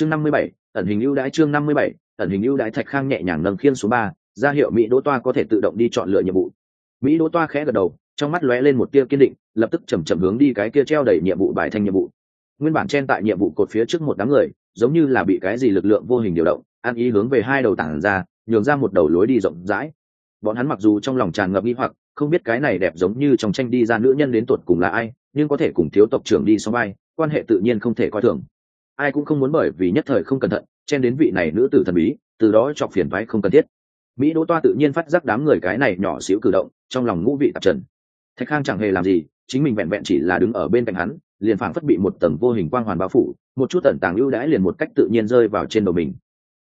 chương năm mươi bảy, ẩn hình ưu đãi chương năm mươi bảy, ẩn hình ưu đãi thạch khang nhẹ nhàng nâng khiên số ba, ra hiệu mỹ đỗ toa có thể tự động đi chọn lựa nhiệm vụ. Mỹ đỗ toa khẽ gật đầu, trong mắt lóe lên một tia kiên định, lập tức chầm chậm hướng đi cái kia treo đầy nhiệm vụ bài thanh nhiệm vụ. Nguyên bản chen tại nhiệm vụ cột phía trước một đám người, giống như là bị cái gì lực lượng vô hình điều động ăn ý hướng về hai đầu tảng ra, nhường ra một đầu lối đi rộng rãi. Bọn hắn mặc dù trong lòng tràn ngập nghi hoặc, không biết cái này đẹp giống như trong tranh đi ra nữ nhân đến tuột cùng là ai, nhưng có thể cùng thiếu tộc trưởng đi so vai, quan hệ tự nhiên không thể coi thường ai cũng không muốn bởi vì nhất thời không cẩn thận, chen đến vị này nữ tử thần bí, từ đó chọc phiền váy không cần thiết. Mỹ đỗ toa tự nhiên phát giác đám người cái này nhỏ xíu cử động, trong lòng ngũ vị tạp trần. Thạch khang chẳng hề làm gì, chính mình vẹn vẹn chỉ là đứng ở bên cạnh hắn, liền phảng phất bị một tầng vô hình quang hoàn bao phủ, một chút tận tàng ưu đãi liền một cách tự nhiên rơi vào trên đầu mình.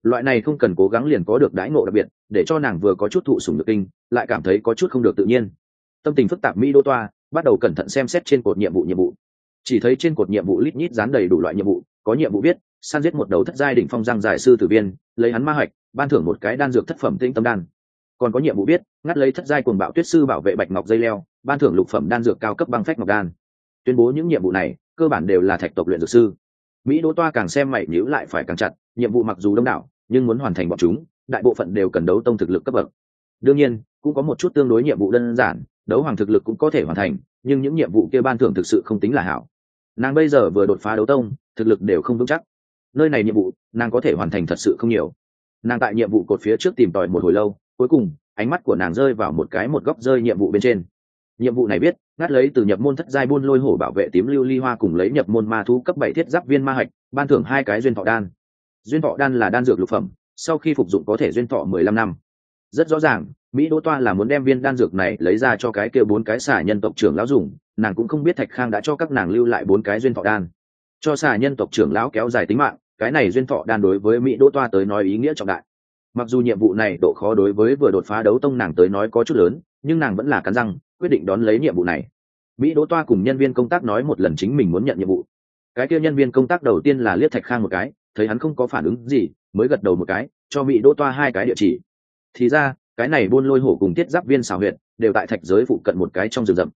Loại này không cần cố gắng liền có được đãi ngộ đặc biệt, để cho nàng vừa có chút thụ sùng được kinh, lại cảm thấy có chút không được tự nhiên. Tâm tình phức tạp mỹ đô toa bắt đầu cẩn thận xem xét trên cột nhiệm vụ nhiệm vụ. Chỉ thấy trên cột nhiệm vụ lít nhít dán đầy đủ loại nhiệm vụ có nhiệm vụ viết san giết một đầu thất giai đỉnh phong giang giải sư tử viên, lấy hắn ma hoạch ban thưởng một cái đan dược thất phẩm tinh tâm đan. Còn có nhiệm vụ biết ngắt lấy thất giai cuồng bạo tuyết sư bảo vệ bạch ngọc dây leo, ban thưởng lục phẩm đan dược cao cấp băng phách ngọc đan. Tuyên bố những nhiệm vụ này, cơ bản đều là thạch tộc luyện dược sư. Mỹ đỗ toa càng xem mày nhữ lại phải càng chặt, nhiệm vụ mặc dù đông đảo, nhưng muốn hoàn thành bọn chúng, đại bộ phận đều cần đấu tông thực lực cấp bậc. Đương nhiên, cũng có một chút tương đối nhiệm vụ đơn giản, đấu hoàng thực lực cũng có thể hoàn thành, nhưng những nhiệm vụ kia ban thưởng thực sự không tính là hảo. Nàng bây giờ vừa đột phá đấu tông thực lực đều không vững chắc. Nơi này nhiệm vụ, nàng có thể hoàn thành thật sự không nhiều. Nàng tại nhiệm vụ cột phía trước tìm tòi một hồi lâu, cuối cùng, ánh mắt của nàng rơi vào một cái một góc rơi nhiệm vụ bên trên. Nhiệm vụ này biết, ngắt lấy từ nhập môn thất giai buôn lôi hổ bảo vệ tím lưu ly hoa cùng lấy nhập môn ma thú cấp bảy thiết giáp viên ma hạch, ban thưởng hai cái duyên thọ đan. Duyên thọ đan là đan dược lục phẩm, sau khi phục dụng có thể duyên thọ mười lăm năm. Rất rõ ràng, mỹ đỗ toa là muốn đem viên đan dược này lấy ra cho cái kia bốn cái xả nhân tộc trưởng lão dùng, nàng cũng không biết thạch khang đã cho các nàng lưu lại bốn cái duyên thọ đan cho xà nhân tộc trưởng lão kéo dài tính mạng, cái này duyên thọ đan đối với mỹ đỗ toa tới nói ý nghĩa trọng đại. Mặc dù nhiệm vụ này độ khó đối với vừa đột phá đấu tông nàng tới nói có chút lớn, nhưng nàng vẫn là cắn răng, quyết định đón lấy nhiệm vụ này. Mỹ đỗ toa cùng nhân viên công tác nói một lần chính mình muốn nhận nhiệm vụ. Cái kia nhân viên công tác đầu tiên là liếc thạch khang một cái, thấy hắn không có phản ứng gì, mới gật đầu một cái, cho mỹ đỗ toa hai cái địa chỉ. Thì ra, cái này buôn lôi hổ cùng tiết giáp viên xào huyện đều tại thạch giới phụ cận một cái trong rừng rậm.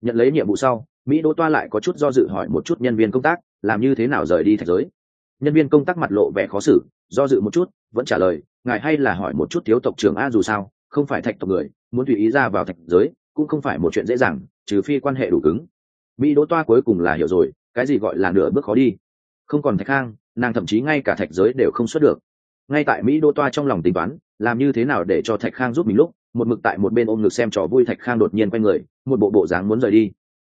Nhận lấy nhiệm vụ sau, mỹ đỗ toa lại có chút do dự hỏi một chút nhân viên công tác làm như thế nào rời đi thạch giới? Nhân viên công tác mặt lộ vẻ khó xử, do dự một chút, vẫn trả lời, ngài hay là hỏi một chút thiếu tộc trưởng a dù sao, không phải thạch tộc người, muốn tùy ý ra vào thạch giới, cũng không phải một chuyện dễ dàng, trừ phi quan hệ đủ cứng. Mỹ đỗ toa cuối cùng là hiểu rồi, cái gì gọi là nửa bước khó đi? Không còn thạch khang nàng thậm chí ngay cả thạch giới đều không xuất được. Ngay tại mỹ đỗ toa trong lòng tính toán, làm như thế nào để cho thạch khang giúp mình lúc, một mực tại một bên ôm ngực xem trò vui thạch khang đột nhiên quay người, một bộ bộ dáng muốn rời đi.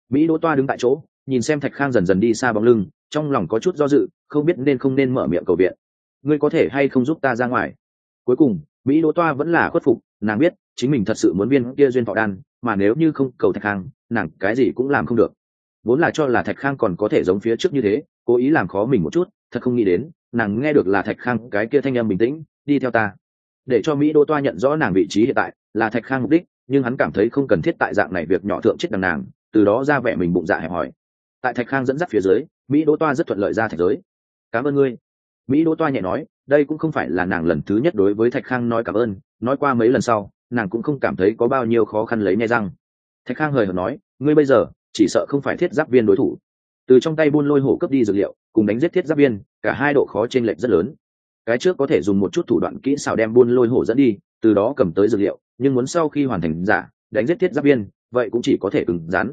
Mỹ đỗ toa đứng tại chỗ, nhìn xem thạch khang dần dần đi xa bóng lưng trong lòng có chút do dự, không biết nên không nên mở miệng cầu viện. Ngươi có thể hay không giúp ta ra ngoài? Cuối cùng, mỹ đỗ toa vẫn là khuất phục, nàng biết chính mình thật sự muốn viên kia duyên thọ đan, mà nếu như không cầu thạch khang, nàng cái gì cũng làm không được. Vốn là cho là thạch khang còn có thể giống phía trước như thế, cố ý làm khó mình một chút, thật không nghĩ đến, nàng nghe được là thạch khang cái kia thanh em bình tĩnh, đi theo ta. Để cho mỹ đô toa nhận rõ nàng vị trí hiện tại là thạch khang mục đích, nhưng hắn cảm thấy không cần thiết tại dạng này việc nhỏ thượng chết đằng nàng, từ đó ra vẻ mình bụng dạ hẹp hòi. Tại thạch khang dẫn dắt phía dưới mỹ Đỗ toa rất thuận lợi ra thạch giới. Cảm ơn ngươi. Mỹ Đỗ toa nhẹ nói, đây cũng không phải là nàng lần thứ nhất đối với thạch khang nói cảm ơn, nói qua mấy lần sau, nàng cũng không cảm thấy có bao nhiêu khó khăn lấy nghe răng. Thạch khang hời hợt nói, ngươi bây giờ chỉ sợ không phải thiết giáp viên đối thủ. Từ trong tay buôn lôi hổ cướp đi dược liệu, cùng đánh giết thiết giáp viên, cả hai độ khó t r ê n lệch rất lớn. Cái trước có thể dùng một chút thủ đoạn kỹ xảo đem buôn lôi hổ dẫn đi, từ đó cầm tới dược liệu, nhưng muốn sau khi hoàn thành giả, đánh giết thiết giáp viên, vậy cũng chỉ có thể cứng rắn.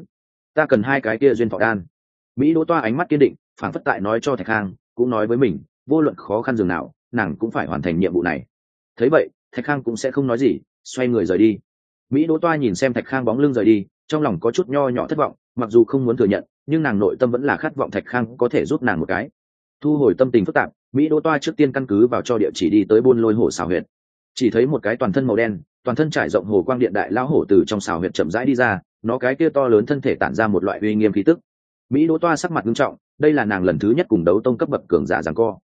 Ta cần hai cái kia duyên thọ đan mỹ đỗ toa ánh mắt kiên định phản phất tại nói cho thạch khang cũng nói với mình, vô luận khó khăn dường nào, nàng cũng phải hoàn thành nhiệm vụ này. Thấy vậy, thạch khang cũng sẽ không nói gì, xoay người rời đi. Mỹ đỗ toa nhìn xem thạch khang bóng lưng rời đi, trong lòng có chút nho nhỏ thất vọng, mặc dù không muốn thừa nhận, nhưng nàng nội tâm vẫn là khát vọng thạch khang có thể giúp nàng một cái. Thu hồi tâm tình phức tạp, mỹ đỗ toa trước tiên căn cứ vào cho địa chỉ đi tới buôn lôi hồ xào huyện chỉ thấy một cái toàn thân màu đen, toàn thân trải rộng hồ quang điện đại lão hổ từ trong xào huyện chậm rãi đi ra, nó cái kia to lớn thân thể tản ra một loại uy nghiêm khí tức mỹ đỗ toa sắc mặt nghiêm trọng, đây là nàng lần thứ nhất cùng đấu tông cấp bậc cường giả giằng co.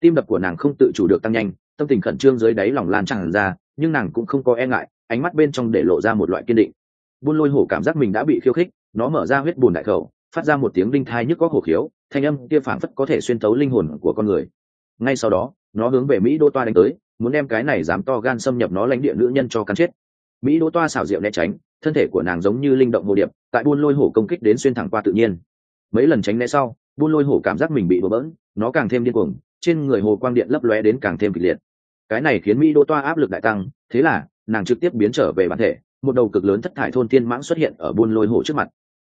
Tim đập của nàng không tự chủ được tăng nhanh, tâm tình khẩn trương dưới đáy lòng lan tràn ra, nhưng nàng cũng không có e ngại, ánh mắt bên trong để lộ ra một loại kiên định. Buôn lôi hổ cảm giác mình đã bị khiêu khích, nó mở ra huyết bùn đại khẩu, phát ra một tiếng đinh thai nhức có hổ khiếu, thanh âm kia phảng phất có thể xuyên tấu linh hồn của con người. Ngay sau đó, nó hướng về mỹ đô toa đánh tới, muốn đem cái này dám to gan xâm nhập nó lãnh địa nữ nhân cho cắn chết. Mỹ đô toa xảo diệu né tránh, thân thể của nàng giống như linh động hồ điệp, tại buôn lôi hổ công kích đến xuyên thẳng qua tự nhiên mấy lần tránh né sau, buôn lôi hổ cảm giác mình bị bỡ bỡn, nó càng thêm điên cuồng, trên người hồ quang điện lấp lóe đến càng thêm kịch liệt. Cái này khiến mỹ đô toa áp lực đại tăng, thế là, nàng trực tiếp biến trở về bản thể, một đầu cực lớn thất thải thôn thiên mãng xuất hiện ở buôn lôi hổ trước mặt.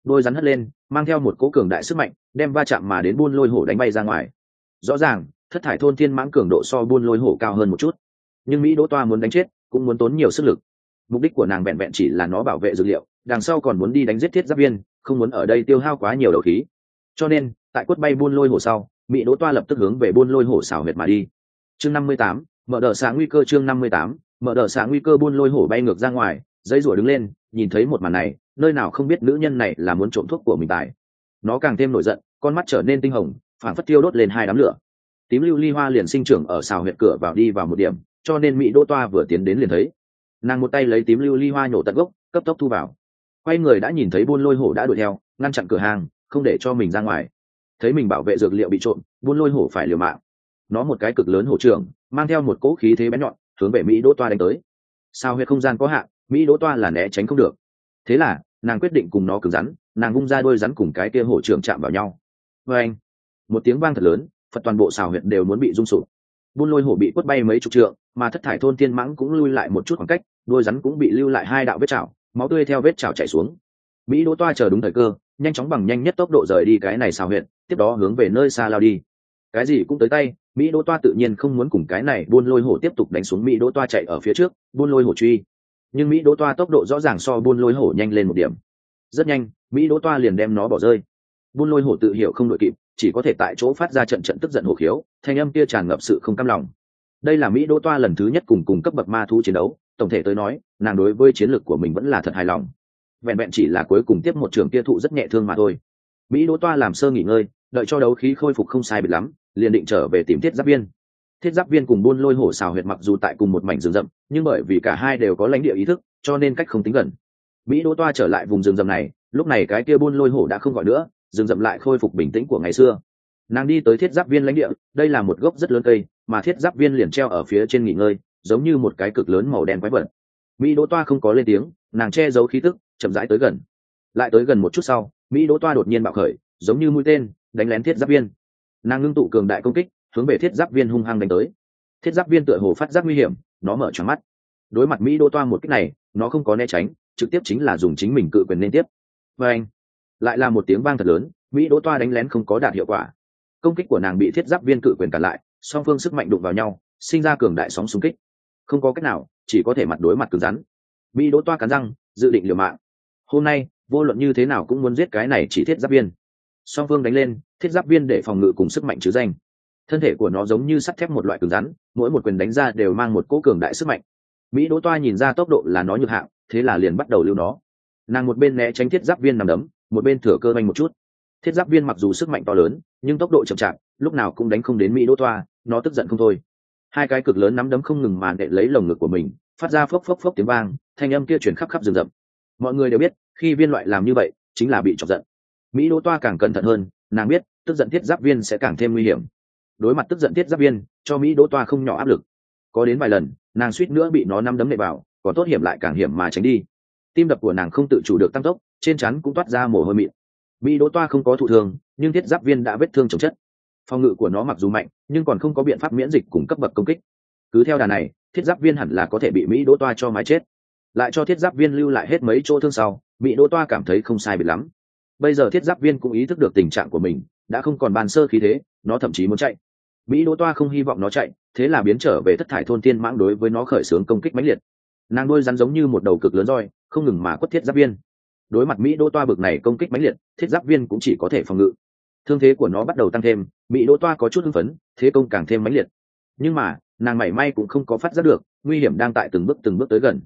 Đôi rắn hất lên, mang theo một cỗ cường đại sức mạnh, đem va chạm mà đến buôn lôi hổ đánh bay ra ngoài. Rõ ràng, thất thải thôn thiên mãng cường độ so buôn lôi hổ cao hơn một chút. Nhưng mỹ đỗ toa muốn đánh chết, cũng muốn tốn nhiều sức lực. Mục đích của nàng vẹn vẹn chỉ là nó bảo vệ dược liệu, đằng sau còn muốn đi đánh giết thiết giáp viên không muốn ở đây tiêu hao quá nhiều đầu khí. Cho nên, tại quất bay buôn lôi hổ sau, mỹ đỗ toa lập tức hướng về buôn lôi hổ xảo huyệt mà đi. Chương năm mươi tám, mở đợt xạ nguy cơ chương năm mươi tám, mở đợt xạ nguy cơ buôn lôi hổ bay ngược ra ngoài dây rủa đứng lên, nhìn thấy một màn này, nơi nào không biết nữ nhân này là muốn trộm thuốc của mình tài nó càng thêm nổi giận, con mắt trở nên tinh hồng phản phất tiêu đốt lên hai đám lửa. Tím lưu ly hoa liền sinh trưởng ở xào huyệt cửa vào đi vào một điểm, cho nên mỹ đỗ toa vừa tiến đến liền thấy. Nàng một tay lấy tím lưu ly hoa nhổ tận gốc, cấp tốc thu vào quay người đã nhìn thấy buôn lôi hổ đã đuổi theo, ngăn chặn cửa hàng, không để cho mình ra ngoài. Thấy mình bảo vệ dược liệu bị trộm, buôn lôi hổ phải liều mạng. Nó một cái cực lớn hổ trưởng, mang theo một cỗ khí thế bén nhọn, hướng về mỹ đỗ toa đánh tới. Sao huyệt không gian có hạn, mỹ đỗ toa là né tránh không được. Thế là, nàng quyết định cùng nó cứng rắn, nàng vung ra đôi rắn cùng cái kia hổ trưởng chạm vào nhau. Vê anh, một tiếng vang thật lớn, phật toàn bộ xào huyệt đều muốn bị rung sụp. Buôn lôi hổ bị quất bay mấy chục trượng, mà thất thải thôn tiên mãng cũng lui lại một chút khoảng cách đôi rắn cũng bị lưu lại hai đạo vết chảo máu tươi theo vết chảo chảy xuống. Mỹ đỗ toa chờ đúng thời cơ, nhanh chóng bằng nhanh nhất tốc độ rời đi cái này xào huyện, tiếp đó hướng về nơi xa lao đi. Cái gì cũng tới tay, mỹ đỗ toa tự nhiên không muốn cùng cái này buôn lôi hổ tiếp tục đánh xuống mỹ đỗ toa chạy ở phía trước, buôn lôi hổ truy. Nhưng mỹ đỗ toa tốc độ rõ ràng so buôn lôi hổ nhanh lên một điểm. Rất nhanh, mỹ đỗ toa liền đem nó bỏ rơi. Buôn lôi hổ tự hiểu không đội kịp, chỉ có thể tại chỗ phát ra trận trận tức giận hổ khiếu, thanh âm kia tràn ngập sự không cam lòng. Đây là mỹ đỗ toa lần thứ nhất cùng cùng cấp bậc ma thú chiến đấu tổng thể tới nói, nàng đối với chiến lược của mình vẫn là thật hài lòng. Vẹn vẹn chỉ là cuối cùng tiếp một trường kia thụ rất nhẹ thương mà thôi. Mỹ đỗ toa làm sơ nghỉ ngơi, đợi cho đấu khí khôi phục không sai biệt lắm, liền định trở về tìm thiết giáp viên. Thiết giáp viên cùng buôn lôi hổ xào huyệt mặc dù tại cùng một mảnh rừng rậm, nhưng bởi vì cả hai đều có lãnh địa ý thức, cho nên cách không tính gần. Mỹ đỗ toa trở lại vùng rừng rậm này, lúc này cái kia buôn lôi hổ đã không gọi nữa, rừng rậm lại khôi phục bình tĩnh của ngày xưa. Nàng đi tới thiết giáp viên lãnh địa, đây là một gốc rất lớn cây, mà thiết giáp viên liền treo ở phía trên nghỉ ngơi giống như một cái cực lớn màu đen quái vật. Mỹ đỗ toa không có lên tiếng, nàng che giấu khí tức, chậm rãi tới gần. Lại tới gần một chút sau, mỹ đỗ toa đột nhiên bạo khởi, giống như mũi tên, đánh lén thiết giáp viên. Nàng ngưng tụ cường đại công kích, hướng về thiết giáp viên hung hăng đánh tới. Thiết giáp viên tựa hồ phát giác nguy hiểm, nó mở tròn mắt. Đối mặt mỹ đỗ toa một cách này, nó không có né tránh, trực tiếp chính là dùng chính mình cự quyền liên tiếp. Và anh, lại là một tiếng vang thật lớn, mỹ đỗ toa đánh lén không có đạt hiệu quả. Công kích của nàng bị thiết giáp viên cự quyền cản lại, song phương sức mạnh đụng vào nhau, sinh ra cường đại sóng xung kích không có cách nào, chỉ có thể mặt đối mặt cứng rắn. Mỹ đỗ toa cắn răng, dự định liều mạng. Hôm nay, vô luận như thế nào cũng muốn giết cái này chỉ thiết giáp viên. Song phương đánh lên, thiết giáp viên để phòng ngự cùng sức mạnh chứ danh. Thân thể của nó giống như sắt thép một loại cứng rắn, mỗi một quyền đánh ra đều mang một cỗ cường đại sức mạnh. Mỹ đỗ toa nhìn ra tốc độ là nó nhược hạng, thế là liền bắt đầu lưu nó. Nàng một bên né tránh thiết giáp viên nằm đấm, một bên thửa cơ manh một chút. Thiết giáp viên mặc dù sức mạnh to lớn, nhưng tốc độ chậm chạp, lúc nào cũng đánh không đến mỹ đỗ toa, nó tức giận không thôi hai cái cực lớn nắm đấm không ngừng màn đệ lấy lồng ngực của mình, phát ra phốc phốc phốc tiếng vang, thanh âm kia chuyển khắp khắp rừng rậm. Mọi người đều biết, khi viên loại làm như vậy, chính là bị chọc giận. Mỹ đỗ toa càng cẩn thận hơn, nàng biết, tức giận thiết giáp viên sẽ càng thêm nguy hiểm. Đối mặt tức giận thiết giáp viên, cho mỹ đỗ toa không nhỏ áp lực. Có đến vài lần, nàng suýt nữa bị nó nắm đấm nệ vào có tốt hiểm lại càng hiểm mà tránh đi. Tim đập của nàng không tự chủ được tăng tốc, trên chắn cũng toát ra mồ hôi mịn. Mỹ đỗ toa không có thụ thương, nhưng thiết giáp viên đã vết thương chồng chất phòng ngự của nó mặc dù mạnh, nhưng còn không có biện pháp miễn dịch cùng cấp bậc công kích. Cứ theo đà này, thiết giáp viên hẳn là có thể bị mỹ đỗ toa cho mái chết. Lại cho thiết giáp viên lưu lại hết mấy chỗ thương sau, mỹ đỗ toa cảm thấy không sai biệt lắm. Bây giờ thiết giáp viên cũng ý thức được tình trạng của mình, đã không còn bàn sơ khí thế, nó thậm chí muốn chạy. Mỹ đỗ toa không hy vọng nó chạy, thế là biến trở về thất thải thôn tiên mãng đối với nó khởi xướng công kích mãnh liệt. Nàng đôi rắn giống như một đầu cực lớn roi, không ngừng mà quất thiết giáp viên. Đối mặt mỹ đỗ toa bực này công kích mãnh liệt, thiết giáp viên cũng chỉ có thể phòng ngự thương thế của nó bắt đầu tăng thêm, mỹ đỗ toa có chút hưng phấn, thế công càng thêm mãnh liệt. Nhưng mà, nàng mảy may cũng không có phát giác được, nguy hiểm đang tại từng bước từng bước tới gần.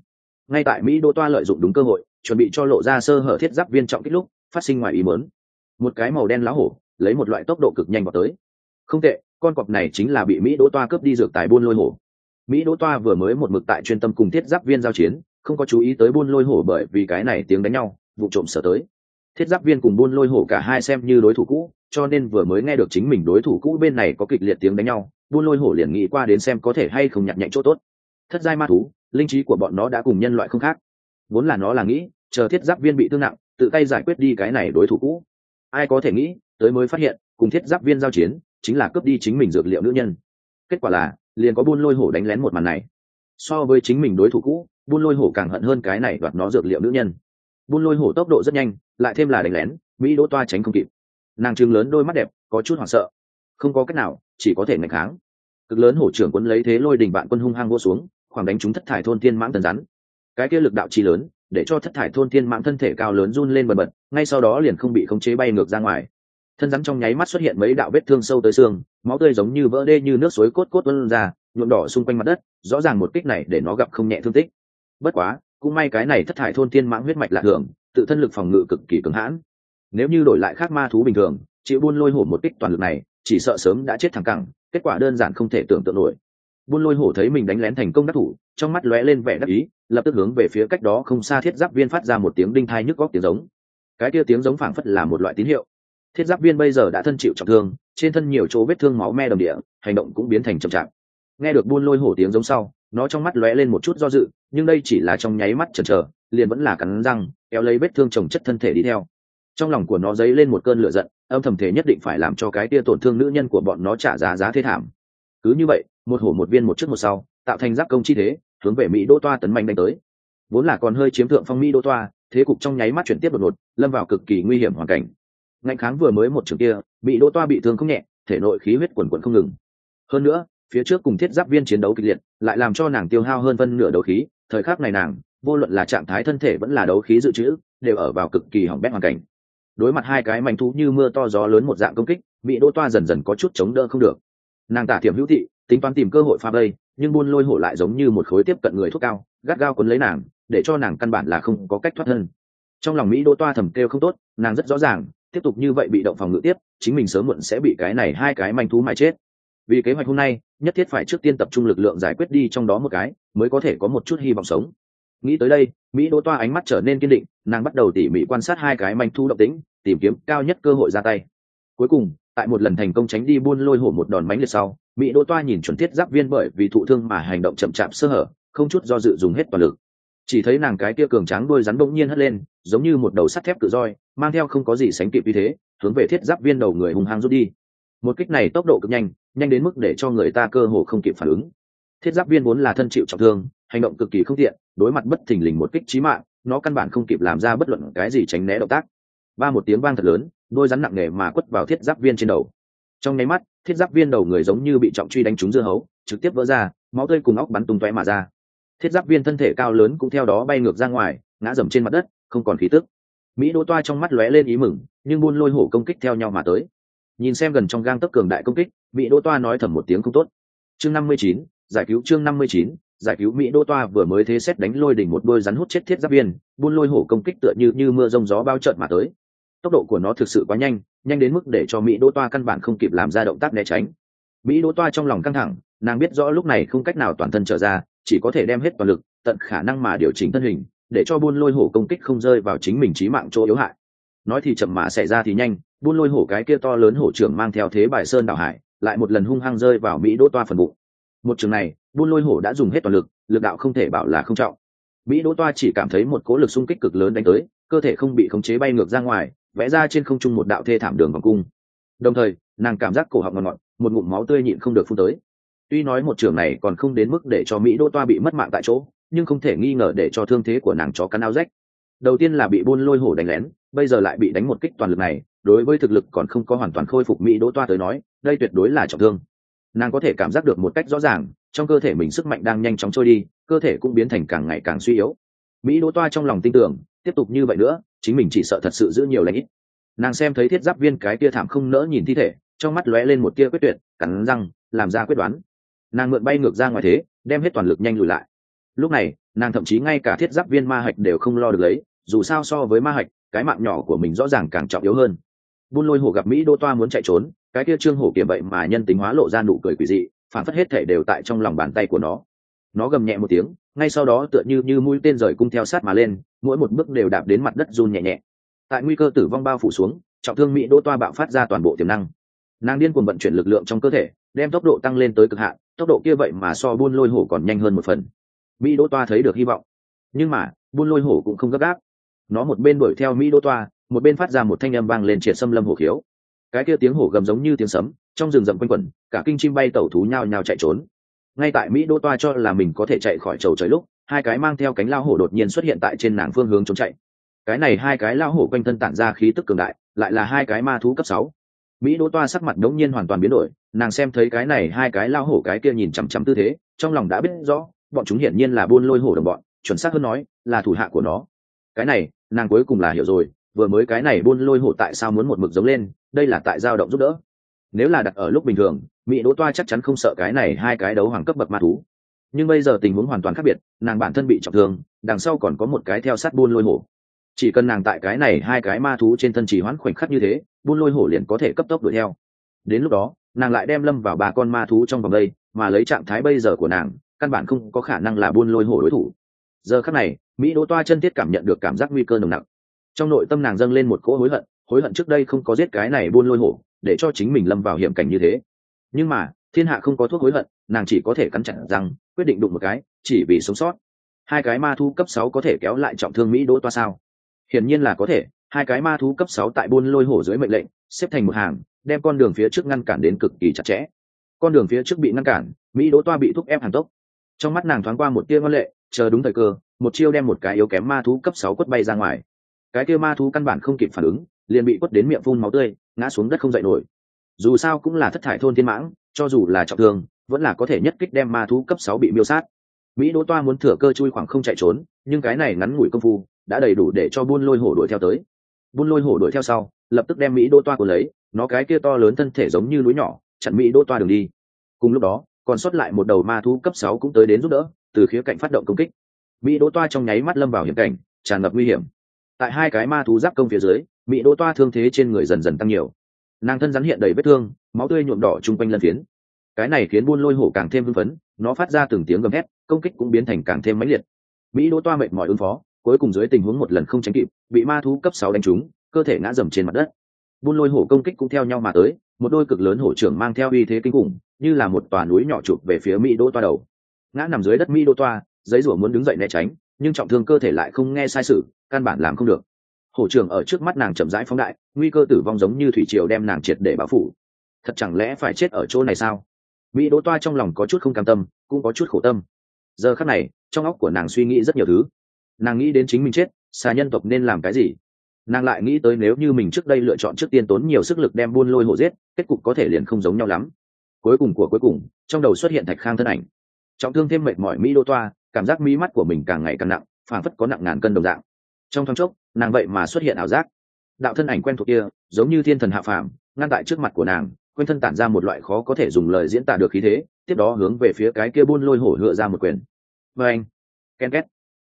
Ngay tại mỹ đỗ toa lợi dụng đúng cơ hội, chuẩn bị cho lộ ra sơ hở thiết giáp viên trọng kích lúc, phát sinh ngoài ý mớn một cái màu đen lá hổ, lấy một loại tốc độ cực nhanh vào tới. Không tệ, con cọp này chính là bị mỹ đỗ toa cướp đi dược tài buôn lôi hổ. Mỹ đỗ toa vừa mới một mực tại chuyên tâm cùng thiết giáp viên giao chiến, không có chú ý tới buôn lôi hổ bởi vì cái này tiếng đánh nhau, vụ trộm sở tới. Thiết giáp viên cùng buôn lôi hổ cả hai xem như đối thủ cũ cho nên vừa mới nghe được chính mình đối thủ cũ bên này có kịch liệt tiếng đánh nhau, buôn lôi hổ liền nghĩ qua đến xem có thể hay không nhặt nhạnh chỗ tốt. Thất giai ma thú, linh trí của bọn nó đã cùng nhân loại không khác. Vốn là nó là nghĩ, chờ thiết giáp viên bị thương nặng, tự tay giải quyết đi cái này đối thủ cũ. Ai có thể nghĩ, tới mới phát hiện, cùng thiết giáp viên giao chiến, chính là cướp đi chính mình dược liệu nữ nhân. Kết quả là, liền có buôn lôi hổ đánh lén một màn này. So với chính mình đối thủ cũ, buôn lôi hổ càng hận hơn cái này đoạt nó dược liệu nữ nhân. Buôn lôi hổ tốc độ rất nhanh, lại thêm là đánh lén, mỹ đỗ toa tránh không kịp nàng trừng lớn đôi mắt đẹp, có chút hoảng sợ. Không có cách nào, chỉ có thể ngạch kháng. Cực lớn hổ trưởng quân lấy thế lôi đình bạn quân hung hăng vô xuống, khoảng đánh chúng thất thải thôn tiên mãng tần rắn. Cái kia lực đạo chi lớn, để cho thất thải thôn tiên mãng thân thể cao lớn run lên bần bật, ngay sau đó liền không bị khống chế bay ngược ra ngoài. Thân rắn trong nháy mắt xuất hiện mấy đạo vết thương sâu tới xương, máu tươi giống như vỡ đê như nước suối cốt cốt vân ra, nhuộm đỏ xung quanh mặt đất, rõ ràng một kích này để nó gặp không nhẹ thương tích. Bất quá, cũng may cái này thất thải thôn tiên mãng huyết mạch lạ thường, tự thân lực phòng ngự cực kỳ cứng hãn nếu như đổi lại khác ma thú bình thường, chịu buôn lôi hổ một kích toàn lực này, chỉ sợ sớm đã chết thẳng cẳng, kết quả đơn giản không thể tưởng tượng nổi. Buôn lôi hổ thấy mình đánh lén thành công đắc thủ, trong mắt lóe lên vẻ đắc ý, lập tức hướng về phía cách đó không xa thiết giáp viên phát ra một tiếng đinh thai nhức góc tiếng giống. Cái kia tiếng giống phảng phất là một loại tín hiệu. Thiết giáp viên bây giờ đã thân chịu trọng thương, trên thân nhiều chỗ vết thương máu me đầm địa, hành động cũng biến thành chậm chạp. Nghe được buôn lôi hổ tiếng giống sau, nó trong mắt lóe lên một chút do dự, nhưng đây chỉ là trong nháy mắt chần chờ, liền vẫn là cắn răng, kéo lấy vết thương trồng chất thân thể đi theo trong lòng của nó dấy lên một cơn lửa giận, âm thầm thế nhất định phải làm cho cái tia tổn thương nữ nhân của bọn nó trả giá giá thế thảm. Cứ như vậy, một hổ một viên một trước một sau, tạo thành giáp công chi thế, hướng về mỹ đô toa tấn mạnh đánh tới. Vốn là còn hơi chiếm thượng phong mỹ đô toa, thế cục trong nháy mắt chuyển tiếp đột ngột, lâm vào cực kỳ nguy hiểm hoàn cảnh. Ngạnh kháng vừa mới một trường kia, mỹ đô toa bị thương không nhẹ, thể nội khí huyết quần quần không ngừng. Hơn nữa, phía trước cùng thiết giáp viên chiến đấu kịch liệt, lại làm cho nàng tiêu hao hơn phân nửa đấu khí, thời khắc này nàng, vô luận là trạng thái thân thể vẫn là đấu khí dự trữ, đều ở vào cực kỳ hỏng bét hoàn cảnh đối mặt hai cái mảnh thú như mưa to gió lớn một dạng công kích, mỹ đỗ toa dần dần có chút chống đỡ không được. Nàng tả thiểm hữu thị, tính toán tìm cơ hội pha bây nhưng buôn lôi hổ lại giống như một khối tiếp cận người thuốc cao, gắt gao quấn lấy nàng, để cho nàng căn bản là không có cách thoát thân. Trong lòng mỹ đỗ toa thầm kêu không tốt, nàng rất rõ ràng, tiếp tục như vậy bị động phòng ngự tiếp, chính mình sớm muộn sẽ bị cái này hai cái manh thú mà chết. Vì kế hoạch hôm nay, nhất thiết phải trước tiên tập trung lực lượng giải quyết đi trong đó một cái, mới có thể có một chút hy vọng sống nghĩ tới đây, mỹ đỗ toa ánh mắt trở nên kiên định, nàng bắt đầu tỉ mỉ quan sát hai cái manh thu động tĩnh, tìm kiếm cao nhất cơ hội ra tay. Cuối cùng, tại một lần thành công tránh đi buôn lôi hổ một đòn mánh liệt sau, mỹ đỗ toa nhìn chuẩn thiết giáp viên bởi vì thụ thương mà hành động chậm chạp sơ hở, không chút do dự dùng hết toàn lực. Chỉ thấy nàng cái kia cường tráng đuôi rắn bỗng nhiên hất lên, giống như một đầu sắt thép cự roi, mang theo không có gì sánh kịp như thế, hướng về thiết giáp viên đầu người hung hăng rút đi. Một kích này tốc độ cực nhanh nhanh đến mức để cho người ta cơ hồ không kịp phản ứng. Thiết giáp viên vốn là thân chịu trọng thương hành động cực kỳ không tiện, đối mặt bất thình lình một kích trí mạng, nó căn bản không kịp làm ra bất luận cái gì tránh né động tác. Ba một tiếng vang thật lớn, đôi rắn nặng nề mà quất vào thiết giáp viên trên đầu. Trong nháy mắt, thiết giáp viên đầu người giống như bị trọng truy đánh trúng dưa hấu, trực tiếp vỡ ra, máu tươi cùng óc bắn tung tóe mà ra. Thiết giáp viên thân thể cao lớn cũng theo đó bay ngược ra ngoài, ngã dầm trên mặt đất, không còn khí tức. Mỹ đỗ toa trong mắt lóe lên ý mừng, nhưng buôn lôi hổ công kích theo nhau mà tới. Nhìn xem gần trong gang tấc cường đại công kích, mỹ đỗ toa nói thầm một tiếng không tốt. Chương năm mươi chín, giải cứu chương năm mươi chín giải cứu mỹ đô toa vừa mới thế xét đánh lôi đỉnh một đôi rắn hút chết thiết giáp viên, buôn lôi hổ công kích tựa như như mưa rông gió bao trợn mà tới. Tốc độ của nó thực sự quá nhanh nhanh đến mức để cho mỹ đô toa căn bản không kịp làm ra động tác né tránh. Mỹ đô toa trong lòng căng thẳng, nàng biết rõ lúc này không cách nào toàn thân trở ra, chỉ có thể đem hết toàn lực, tận khả năng mà điều chỉnh thân hình, để cho buôn lôi hổ công kích không rơi vào chính mình trí mạng chỗ yếu hại. Nói thì chậm mà xảy ra thì nhanh, buôn lôi hổ cái kia to lớn hổ trưởng mang theo thế bài sơn đảo hải, lại một lần hung hăng rơi vào mỹ đô toa phần bụng một trường này, buôn lôi hổ đã dùng hết toàn lực lực đạo không thể bảo là không trọng. Mỹ đỗ toa chỉ cảm thấy một cố lực xung kích cực lớn đánh tới, cơ thể không bị khống chế bay ngược ra ngoài, vẽ ra trên không trung một đạo thê thảm đường vòng cung. Đồng thời, nàng cảm giác cổ họng ngọt ngọt, một ngụm máu tươi nhịn không được phun tới. Tuy nói một trường này còn không đến mức để cho mỹ đỗ toa bị mất mạng tại chỗ, nhưng không thể nghi ngờ để cho thương thế của nàng chó cắn áo rách. Đầu tiên là bị buôn lôi hổ đánh lén, bây giờ lại bị đánh một kích toàn lực này, đối với thực lực còn không có hoàn toàn khôi phục mỹ đỗ toa tới nói, đây tuyệt đối là trọng thương nàng có thể cảm giác được một cách rõ ràng, trong cơ thể mình sức mạnh đang nhanh chóng trôi đi, cơ thể cũng biến thành càng ngày càng suy yếu. Mỹ đỗ toa trong lòng tin tưởng, tiếp tục như vậy nữa, chính mình chỉ sợ thật sự giữ nhiều lãnh ít. Nàng xem thấy thiết giáp viên cái tia thảm không nỡ nhìn thi thể, trong mắt lóe lên một tia quyết tuyệt, cắn răng, làm ra quyết đoán. Nàng mượn bay ngược ra ngoài thế, đem hết toàn lực nhanh lùi lại. Lúc này, nàng thậm chí ngay cả thiết giáp viên ma hạch đều không lo được lấy, dù sao so với ma hạch, cái mạng nhỏ của mình rõ ràng càng trọng yếu hơn. Buôn lôi hổ gặp mỹ đô toa muốn chạy trốn cái kia trương hổ kiểm vậy mà nhân tính hóa lộ ra nụ cười quỷ dị phản phất hết thể đều tại trong lòng bàn tay của nó. Nó gầm nhẹ một tiếng, ngay sau đó tựa như như mũi tên rời cung theo sát mà lên, mỗi một bước đều đạp đến mặt đất run nhẹ nhẹ. Tại nguy cơ tử vong bao phủ xuống, trọng thương mỹ đỗ toa bạo phát ra toàn bộ tiềm năng. Nàng điên cuồng vận chuyển lực lượng trong cơ thể, đem tốc độ tăng lên tới cực hạn, tốc độ kia vậy mà so buôn lôi hổ còn nhanh hơn một phần. Mỹ đỗ toa thấy được hy vọng. Nhưng mà, buôn lôi hổ cũng không gấp gáp. Nó một bên đuổi theo mỹ đỗ toa, một bên phát ra một thanh âm vang lên triệt xâm lâm hổ khiếu cái kia tiếng hổ gầm giống như tiếng sấm, trong rừng rậm quanh quẩn, cả kinh chim bay tẩu thú nhao nhao chạy trốn. Ngay tại mỹ đô toa cho là mình có thể chạy khỏi chầu trời lúc, hai cái mang theo cánh lao hổ đột nhiên xuất hiện tại trên nàng phương hướng trốn chạy. Cái này hai cái lao hổ quanh thân tản ra khí tức cường đại, lại là hai cái ma thú cấp sáu. Mỹ đỗ toa sắc mặt đống nhiên hoàn toàn biến đổi, nàng xem thấy cái này hai cái lao hổ cái kia nhìn chằm chằm tư thế, trong lòng đã biết rõ, bọn chúng hiển nhiên là buôn lôi hổ đồng bọn, chuẩn xác hơn nói, là thủ hạ của nó. Cái này, nàng cuối cùng là hiểu rồi, vừa mới cái này buôn lôi hổ tại sao muốn một mực giống lên đây là tại giao động giúp đỡ. Nếu là đặt ở lúc bình thường, mỹ đỗ toa chắc chắn không sợ cái này hai cái đấu hoàng cấp bậc ma thú. Nhưng bây giờ tình huống hoàn toàn khác biệt, nàng bản thân bị trọng thương, đằng sau còn có một cái theo sát buôn lôi hổ. Chỉ cần nàng tại cái này hai cái ma thú trên thân chỉ hoãn khoảnh khắc như thế, buôn lôi hổ liền có thể cấp tốc đuổi theo. Đến lúc đó, nàng lại đem lâm vào ba con ma thú trong vòng đây, mà lấy trạng thái bây giờ của nàng, căn bản không có khả năng là buôn lôi hổ đối thủ. Giờ khắc này, mỹ đỗ toa chân thiết cảm nhận được cảm giác nguy cơ nồng nặng trong nội tâm nàng dâng lên một cỗ hối hận hối hận trước đây không có giết cái này buôn lôi hổ, để cho chính mình lâm vào hiểm cảnh như thế. Nhưng mà, thiên hạ không có thuốc hối hận, nàng chỉ có thể cắn chặt rằng quyết định đụng một cái, chỉ vì sống sót. Hai cái ma thu cấp sáu có thể kéo lại trọng thương mỹ đỗ toa sao? Hiển nhiên là có thể, hai cái ma thú cấp sáu tại buôn lôi hổ dưới mệnh lệnh, xếp thành một hàng, đem con đường phía trước ngăn cản đến cực kỳ chặt chẽ. Con đường phía trước bị ngăn cản, mỹ đỗ toa bị thúc ép hàng tốc. Trong mắt nàng thoáng qua một tia ngân lệ, chờ đúng thời cơ, một chiêu đem một cái yếu kém ma thú cấp sáu quất bay ra ngoài. Cái kia ma thú căn bản không kịp phản ứng liền bị quất đến miệng phun máu tươi, ngã xuống đất không dậy nổi. Dù sao cũng là thất thải thôn thiên mãng, cho dù là trọng thương, vẫn là có thể nhất kích đem ma thú cấp sáu bị miêu sát. Mỹ đỗ toa muốn thừa cơ chui khoảng không chạy trốn, nhưng cái này ngắn ngủi công phu, đã đầy đủ để cho buôn lôi hổ đuổi theo tới. Buôn lôi hổ đuổi theo sau, lập tức đem mỹ đỗ toa của lấy, nó cái kia to lớn thân thể giống như núi nhỏ, chặn mỹ đỗ toa đường đi. Cùng lúc đó, còn sót lại một đầu ma thú cấp sáu cũng tới đến giúp đỡ, từ khía cạnh phát động công kích. Mỹ đỗ toa trong nháy mắt lâm vào hiểm cảnh, tràn ngập nguy hiểm. Tại hai cái ma thú giáp công phía dưới mỹ đỗ toa thương thế trên người dần dần tăng nhiều. Nàng thân rắn hiện đầy vết thương, máu tươi nhuộm đỏ chung quanh lân phiến. Cái này khiến buôn lôi hổ càng thêm hưng phấn, nó phát ra từng tiếng gầm hét công kích cũng biến thành càng thêm mãnh liệt. Mỹ đỗ toa mệt mỏi ứng phó, cuối cùng dưới tình huống một lần không tránh kịp, bị ma thú cấp sáu đánh trúng, cơ thể ngã dầm trên mặt đất. Buôn lôi hổ công kích cũng theo nhau mà tới, một đôi cực lớn hổ trưởng mang theo uy thế kinh khủng, như là một tòa núi nhỏ chụp về phía mỹ đỗ toa đầu. Ngã nằm dưới đất mỹ đỗ toa, giấy rủa muốn đứng dậy né tránh, nhưng trọng thương cơ thể lại không nghe sai sự, căn bản làm không được hổ trưởng ở trước mắt nàng chậm rãi phóng đại, nguy cơ tử vong giống như thủy triều đem nàng triệt để báo phủ. Thật chẳng lẽ phải chết ở chỗ này sao? Mỹ đỗ toa trong lòng có chút không cam tâm, cũng có chút khổ tâm. Giờ khắc này, trong óc của nàng suy nghĩ rất nhiều thứ. Nàng nghĩ đến chính mình chết xa nhân tộc nên làm cái gì? Nàng lại nghĩ tới nếu như mình trước đây lựa chọn trước tiên tốn nhiều sức lực đem buôn lôi hộ giết, kết cục có thể liền không giống nhau lắm. Cuối cùng của cuối cùng, trong đầu xuất hiện thạch khang thân ảnh. Trọng thương thêm mệt mỏi mỹ đô toa, cảm giác mỹ mắt của mình càng ngày càng nặng phản phất có nặng ngàn cân đồng dạng. Trong thoáng chốc nàng vậy mà xuất hiện ảo giác. Đạo thân ảnh quen thuộc kia, giống như thiên thần hạ phàm, ngăn tại trước mặt của nàng quên thân tản ra một loại khó có thể dùng lời diễn tả được khí thế, tiếp đó hướng về phía cái kia buôn lôi hổ hựa ra một quyền. Vê anh, ken két.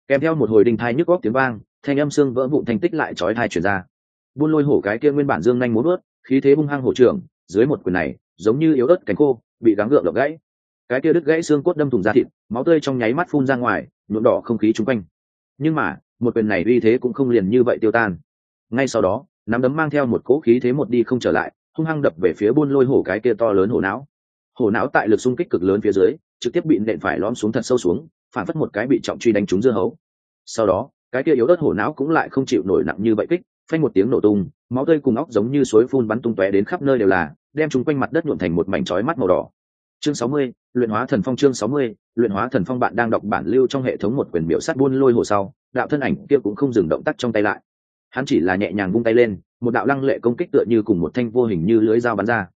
Kèm theo một hồi đinh thai nhức góc tiếng vang, thanh âm xương vỡ vụn thành tích lại chói thai chuyển ra. Buôn lôi hổ cái kia nguyên bản dương nhanh muốn ướt khí thế hung hăng hổ trưởng, dưới một quyền này, giống như yếu ớt cánh khô, bị gắng gượng đập gãy. Cái kia đứt gãy xương cốt đâm thùng da thịt, máu tươi trong nháy mắt phun ra ngoài, nhuộm đỏ không khí chung quanh. Nhưng mà một quyền này uy thế cũng không liền như vậy tiêu tan. Ngay sau đó, nắm đấm mang theo một cỗ khí thế một đi không trở lại, hung hăng đập về phía buôn lôi hổ cái kia to lớn hổ não. Hổ não tại lực xung kích cực lớn phía dưới, trực tiếp bị nện phải lõm xuống thật sâu xuống, phản phất một cái bị trọng truy đánh trúng dưa hấu. Sau đó, cái kia yếu đất hổ não cũng lại không chịu nổi nặng như vậy kích, phanh một tiếng nổ tung, máu tươi cùng óc giống như suối phun bắn tung tóe đến khắp nơi đều là, đem chúng quanh mặt đất nhuộm thành một mảnh chói mắt màu đỏ. Chương sáu mươi, luyện hóa thần phong chương sáu mươi, luyện hóa thần phong bạn đang đọc bản lưu trong hệ thống một quyền biểu sát buôn lôi hồ sau đạo thân ảnh kia cũng không dừng động tác trong tay lại. Hắn chỉ là nhẹ nhàng vung tay lên, một đạo lăng lệ công kích tựa như cùng một thanh vô hình như lưới dao bắn ra.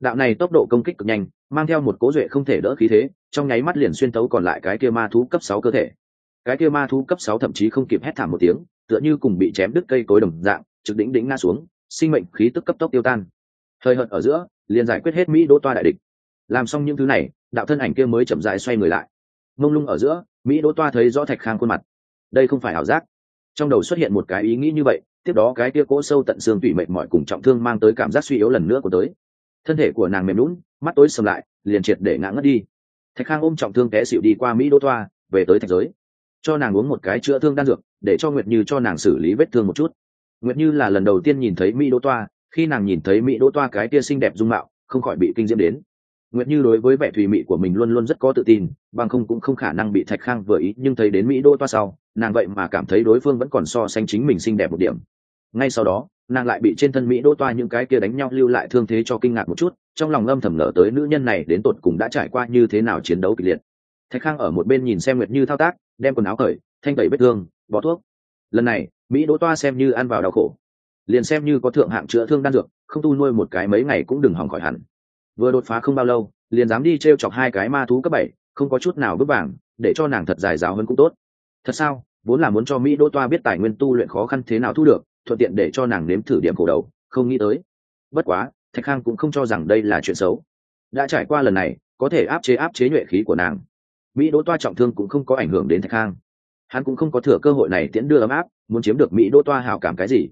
Đạo này tốc độ công kích cực nhanh, mang theo một cố duệ không thể đỡ khí thế, trong nháy mắt liền xuyên tấu còn lại cái kia ma thú cấp sáu cơ thể. Cái kia ma thú cấp sáu thậm chí không kịp hét thảm một tiếng, tựa như cùng bị chém đứt cây cối đồng dạng, trực đỉnh đỉnh ngã xuống, sinh mệnh khí tức cấp tốc tiêu tan. Thời hợt ở giữa, liền giải quyết hết mỹ đỗ toa đại địch. Làm xong những thứ này, đạo thân ảnh kia mới chậm rãi xoay người lại. Mông lung ở giữa, mỹ đỗ toa thấy rõ thạch khang khuôn mặt đây không phải ảo giác. Trong đầu xuất hiện một cái ý nghĩ như vậy, tiếp đó cái tia cỗ sâu tận xương tủy mệt mỏi cùng trọng thương mang tới cảm giác suy yếu lần nữa của tới. Thân thể của nàng mềm lún mắt tối sầm lại, liền triệt để ngã ngất đi. Thạch khang ôm trọng thương té xịu đi qua mỹ đô toa về tới thạch giới. Cho nàng uống một cái chữa thương đan dược, để cho nguyệt như cho nàng xử lý vết thương một chút. Nguyệt như là lần đầu tiên nhìn thấy mỹ đô toa khi nàng nhìn thấy mỹ đô toa cái tia xinh đẹp dung mạo, không khỏi bị kinh diễm đến nguyệt như đối với vẻ thùy mị của mình luôn luôn rất có tự tin, bằng không cũng không khả năng bị thạch khang vừa ý, nhưng thấy đến mỹ Đô toa sau, nàng vậy mà cảm thấy đối phương vẫn còn so sánh chính mình xinh đẹp một điểm. Ngay sau đó, nàng lại bị trên thân mỹ Đô toa những cái kia đánh nhau lưu lại thương thế cho kinh ngạc một chút, trong lòng âm thầm ngờ tới nữ nhân này đến tột cùng đã trải qua như thế nào chiến đấu kịch liệt. Thạch khang ở một bên nhìn xem nguyệt như thao tác, đem quần áo cởi, thanh tẩy vết thương, bỏ thuốc. Lần này, mỹ đỗ toa xem như ăn vào đau khổ. Liền xem như có thượng hạng chữa thương đan dược, không tu nuôi một cái mấy ngày cũng đừng hỏng khỏi hẳn vừa đột phá không bao lâu, liền dám đi t r e o chọc hai cái ma thú cấp bảy, không có chút nào bước vàng để cho nàng thật dài giáo hơn cũng tốt. Thật sao? Vốn là muốn cho mỹ đỗ toa biết tài nguyên tu luyện khó khăn thế nào thu được, thuận tiện để cho nàng nếm thử điểm khổ đầu, không nghĩ tới. Bất quá, thạch khang cũng không cho rằng đây là chuyện xấu. Đã trải qua lần này, có thể áp chế áp chế nhuệ khí của nàng. Mỹ đỗ toa trọng thương cũng không có ảnh hưởng đến thạch khang. Hắn cũng không có thừa cơ hội này tiễn đưa ấm áp, muốn chiếm được mỹ đỗ toa hảo cảm cái gì.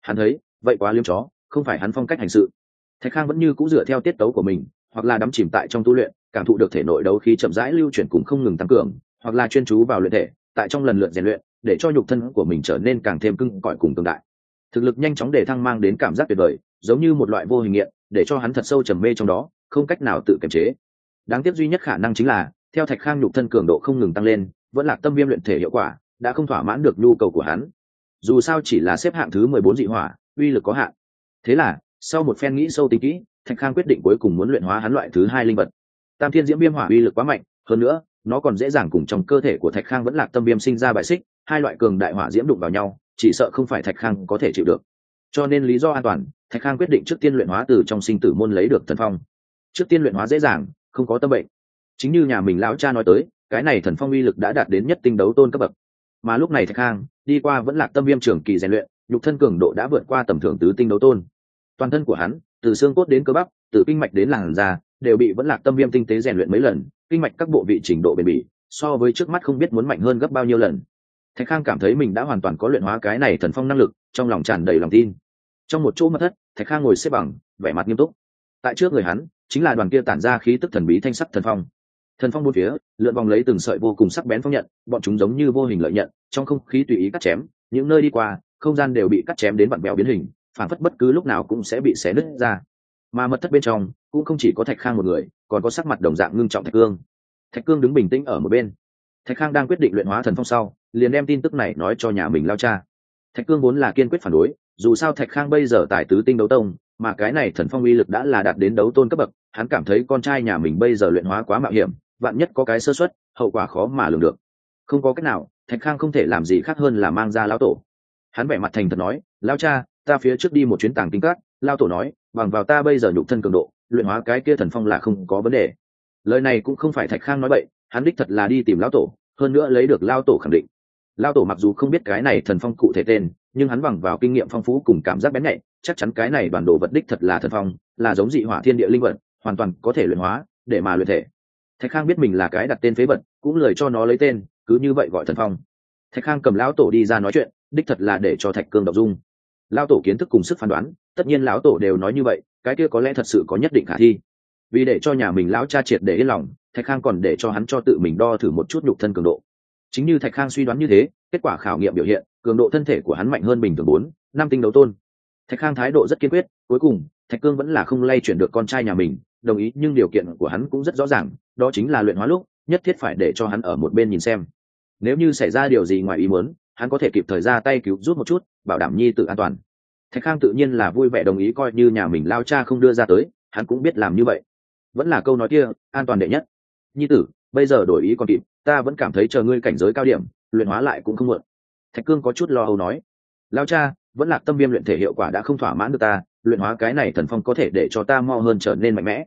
Hắn thấy, vậy quá liêm chó, không phải hắn phong cách hành sự thạch khang vẫn như c ũ dựa theo tiết tấu của mình, hoặc là đắm chìm tại trong tu luyện, cảm thụ được thể nội đấu khí chậm rãi lưu chuyển cùng không ngừng tăng cường, hoặc là chuyên chú vào luyện thể, tại trong lần lượt rèn luyện, để cho nhục thân của mình trở nên càng thêm cưng cõi cùng tương đại. Thực lực nhanh chóng để thăng mang đến cảm giác tuyệt vời, giống như một loại vô hình nghiện, để cho hắn thật sâu trầm mê trong đó, không cách nào tự kiềm chế. Đáng tiếc duy nhất khả năng chính là, theo thạch khang nhục thân cường độ không ngừng tăng lên, vẫn là tâm viêm luyện thể hiệu quả, đã không thỏa mãn được nhu cầu của hắn. Dù sao chỉ là xếp hạng thứ mười bốn dị hỏa, uy lực có hạn. Thế là sau một phen nghĩ sâu tính kỹ, thạch khang quyết định cuối cùng muốn luyện hóa hắn loại thứ hai linh vật. Tam thiên diễm viêm hỏa uy lực quá mạnh, hơn nữa, nó còn dễ dàng cùng trong cơ thể của thạch khang vẫn lạc tâm viêm sinh ra bại xích, hai loại cường đại hỏa diễm đụng vào nhau, chỉ sợ không phải thạch khang có thể chịu được. Cho nên lý do an toàn, thạch khang quyết định trước tiên luyện hóa từ trong sinh tử môn lấy được thần phong. Trước tiên luyện hóa dễ dàng, không có tâm bệnh. Chính như nhà mình lão cha nói tới, cái này thần phong uy lực đã đạt đến nhất tinh đấu tôn cấp bậc. Mà lúc này thạch khang, đi qua vẫn lạc tâm viêm trường kỳ rèn luyện, nhục thân cường độ đã vượt qua tầm thường tứ tinh đấu tôn toàn thân của hắn, từ xương cốt đến cơ bắp, từ kinh mạch đến làn da, đều bị vẫn lạc tâm viêm tinh tế rèn luyện mấy lần, kinh mạch các bộ vị trình độ bền bỉ, so với trước mắt không biết muốn mạnh hơn gấp bao nhiêu lần. Thạch khang cảm thấy mình đã hoàn toàn có luyện hóa cái này thần phong năng lực, trong lòng tràn đầy lòng tin. Trong một chỗ mất thất, thạch khang ngồi xếp bằng, vẻ mặt nghiêm túc. Tại trước người hắn, chính là đoàn kia tản ra khí tức thần bí thanh sắc thần phong. Thần phong bốn phía, lượn vòng lấy từng sợi vô cùng sắc bén phong nhận, bọn chúng giống như vô hình lợi nhận, trong không khí tùy ý cắt chém, những nơi đi qua, không gian đều bị cắt chém đến vặn bèo biến hình phản phất bất cứ lúc nào cũng sẽ bị xé nứt ra. Mà mật thất bên trong cũng không chỉ có thạch khang một người, còn có sắc mặt đồng dạng ngưng trọng thạch cương. Thạch cương đứng bình tĩnh ở một bên. Thạch khang đang quyết định luyện hóa thần phong sau, liền đem tin tức này nói cho nhà mình lao cha. Thạch cương vốn là kiên quyết phản đối, dù sao thạch khang bây giờ tại tứ tinh đấu tông, mà cái này thần phong uy lực đã là đạt đến đấu tôn cấp bậc, hắn cảm thấy con trai nhà mình bây giờ luyện hóa quá mạo hiểm, vạn nhất có cái sơ xuất hậu quả khó mà lường được. Không có cách nào, thạch khang không thể làm gì khác hơn là mang ra lão tổ. Hắn vẻ mặt thành thật nói, lao cha ta phía trước đi một chuyến tàng kinh cát lao tổ nói bằng vào ta bây giờ nhục thân cường độ luyện hóa cái kia thần phong là không có vấn đề. Lời này cũng không phải thạch khang nói vậy, hắn đích thật là đi tìm lão tổ hơn nữa lấy được lao tổ khẳng định. Lao tổ mặc dù không biết cái này thần phong cụ thể tên nhưng hắn bằng vào kinh nghiệm phong phú cùng cảm giác bén nhạy chắc chắn cái này bản đồ vật đích thật là thần phong là giống dị hỏa thiên địa linh vật hoàn toàn có thể luyện hóa để mà luyện thể. Thạch khang biết mình là cái đặt tên phế vật cũng lời cho nó lấy tên cứ như vậy gọi thần phong. Thạch khang cầm lão tổ đi ra nói chuyện đích thật là để cho thạch cương đọc dung lão tổ kiến thức cùng sức phán đoán, tất nhiên lão tổ đều nói như vậy, cái kia có lẽ thật sự có nhất định khả thi. Vì để cho nhà mình lão cha triệt để yên lòng, thạch khang còn để cho hắn cho tự mình đo thử một chút nhục thân cường độ. Chính như thạch khang suy đoán như thế, kết quả khảo nghiệm biểu hiện, cường độ thân thể của hắn mạnh hơn bình thường bốn, năm tinh đấu tôn. Thạch khang thái độ rất kiên quyết, cuối cùng, thạch cương vẫn là không lay chuyển được con trai nhà mình, đồng ý, nhưng điều kiện của hắn cũng rất rõ ràng, đó chính là luyện hóa lúc, nhất thiết phải để cho hắn ở một bên nhìn xem. Nếu như xảy ra điều gì ngoài ý muốn hắn có thể kịp thời ra tay cứu rút một chút, bảo đảm nhi tự an toàn. Thạch khang tự nhiên là vui vẻ đồng ý coi như nhà mình lao cha không đưa ra tới, hắn cũng biết làm như vậy. Vẫn là câu nói kia, an toàn đệ nhất. Nhi tử, bây giờ đổi ý còn kịp, ta vẫn cảm thấy chờ ngươi cảnh giới cao điểm, luyện hóa lại cũng không muộn. Thạch cương có chút lo âu nói. Lao cha, vẫn là tâm viêm luyện thể hiệu quả đã không thỏa mãn được ta, luyện hóa cái này thần phong có thể để cho ta mo hơn trở nên mạnh mẽ.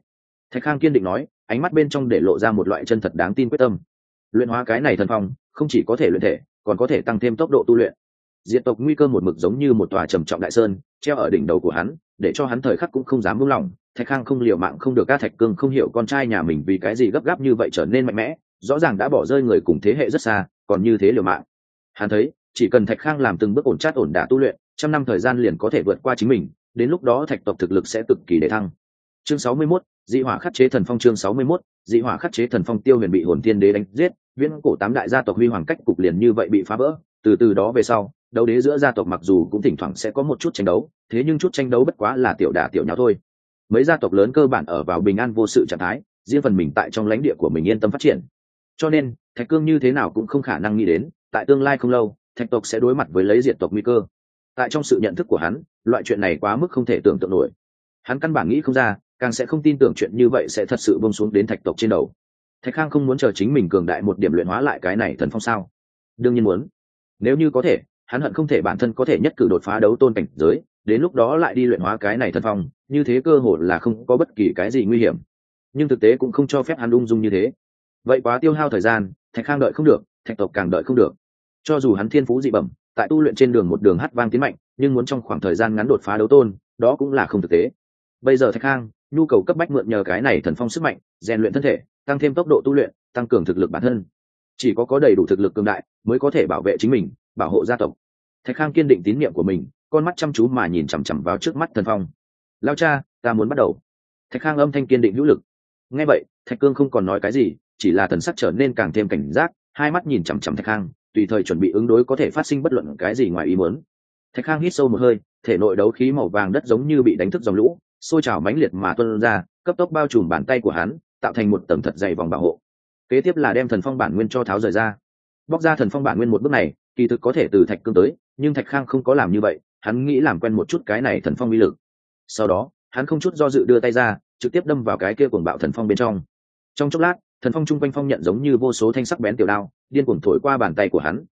Thạch khang kiên định nói, ánh mắt bên trong để lộ ra một loại chân thật đáng tin quyết tâm. Luyện hóa cái này thần phong, không chỉ có thể luyện thể còn có thể tăng thêm tốc độ tu luyện. Diện tộc nguy cơ một mực giống như một tòa trầm trọng đại sơn treo ở đỉnh đầu của hắn để cho hắn thời khắc cũng không dám buông lỏng. Thạch khang không liều mạng không được ca thạch cương không hiểu con trai nhà mình vì cái gì gấp gáp như vậy trở nên mạnh mẽ rõ ràng đã bỏ rơi người cùng thế hệ rất xa còn như thế liều mạng. Hắn thấy chỉ cần thạch khang làm từng bước ổn chát ổn đả tu luyện trăm năm thời gian liền có thể vượt qua chính mình đến lúc đó thạch tộc thực lực sẽ cực kỳ để thăng. Chương 61, dị hỏa khắc chế thần phong chương 61, dị hỏa khắc chế thần phong tiêu huyền bị hồn tiên đế đánh giết, viễn cổ tám đại gia tộc huy hoàng cách cục liền như vậy bị phá vỡ, từ từ đó về sau, đấu đế giữa gia tộc mặc dù cũng thỉnh thoảng sẽ có một chút tranh đấu, thế nhưng chút tranh đấu bất quá là tiểu đả tiểu nhau thôi. Mấy gia tộc lớn cơ bản ở vào bình an vô sự trạng thái, riêng phần mình tại trong lãnh địa của mình yên tâm phát triển. Cho nên, thạch cương như thế nào cũng không khả năng nghĩ đến, tại tương lai không lâu, thạch tộc sẽ đối mặt với lấy diệt tộc nguy cơ. Tại trong sự nhận thức của hắn, loại chuyện này quá mức không thể tưởng tượng nổi. Hắn căn bản nghĩ không ra càng sẽ không tin tưởng chuyện như vậy sẽ thật sự bông xuống đến thạch tộc trên đầu. Thạch khang không muốn chờ chính mình cường đại một điểm luyện hóa lại cái này thần phong sao? Đương nhiên muốn. Nếu như có thể, hắn hận không thể bản thân có thể nhất cử đột phá đấu tôn cảnh giới, đến lúc đó lại đi luyện hóa cái này thần phong, như thế cơ hội là không có bất kỳ cái gì nguy hiểm. Nhưng thực tế cũng không cho phép hắn ung dung như thế. Vậy quá tiêu hao thời gian, thạch khang đợi không được, thạch tộc càng đợi không được. Cho dù hắn thiên phú dị bẩm, tại tu luyện trên đường một đường hát vang tiến mạnh, nhưng muốn trong khoảng thời gian ngắn đột phá đấu tôn, đó cũng là không thực tế. Bây giờ thạch khang nhu cầu cấp bách mượn nhờ cái này thần phong sức mạnh, rèn luyện thân thể, tăng thêm tốc độ tu luyện, tăng cường thực lực bản thân. Chỉ có có đầy đủ thực lực cường đại mới có thể bảo vệ chính mình, bảo hộ gia tộc. Thạch khang kiên định tín nhiệm của mình, con mắt chăm chú mà nhìn chằm chằm vào trước mắt thần phong. Lao cha, ta muốn bắt đầu. Thạch khang âm thanh kiên định hữu lực. Nghe vậy, thạch cương không còn nói cái gì, chỉ là thần sắc trở nên càng thêm cảnh giác, hai mắt nhìn chằm chằm thạch khang, tùy thời chuẩn bị ứng đối có thể phát sinh bất luận cái gì ngoài ý muốn. Thạch khang hít sâu một hơi, thể nội đấu khí màu vàng đất giống như bị đánh thức dòng lũ sôi trào mãnh liệt mà tuân ra, cấp tốc bao trùm bàn tay của hắn, tạo thành một tầng thật dày vòng bảo hộ. Kế tiếp là đem thần phong bản nguyên cho tháo rời ra. Bóc ra thần phong bản nguyên một bước này, kỳ thực có thể từ thạch cương tới, nhưng thạch khang không có làm như vậy, hắn nghĩ làm quen một chút cái này thần phong uy lực. Sau đó, hắn không chút do dự đưa tay ra, trực tiếp đâm vào cái kia cuồng bạo thần phong bên trong. Trong chốc lát, thần phong chung quanh phong nhận giống như vô số thanh sắc bén tiểu đao, điên cuồng thổi qua bàn tay của hắn.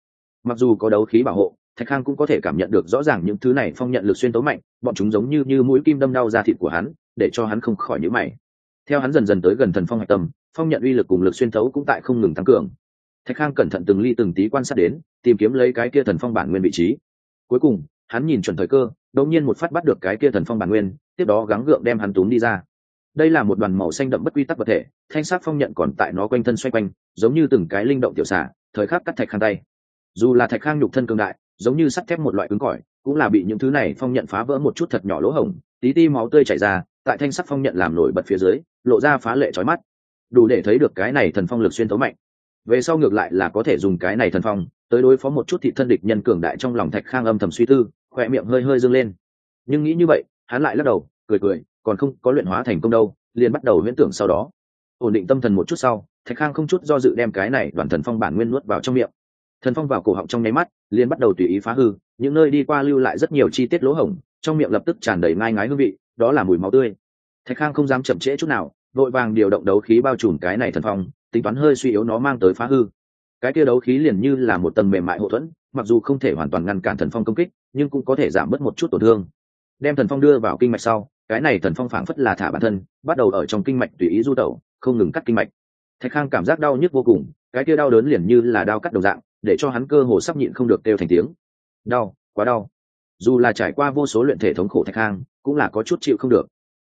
Mặc dù có đấu khí bảo hộ thạch khang cũng có thể cảm nhận được rõ ràng những thứ này phong nhận lực xuyên tấu mạnh, bọn chúng giống như như mũi kim đâm đau ra thịt của hắn, để cho hắn không khỏi nhữ mày. Theo hắn dần dần tới gần thần phong hạch tâm, phong nhận uy lực cùng lực xuyên tấu cũng tại không ngừng tăng cường. Thạch khang cẩn thận từng ly từng tí quan sát đến, tìm kiếm lấy cái kia thần phong bản nguyên vị trí. Cuối cùng, hắn nhìn chuẩn thời cơ, đột nhiên một phát bắt được cái kia thần phong bản nguyên, tiếp đó gắng gượng đem hắn túm đi ra. Đây là một đoàn màu xanh đậm bất quy tắc vật thể, thanh sắc phong nhận còn tại nó quanh thân xoay quanh, giống như từng cái linh động tiểu xả thời khắc cắt thạch khang tay. Dù là thạch khang nhục thân cường đại giống như sắt thép một loại cứng cỏi, cũng là bị những thứ này phong nhận phá vỡ một chút thật nhỏ lỗ hổng, tí ti máu tươi chảy ra, tại thanh sắt phong nhận làm nổi bật phía dưới, lộ ra phá lệ trói mắt. Đủ để thấy được cái này thần phong lực xuyên tấu mạnh. Về sau ngược lại là có thể dùng cái này thần phong, tới đối phó một chút thị thân địch nhân cường đại trong lòng thạch khang âm thầm suy tư, khỏe miệng hơi hơi dâng lên. Nhưng nghĩ như vậy, hắn lại lắc đầu, cười cười, còn không có luyện hóa thành công đâu, liền bắt đầu huyễn tưởng sau đó. Ổn định tâm thần một chút sau, thạch khang không chút do dự đem cái này đoàn thần phong bản nguyên nuốt vào trong miệng thần phong vào cổ họng trong nháy mắt, liền bắt đầu tùy ý phá hư, những nơi đi qua lưu lại rất nhiều chi tiết lỗ hổng, trong miệng lập tức tràn đầy ngai ngái hương vị, đó là mùi máu tươi. Thạch khang không dám chậm trễ chút nào, vội vàng điều động đấu khí bao trùm cái này thần phong, tính toán hơi suy yếu nó mang tới phá hư. Cái kia đấu khí liền như là một tầng mềm mại hậu thuẫn, mặc dù không thể hoàn toàn ngăn cản thần phong công kích, nhưng cũng có thể giảm bớt một chút tổn thương. Đem thần phong đưa vào kinh mạch sau, cái này thần phong phảng phất là thả bản thân, bắt đầu ở trong kinh mạch tùy ý du tẩu, không ngừng cắt kinh mạch. Thạch khang cảm giác đau nhức vô cùng, cái kia đau đớn liền như là đau cắt đầu dạng để cho hắn cơ hồ sắp nhịn không được kêu thành tiếng. Đau, quá đau. Dù là trải qua vô số luyện thể thống khổ thạch khang, cũng là có chút chịu không được.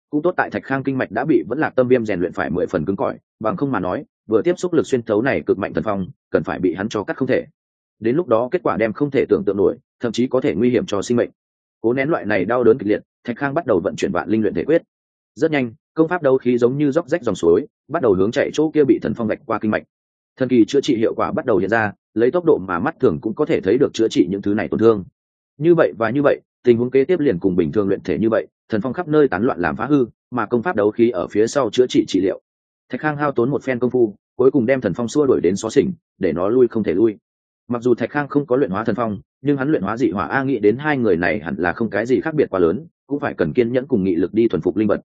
Cũng tốt tại thạch khang kinh mạch đã bị vẫn lạc tâm viêm rèn luyện phải mười phần cứng cỏi, bằng không mà nói, vừa tiếp xúc lực xuyên thấu này cực mạnh thần phong, cần phải bị hắn cho cắt không thể. Đến lúc đó kết quả đem không thể tưởng tượng nổi, thậm chí có thể nguy hiểm cho sinh mệnh. Cố nén loại này đau đớn kịch liệt, thạch khang bắt đầu vận chuyển vạn linh luyện thể quyết. Rất nhanh, công pháp đấu khí giống như róc rách dòng suối, bắt đầu hướng chạy chỗ kia bị thần phong gạch qua kinh mạch thần kỳ chữa trị hiệu quả bắt đầu hiện ra, lấy tốc độ mà mắt thường cũng có thể thấy được chữa trị những thứ này tổn thương. Như vậy và như vậy, tình huống kế tiếp liền cùng bình thường luyện thể như vậy, thần phong khắp nơi tán loạn làm phá hư, mà công pháp đấu khí ở phía sau chữa trị trị liệu. Thạch khang hao tốn một phen công phu, cuối cùng đem thần phong xua đuổi đến xó xỉnh, để nó lui không thể lui. Mặc dù thạch khang không có luyện hóa thần phong, nhưng hắn luyện hóa dị hỏa a nghĩ đến hai người này hẳn là không cái gì khác biệt quá lớn, cũng phải cần kiên nhẫn cùng nghị lực đi thuần phục linh vật.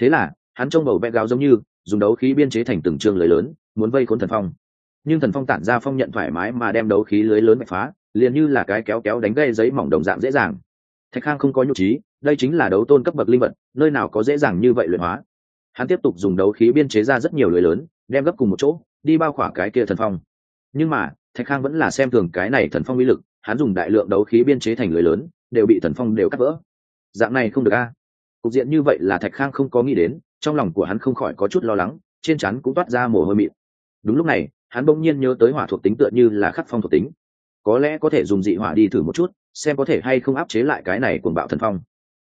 Thế là, hắn trông bầu vẽ gáo giống như, dùng đấu khí biên chế thành từng trường lời lớn, muốn vây khốn thần phong nhưng thần phong tản ra phong nhận thoải mái mà đem đấu khí lưới lớn bạch phá, liền như là cái kéo kéo đánh gây giấy mỏng đồng dạng dễ dàng. Thạch khang không có nhu trí, đây chính là đấu tôn cấp bậc linh vật, nơi nào có dễ dàng như vậy luyện hóa. Hắn tiếp tục dùng đấu khí biên chế ra rất nhiều lưới lớn, đem gấp cùng một chỗ, đi bao khỏa cái kia thần phong. Nhưng mà, thạch khang vẫn là xem thường cái này thần phong uy lực, hắn dùng đại lượng đấu khí biên chế thành lưới lớn, đều bị thần phong đều cắt vỡ. Dạng này không được a. Cục diện như vậy là thạch khang không có nghĩ đến, trong lòng của hắn không khỏi có chút lo lắng, trên chắn cũng toát ra mồ hôi mịt. đúng lúc này hắn bỗng nhiên nhớ tới hỏa thuộc tính tựa như là khắc phong thuộc tính. Có lẽ có thể dùng dị hỏa đi thử một chút, xem có thể hay không áp chế lại cái này cuồng bạo thần phong.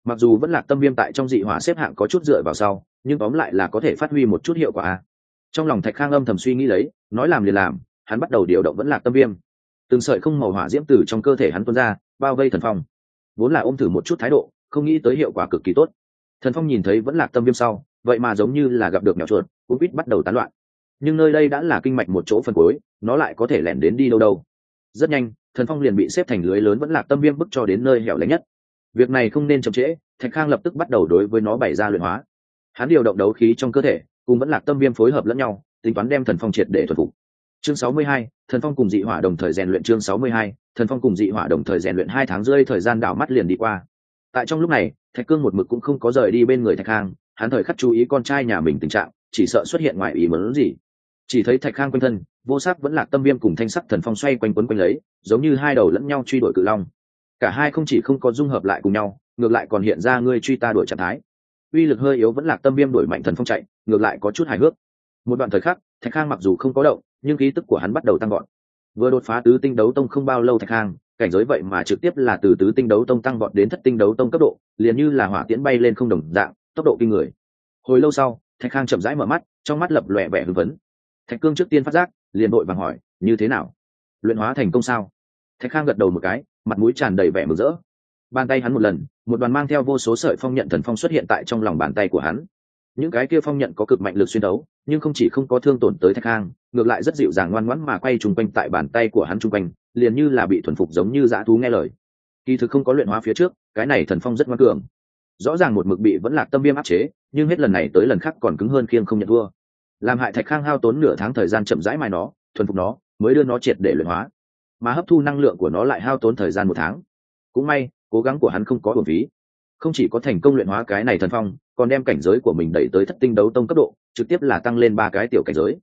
Mặc dù vẫn là tâm viêm tại trong dị hỏa xếp hạng có chút dựa vào sau, nhưng tóm lại là có thể phát huy một chút hiệu quả. Trong lòng thạch khang âm thầm suy nghĩ lấy, nói làm liền làm, hắn bắt đầu điều động vẫn là tâm viêm. Từng sợi không màu hỏa diễm từ trong cơ thể hắn tuôn ra, bao vây thần phong. Vốn là ôm thử một chút thái độ, không nghĩ tới hiệu quả cực kỳ tốt. Thần phong nhìn thấy vẫn là tâm viêm sau, vậy mà giống như là gặp được mèo chuột cũng biết bắt đầu tán loạn nhưng nơi đây đã là kinh mạch một chỗ phần cuối nó lại có thể lẻn đến đi đâu đâu. Rất nhanh thần phong liền bị xếp thành lưới lớn vẫn lạc tâm viêm bức cho đến nơi hẻo lánh nhất. Việc này không nên chậm trễ thạch khang lập tức bắt đầu đối với nó bày ra luyện hóa. Hắn điều động đấu khí trong cơ thể cùng vẫn lạc tâm viêm phối hợp lẫn nhau tính toán đem thần phong triệt để thuần phục. Chương 62, thần phong cùng dị hỏa đồng thời rèn luyện chương 62, thần phong cùng dị hỏa đồng thời rèn luyện hai tháng rơi thời gian đảo mắt liền đi qua. Tại trong lúc này thạch cương một mực cũng không có rời đi bên người thạch khang hắn thời khắc chú ý con trai nhà mình tình trạng chỉ sợ xuất hiện ngoài ý muốn gì chỉ thấy thạch khang quanh thân, vô sắc vẫn lạc tâm viêm cùng thanh sắc thần phong xoay quanh quấn quanh lấy, giống như hai đầu lẫn nhau truy đuổi cự long. Cả hai không chỉ không có dung hợp lại cùng nhau, ngược lại còn hiện ra ngươi truy ta đuổi trạng thái. Uy lực hơi yếu vẫn lạc tâm viêm đuổi mạnh thần phong chạy, ngược lại có chút hài hước. Một đoạn thời khắc, thạch khang mặc dù không có động, nhưng khí tức của hắn bắt đầu tăng gọn vừa đột phá tứ tinh đấu tông không bao lâu thạch khang, cảnh giới vậy mà trực tiếp là từ tứ tinh đấu tông tăng gọn đến thất tinh đấu tông cấp độ, liền như là hỏa tiễn bay lên không đồng dạng, tốc độ kinh người. Hồi lâu sau, thạch khang chậm rãi mở mắt, trong mắt lập lòe vẻ hưng vấn thạch cương trước tiên phát giác, liền vội vàng hỏi, như thế nào? Luyện hóa thành công sao? Thạch khang gật đầu một cái, mặt mũi tràn đầy vẻ mừng rỡ. Bàn tay hắn một lần, một đoàn mang theo vô số sợi phong nhận thần phong xuất hiện tại trong lòng bàn tay của hắn. Những cái kia phong nhận có cực mạnh lực xuyên đấu, nhưng không chỉ không có thương tổn tới thạch khang, ngược lại rất dịu dàng ngoan ngoãn mà quay chung quanh tại bàn tay của hắn chung quanh, liền như là bị thuần phục giống như dã thú nghe lời. Kỳ thực không có luyện hóa phía trước, cái này thần phong rất ngoan cường. Rõ ràng một mực bị vẫn là tâm viêm áp chế, nhưng hết lần này tới lần khác còn cứng hơn khiêng không nhận thua làm hại thạch khang hao tốn nửa tháng thời gian chậm rãi mài nó, thuần phục nó, mới đưa nó triệt để luyện hóa. Mà hấp thu năng lượng của nó lại hao tốn thời gian một tháng. Cũng may, cố gắng của hắn không có bổn phí. Không chỉ có thành công luyện hóa cái này thần phong, còn đem cảnh giới của mình đẩy tới thất tinh đấu tông cấp độ, trực tiếp là tăng lên ba cái tiểu cảnh giới.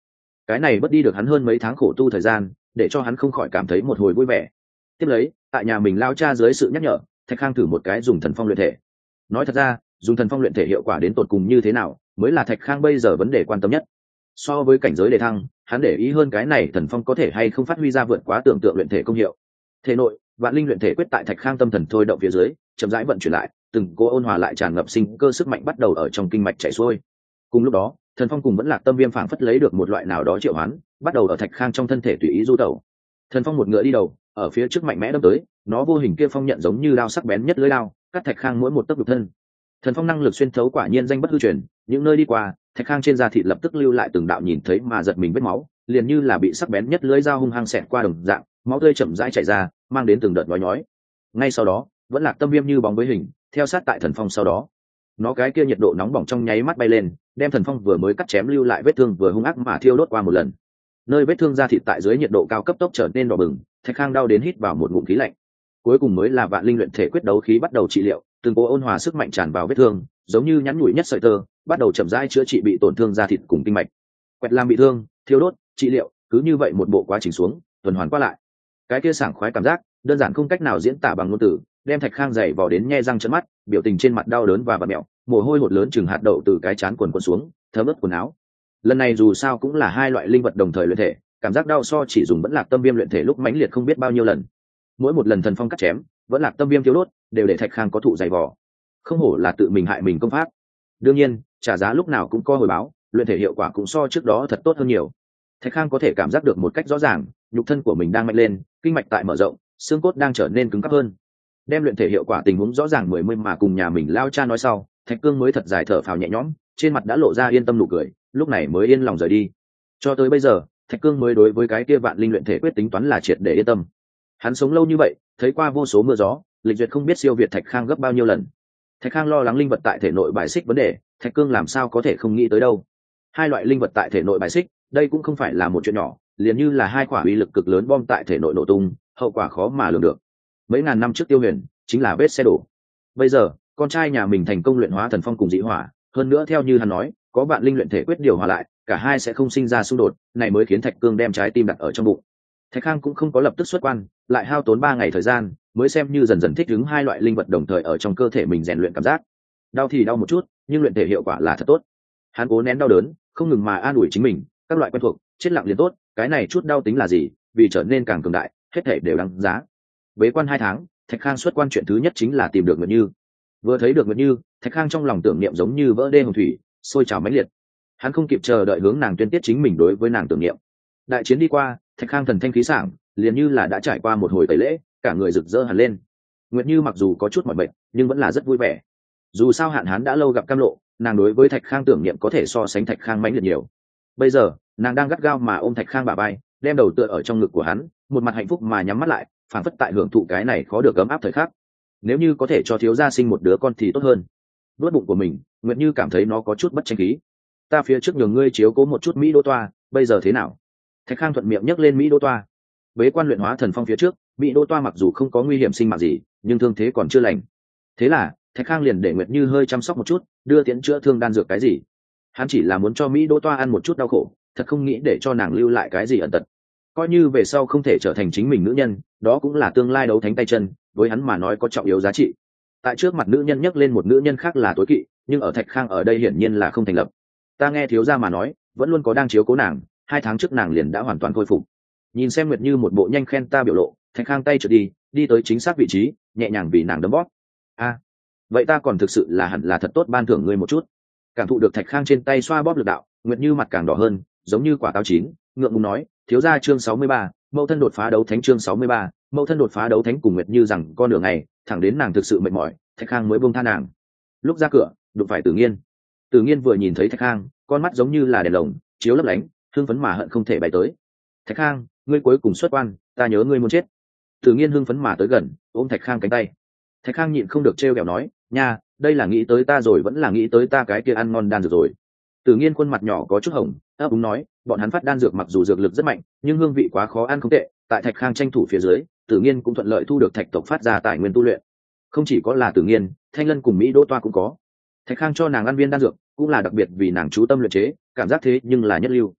Cái này mất đi được hắn hơn mấy tháng khổ tu thời gian, để cho hắn không khỏi cảm thấy một hồi vui vẻ. Tiếp lấy, tại nhà mình lao cha dưới sự nhắc nhở, thạch khang thử một cái dùng thần phong luyện thể. Nói thật ra, dùng thần phong luyện thể hiệu quả đến tột cùng như thế nào, mới là thạch khang bây giờ vấn đề quan tâm nhất so với cảnh giới đề thăng hắn để ý hơn cái này thần phong có thể hay không phát huy ra vượt quá tưởng tượng luyện thể công hiệu. Thể nội vạn linh luyện thể quyết tại thạch khang tâm thần thôi động phía dưới chậm rãi vận chuyển lại từng cô ôn hòa lại tràn ngập sinh cơ sức mạnh bắt đầu ở trong kinh mạch chảy xuôi. Cùng lúc đó thần phong cùng vẫn lạc tâm viêm phảng phất lấy được một loại nào đó triệu hoán bắt đầu ở thạch khang trong thân thể tùy ý du tẩu. Thần phong một ngựa đi đầu ở phía trước mạnh mẽ đâm tới nó vô hình kia phong nhận giống như đao sắc bén nhất lưới lao, cắt thạch khang mỗi một tấc đục thân. Thần phong năng lực xuyên thấu quả nhiên danh bất hư truyền những nơi đi qua thạch khang trên da thịt lập tức lưu lại từng đạo nhìn thấy mà giật mình vết máu, liền như là bị sắc bén nhất lưới dao hung hăng xẹt qua đồng dạng, máu tươi chậm rãi chảy ra, mang đến từng đợt nói nhói. Ngay sau đó, vẫn là tâm viêm như bóng với hình, theo sát tại thần phong sau đó. Nó cái kia nhiệt độ nóng bỏng trong nháy mắt bay lên, đem thần phong vừa mới cắt chém lưu lại vết thương vừa hung ác mà thiêu đốt qua một lần. Nơi vết thương da thịt tại dưới nhiệt độ cao cấp tốc trở nên đỏ bừng, thạch khang đau đến hít vào một ngụm khí lạnh. Cuối cùng mới là vạn linh luyện thể quyết đấu khí bắt đầu trị liệu, từng cố ôn hòa sức mạnh tràn vào vết thương giống như nhắn nhủi nhất sợi tơ, bắt đầu chậm rãi chữa trị bị tổn thương da thịt cùng kinh mạch. Quẹt làm bị thương, thiêu đốt, trị liệu, cứ như vậy một bộ quá trình xuống, tuần hoàn qua lại. Cái kia sảng khoái cảm giác, đơn giản không cách nào diễn tả bằng ngôn từ, đem thạch khang dày vò đến nhe răng chân mắt, biểu tình trên mặt đau đớn và bật mẹo mồ hôi hột lớn chừng hạt đậu từ cái chán quần quần xuống, thấm ướt quần áo. Lần này dù sao cũng là hai loại linh vật đồng thời luyện thể, cảm giác đau so chỉ dùng vẫn lạc tâm viêm luyện thể lúc mãnh liệt không biết bao nhiêu lần. Mỗi một lần thần phong cắt chém, vẫn lạc tâm viêm thiếu đốt, đều để thạch khang có thụ dày vỏ không hổ là tự mình hại mình công pháp. Đương nhiên, trả giá lúc nào cũng có hồi báo, luyện thể hiệu quả cũng so trước đó thật tốt hơn nhiều. Thạch khang có thể cảm giác được một cách rõ ràng, nhục thân của mình đang mạnh lên, kinh mạch tại mở rộng, xương cốt đang trở nên cứng cắp hơn. Đem luyện thể hiệu quả tình huống rõ ràng mười mươi mà cùng nhà mình lao cha nói sau, thạch cương mới thật dài thở phào nhẹ nhõm, trên mặt đã lộ ra yên tâm nụ cười, lúc này mới yên lòng rời đi. Cho tới bây giờ, thạch cương mới đối với cái kia vạn linh luyện thể quyết tính toán là triệt để yên tâm. Hắn sống lâu như vậy, thấy qua vô số mưa gió, lịch duyệt không biết siêu việt thạch khang gấp bao nhiêu lần thạch khang lo lắng linh vật tại thể nội bài xích vấn đề, thạch cương làm sao có thể không nghĩ tới đâu. Hai loại linh vật tại thể nội bài xích, đây cũng không phải là một chuyện nhỏ, liền như là hai quả uy lực cực lớn bom tại thể nội nổ tung, hậu quả khó mà lường được. Mấy ngàn năm trước tiêu huyền, chính là vết xe đổ. Bây giờ, con trai nhà mình thành công luyện hóa thần phong cùng dị hỏa, hơn nữa theo như hắn nói, có bạn linh luyện thể quyết điều hòa lại, cả hai sẽ không sinh ra xung đột, này mới khiến thạch cương đem trái tim đặt ở trong bụng. Thạch khang cũng không có lập tức xuất quan, lại hao tốn ba ngày thời gian mới xem như dần dần thích ứng hai loại linh vật đồng thời ở trong cơ thể mình rèn luyện cảm giác. Đau thì đau một chút, nhưng luyện thể hiệu quả là thật tốt. Hắn cố nén đau đớn, không ngừng mà an ủi chính mình, các loại quen thuộc, chết lặng liền tốt, cái này chút đau tính là gì, vì trở nên càng cường đại, hết thể đều đáng giá. Bế quan hai tháng, thạch khang xuất quan chuyện thứ nhất chính là tìm được nguyệt như. Vừa thấy được nguyệt như, thạch khang trong lòng tưởng niệm giống như vỡ đê hồng thủy, sôi trào mãnh liệt. Hắn không kịp chờ đợi hướng nàng tuyên tiết chính mình đối với nàng tưởng niệm. Đại chiến đi qua, thạch khang thần thanh khí sảng, liền như là đã trải qua một hồi tẩy lễ cả người rực rỡ hẳn lên. Nguyệt như mặc dù có chút mọi bệnh nhưng vẫn là rất vui vẻ. Dù sao hạn hán đã lâu gặp cam lộ, nàng đối với thạch khang tưởng niệm có thể so sánh thạch khang mãnh liệt nhiều. Bây giờ, nàng đang gắt gao mà ôm thạch khang bà bay đem đầu tựa ở trong ngực của hắn, một mặt hạnh phúc mà nhắm mắt lại phản phất tại hưởng thụ cái này khó được ấm áp thời khắc. Nếu như có thể cho thiếu gia sinh một đứa con thì tốt hơn. Vớt bụng của mình, nguyệt như cảm thấy nó có chút bất tranh khí. Ta phía trước nhường ngươi chiếu cố một chút mỹ đô toa, bây giờ thế nào? Thạch khang thuận miệng nhấc lên mỹ đô toa. Bế quan luyện hóa thần phong phía trước mỹ đô toa mặc dù không có nguy hiểm sinh mạng gì, nhưng thương thế còn chưa lành. Thế là, thạch khang liền để nguyệt như hơi chăm sóc một chút, đưa tiễn chữa thương đan dược cái gì. Hắn chỉ là muốn cho mỹ đô toa ăn một chút đau khổ, thật không nghĩ để cho nàng lưu lại cái gì ẩn tật. Coi như về sau không thể trở thành chính mình nữ nhân, đó cũng là tương lai đấu thánh tay chân, với hắn mà nói có trọng yếu giá trị. Tại trước mặt nữ nhân nhắc lên một nữ nhân khác là tối kỵ, nhưng ở thạch khang ở đây hiển nhiên là không thành lập. Ta nghe thiếu gia mà nói, vẫn luôn có đang chiếu cố nàng, hai tháng trước nàng liền đã hoàn toàn khôi phục. Nhìn xem nguyệt như một bộ nhanh khen ta biểu lộ thạch khang tay trượt đi đi tới chính xác vị trí, nhẹ nhàng vì nàng đấm bóp. A, vậy ta còn thực sự là hẳn là thật tốt ban thưởng ngươi một chút. Cảm thụ được thạch khang trên tay xoa bóp lực đạo, nguyệt như mặt càng đỏ hơn, giống như quả táo chín, ngượng ngùng nói, thiếu gia chương sáu mươi ba, mẫu thân đột phá đấu thánh chương sáu mươi ba, mẫu thân đột phá đấu thánh cùng nguyệt như rằng con đường này, thẳng đến nàng thực sự mệt mỏi, thạch khang mới buông tha nàng. Lúc ra cửa, đụng phải tử nghiên. Tử nghiên vừa nhìn thấy thạch khang, con mắt giống như là đèn lồng, chiếu lấp lánh, thương phấn mà hận không thể bày tới. Thạch khang, ngươi cuối cùng xuất quan, ta nhớ ngươi muốn chết tử Nhiên hưng phấn mà tới gần ôm thạch khang cánh tay. Thạch khang nhịn không được trêu kẹo nói nha đây là nghĩ tới ta rồi vẫn là nghĩ tới ta cái kia ăn ngon đan dược rồi. Tử Nhiên khuôn mặt nhỏ có chút hồng ấp úng nói bọn hắn phát đan dược mặc dù dược lực rất mạnh nhưng hương vị quá khó ăn không tệ. Tại thạch khang tranh thủ phía dưới tử Nhiên cũng thuận lợi thu được thạch tộc phát ra tài nguyên tu luyện. Không chỉ có là tử Nhiên, thanh lân cùng mỹ đỗ toa cũng có. Thạch khang cho nàng ăn viên đan dược cũng là đặc biệt vì nàng chú tâm luyện chế cảm giác thế nhưng là nhất lưu.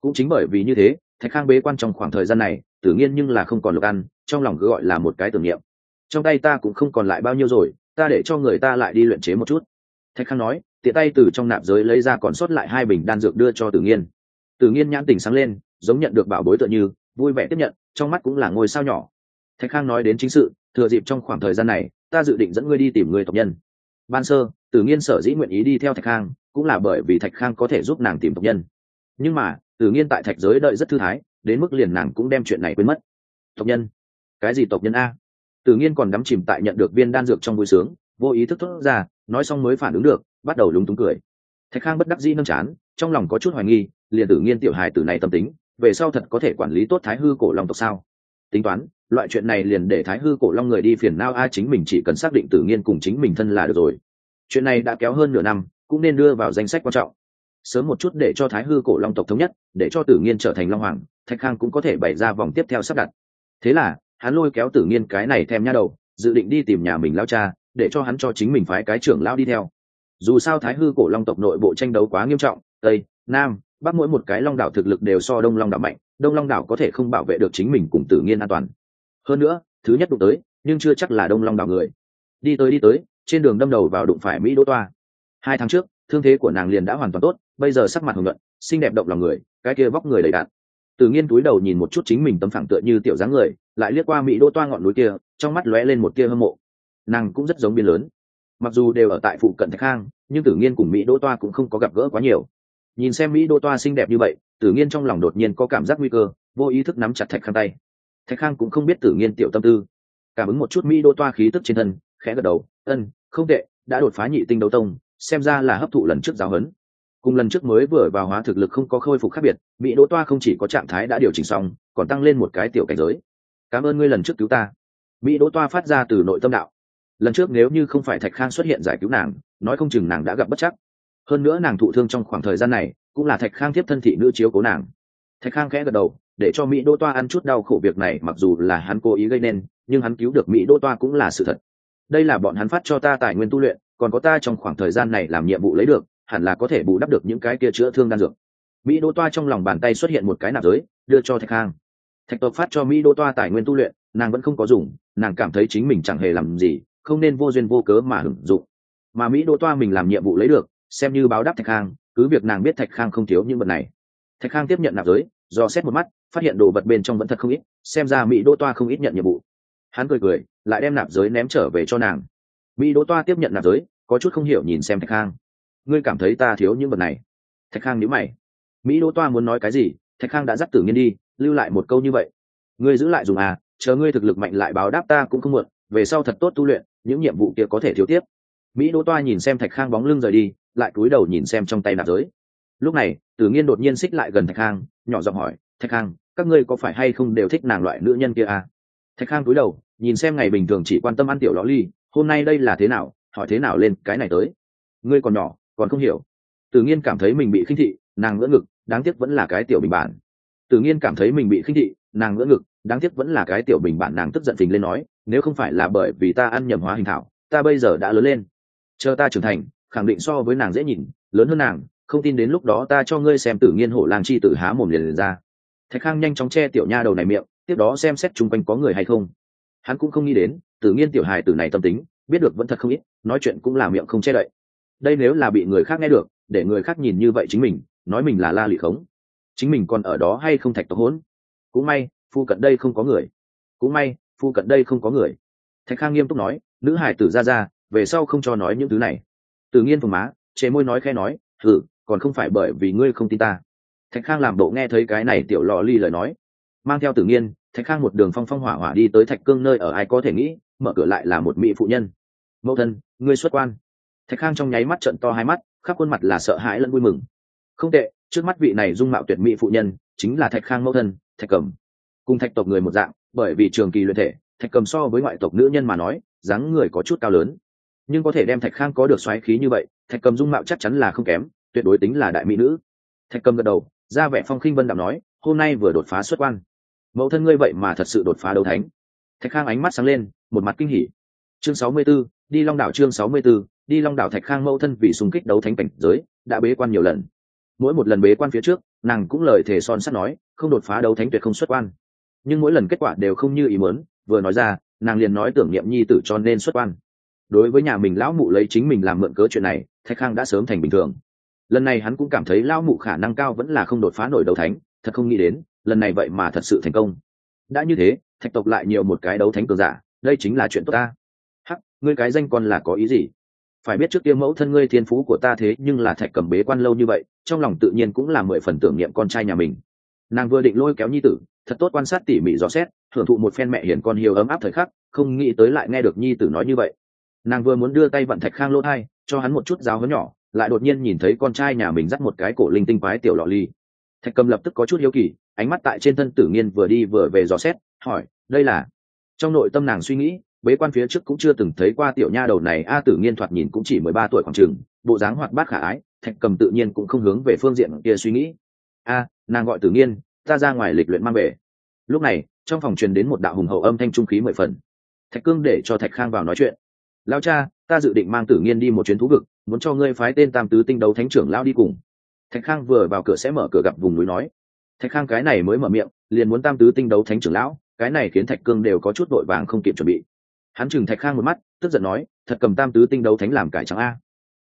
Cũng chính bởi vì như thế thạch khang bế quan trong khoảng thời gian này tử nghiên nhưng là không còn lục ăn, trong lòng cứ gọi là một cái tưởng niệm. Trong tay ta cũng không còn lại bao nhiêu rồi, ta để cho người ta lại đi luyện chế một chút. Thạch khang nói, tiện tay từ trong nạp giới lấy ra còn sót lại hai bình đan dược đưa cho tử nghiên. Tử nghiên nhãn tình sáng lên, giống nhận được bảo bối tựa như, vui vẻ tiếp nhận, trong mắt cũng là ngôi sao nhỏ. Thạch khang nói đến chính sự, thừa dịp trong khoảng thời gian này, ta dự định dẫn ngươi đi tìm người tộc nhân. Ban sơ, tử nghiên sở dĩ nguyện ý đi theo thạch khang, cũng là bởi vì thạch khang có thể giúp nàng tìm tộc nhân. Nhưng mà, tử nghiên tại thạch giới đợi rất thư thái đến mức liền nàng cũng đem chuyện này quên mất. Tộc nhân? Cái gì tộc nhân a? Tử nhiên còn đắm chìm tại nhận được viên đan dược trong vui sướng, vô ý thức thốt ra, nói xong mới phản ứng được, bắt đầu lúng túng cười. Thạch khang bất đắc dĩ nâng chán, trong lòng có chút hoài nghi, liền tử nhiên tiểu hài tử này tâm tính, về sau thật có thể quản lý tốt thái hư cổ long tộc sao? Tính toán, loại chuyện này liền để thái hư cổ long người đi phiền nao a, chính mình chỉ cần xác định tử nhiên cùng chính mình thân là được rồi. Chuyện này đã kéo hơn nửa năm, cũng nên đưa vào danh sách quan trọng sớm một chút để cho thái hư cổ long tộc thống nhất, để cho tử nghiên trở thành long hoàng, thạch khang cũng có thể bày ra vòng tiếp theo sắp đặt. Thế là, hắn lôi kéo tử nghiên cái này thèm nha đầu, dự định đi tìm nhà mình lao cha, để cho hắn cho chính mình phái cái trưởng lao đi theo. Dù sao thái hư cổ long tộc nội bộ tranh đấu quá nghiêm trọng, tây, nam, bắc mỗi một cái long đảo thực lực đều so đông long đảo mạnh, đông long đảo có thể không bảo vệ được chính mình cùng tử nghiên an toàn. Hơn nữa, thứ nhất đụng tới, nhưng chưa chắc là đông long đảo người. Đi tới đi tới, trên đường đâm đầu vào đụng phải mỹ đỗ toa. Hai tháng trước thương thế của nàng liền đã hoàn toàn tốt, bây giờ sắc mặt hồng luận xinh đẹp động lòng người, cái kia vóc người đầy đạn từ nghiên túi đầu nhìn một chút chính mình tấm phẳng tựa như tiểu dáng người, lại liếc qua mỹ đỗ toa ngọn núi kia, trong mắt lóe lên một tia hâm mộ. Nàng cũng rất giống biên lớn. Mặc dù đều ở tại phụ cận thạch khang nhưng tử nghiên cùng mỹ đỗ toa cũng không có gặp gỡ quá nhiều. Nhìn xem mỹ đỗ toa xinh đẹp như vậy, tử nghiên trong lòng đột nhiên có cảm giác nguy cơ, vô ý thức nắm chặt thạch khang tay. Thạch khang cũng không biết tử nghiên tiểu tâm tư. Cảm ứng một chút mỹ đỗ toa khí tức trên thân, khẽ gật đầu, ân, không tệ, đã đột phá nhị tinh đấu tông xem ra là hấp thụ lần trước giáo huấn. Cùng lần trước mới vừa vào hóa thực lực không có khôi phục khác biệt mỹ đỗ toa không chỉ có trạng thái đã điều chỉnh xong, còn tăng lên một cái tiểu cảnh giới. Cảm ơn ngươi lần trước cứu ta. Mỹ đỗ toa phát ra từ nội tâm đạo. Lần trước nếu như không phải thạch khang xuất hiện giải cứu nàng, nói không chừng nàng đã gặp bất chắc. Hơn nữa nàng thụ thương trong khoảng thời gian này, cũng là thạch khang tiếp thân thị nữ chiếu cố nàng. Thạch khang khẽ gật đầu, để cho mỹ đỗ toa ăn chút đau khổ việc này, mặc dù là hắn cố ý gây nên, nhưng hắn cứu được mỹ đỗ toa cũng là sự thật. Đây là bọn hắn phát cho ta tài nguyên tu luyện còn có ta trong khoảng thời gian này làm nhiệm vụ lấy được, hẳn là có thể bù đắp được những cái kia chữa thương đan dược. Mỹ đô toa trong lòng bàn tay xuất hiện một cái nạp giới, đưa cho thạch khang thạch tộc phát cho mỹ đô toa tài nguyên tu luyện, nàng vẫn không có dùng, nàng cảm thấy chính mình chẳng hề làm gì, không nên vô duyên vô cớ mà hưởng dụng. Mà mỹ đô toa mình làm nhiệm vụ lấy được, xem như báo đáp thạch khang cứ việc nàng biết thạch khang không thiếu những vật này. Thạch khang tiếp nhận nạp giới, do xét một mắt, phát hiện đồ vật bên trong vẫn thật không ít, xem ra mỹ đô toa không ít nhận nhiệm vụ. Hắn cười cười, lại đem nạp giới ném trở về cho nàng mỹ đỗ toa tiếp nhận nạp giới, có chút không hiểu nhìn xem thạch khang. Ngươi cảm thấy ta thiếu những vật này? Thạch khang nhíu mày. Mỹ đỗ toa muốn nói cái gì? Thạch khang đã dắt tử nghiên đi, lưu lại một câu như vậy. Ngươi giữ lại dùng à chờ ngươi thực lực mạnh lại báo đáp ta cũng không muộn, về sau thật tốt tu luyện, những nhiệm vụ kia có thể thiếu tiếp. Mỹ đỗ toa nhìn xem thạch khang bóng lưng rời đi, lại cúi đầu nhìn xem trong tay nạp giới. Lúc này, tử nghiên đột nhiên xích lại gần thạch khang, nhỏ giọng hỏi, thạch khang, các ngươi có phải hay không đều thích nàng loại nữ nhân kia à? Thạch khang cúi đầu, nhìn xem ngày bình thường chỉ quan tâm ăn tiểu ló ly hôm nay đây là thế nào hỏi thế nào lên cái này tới. Ngươi còn nhỏ còn không hiểu. Tự nhiên cảm thấy mình bị khinh thị nàng ngỡ ngực đáng tiếc vẫn là cái tiểu bình bản. Tự nhiên cảm thấy mình bị khinh thị nàng ngỡ ngực đáng tiếc vẫn là cái tiểu bình bản nàng tức giận phình lên nói nếu không phải là bởi vì ta ăn nhầm hóa hình thảo ta bây giờ đã lớn lên. Chờ ta trưởng thành khẳng định so với nàng dễ nhìn lớn hơn nàng không tin đến lúc đó ta cho ngươi xem tử nghiên hổ lang chi tử há mồm liền, liền ra. Thạch khang nhanh chóng che tiểu nha đầu này miệng tiếp đó xem xét chung quanh có người hay không. Hắn cũng không nghĩ đến Tự nhiên tiểu hài tử này tâm tính, biết được vẫn thật không ít, nói chuyện cũng là miệng không che đậy. Đây nếu là bị người khác nghe được, để người khác nhìn như vậy chính mình, nói mình là la lị khống. Chính mình còn ở đó hay không thạch tộc hỗn? Cũng may, phu cận đây không có người. Cũng may, phu cận đây không có người. Thạch khang nghiêm túc nói, nữ hải tử ra ra, về sau không cho nói những thứ này. Tự nhiên phùng má chế môi nói khe nói thử còn không phải bởi vì ngươi không tin ta. Thạch khang làm bộ nghe thấy cái này tiểu lò ly lời nói, mang theo tự nhiên thạch khang một đường phong phong hỏa hỏa đi tới thạch cương nơi ở ai có thể nghĩ, mở cửa lại là một mỹ phụ nhân. Mẫu thân, ngươi xuất quan. Thạch khang trong nháy mắt trận to hai mắt, khắp khuôn mặt là sợ hãi lẫn vui mừng. Không tệ, trước mắt vị này dung mạo tuyệt mỹ phụ nhân chính là thạch khang mẫu thân, thạch cầm. Cùng thạch tộc người một dạng, bởi vì trường kỳ luyện thể, thạch cầm so với ngoại tộc nữ nhân mà nói, dáng người có chút cao lớn. Nhưng có thể đem thạch khang có được xoáy khí như vậy, thạch cầm dung mạo chắc chắn là không kém, tuyệt đối tính là đại mỹ nữ. Thạch cầm gật đầu, ra vẻ phong khinh vân đạo nói, hôm nay vừa đột phá xuất quan mẫu thân ngươi vậy mà thật sự đột phá đấu thánh. Thạch khang ánh mắt sáng lên một mặt kinh hỉ. Chương sáu mươi 64, đi long đảo chương sáu mươi 64, đi long đảo thạch khang mẫu thân vì xung kích đấu thánh cảnh giới đã bế quan nhiều lần. Mỗi một lần bế quan phía trước nàng cũng lời thề son sắt nói không đột phá đấu thánh tuyệt không xuất quan. Nhưng mỗi lần kết quả đều không như ý muốn vừa nói ra nàng liền nói tưởng niệm nhi tử cho nên xuất quan. Đối với nhà mình lão mụ lấy chính mình làm mượn cớ chuyện này thạch khang đã sớm thành bình thường. Lần này hắn cũng cảm thấy lão mụ khả năng cao vẫn là không đột phá nổi đấu thánh thật không nghĩ đến lần này vậy mà thật sự thành công. Đã như thế, thạch tộc lại nhiều một cái đấu thánh cường giả, đây chính là chuyện tốt ta. Hắc, ngươi cái danh con là có ý gì? Phải biết trước kia mẫu thân ngươi thiên phú của ta thế nhưng là thạch cầm bế quan lâu như vậy, trong lòng tự nhiên cũng là mười phần tưởng niệm con trai nhà mình. Nàng vừa định lôi kéo nhi tử, thật tốt quan sát tỉ mỉ dò xét, thưởng thụ một phen mẹ hiền con hiếu ấm áp thời khắc, không nghĩ tới lại nghe được nhi tử nói như vậy. Nàng vừa muốn đưa tay vận thạch khang lỗ thai, cho hắn một chút giáo hớn nhỏ, lại đột nhiên nhìn thấy con trai nhà mình dắt một cái cổ linh tinh quái tiểu lọ ly thạch cầm lập tức có chút hiếu kỳ, ánh mắt tại trên thân tử nghiên vừa đi vừa về dò xét, hỏi, đây là? Trong nội tâm nàng suy nghĩ, bế quan phía trước cũng chưa từng thấy qua tiểu nha đầu này, a, tử nghiên thoạt nhìn cũng chỉ mười ba tuổi khoảng trường bộ dáng hoạt bát khả ái, thạch cầm tự nhiên cũng không hướng về phương diện kia suy nghĩ. A, nàng gọi tử nghiên, ta ra ngoài lịch luyện mang về. Lúc này, trong phòng truyền đến một đạo hùng hậu âm thanh trung khí mười phần. Thạch cương để cho thạch khang vào nói chuyện. Lao cha, ta dự định mang tử nghiên đi một chuyến thú vực, muốn cho ngươi phái tên tam tứ tinh đấu thánh trưởng lao đi cùng thạch khang vừa vào cửa sẽ mở cửa gặp vùng núi nói. Thạch khang cái này mới mở miệng, liền muốn tam tứ tinh đấu thánh trưởng lão, cái này khiến thạch cương đều có chút vội vàng không kịp chuẩn bị. Hắn chừng thạch khang một mắt, tức giận nói, thật cầm tam tứ tinh đấu thánh làm cải trắng a?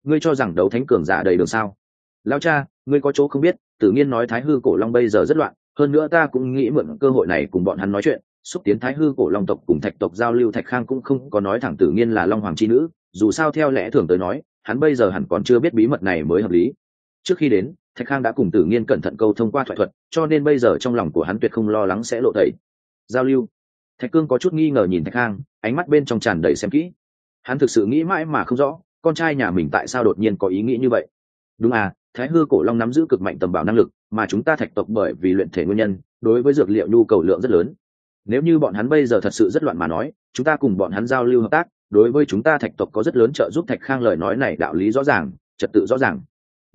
Ngươi cho rằng đấu thánh cường giả đầy đường sao? Lao cha, ngươi có chỗ không biết tự nhiên nói thái hư cổ long bây giờ rất loạn, hơn nữa ta cũng nghĩ mượn cơ hội này cùng bọn hắn nói chuyện, xúc tiến thái hư cổ long tộc cùng thạch tộc giao lưu. Thạch khang cũng không có nói thẳng tự nhiên là long hoàng c h i nữ, dù sao theo lẽ thường tới nói, hắn bây giờ hẳn còn chưa biết bí mật này mới hợp lý trước khi đến, thạch khang đã cùng tử nghiên cẩn thận câu thông qua thoại thuật, cho nên bây giờ trong lòng của hắn tuyệt không lo lắng sẽ lộ tẩy. Giao lưu. Thạch cương có chút nghi ngờ nhìn thạch khang, ánh mắt bên trong tràn đầy xem kỹ. Hắn thực sự nghĩ mãi mà không rõ, con trai nhà mình tại sao đột nhiên có ý nghĩ như vậy. Đúng à thái hư cổ long nắm giữ cực mạnh tầm bảo năng lực, mà chúng ta thạch tộc bởi vì luyện thể nguyên nhân, đối với dược liệu nhu cầu lượng rất lớn. Nếu như bọn hắn bây giờ thật sự rất loạn mà nói, chúng ta cùng bọn hắn giao lưu hợp tác, đối với chúng ta thạch tộc có rất lớn trợ giúp thạch khang lời nói này đạo lý rõ ràng, trật tự rõ ràng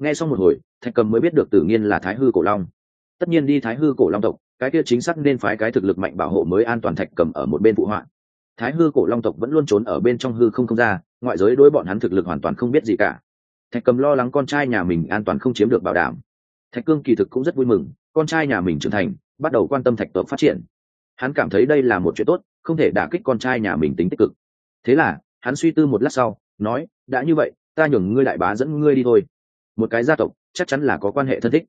nghe xong một hồi, thạch cầm mới biết được tử nhiên là thái hư cổ long. Tất nhiên đi thái hư cổ long tộc, cái kia chính xác nên phái cái thực lực mạnh bảo hộ mới an toàn thạch cầm ở một bên phụ họa. Thái hư cổ long tộc vẫn luôn trốn ở bên trong hư không không ra, ngoại giới đối bọn hắn thực lực hoàn toàn không biết gì cả. Thạch cầm lo lắng con trai nhà mình an toàn không chiếm được bảo đảm. Thạch cương kỳ thực cũng rất vui mừng, con trai nhà mình trưởng thành, bắt đầu quan tâm thạch tộc phát triển. Hắn cảm thấy đây là một chuyện tốt, không thể đả kích con trai nhà mình tính tích cực. Thế là, hắn suy tư một lát sau, nói, đã như vậy, ta nhường ngươi đại bá dẫn ngươi đi thôi một cái gia tộc, chắc chắn là có quan hệ thân thích.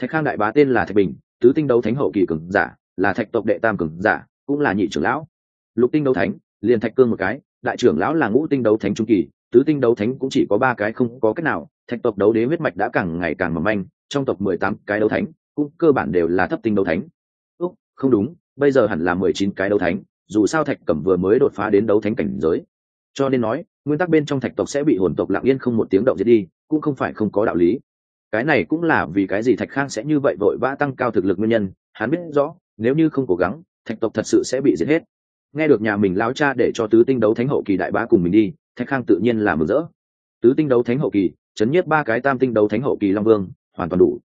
Thạch khang đại bá tên là thạch bình, tứ tinh đấu thánh hậu kỳ cường giả, là thạch tộc đệ tam cường giả, cũng là nhị trưởng lão. Lục tinh đấu thánh, liền thạch cương một cái, đại trưởng lão là ngũ tinh đấu thánh trung kỳ, tứ tinh đấu thánh cũng chỉ có ba cái không có cách nào, thạch tộc đấu đế huyết mạch đã càng ngày càng mầm manh, trong tộc mười tám cái đấu thánh, cũng cơ bản đều là thấp tinh đấu thánh. Úc, không đúng, bây giờ hẳn là mười chín cái đấu thánh, dù sao thạch cẩm vừa mới đột phá đến đấu thánh cảnh giới. Cho nên nói, nguyên tắc bên trong thạch tộc sẽ bị hồn tộc lặng yên không một tiếng động giết đi cũng không phải không có đạo lý. Cái này cũng là vì cái gì thạch khang sẽ như vậy vội vã tăng cao thực lực nguyên nhân, hắn biết rõ, nếu như không cố gắng, thạch tộc thật sự sẽ bị giết hết. Nghe được nhà mình lao cha để cho tứ tinh đấu thánh hậu kỳ đại bá cùng mình đi, thạch khang tự nhiên là mừng rỡ. Tứ tinh đấu thánh hậu kỳ, chấn nhiếp ba cái tam tinh đấu thánh hậu kỳ long vương, hoàn toàn đủ.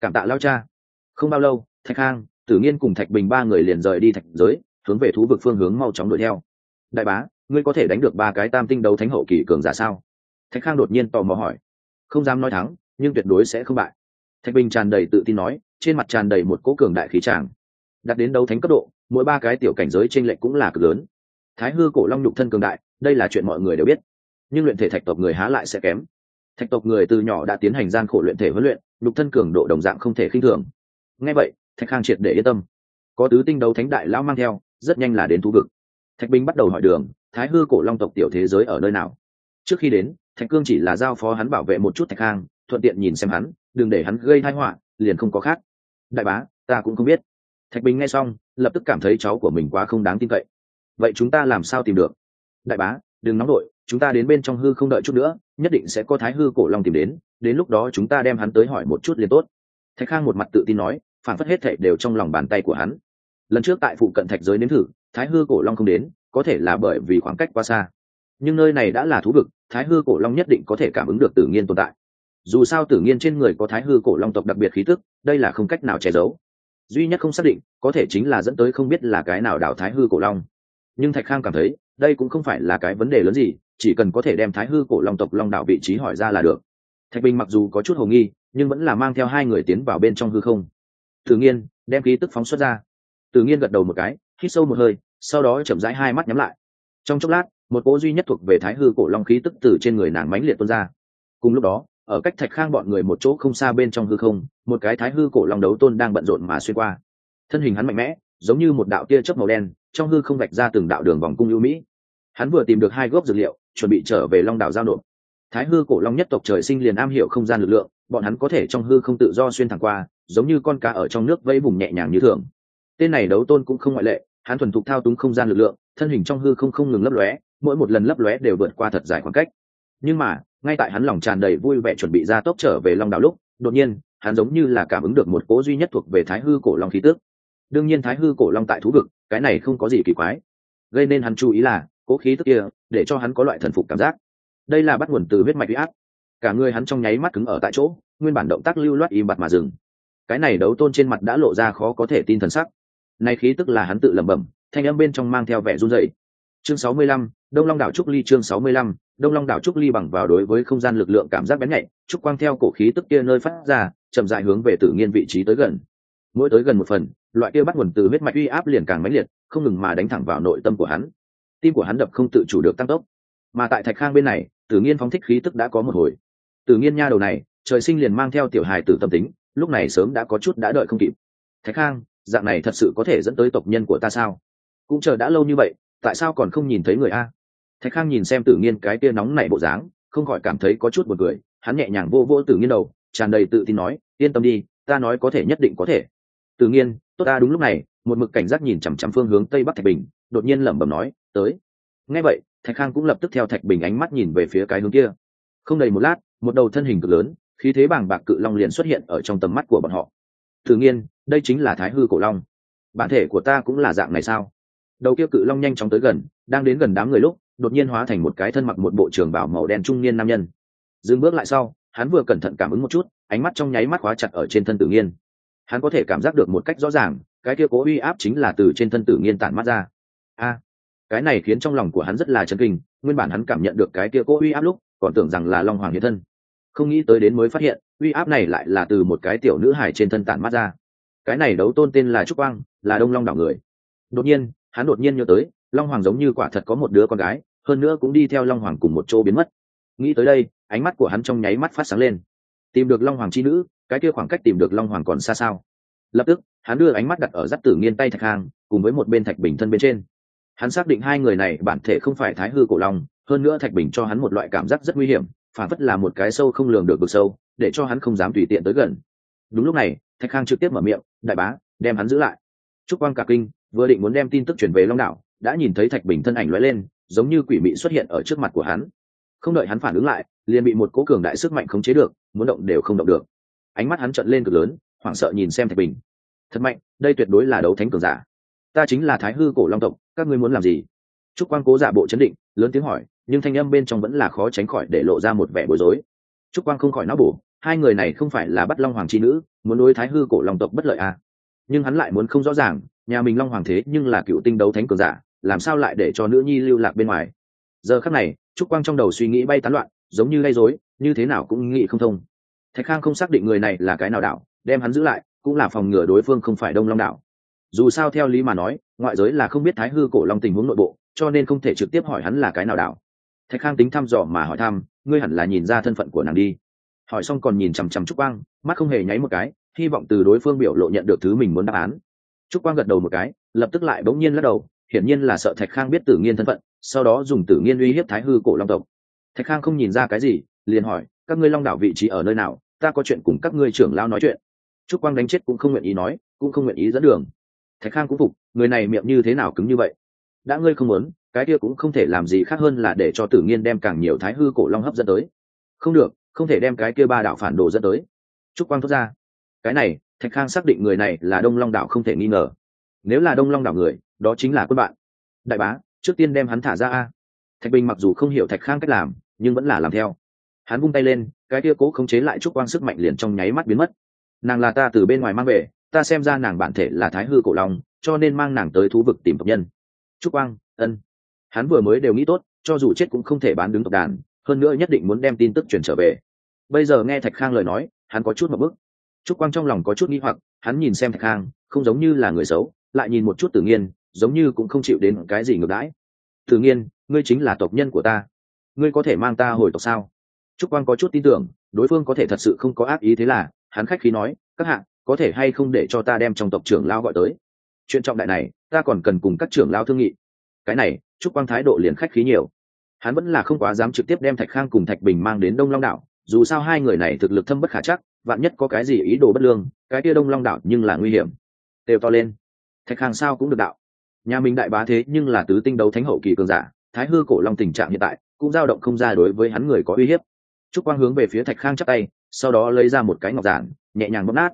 Cảm tạ lao cha. Không bao lâu, thạch khang, tử nghiên cùng thạch bình ba người liền rời đi thạch giới, hướng về thú vực phương hướng mau chóng đuổi theo. Đại bá, ngươi có thể đánh được ba cái tam tinh đấu thánh hậu kỳ cường giả sao? Thạch khang đột nhiên tò mò hỏi không dám nói thắng, nhưng tuyệt đối sẽ không bại. Thạch bình tràn đầy tự tin nói, trên mặt tràn đầy một cỗ cường đại khí tràng. Đặt đến đấu thánh cấp độ, mỗi ba cái tiểu cảnh giới tranh lệch cũng là cực lớn. Thái hư cổ long nhục thân cường đại, đây là chuyện mọi người đều biết. Nhưng luyện thể thạch tộc người há lại sẽ kém. Thạch tộc người từ nhỏ đã tiến hành gian khổ luyện thể huấn luyện, nhục thân cường độ đồng dạng không thể khinh thường. Ngay vậy, thạch khang triệt để yên tâm. Có tứ tinh đấu thánh đại lão mang theo, rất nhanh là đến thú vực. Thạch binh bắt đầu hỏi đường, thái hư cổ long tộc tiểu thế giới ở nơi nào? Trước khi đến thạch cương chỉ là giao phó hắn bảo vệ một chút thạch khang thuận tiện nhìn xem hắn, đừng để hắn gây thai họa, liền không có khác. Đại bá, ta cũng không biết. Thạch bình nghe xong, lập tức cảm thấy cháu của mình quá không đáng tin cậy. Vậy chúng ta làm sao tìm được? Đại bá, đừng nóng đội chúng ta đến bên trong hư không đợi chút nữa, nhất định sẽ có thái hư cổ long tìm đến đến lúc đó chúng ta đem hắn tới hỏi một chút liền tốt. Thạch khang một mặt tự tin nói, phản phất hết thệ đều trong lòng bàn tay của hắn. Lần trước tại phụ cận thạch giới nếm thử, thái hư cổ long không đến, có thể là bởi vì khoảng cách quá xa. Nhưng nơi này đã là thú vực thái hư cổ long nhất định có thể cảm ứng được tử nhiên tồn tại. Dù sao tử nghiên trên người có thái hư cổ long tộc đặc biệt khí tức, đây là không cách nào che giấu. Duy nhất không xác định, có thể chính là dẫn tới không biết là cái nào đảo thái hư cổ long. Nhưng thạch khang cảm thấy, đây cũng không phải là cái vấn đề lớn gì, chỉ cần có thể đem thái hư cổ long tộc long đảo vị trí hỏi ra là được. Thạch bình mặc dù có chút hồ nghi, nhưng vẫn là mang theo hai người tiến vào bên trong hư không. Tự nhiên đem khí tức phóng xuất ra. Tự nhiên gật đầu một cái, hít sâu một hơi, sau đó chậm rãi hai mắt nhắm lại. Trong chốc lát một cỗ duy nhất thuộc về thái hư cổ long khí tức từ trên người nàng mãnh liệt tuôn ra. Cùng lúc đó, ở cách thạch khang bọn người một chỗ không xa bên trong hư không, một cái thái hư cổ long đấu tôn đang bận rộn mà xuyên qua. Thân hình hắn mạnh mẽ, giống như một đạo tia chớp màu đen, trong hư không vạch ra từng đạo đường vòng cung ưu mỹ. Hắn vừa tìm được hai gốc dược liệu, chuẩn bị trở về long đảo giao nộp. Thái hư cổ long nhất tộc trời sinh liền am hiểu không gian lực lượng, bọn hắn có thể trong hư không tự do xuyên thẳng qua, giống như con cá ở trong nước vẫy vùng nhẹ nhàng như thường. Tên này đấu tôn cũng không ngoại lệ, hắn thuần thục thao túng không gian lực lượng thân hình trong hư không không ngừng lấp lóe, mỗi một lần lấp lóe đều vượt qua thật dài khoảng cách. Nhưng mà, ngay tại hắn lòng tràn đầy vui vẻ chuẩn bị ra tốc trở về long đảo lúc, đột nhiên, hắn giống như là cảm ứng được một cố duy nhất thuộc về thái hư cổ long khí tước đương nhiên thái hư cổ long tại thú vực, cái này không có gì kỳ quái. Gây nên hắn chú ý là cố khí tức kia, để cho hắn có loại thần phục cảm giác. Đây là bắt nguồn từ huyết mạch huy áp. Cả người hắn trong nháy mắt cứng ở tại chỗ, nguyên bản động tác lưu loát im bặt mà dừng. Cái này đấu tôn trên mặt đã lộ ra khó có thể tin thần sắc. Nay khí tức là hắn tự lẩm bẩm thanh âm bên trong mang theo vẻ run rẩy. Chương sáu mươi lăm, đông long đảo trúc ly chương sáu mươi lăm, đông long đảo trúc ly bằng vào đối với không gian lực lượng cảm giác bén nhạy, trúc quang theo cổ khí tức kia nơi phát ra, chậm rãi hướng về tự nhiên vị trí tới gần. Mỗi tới gần một phần, loại kia bắt nguồn từ huyết mạch uy áp liền càng mãnh liệt, không ngừng mà đánh thẳng vào nội tâm của hắn. Tim của hắn đập không tự chủ được tăng tốc. Mà tại thạch khang bên này tử nghiên phóng thích khí tức đã có một hồi. Tử nghiên nha đầu này, trời sinh liền mang theo tiểu hài tử tâm tính, lúc này sớm đã có chút đã đợi không kịp. Thạch khang, dạng này thật sự có thể dẫn tới tộc nhân của ta sao? Cũng chờ đã lâu như vậy, tại sao còn không nhìn thấy người a? Thạch khang nhìn xem tử nghiên cái tia nóng nảy bộ dáng, không khỏi cảm thấy có chút buồn cười. Hắn nhẹ nhàng vô vô tử nghiên đầu, tràn đầy tự tin nói, yên tâm đi, ta nói có thể nhất định có thể. Tự nhiên, tốt ta, đúng lúc này. Một mực cảnh giác nhìn chằm chằm phương hướng tây bắc thạch bình, đột nhiên lẩm bẩm nói, tới. Ngay vậy, thạch khang cũng lập tức theo thạch bình ánh mắt nhìn về phía cái hướng kia. Không đầy một lát, một đầu thân hình cực lớn, khí thế bàng bạc cự long liền xuất hiện ở trong tầm mắt của bọn họ. Tự nhiên, đây chính là thái hư cổ long. Bản thể của ta cũng là dạng này sao? Đầu kia cự long nhanh chóng tới gần, đang đến gần đám người lúc, đột nhiên hóa thành một cái thân mặc một bộ trường bảo màu đen trung niên nam nhân. Dừng bước lại sau, hắn vừa cẩn thận cảm ứng một chút, ánh mắt trong nháy mắt khóa chặt ở trên thân tự nhiên. Hắn có thể cảm giác được một cách rõ ràng, cái kia cố uy áp chính là từ trên thân tự nhiên tản mắt ra. A, cái này khiến trong lòng của hắn rất là chấn kinh, nguyên bản hắn cảm nhận được cái kia cố uy áp lúc, còn tưởng rằng là long hoàng hiện thân. Không nghĩ tới đến mới phát hiện, uy áp này lại là từ một cái tiểu nữ hải trên thân tản mắt ra. Cái này đấu tôn tên là trúc quang, là đông long đảo người. Đột nhiên hắn đột nhiên nhớ tới, long hoàng giống như quả thật có một đứa con gái, hơn nữa cũng đi theo long hoàng cùng một chỗ biến mất. Nghĩ tới đây, ánh mắt của hắn trong nháy mắt phát sáng lên. Tìm được long hoàng c h i nữ, cái kia khoảng cách tìm được long hoàng còn xa sao? Lập tức, hắn đưa ánh mắt đặt ở dắt tử nghiên tay thạch hang, cùng với một bên thạch bình thân bên trên. Hắn xác định hai người này bản thể không phải thái hư cổ long, hơn nữa thạch bình cho hắn một loại cảm giác rất nguy hiểm, phản phất là một cái sâu không lường được vực sâu, để cho hắn không dám tùy tiện tới gần. Đúng lúc này, thạch khang trực tiếp mở miệng, đại bá, đem hắn giữ lại. Trúc quang cả kinh vừa định muốn đem tin tức chuyển về long đảo, đã nhìn thấy thạch bình thân ảnh lóe lên, giống như quỷ mị xuất hiện ở trước mặt của hắn. Không đợi hắn phản ứng lại, liền bị một cố cường đại sức mạnh khống chế được, muốn động đều không động được. Ánh mắt hắn trợn lên cực lớn, hoảng sợ nhìn xem thạch bình. Thật mạnh, đây tuyệt đối là đấu thánh cường giả. Ta chính là thái hư cổ long tộc, các ngươi muốn làm gì? Trúc quang cố giả bộ chấn định, lớn tiếng hỏi, nhưng thanh âm bên trong vẫn là khó tránh khỏi để lộ ra một vẻ bối rối. Trúc quang không khỏi não bổ, hai người này không phải là bắt long hoàng chi nữ, muốn đối thái hư cổ long tộc bất lợi à. nhưng hắn lại muốn không rõ ràng nhà mình long hoàng thế nhưng là cựu tinh đấu thánh cường giả, làm sao lại để cho nữ nhi lưu lạc bên ngoài? Giờ khắc này, trúc quang trong đầu suy nghĩ bay tán loạn, giống như gây rối, như thế nào cũng nghĩ không thông. Thạch khang không xác định người này là cái nào đảo, đem hắn giữ lại, cũng là phòng ngừa đối phương không phải đông long đảo. Dù sao theo lý mà nói, ngoại giới là không biết thái hư cổ long tình huống nội bộ, cho nên không thể trực tiếp hỏi hắn là cái nào đảo. Thạch khang tính thăm dò mà hỏi thăm, ngươi hẳn là nhìn ra thân phận của nàng đi. Hỏi xong còn nhìn chằm chằm trúc quang, mắt không hề nháy một cái, hy vọng từ đối phương biểu lộ nhận được thứ mình muốn đáp án trúc quang gật đầu một cái, lập tức lại bỗng nhiên lắc đầu, hiển nhiên là sợ thạch khang biết tử nghiên thân phận, sau đó dùng tử nghiên uy hiếp thái hư cổ long tộc. Thạch khang không nhìn ra cái gì, liền hỏi, các ngươi long đảo vị trí ở nơi nào? Ta có chuyện cùng các ngươi trưởng lao nói chuyện. Trúc quang đánh chết cũng không nguyện ý nói, cũng không nguyện ý dẫn đường. Thạch khang cũng phục, người này miệng như thế nào cứng như vậy? Đã ngươi không muốn, cái kia cũng không thể làm gì khác hơn là để cho tử nghiên đem càng nhiều thái hư cổ long hấp dẫn tới. Không được, không thể đem cái kia ba đạo phản đồ dẫn tới. Trúc quang thốt ra. Cái này thạch khang xác định người này là đông long đạo không thể nghi ngờ. Nếu là đông long đạo người, đó chính là quân bạn. Đại bá, trước tiên đem hắn thả ra a. Thạch bình mặc dù không hiểu thạch khang cách làm, nhưng vẫn là làm theo. Hắn vung tay lên, cái kia cố khống chế lại trúc quang sức mạnh liền trong nháy mắt biến mất. Nàng là ta từ bên ngoài mang về, ta xem ra nàng bản thể là thái hư cổ long, cho nên mang nàng tới thú vực tìm tộc nhân. Trúc quang, ân. Hắn vừa mới đều nghĩ tốt, cho dù chết cũng không thể bán đứng tộc đàn, hơn nữa nhất định muốn đem tin tức chuyển trở về. Bây giờ nghe thạch khang lời nói, hắn có chút một bức trúc quang trong lòng có chút nghi hoặc, hắn nhìn xem thạch khang, không giống như là người xấu, lại nhìn một chút tử nhiên giống như cũng không chịu đến cái gì ngược đãi. Tử nhiên ngươi chính là tộc nhân của ta. Ngươi có thể mang ta hồi tộc sao? Trúc quang có chút tin tưởng, đối phương có thể thật sự không có ác ý thế là, hắn khách khí nói, các hạng có thể hay không để cho ta đem trong tộc trưởng lao gọi tới? Chuyện trọng đại này, ta còn cần cùng các trưởng lao thương nghị. Cái này, trúc quang thái độ liền khách khí nhiều. Hắn vẫn là không quá dám trực tiếp đem thạch khang cùng thạch bình mang đến đông long đảo dù sao hai người này thực lực thâm bất khả chắc, vạn nhất có cái gì ý đồ bất lương, cái kia đông long đảo nhưng là nguy hiểm. Đều to lên. Thạch khang sao cũng được đạo. Nhà mình đại bá thế nhưng là tứ tinh đấu thánh hậu kỳ cường giả, thái hư cổ long tình trạng hiện tại cũng dao động không ra đối với hắn người có uy hiếp. Trúc quang hướng về phía thạch khang chắc tay, sau đó lấy ra một cái ngọc giản, nhẹ nhàng bóp nát.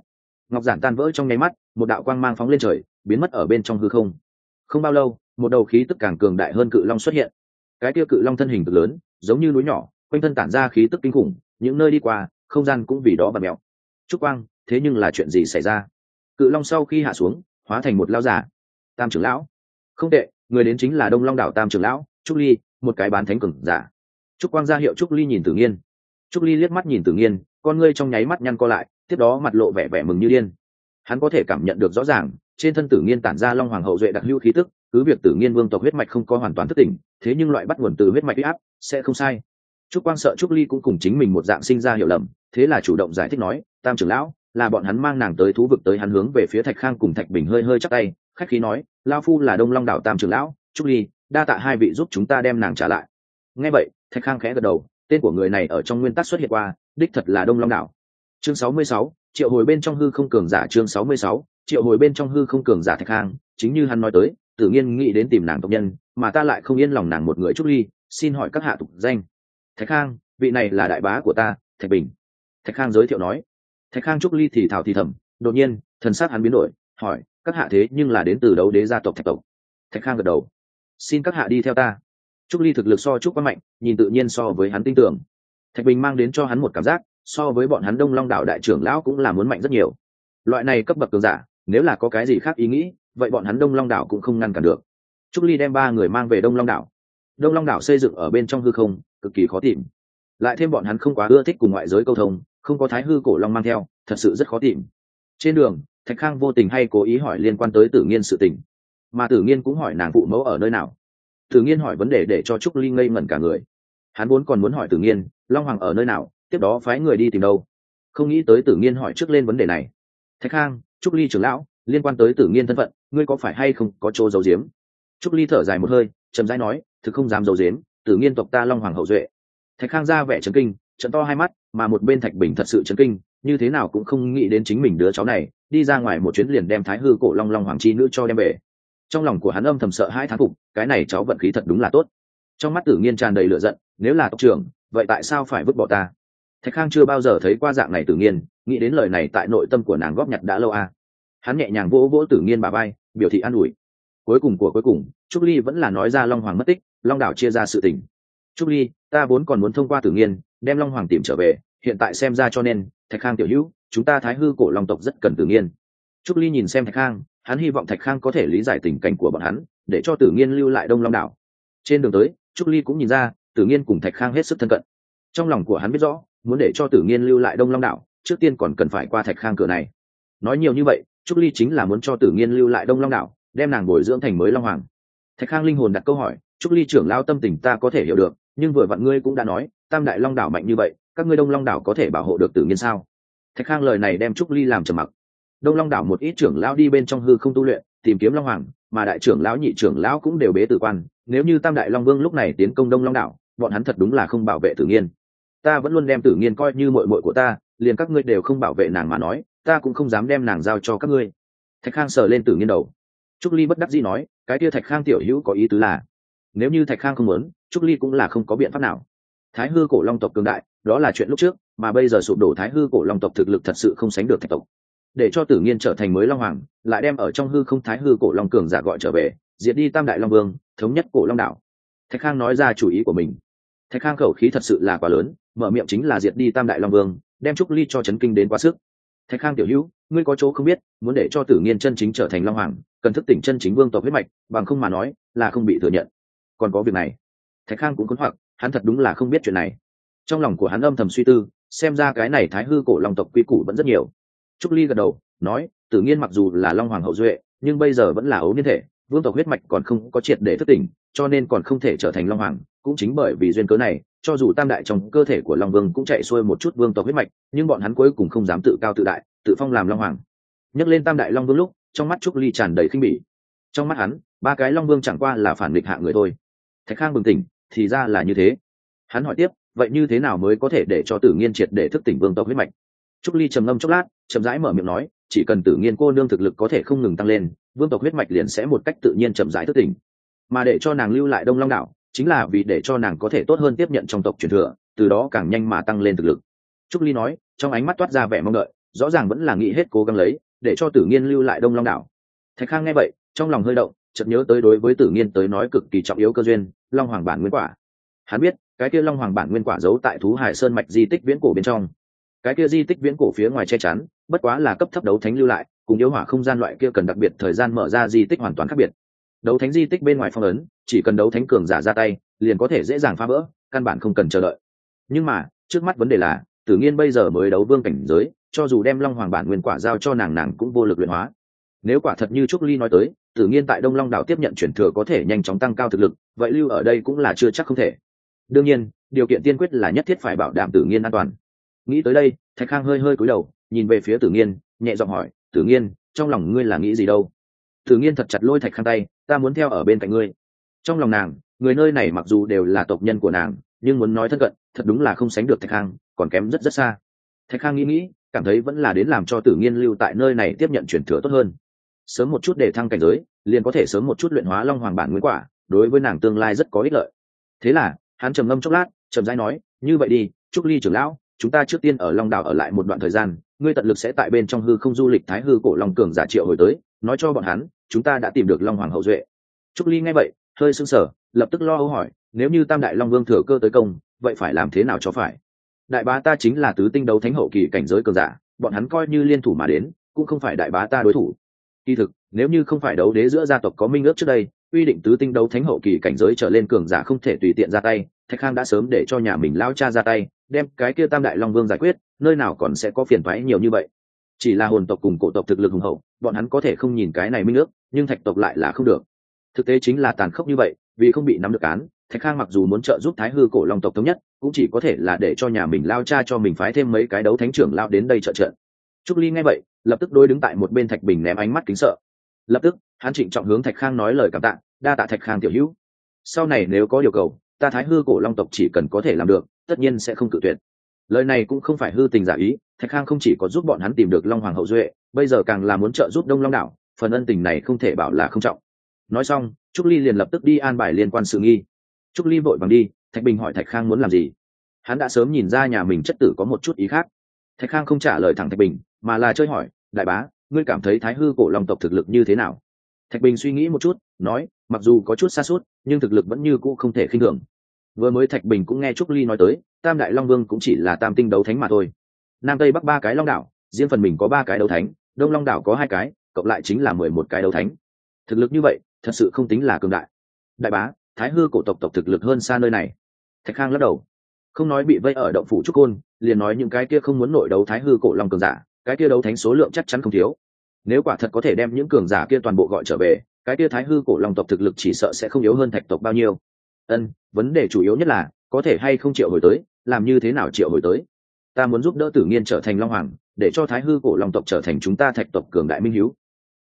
Ngọc giản tan vỡ trong nháy mắt, một đạo quang mang phóng lên trời, biến mất ở bên trong hư không. Không bao lâu, một đầu khí tức càng cường đại hơn cự long xuất hiện. Cái kia cự long thân hình cực lớn, giống như núi nhỏ quanh thân tản ra khí tức kinh khủng, những nơi đi qua, không gian cũng vì đó và mèo trúc quang, thế nhưng là chuyện gì xảy ra? Cự long sau khi hạ xuống, hóa thành một lao giả tam trưởng lão. Không tệ, người đến chính là đông long đảo tam trưởng lão, trúc ly, một cái bán thánh cừng giả. Trúc quang ra hiệu trúc ly nhìn tử nghiên. Trúc ly liếc mắt nhìn tử nghiên, con ngươi trong nháy mắt nhăn co lại, tiếp đó mặt lộ vẻ vẻ mừng như điên. Hắn có thể cảm nhận được rõ ràng, trên thân tử nghiên tản ra long hoàng hậu duệ đặc hữu khí tức, cứ việc tử nghiên vương tộc huyết mạch không có hoàn toàn thất tỉnh, thế nhưng loại bắt nguồn từ huyết mạch huy áp, sẽ không sai trúc quang sợ trúc ly cũng cùng chính mình một dạng sinh ra hiểu lầm thế là chủ động giải thích nói tam trưởng lão là bọn hắn mang nàng tới thú vực tới hắn hướng về phía thạch khang cùng thạch bình hơi hơi chắc tay khách khí nói "Lão phu là đông long đảo tam trưởng lão trúc ly đa tạ hai vị giúp chúng ta đem nàng trả lại. Nghe vậy thạch khang khẽ gật đầu tên của người này ở trong nguyên tắc xuất hiện qua đích thật là đông long đảo. Chương 66, triệu hồi bên trong hư không cường giả chương 66, triệu hồi bên trong hư không cường giả thạch khang chính như hắn nói tới tự nhiên nghĩ đến tìm nàng tộc nhân mà ta lại không yên lòng nàng một người trúc ly xin hỏi các hạ tục danh thạch khang, vị này là đại bá của ta, thạch bình. Thạch khang giới thiệu nói. Thạch khang trúc ly thì thảo thì thầm đột nhiên, thần sát hắn biến đổi, hỏi, các hạ thế nhưng là đến từ đấu đế gia tộc thạch tộc. Thạch khang gật đầu. Xin các hạ đi theo ta. Trúc ly thực lực so trúc quá mạnh, nhìn tự nhiên so với hắn tin tưởng. Thạch bình mang đến cho hắn một cảm giác, so với bọn hắn đông long Đảo đại trưởng lão cũng là muốn mạnh rất nhiều. Loại này cấp bậc cường giả, nếu là có cái gì khác ý nghĩ, vậy bọn hắn đông long đảo cũng không ngăn cản được. Trúc ly đem ba người mang về đông long đảo. Đông long đảo xây dựng ở bên trong hư không cực kỳ khó tìm. Lại thêm bọn hắn không quá ưa thích cùng ngoại giới câu thông, không có thái hư cổ long mang theo, thật sự rất khó tìm. Trên đường, thạch khang vô tình hay cố ý hỏi liên quan tới tử nghiên sự tình. Mà tử nghiên cũng hỏi nàng phụ mẫu ở nơi nào. Tử nghiên hỏi vấn đề để cho trúc ly ngây ngẩn cả người. Hắn vốn còn muốn hỏi tử nghiên, long hoàng ở nơi nào? Tiếp đó phái người đi tìm đâu? Không nghĩ tới tử nghiên hỏi trước lên vấn đề này. Thạch khang, trúc ly trưởng lão, liên quan tới tử nghiên thân phận, ngươi có phải hay không có chỗ giấu giếm? Trúc ly thở dài một hơi, chậm rãi nói, thực không dám giấu giếm tử nghiên tộc ta long hoàng hậu duệ. Thạch khang ra vẻ chấn kinh, trận to hai mắt, mà một bên thạch bình thật sự chấn kinh, như thế nào cũng không nghĩ đến chính mình đứa cháu này, đi ra ngoài một chuyến liền đem thái hư cổ long long hoàng chi nữ cho đem về. Trong lòng của hắn âm thầm sợ hai thán phục, cái này cháu vận khí thật đúng là tốt. Trong mắt tử nghiên tràn đầy lửa giận, nếu là tộc trưởng, vậy tại sao phải vứt bỏ ta? Thạch khang chưa bao giờ thấy qua dạng này tử nghiên, nghĩ đến lời này tại nội tâm của nàng góp nhặt đã lâu à. hắn nhẹ nhàng vỗ vỗ tử nghiên bà bay biểu thị an ủi cuối cùng của cuối cùng, trúc ly vẫn là nói ra long hoàng mất tích, long đảo chia ra sự tình. Trúc ly, ta vốn còn muốn thông qua tử nghiên, đem long hoàng tìm trở về, hiện tại xem ra cho nên, thạch khang tiểu hữu, chúng ta thái hư cổ long tộc rất cần tử nghiên. Trúc ly nhìn xem thạch khang, hắn hy vọng thạch khang có thể lý giải tình cảnh của bọn hắn, để cho tử nghiên lưu lại đông long đảo. Trên đường tới, trúc ly cũng nhìn ra, tử nghiên cùng thạch khang hết sức thân cận. Trong lòng của hắn biết rõ, muốn để cho tử nghiên lưu lại đông long đảo, trước tiên còn cần phải qua thạch khang cửa này. Nói nhiều như vậy, trúc ly chính là muốn cho tử nghiên lưu lại đông long đảo đem nàng bồi dưỡng thành mới long hoàng. Thạch khang linh hồn đặt câu hỏi, trúc ly trưởng lao tâm tình ta có thể hiểu được, nhưng vừa vặn ngươi cũng đã nói, tam đại long đảo mạnh như vậy, các ngươi đông long đảo có thể bảo hộ được tự nhiên sao? Thạch khang lời này đem trúc ly làm trầm mặc. Đông long đảo một ít trưởng lão đi bên trong hư không tu luyện, tìm kiếm long hoàng, mà đại trưởng lão, nhị trưởng lão cũng đều bế tử quan. Nếu như tam đại long vương lúc này tiến công đông long đảo, bọn hắn thật đúng là không bảo vệ tử nghiên. Ta vẫn luôn đem tử nghiên coi như mội mội của ta, liền các ngươi đều không bảo vệ nàng mà nói, ta cũng không dám đem nàng giao cho các ngươi. Thạch khang sờ lên tử nghiên đầu trúc ly bất đắc dĩ nói, cái kia thạch khang tiểu hữu có ý tứ là, nếu như thạch khang không muốn, trúc ly cũng là không có biện pháp nào. Thái hư cổ long tộc cường đại, đó là chuyện lúc trước, mà bây giờ sụp đổ thái hư cổ long tộc thực lực thật sự không sánh được thạch tộc. Để cho tử nghiên trở thành mới long hoàng, lại đem ở trong hư không thái hư cổ long cường giả gọi trở về, diệt đi tam đại long vương, thống nhất cổ long đảo. Thạch khang nói ra chủ ý của mình. Thạch khang khẩu khí thật sự là quá lớn, mở miệng chính là diệt đi tam đại long vương, đem trúc ly cho chấn kinh đến quá sức. Thạch khang tiểu hữu, ngươi có chỗ không biết, muốn để cho tử nghiên chân chính trở thành long hoàng cần thức tỉnh chân chính vương tộc huyết mạch, bằng không mà nói, là không bị thừa nhận. Còn có việc này, thạch khang cũng khốn hoặc, hắn thật đúng là không biết chuyện này. Trong lòng của hắn âm thầm suy tư, xem ra cái này thái hư cổ long tộc quy củ vẫn rất nhiều. Trúc ly gật đầu, nói tự nhiên mặc dù là long hoàng hậu duệ, nhưng bây giờ vẫn là ấu niên thể, vương tộc huyết mạch còn không có triệt để thức tỉnh, cho nên còn không thể trở thành long hoàng, cũng chính bởi vì duyên cớ này, cho dù tam đại trong cơ thể của long vương cũng chạy xuôi một chút vương tộc huyết mạch, nhưng bọn hắn cuối cùng không dám tự cao tự đại, tự phong làm long hoàng. Nhắc lên tam đại long vương lúc trong mắt trúc ly tràn đầy khinh bỉ. Trong mắt hắn, ba cái long vương chẳng qua là phản nghịch hạ người thôi. Thạch khang bừng tỉnh, thì ra là như thế. Hắn hỏi tiếp, vậy như thế nào mới có thể để cho tử nghiên triệt để thức tỉnh vương tộc huyết mạch? Trúc ly trầm ngâm chốc lát, chậm rãi mở miệng nói, chỉ cần tử nghiên cô nương thực lực có thể không ngừng tăng lên, vương tộc huyết mạch liền sẽ một cách tự nhiên chậm rãi thức tỉnh. Mà để cho nàng lưu lại đông long đạo chính là vì để cho nàng có thể tốt hơn tiếp nhận trong tộc truyền thừa, từ đó càng nhanh mà tăng lên thực lực. Trúc ly nói, trong ánh mắt toát ra vẻ mong đợi, rõ ràng vẫn là nghĩ hết cố gắng lấy để cho tử nghiên lưu lại đông long đảo. Thạch khang nghe vậy, trong lòng hơi động, chợt nhớ tới đối với tử nghiên tới nói cực kỳ trọng yếu cơ duyên, long hoàng bản nguyên quả. Hắn biết, cái kia long hoàng bản nguyên quả giấu tại thú hải sơn mạch di tích viễn cổ bên trong. Cái kia di tích viễn cổ phía ngoài che chắn, bất quá là cấp thấp đấu thánh lưu lại, cùng yếu hỏa không gian loại kia cần đặc biệt thời gian mở ra di tích hoàn toàn khác biệt. Đấu thánh di tích bên ngoài phong ấn, chỉ cần đấu thánh cường giả ra tay, liền có thể dễ dàng phá vỡ, căn bản không cần chờ đợi. Nhưng mà, trước mắt vấn đề là tử nghiên bây giờ mới đấu vương cảnh giới, cho dù đem long hoàng bản nguyên quả giao cho nàng nàng cũng vô lực luyện hóa. Nếu quả thật như trúc ly nói tới, tử nghiên tại đông long đảo tiếp nhận chuyển thừa có thể nhanh chóng tăng cao thực lực, vậy lưu ở đây cũng là chưa chắc không thể. Đương nhiên, điều kiện tiên quyết là nhất thiết phải bảo đảm tử nghiên an toàn. Nghĩ tới đây, thạch khang hơi hơi cúi đầu, nhìn về phía tử nghiên, nhẹ giọng hỏi, tử nghiên, trong lòng ngươi là nghĩ gì đâu? Tử nghiên thật chặt lôi thạch khang tay, ta muốn theo ở bên cạnh ngươi. Trong lòng nàng, người nơi này mặc dù đều là tộc nhân của nàng, nhưng muốn nói thân cận, thật đúng là không sánh được thạch khang còn kém rất rất xa. Thạch khang nghĩ nghĩ, cảm thấy vẫn là đến làm cho tử nghiên lưu tại nơi này tiếp nhận truyền thừa tốt hơn. Sớm một chút để thăng cảnh giới, liền có thể sớm một chút luyện hóa long hoàng bản nguyên quả, đối với nàng tương lai rất có ích lợi. Thế là, hắn trầm ngâm chốc lát, chậm rãi nói, như vậy đi, trúc ly trưởng lão, chúng ta trước tiên ở long đảo ở lại một đoạn thời gian, ngươi tận lực sẽ tại bên trong hư không du lịch thái hư cổ long cường giả triệu hồi tới, nói cho bọn hắn, chúng ta đã tìm được long hoàng hậu duệ. Trúc ly nghe vậy, hơi sưng sở lập tức lo âu hỏi, nếu như tam đại long vương thừa cơ tới công, vậy phải làm thế nào cho phải? Đại bá ta chính là tứ tinh đấu thánh hậu kỳ cảnh giới cường giả, bọn hắn coi như liên thủ mà đến, cũng không phải đại bá ta đối thủ. Kỳ thực, nếu như không phải đấu đế giữa gia tộc có minh ước trước đây, quy định tứ tinh đấu thánh hậu kỳ cảnh giới trở lên cường giả không thể tùy tiện ra tay, thạch khang đã sớm để cho nhà mình lao cha ra tay, đem cái kia tam đại long vương giải quyết, nơi nào còn sẽ có phiền thoái nhiều như vậy. Chỉ là hồn tộc cùng cổ tộc thực lực hùng hậu, bọn hắn có thể không nhìn cái này minh ước, nhưng thạch tộc lại là không được. Thực tế chính là tàn khốc như vậy, vì không bị nắm được án thạch khang mặc dù muốn trợ giúp thái hư cổ long tộc thống nhất, cũng chỉ có thể là để cho nhà mình lao cha cho mình phái thêm mấy cái đấu thánh trưởng lao đến đây trợ trận. Trúc ly nghe vậy, lập tức đôi đứng tại một bên thạch bình ném ánh mắt kính sợ. Lập tức, hắn trịnh trọng hướng thạch khang nói lời cảm tạ, đa tạ thạch khang tiểu hữu. Sau này nếu có điều cầu, ta thái hư cổ long tộc chỉ cần có thể làm được, tất nhiên sẽ không cự tuyệt. Lời này cũng không phải hư tình giả ý, thạch khang không chỉ có giúp bọn hắn tìm được long hoàng hậu duệ, bây giờ càng là muốn trợ giúp đông long đảo, phần ân tình này không thể bảo là không trọng. Nói xong, trúc ly liền lập tức đi an bài liên quan sự nghi trúc ly vội vàng đi, thạch bình hỏi thạch khang muốn làm gì. Hắn đã sớm nhìn ra nhà mình chất tử có một chút ý khác. Thạch khang không trả lời thẳng thạch bình, mà là chơi hỏi, đại bá, ngươi cảm thấy thái hư cổ long tộc thực lực như thế nào? Thạch bình suy nghĩ một chút, nói, mặc dù có chút xa suốt, nhưng thực lực vẫn như cũ không thể khinh thường. Vừa mới thạch bình cũng nghe trúc ly nói tới, tam đại long vương cũng chỉ là tam tinh đấu thánh mà thôi. Nam tây bắc ba cái long đảo, riêng phần mình có ba cái đấu thánh, đông long đảo có hai cái, cộng lại chính là mười một cái đấu thánh. Thực lực như vậy, thật sự không tính là cường đại. Đại bá thái hư cổ tộc tộc thực lực hơn xa nơi này. Thạch khang lắc đầu. Không nói bị vây ở động phủ trúc côn, liền nói những cái kia không muốn nội đấu thái hư cổ long cường giả, cái kia đấu thánh số lượng chắc chắn không thiếu. Nếu quả thật có thể đem những cường giả kia toàn bộ gọi trở về, cái kia thái hư cổ long tộc thực lực chỉ sợ sẽ không yếu hơn thạch tộc bao nhiêu. Ân, vấn đề chủ yếu nhất là, có thể hay không triệu hồi tới, làm như thế nào triệu hồi tới? Ta muốn giúp đỡ tử nghiên trở thành long hoàng, để cho thái hư cổ long tộc trở thành chúng ta thạch tộc cường đại minh hiếu.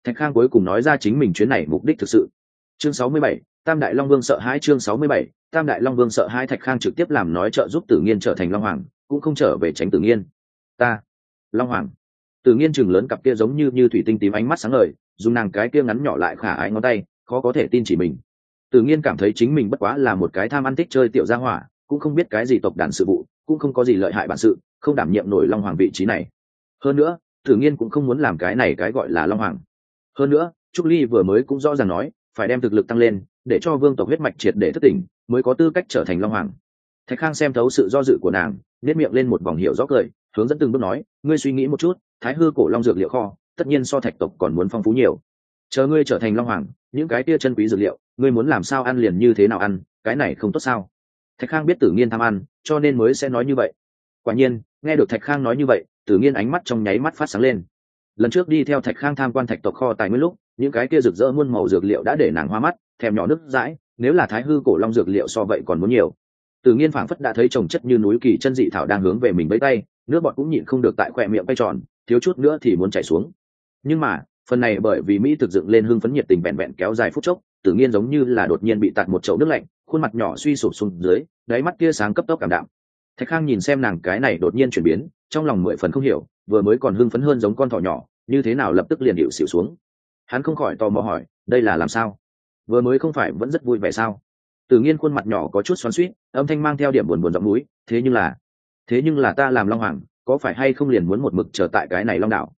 Thạch khang cuối cùng nói ra chính mình chuyến này mục đích thực sự chương sáu mươi bảy, tam đại long vương sợ hãi. chương sáu mươi bảy, tam đại long vương sợ hãi. thạch khang trực tiếp làm nói trợ giúp tử nghiên trở thành long hoàng, cũng không trở về tránh tử nghiên ta, long hoàng tử nghiên chừng lớn cặp kia giống như như thủy tinh tím ánh mắt sáng ngời, dùng nàng cái kia ngắn nhỏ lại khả ái ngón tay, khó có thể tin chỉ mình tử nghiên cảm thấy chính mình bất quá là một cái tham ăn thích chơi tiểu gia hỏa, cũng không biết cái gì tộc đàn sự vụ, cũng không có gì lợi hại bản sự, không đảm nhiệm nổi long hoàng vị trí này hơn nữa, tử nghiên cũng không muốn làm cái này cái gọi là long hoàng hơn nữa, trúc ly vừa mới cũng rõ ràng nói phải đem thực lực tăng lên, để cho vương tộc huyết mạch triệt để thất tỉnh, mới có tư cách trở thành long hoàng. Thạch khang xem thấu sự do dự của nàng nếp miệng lên một vòng hiệu rõ cười, hướng dẫn từng bước nói, ngươi suy nghĩ một chút, thái hư cổ long dược liệu kho, tất nhiên so thạch tộc còn muốn phong phú nhiều. Chờ ngươi trở thành long hoàng, những cái tia chân quý dược liệu, ngươi muốn làm sao ăn liền như thế nào ăn, cái này không tốt sao? Thạch khang biết tử nghiên tham ăn, cho nên mới sẽ nói như vậy. Quả nhiên, nghe được thạch khang nói như vậy, tử nghiên ánh mắt trong nháy mắt phát sáng lên. Lần trước đi theo thạch khang tham quan thạch tộc kho tài nguyên lúc những cái kia rực rỡ muôn màu dược liệu đã để nàng hoa mắt, thèm nhỏ nước dãi, nếu là thái hư cổ long dược liệu so vậy còn muốn nhiều. Tự nhiên phảng phất đã thấy trồng chất như núi kỳ chân dị thảo đang hướng về mình bấy tay, nước bọt cũng nhịn không được tại khoe miệng bay tròn, thiếu chút nữa thì muốn chảy xuống. Nhưng mà, phần này bởi vì mỹ thực dựng lên hưng phấn nhiệt tình vẹn vẹn kéo dài phút chốc tự nhiên giống như là đột nhiên bị tạt một chậu nước lạnh, khuôn mặt nhỏ suy sụp xuống dưới, đáy mắt kia sáng cấp tốc cảm đạm. Thạch khang nhìn xem nàng cái này đột nhiên chuyển biến, trong lòng mười phần không hiểu, vừa mới còn hưng phấn hơn giống con thỏ nhỏ, như thế nào lập tức liền hiệu xịu xuống hắn không khỏi tò mò hỏi, đây là làm sao? Vừa mới không phải vẫn rất vui vẻ sao? Tự nhiên khuôn mặt nhỏ có chút xoắn suýt âm thanh mang theo điểm buồn buồn giọng núi, thế nhưng là, thế nhưng là ta làm long hoàng, có phải hay không liền muốn một mực chờ tại cái này long đảo?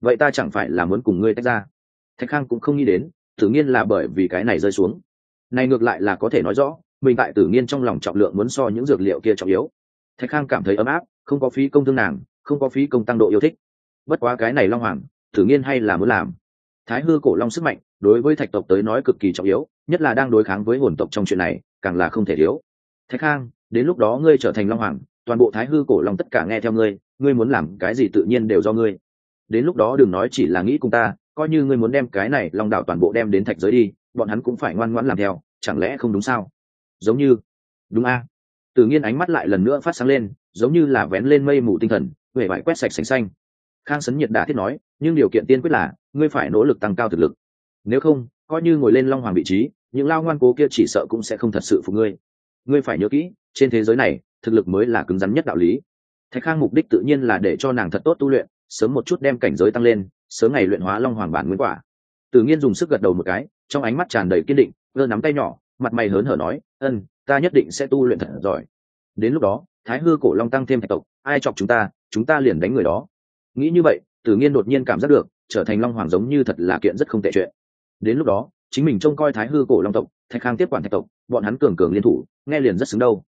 Vậy ta chẳng phải là muốn cùng ngươi tách ra? Thạch khang cũng không nghĩ đến tự nhiên là bởi vì cái này rơi xuống. Này ngược lại là có thể nói rõ, mình tại tự nhiên trong lòng trọng lượng muốn so những dược liệu kia trọng yếu. Thạch khang cảm thấy ấm áp, không có phí công thương nàng, không có phí công tăng độ yêu thích. Bất quá cái này long hoàng tự nhiên hay là muốn làm thái hư cổ long sức mạnh đối với thạch tộc tới nói cực kỳ trọng yếu, nhất là đang đối kháng với hồn tộc trong chuyện này, càng là không thể thiếu. Thạch khang, đến lúc đó ngươi trở thành long hoàng, toàn bộ thái hư cổ long tất cả nghe theo ngươi ngươi muốn làm cái gì tự nhiên đều do ngươi. Đến lúc đó đừng nói chỉ là nghĩ cùng ta, coi như ngươi muốn đem cái này long đảo toàn bộ đem đến thạch giới đi, bọn hắn cũng phải ngoan ngoãn làm theo, chẳng lẽ không đúng sao? Giống như, đúng a. À. tự nhiên ánh mắt lại lần nữa phát sáng lên, giống như là vén lên mây mù tinh thần huệ vải quét sạch sành xanh. Khang sấn nhiệt đả thiết nói nhưng điều kiện tiên quyết là, ngươi phải nỗ lực tăng cao thực lực. Nếu không, coi như ngồi lên long hoàng vị trí, những lao ngoan cố kia chỉ sợ cũng sẽ không thật sự phục ngươi. Ngươi phải nhớ kỹ, trên thế giới này, thực lực mới là cứng rắn nhất đạo lý. Thạch khang mục đích tự nhiên là để cho nàng thật tốt tu luyện, sớm một chút đem cảnh giới tăng lên, sớm ngày luyện hóa long hoàng bản nguyên quả. Tự nhiên dùng sức gật đầu một cái, trong ánh mắt tràn đầy kiên định cơ nắm tay nhỏ, mặt mày hớn hở nói, ân, ta nhất định sẽ tu luyện thật giỏi. Đến lúc đó, thái hư cổ long tăng thêm thạch tộc, ai chọc chúng ta chúng ta liền đánh người đó. Nghĩ như vậy tự nhiên đột nhiên cảm giác được, trở thành long hoàng giống như thật là kiện rất không tệ chuyện. Đến lúc đó, chính mình trông coi thái hư cổ long tộc, thạch khang tiếp quản thạch tộc, bọn hắn cường cường liên thủ, nghe liền rất xứng đâu.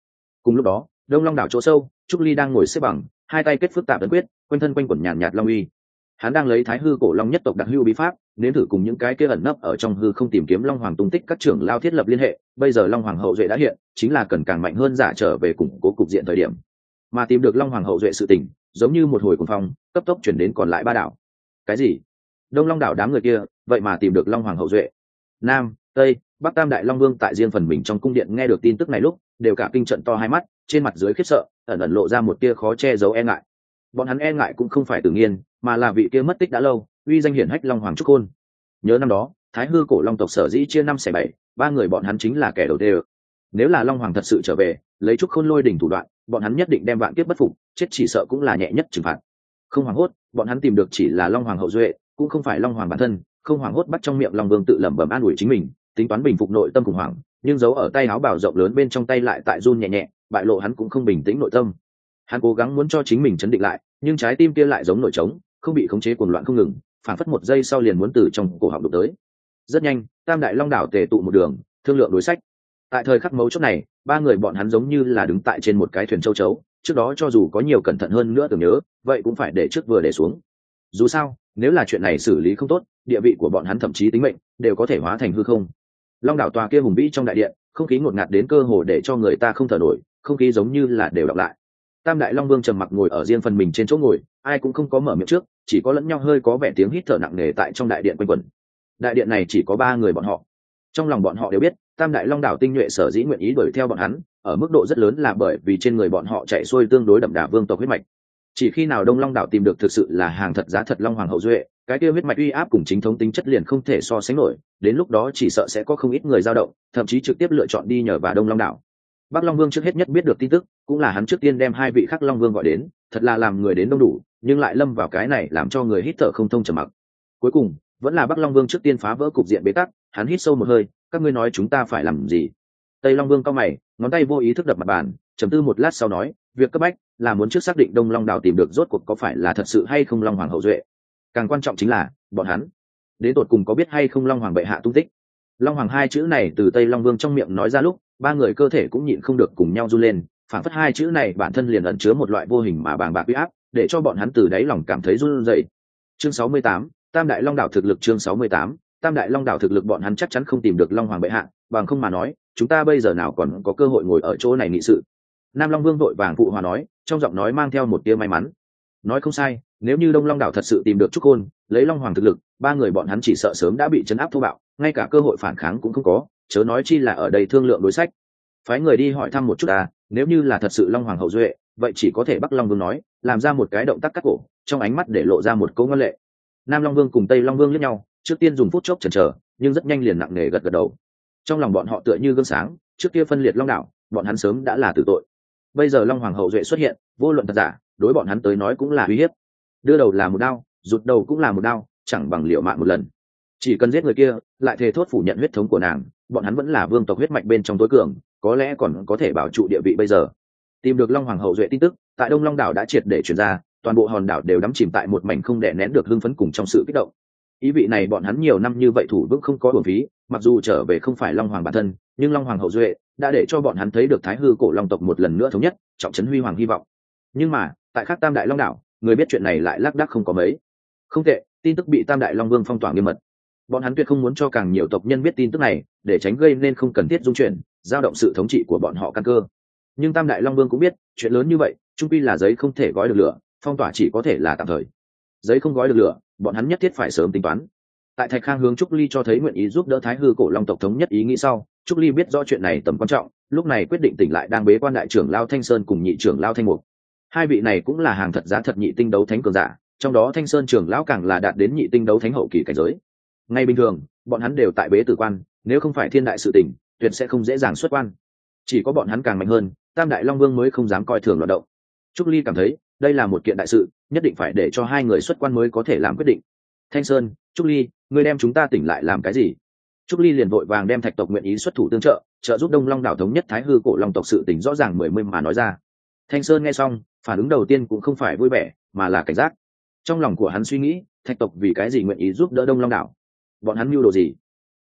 Cùng lúc đó, đông long đảo chỗ sâu, trúc ly đang ngồi xếp bằng, hai tay kết phức tạp ấn quyết, quanh thân quanh quẩn nhàn nhạt long uy. Hắn đang lấy thái hư cổ long nhất tộc đặc hưu bí pháp, nếm thử cùng những cái kia ẩn nấp ở trong hư không tìm kiếm long hoàng tung tích các trưởng lao thiết lập liên hệ, bây giờ long hoàng hậu duệ đã hiện, chính là cần càng mạnh hơn giả trở về củng cố cục diện thời điểm. Mà tìm được long hoàng hậu duệ sự tình, giống như một hồi cuồng phong cấp tốc chuyển đến còn lại ba đảo. Cái gì? Đông long đảo đám người kia, vậy mà tìm được long hoàng hậu duệ. Nam, tây, bắc tam đại long vương tại riêng phần mình trong cung điện nghe được tin tức này lúc, đều cả kinh trận to hai mắt, trên mặt dưới khiếp sợ, ẩn ẩn lộ ra một tia khó che giấu e ngại. Bọn hắn e ngại cũng không phải tự nhiên, mà là vị kia mất tích đã lâu, uy danh hiển hách long hoàng trúc khôn. Nhớ năm đó, thái hư cổ long tộc sở dĩ chia năm xẻ bảy, ba người bọn hắn chính là kẻ đầu tiên nếu là long hoàng thật sự trở về, lấy trúc khôn lôi đỉnh thủ đoạn, bọn hắn nhất định đem vạn kiếp bất phục, chết chỉ sợ cũng là nhẹ nhất trừng phạt không hoảng hốt, bọn hắn tìm được chỉ là long hoàng hậu duệ, cũng không phải long hoàng bản thân, không hoảng hốt bắt trong miệng long vương tự lẩm bẩm an ủi chính mình, tính toán bình phục nội tâm khủng hoảng, nhưng giấu ở tay áo bảo rộng lớn bên trong tay lại tại run nhẹ nhẹ, bại lộ hắn cũng không bình tĩnh nội tâm. Hắn cố gắng muốn cho chính mình chấn định lại, nhưng trái tim kia lại giống nổi trống, không bị khống chế cuồng loạn không ngừng, phản phất một giây sau liền muốn từ trong cổ họng đục tới. Rất nhanh, tam đại long đảo tề tụ một đường, thương lượng đối sách. Tại thời khắc mấu chốt này, ba người bọn hắn giống như là đứng tại trên một cái thuyền châu chấu trước đó cho dù có nhiều cẩn thận hơn nữa tưởng nhớ, vậy cũng phải để trước vừa để xuống. Dù sao, nếu là chuyện này xử lý không tốt, địa vị của bọn hắn thậm chí tính mệnh đều có thể hóa thành hư không. Long đảo tòa kia hùng vĩ trong đại điện, không khí ngột ngạt đến cơ hồ để cho người ta không thở nổi, không khí giống như là đều đọc lại. Tam đại long vương trầm mặc ngồi ở riêng phần mình trên chỗ ngồi, ai cũng không có mở miệng trước, chỉ có lẫn nhau hơi có vẻ tiếng hít thở nặng nề tại trong đại điện quanh quẩn. Đại điện này chỉ có ba người bọn họ. Trong lòng bọn họ đều biết tam đại long đảo tinh nhuệ sở dĩ nguyện ý đuổi theo bọn hắn, ở mức độ rất lớn là bởi vì trên người bọn họ chạy xuôi tương đối đậm đà vương tộc huyết mạch. Chỉ khi nào đông long đảo tìm được thực sự là hàng thật giá thật long hoàng hậu duệ, cái kia huyết mạch uy áp cùng chính thống tính chất liền không thể so sánh nổi, đến lúc đó chỉ sợ sẽ có không ít người dao động, thậm chí trực tiếp lựa chọn đi nhờ vào đông long đảo. Bắc long vương trước hết nhất biết được tin tức, cũng là hắn trước tiên đem hai vị khắc long vương gọi đến, thật là làm người đến đông đủ, nhưng lại lâm vào cái này làm cho người hít thở không thông trầm mặc. Cuối cùng, vẫn là bắc long vương trước tiên phá vỡ cục diện bế tắc, hắn hít sâu một hơi các ngươi nói chúng ta phải làm gì? Tây long vương cao mày, ngón tay vô ý thức đập mặt bàn chấm tư một lát sau nói, việc cấp bách là muốn trước xác định đông long đảo tìm được rốt cuộc có phải là thật sự hay không long hoàng hậu duệ. Càng quan trọng chính là, bọn hắn, đến tột cùng có biết hay không long hoàng bệ hạ tung tích. Long hoàng hai chữ này từ tây long vương trong miệng nói ra lúc, ba người cơ thể cũng nhịn không được cùng nhau run lên phản phất hai chữ này bản thân liền ẩn chứa một loại vô hình mà bàng bạc uy áp, để cho bọn hắn từ đáy lòng cảm thấy run rẩy. Chương sáu mươi tám, tam đại long đảo thực lực chương sáu mươi tám tam đại long đảo thực lực bọn hắn chắc chắn không tìm được long hoàng bệ hạ bằng không mà nói chúng ta bây giờ nào còn có cơ hội ngồi ở chỗ này nghị sự. Nam long vương vội vàng phụ hòa nói trong giọng nói mang theo một tia may mắn. Nói không sai nếu như đông long đảo thật sự tìm được trúc côn, lấy long hoàng thực lực ba người bọn hắn chỉ sợ sớm đã bị chấn áp thô bạo ngay cả cơ hội phản kháng cũng không có chớ nói chi là ở đây thương lượng đối sách. Phái người đi hỏi thăm một chút à nếu như là thật sự long hoàng hậu duệ vậy chỉ có thể bắc long vương nói làm ra một cái động tác cắt cổ trong ánh mắt để lộ ra một câu ngân lệ. Nam long vương cùng tây long vương lẫn nhau trước tiên dùng phút chốc chần chờ, nhưng rất nhanh liền nặng nề gật gật đầu. Trong lòng bọn họ tựa như gương sáng, trước kia phân liệt long đảo, bọn hắn sớm đã là tử tội. Bây giờ long hoàng hậu duệ xuất hiện, vô luận thật giả, đối bọn hắn tới nói cũng là uy hiếp. Đưa đầu là một đao, rụt đầu cũng là một đao, chẳng bằng liệu mạng một lần. Chỉ cần giết người kia, lại thề thốt phủ nhận huyết thống của nàng, bọn hắn vẫn là vương tộc huyết mạch bên trong tối cường, có lẽ còn có thể bảo trụ địa vị bây giờ. Tìm được long hoàng hậu duệ tin tức, tại đông long đảo đã triệt để chuyển ra, toàn bộ hòn đảo đều đắm chìm tại một mảnh không đè nén được hưng phấn cùng trong sự kích động ý vị này bọn hắn nhiều năm như vậy thủ vững không có bổn phí, mặc dù trở về không phải long hoàng bản thân, nhưng long hoàng hậu duệ đã để cho bọn hắn thấy được thái hư cổ long tộc một lần nữa thống nhất, trọng trấn huy hoàng hy vọng. Nhưng mà, tại khắc tam đại long đảo, người biết chuyện này lại lác đác không có mấy. Không tệ, tin tức bị tam đại long vương phong tỏa nghiêm mật. Bọn hắn tuyệt không muốn cho càng nhiều tộc nhân biết tin tức này, để tránh gây nên không cần thiết dung chuyển, giao động sự thống trị của bọn họ căn cơ. Nhưng tam đại long vương cũng biết, chuyện lớn như vậy trung pi là giấy không thể gói được lửa, phong tỏa chỉ có thể là tạm thời. Giấy không gói được lửa bọn hắn nhất thiết phải sớm tính toán. Tại thạch khang hướng trúc ly cho thấy nguyện ý giúp đỡ thái hư cổ long tộc thống nhất ý nghĩ sau, trúc ly biết rõ chuyện này tầm quan trọng, lúc này quyết định tỉnh lại đang bế quan đại trưởng lao thanh sơn cùng nhị trưởng lao thanh mục. Hai vị này cũng là hàng thật giá thật nhị tinh đấu thánh cường giả, trong đó thanh sơn trưởng lão càng là đạt đến nhị tinh đấu thánh hậu kỳ cảnh giới. Ngay bình thường, bọn hắn đều tại bế tử quan, nếu không phải thiên đại sự tỉnh tuyệt sẽ không dễ dàng xuất quan. Chỉ có bọn hắn càng mạnh hơn, tam đại long vương mới không dám coi thường loạt động. Trúc ly cảm thấy đây là một kiện đại sự, nhất định phải để cho hai người xuất quan mới có thể làm quyết định. Thanh sơn, trúc ly, người đem chúng ta tỉnh lại làm cái gì? Trúc ly liền vội vàng đem thạch tộc nguyện ý xuất thủ tương trợ trợ giúp đông long đảo thống nhất thái hư cổ long tộc sự tỉnh rõ ràng mười mươi mà nói ra. Thanh sơn nghe xong, phản ứng đầu tiên cũng không phải vui vẻ, mà là cảnh giác. Trong lòng của hắn suy nghĩ, thạch tộc vì cái gì nguyện ý giúp đỡ đông long đảo? Bọn hắn mưu đồ gì?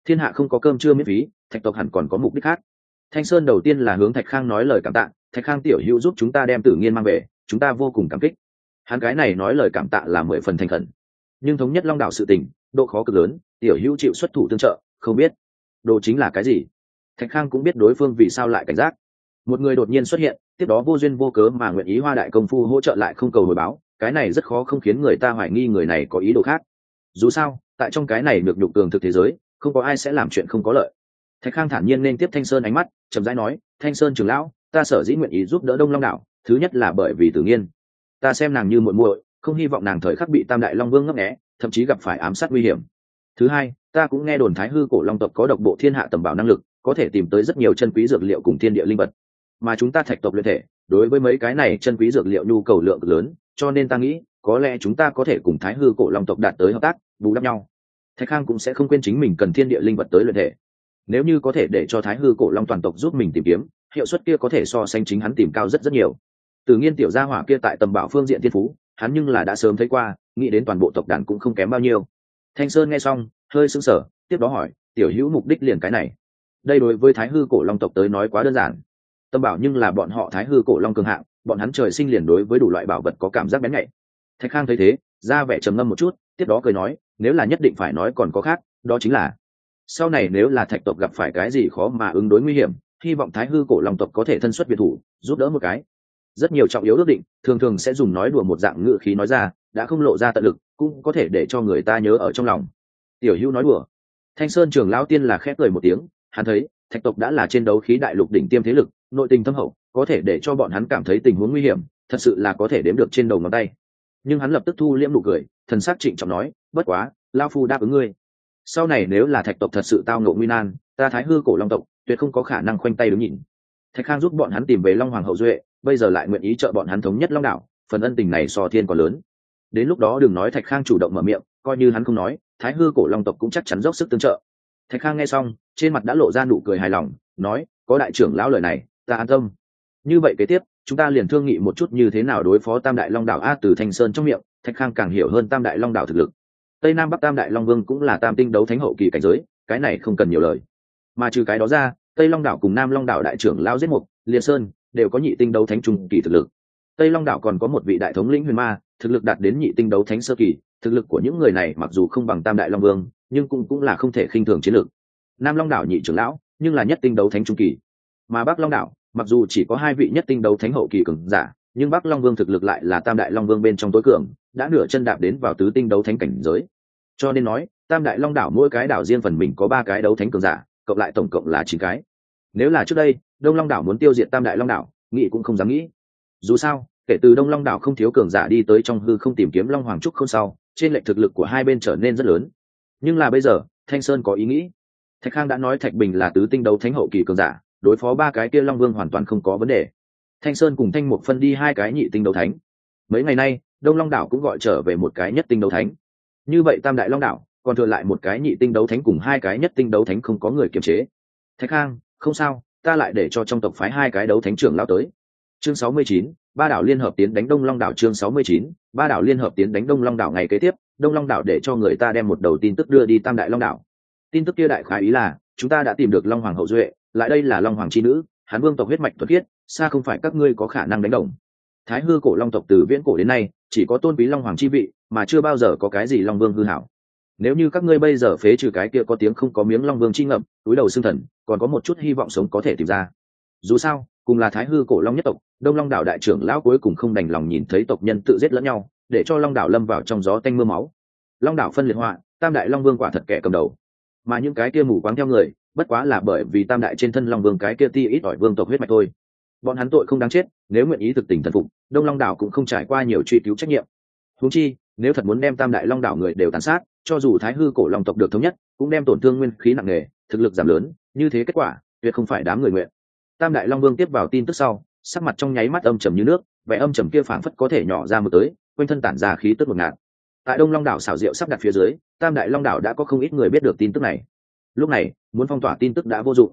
Thiên hạ không có cơm chưa miễn phí, thạch tộc hẳn còn có mục đích khác. Thanh sơn đầu tiên là hướng thạch khang nói lời cảm tạ, thạch khang tiểu hữu giúp chúng ta đem tử nghiên mang về chúng ta vô cùng cảm kích. Hắn cái này nói lời cảm tạ là mười phần thành khẩn. Nhưng thống nhất long đảo sự tình, độ khó cực lớn, tiểu hữu chịu xuất thủ tương trợ, không biết đồ chính là cái gì. Thạch khang cũng biết đối phương vì sao lại cảnh giác. Một người đột nhiên xuất hiện, tiếp đó vô duyên vô cớ mà nguyện ý hoa đại công phu hỗ trợ lại không cầu hồi báo, cái này rất khó không khiến người ta hoài nghi người này có ý đồ khác. Dù sao, tại trong cái này được nhục tường thực thế giới, không có ai sẽ làm chuyện không có lợi. Thạch khang thản nhiên nên tiếp thanh sơn ánh mắt, chậm rãi nói, thanh sơn trường lão, ta sở dĩ nguyện ý giúp đỡ đông long Đảo thứ nhất là bởi vì tự nhiên ta xem nàng như muội muội, không hy vọng nàng thời khắc bị tam đại long vương ngấp nghé, thậm chí gặp phải ám sát nguy hiểm. Thứ hai, ta cũng nghe đồn thái hư cổ long tộc có độc bộ thiên hạ tầm bảo năng lực, có thể tìm tới rất nhiều chân quý dược liệu cùng thiên địa linh vật. Mà chúng ta thạch tộc luyện thể, đối với mấy cái này chân quý dược liệu nhu cầu lượng lớn, cho nên ta nghĩ, có lẽ chúng ta có thể cùng thái hư cổ long tộc đạt tới hợp tác, bù đắp nhau. Thạch khang cũng sẽ không quên chính mình cần thiên địa linh vật tới luyện thể. Nếu như có thể để cho thái hư cổ long toàn tộc giúp mình tìm kiếm, hiệu suất kia có thể so sánh chính hắn tìm cao rất rất nhiều từ nhiên tiểu gia hỏa kia tại tầm bảo phương diện thiên phú, hắn nhưng là đã sớm thấy qua, nghĩ đến toàn bộ tộc đàn cũng không kém bao nhiêu. Thanh sơn nghe xong, hơi sững sờ, tiếp đó hỏi, tiểu hữu mục đích liền cái này? Đây đối với thái hư cổ long tộc tới nói quá đơn giản. Tầm bảo nhưng là bọn họ thái hư cổ long cường hạng, bọn hắn trời sinh liền đối với đủ loại bảo vật có cảm giác bén nhạy. Thạch khang thấy thế, ra vẻ trầm ngâm một chút, tiếp đó cười nói, nếu là nhất định phải nói còn có khác, đó chính là, sau này nếu là thạch tộc gặp phải cái gì khó mà ứng đối nguy hiểm, hy vọng thái hư cổ long tộc có thể thân xuất biệt thủ, giúp đỡ một cái rất nhiều trọng yếu ước định, thường thường sẽ dùng nói đùa một dạng ngự khí nói ra, đã không lộ ra tận lực, cũng có thể để cho người ta nhớ ở trong lòng. Tiểu hữu nói đùa. Thanh sơn trường lão tiên là khép cười một tiếng, hắn thấy, thạch tộc đã là trên đấu khí đại lục đỉnh tiêm thế lực, nội tình thâm hậu, có thể để cho bọn hắn cảm thấy tình huống nguy hiểm, thật sự là có thể đếm được trên đầu ngón tay. Nhưng hắn lập tức thu liễm nụ cười, thần s á c trịnh trọng nói, bất quá lao phu đáp ứng ngươi. Sau này nếu là thạch tộc thật sự tao ngộ nguy nan, ta thái hư cổ long tộc tuyệt không có khả năng khoanh tay đứng nhìn. Thạch khang giúp bọn hắn tìm về long hoàng hậu duệ bây giờ lại nguyện ý trợ bọn hắn thống nhất long Đảo, phần ân tình này so thiên còn lớn. Đến lúc đó đừng nói thạch khang chủ động mở miệng coi như hắn không nói thái hư cổ long tộc cũng chắc chắn dốc sức tương trợ. Thạch khang nghe xong trên mặt đã lộ ra nụ cười hài lòng nói có đại trưởng lão lời này ta an tâm. Như vậy kế tiếp chúng ta liền thương nghị một chút như thế nào đối phó tam đại long đảo a từ thanh sơn trong miệng thạch khang càng hiểu hơn tam đại long đảo thực lực. Tây nam bắc tam đại long vương cũng là tam tinh đấu thánh hậu kỳ cảnh giới cái này không cần nhiều lời. Mà trừ cái đó ra tây long đảo cùng nam long đảo đại trưởng lao giết mục liệt sơn đều có nhị tinh đấu thánh trung kỳ thực lực. Tây long đảo còn có một vị đại thống lĩnh huyền ma, thực lực đạt đến nhị tinh đấu thánh sơ kỳ, thực lực của những người này mặc dù không bằng tam đại long vương, nhưng cũng cũng là không thể khinh thường chiến lược. Nam long đảo nhị trưởng lão, nhưng là nhất tinh đấu thánh trung kỳ. Mà bắc long đảo, mặc dù chỉ có hai vị nhất tinh đấu thánh hậu kỳ cường giả, nhưng bắc long vương thực lực lại là tam đại long vương bên trong tối cường, đã nửa chân đạp đến vào tứ tinh đấu thánh cảnh giới. Cho nên nói, tam đại long đảo mỗi cái đảo riêng phần mình có ba cái đấu thánh cường giả, cộng lại tổng cộng là chín cái. Nếu là trước đây đông long đảo muốn tiêu diệt tam đại long đảo, nghĩ cũng không dám nghĩ. Dù sao, kể từ đông long đảo không thiếu cường giả đi tới trong hư không tìm kiếm long hoàng trúc không sau, trên lệnh thực lực của hai bên trở nên rất lớn. Nhưng là bây giờ, thanh sơn có ý nghĩ. Thạch khang đã nói thạch bình là tứ tinh đấu thánh hậu kỳ cường giả, đối phó ba cái kia long vương hoàn toàn không có vấn đề. Thanh sơn cùng thanh mục phân đi hai cái nhị tinh đấu thánh. Mấy ngày nay, đông long đảo cũng gọi trở về một cái nhất tinh đấu thánh. Như vậy tam đại long đảo, còn thừa lại một cái nhị tinh đấu thánh cùng hai cái nhất tinh đấu thánh không có người kiềm chế. Thạch khang, không sao ta lại để cho trong tộc phái hai cái đấu thánh trưởng lao tới. Chương sáu mươi chín, ba đảo liên hợp tiến đánh đông long đảo. Chương sáu mươi chín, ba đảo liên hợp tiến đánh đông long đảo ngày kế tiếp, đông long đảo để cho người ta đem một đầu tin tức đưa đi tam đại long đảo. Tin tức kia đại khái ý là, chúng ta đã tìm được long hoàng hậu duệ, lại đây là long hoàng c h i nữ, hán vương tộc huyết mạch thuật thiết xa không phải các ngươi có khả năng đánh đồng. Thái hư cổ long tộc từ viễn cổ đến nay, chỉ có tôn quý long hoàng chi vị, mà chưa bao giờ có cái gì long vương hư hảo. Nếu như các ngươi bây giờ phế trừ cái kia có tiếng không có miếng long vương chi ngậm, túi đầu xương thần còn có một chút hy vọng sống có thể tìm ra. Dù sao, cùng là thái hư cổ long nhất tộc, đông long đảo đại trưởng lão cuối cùng không đành lòng nhìn thấy tộc nhân tự giết lẫn nhau, để cho long đảo lâm vào trong gió tanh mưa máu. Long đảo phân liệt họa, tam đại long vương quả thật kẻ cầm đầu. Mà những cái kia mù quáng theo người, bất quá là bởi vì tam đại trên thân long vương cái kia ti ít ỏi vương tộc huyết mạch thôi. Bọn hắn tội không đáng chết, nếu nguyện ý thực tình thần phục, đông long đảo cũng không trải qua nhiều truy cứu trách nhiệm. Húng chi, nếu thật muốn đem tam đại long đảo người đều tàn sát, cho dù thái hư cổ long tộc được thống nhất, cũng đem tổn thương nguyên khí nặng nề, thực lực giảm lớn như thế kết quả, tuyệt không phải đám người nguyện. Tam đại long vương tiếp vào tin tức sau, sắc mặt trong nháy mắt âm trầm như nước, vẻ âm trầm kia phảng phất có thể nhỏ ra một tới, quanh thân tản ra khí tức một ngạt. Tại đông long đảo xảo diệu sắp đặt phía dưới, tam đại long đảo đã có không ít người biết được tin tức này. Lúc này, muốn phong tỏa tin tức đã vô dụng.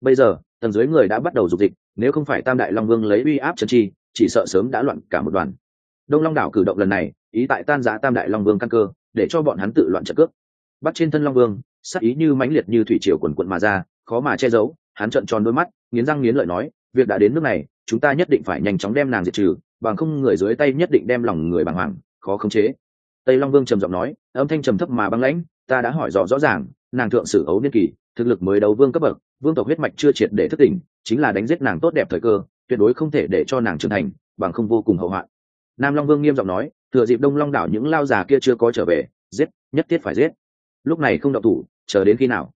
Bây giờ, tầng dưới người đã bắt đầu dục dịch, nếu không phải tam đại long vương lấy uy áp trần chi, chỉ sợ sớm đã loạn cả một đoàn. Đông long đảo cử động lần này, ý tại tan giã tam đại long vương căn cơ, để cho bọn hắn tự loạn trợ cướp bắt trên thân long vương, sắc ý như mãnh liệt như thủy triều quần quận mà ra khó mà che giấu, hắn trợn tròn đôi mắt, nghiến răng nghiến lợi nói, việc đã đến nước này, chúng ta nhất định phải nhanh chóng đem nàng diệt trừ, bằng không người dưới tay nhất định đem lòng người bàng hoàng, khó khống chế. Tây long vương trầm giọng nói, âm thanh trầm thấp mà băng lãnh, ta đã hỏi rõ rõ ràng, nàng thượng sử ấu niên kỳ thực lực mới đấu vương cấp bậc, vương tộc huyết mạch chưa triệt để thất tỉnh, chính là đánh giết nàng tốt đẹp thời cơ, tuyệt đối không thể để cho nàng trưởng thành, bằng không vô cùng hậu hoạn. Nam long vương nghiêm giọng nói, thừa dịp đông long đảo những lao già kia chưa có trở về, giết, nhất thiết phải giết. Lúc này không động thủ, chờ đến khi nào?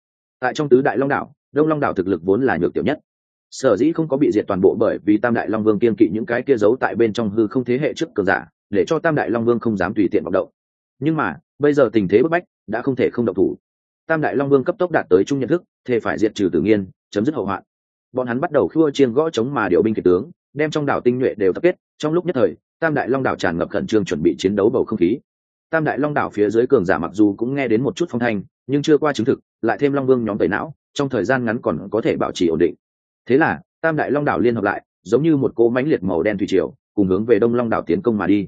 Tại trong tứ đại long đảo, đông long đảo thực lực vốn là nhược tiểu nhất. Sở dĩ không có bị diệt toàn bộ bởi vì tam đại long vương kiên kỵ những cái kia giấu tại bên trong hư không thế hệ trước cường giả, để cho tam đại long vương không dám tùy tiện vọng động. Nhưng mà, bây giờ tình thế bức bách, đã không thể không động thủ. Tam đại long vương cấp tốc đạt tới trung nhận thức, thề phải diệt trừ tử nhiên chấm dứt hậu hoạn. Bọn hắn bắt đầu khua chiên gõ chống mà điều binh kiệt tướng, đem trong đảo tinh nhuệ đều tập kết. Trong lúc nhất thời, tam đại long đảo tràn ngập khẩn trương chuẩn bị chiến đấu bầu không khí. Tam đại long đảo phía dưới cường giả mặc dù cũng nghe đến một chút phong thanh nhưng chưa qua chứng thực, lại thêm long vương nhóm tẩy não, trong thời gian ngắn còn có thể bảo trì ổn định. Thế là, tam đại long đảo liên hợp lại, giống như một cỗ mánh liệt màu đen thủy triều, cùng hướng về đông long đảo tiến công mà đi.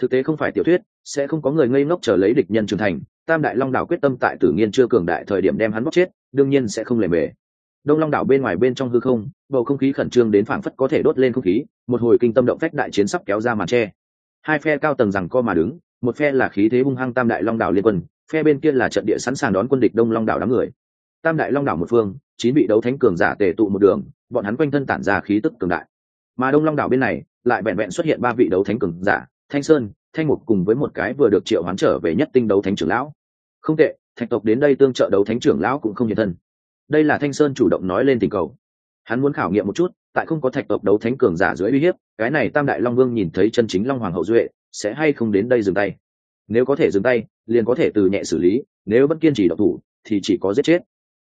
Thực tế không phải tiểu thuyết, sẽ không có người ngây ngốc chờ lấy địch nhân trưởng thành, tam đại long đảo quyết tâm tại tử nghiên chưa cường đại thời điểm đem hắn bóc chết, đương nhiên sẽ không lề mề. Đông long đảo bên ngoài bên trong hư không, bầu không khí khẩn trương đến phảng phất có thể đốt lên không khí, một hồi kinh tâm động phách đại chiến sắp kéo ra màn tre. Hai phe cao tầng rằng co mà đứng, một phe là khí thế hung hăng tam đại long đảo liên quân phe bên kia là trận địa sẵn sàng đón quân địch đông long đảo đám người. Tam đại long đảo một phương, chín vị đấu thánh cường giả tề tụ một đường, bọn hắn quanh thân tản ra khí tức cường đại. Mà đông long đảo bên này, lại vẹn vẹn xuất hiện ba vị đấu thánh cường giả, thanh sơn, thanh mục cùng với một cái vừa được triệu hoán trở về nhất tinh đấu thánh trưởng lão. Không tệ, thạch tộc đến đây tương trợ đấu thánh trưởng lão cũng không hiện thân. Đây là thanh sơn chủ động nói lên tình cầu. Hắn muốn khảo nghiệm một chút, tại không có thạch tộc đấu thánh cường giả dưới uy hiếp, cái này tam đại long vương nhìn thấy chân chính long hoàng hậu duệ, sẽ hay không đến đây dừng tay? Nếu có thể dừng tay, liền có thể từ nhẹ xử lý, nếu vẫn kiên trì độc thủ, thì chỉ có giết chết.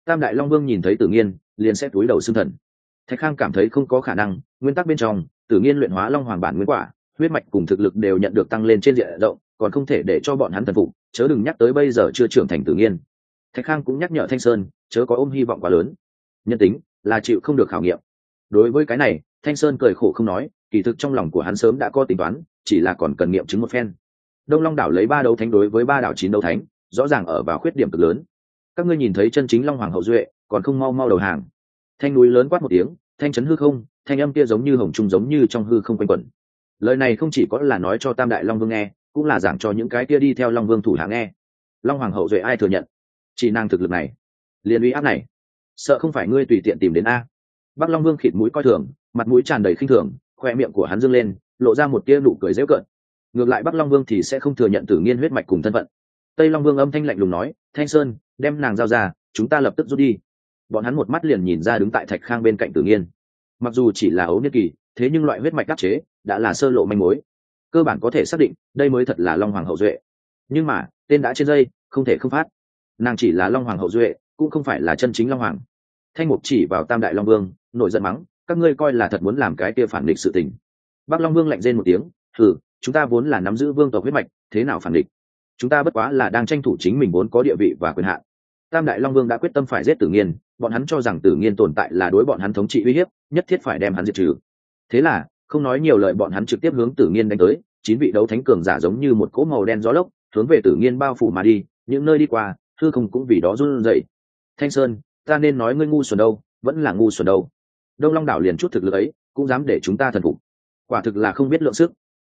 Tam đại long vương nhìn thấy tử nghiên, liền sẽ túi đầu xương thần. Thạch khang cảm thấy không có khả năng, nguyên tắc bên trong, tử nghiên luyện hóa long hoàng bản nguyên quả, huyết mạch cùng thực lực đều nhận được tăng lên trên diện rộng, còn không thể để cho bọn hắn thần phục, chớ đừng nhắc tới bây giờ chưa trưởng thành tử nghiên. Thạch khang cũng nhắc nhở thanh sơn, chớ có ôm hy vọng quá lớn. Nhân tính, là chịu không được khảo nghiệm. Đối với cái này, thanh sơn cười khổ không nói, kỳ thực trong lòng của hắn sớm đã có tính toán, chỉ là còn cần nghiệm chứng một phen đông long đảo lấy ba đấu thánh đối với ba đảo chín đấu thánh, rõ ràng ở vào khuyết điểm cực lớn. Các ngươi nhìn thấy chân chính long hoàng hậu duệ, còn không mau mau đầu hàng. Thanh núi lớn quát một tiếng, thanh chấn hư không, thanh âm kia giống như hồng trung giống như trong hư không quanh quẩn. Lời này không chỉ có là nói cho tam đại long vương nghe, cũng là giảng cho những cái kia đi theo long vương thủ hạ nghe. Long hoàng hậu duệ ai thừa nhận? Chỉ nàng thực lực này. Liền uy áp này. Sợ không phải ngươi tùy tiện tìm đến a. Bắc long vương khịt mũi coi thường, mặt mũi tràn đầy khinh thường, khoe miệng của hắn dâng lên, lộ ra một tia nụ cười dễu cợt ngược lại bắc long vương thì sẽ không thừa nhận tử nghiên huyết mạch cùng thân phận. Tây long vương âm thanh lạnh lùng nói, thanh sơn, đem nàng giao ra, chúng ta lập tức rút đi. Bọn hắn một mắt liền nhìn ra đứng tại thạch khang bên cạnh tử nghiên. Mặc dù chỉ là ấu niên kỳ, thế nhưng loại huyết mạch đắc chế đã là sơ lộ manh mối. Cơ bản có thể xác định, đây mới thật là long hoàng hậu duệ. Nhưng mà, tên đã trên dây, không thể không phát. Nàng chỉ là long hoàng hậu duệ, cũng không phải là chân chính long hoàng. Thanh mục chỉ vào tam đại long vương, nổi giận mắng, các ngươi coi là thật muốn làm cái kia phản địch sự tình. Bắc long vương lạnh rên một tiếng thử chúng ta vốn là nắm giữ vương tộc huyết mạch, thế nào phản địch? Chúng ta bất quá là đang tranh thủ chính mình vốn có địa vị và quyền hạn. Tam đại long vương đã quyết tâm phải giết tử nghiên, bọn hắn cho rằng tử nghiên tồn tại là đối bọn hắn thống trị uy hiếp, nhất thiết phải đem hắn diệt trừ. Thế là, không nói nhiều lời bọn hắn trực tiếp hướng tử nghiên đánh tới, chín vị đấu thánh cường giả giống như một cỗ màu đen gió lốc, hướng về tử nghiên bao phủ mà đi, những nơi đi qua thư không cũng vì đó run rẩy. Thanh sơn, ta nên nói ngươi ngu xuẩn đâu, vẫn là ngu xuẩn đâu. Đông long đảo liền chút thực lực ấy, cũng dám để chúng ta thần phục. Quả thực là không biết lượng sức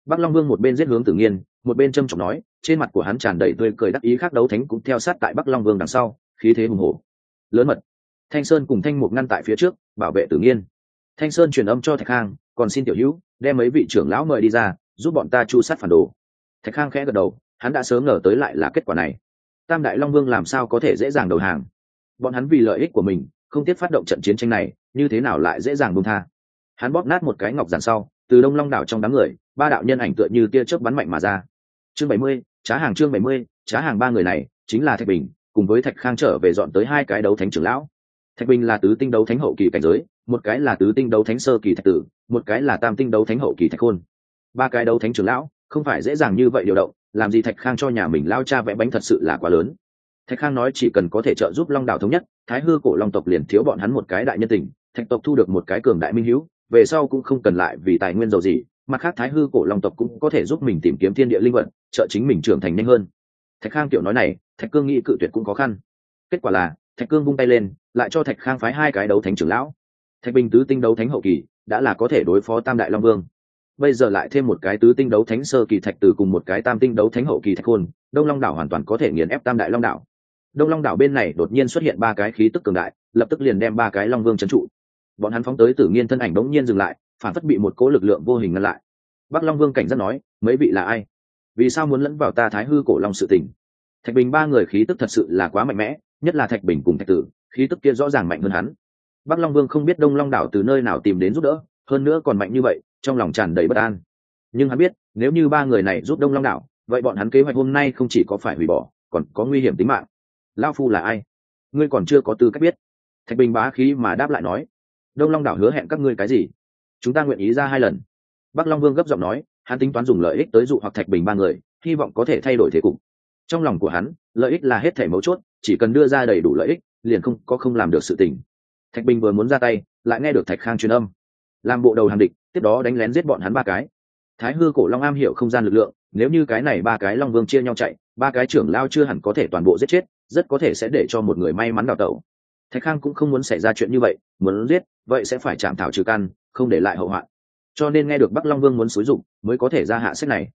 bắc long vương một bên giết hướng tử nghiên, một bên trâm trọng nói, trên mặt của hắn tràn đầy tươi cười đắc ý khác đấu thánh cũng theo sát tại bắc long vương đằng sau, khí thế hùng hổ. Lớn mật. Thanh sơn cùng thanh mục ngăn tại phía trước, bảo vệ tử nghiên. Thanh sơn truyền âm cho thạch khang, còn xin tiểu hữu, đem mấy vị trưởng lão mời đi ra, giúp bọn ta chu sát phản đồ. Thạch khang khẽ gật đầu, hắn đã sớm ngờ tới lại là kết quả này. Tam đại long vương làm sao có thể dễ dàng đầu hàng? Bọn hắn vì lợi ích của mình, không tiếc phát động trận chiến tranh này, như thế nào lại dễ dàng buông tha? Hắn bóp nát một cái ngọc giản sau từ đông long đảo trong đám người, ba đạo nhân ảnh tựa như tia chớp bắn mạnh mà ra. Chương bảy mươi, trá hàng chương bảy mươi, trá hàng ba người này, chính là thạch bình, cùng với thạch khang trở về dọn tới hai cái đấu thánh trưởng lão. Thạch bình là tứ tinh đấu thánh hậu kỳ cảnh giới, một cái là tứ tinh đấu thánh sơ kỳ thạch tử, một cái là tam tinh đấu thánh hậu kỳ thạch khôn. Ba cái đấu thánh trưởng lão, không phải dễ dàng như vậy điều động, làm gì thạch khang cho nhà mình lao cha vẽ bánh thật sự là quá lớn. Thạch khang nói chỉ cần có thể trợ giúp long đảo thống nhất, thái hư cổ long tộc liền thiếu bọn hắn một cái đại nhân tình, thạch tộc thu được một cái cường đại minh hữu về sau cũng không cần lại vì tài nguyên giàu gì, mặt khác thái hư cổ long tộc cũng có thể giúp mình tìm kiếm thiên địa linh vật, trợ chính mình trưởng thành nhanh hơn. Thạch khang kiểu nói này, thạch cương nghĩ cự tuyệt cũng khó khăn. Kết quả là, thạch cương vung tay lên, lại cho thạch khang phái hai cái đấu thánh trưởng lão. Thạch bình tứ tinh đấu thánh hậu kỳ, đã là có thể đối phó tam đại long vương. Bây giờ lại thêm một cái tứ tinh đấu thánh sơ kỳ thạch từ cùng một cái tam tinh đấu thánh hậu kỳ thạch khôn đông long đảo hoàn toàn có thể nghiền ép tam đại long đảo. Đông long đảo bên này đột nhiên xuất hiện ba cái khí tức cường đại, lập tức liền đem ba cái long vương trấn trụ bọn hắn phóng tới tử nghiên thân ảnh bỗng nhiên dừng lại, phản phất bị một cố lực lượng vô hình ngăn lại. Bắc long vương cảnh giác nói, mấy vị là ai? Vì sao muốn lẫn vào ta thái hư cổ long sự tình? Thạch bình ba người khí tức thật sự là quá mạnh mẽ, nhất là thạch bình cùng thạch tử, khí tức kia rõ ràng mạnh hơn hắn. Bắc long vương không biết đông long đảo từ nơi nào tìm đến giúp đỡ, hơn nữa còn mạnh như vậy, trong lòng tràn đầy bất an. Nhưng hắn biết, nếu như ba người này giúp đông long đảo, vậy bọn hắn kế hoạch hôm nay không chỉ có phải hủy bỏ, còn có nguy hiểm tính mạng. Lao phu là ai? Ngươi còn chưa có tư cách biết. Thạch bình bá khí mà đáp lại nói đông long đảo hứa hẹn các ngươi cái gì? Chúng ta nguyện ý ra hai lần. Bắc long vương gấp giọng nói, hắn tính toán dùng lợi ích tới dụ hoặc thạch bình ba người, hy vọng có thể thay đổi thế cục. Trong lòng của hắn, lợi ích là hết thể mấu chốt, chỉ cần đưa ra đầy đủ lợi ích, liền không có không làm được sự tình. Thạch bình vừa muốn ra tay, lại nghe được thạch khang truyền âm. Làm bộ đầu hàng địch, tiếp đó đánh lén giết bọn hắn ba cái. Thái hư cổ long am hiểu không gian lực lượng, nếu như cái này ba cái long vương chia nhau chạy, ba cái trưởng lao chưa hẳn có thể toàn bộ giết chết, rất có thể sẽ để cho một người may mắn đào tẩu. Thạch khang cũng không muốn xảy ra chuyện như vậy, muốn giết vậy sẽ phải chạm thảo trừ căn, không để lại hậu hoạn. Cho nên nghe được bắc long vương muốn xúi dụng mới có thể ra hạ sách này.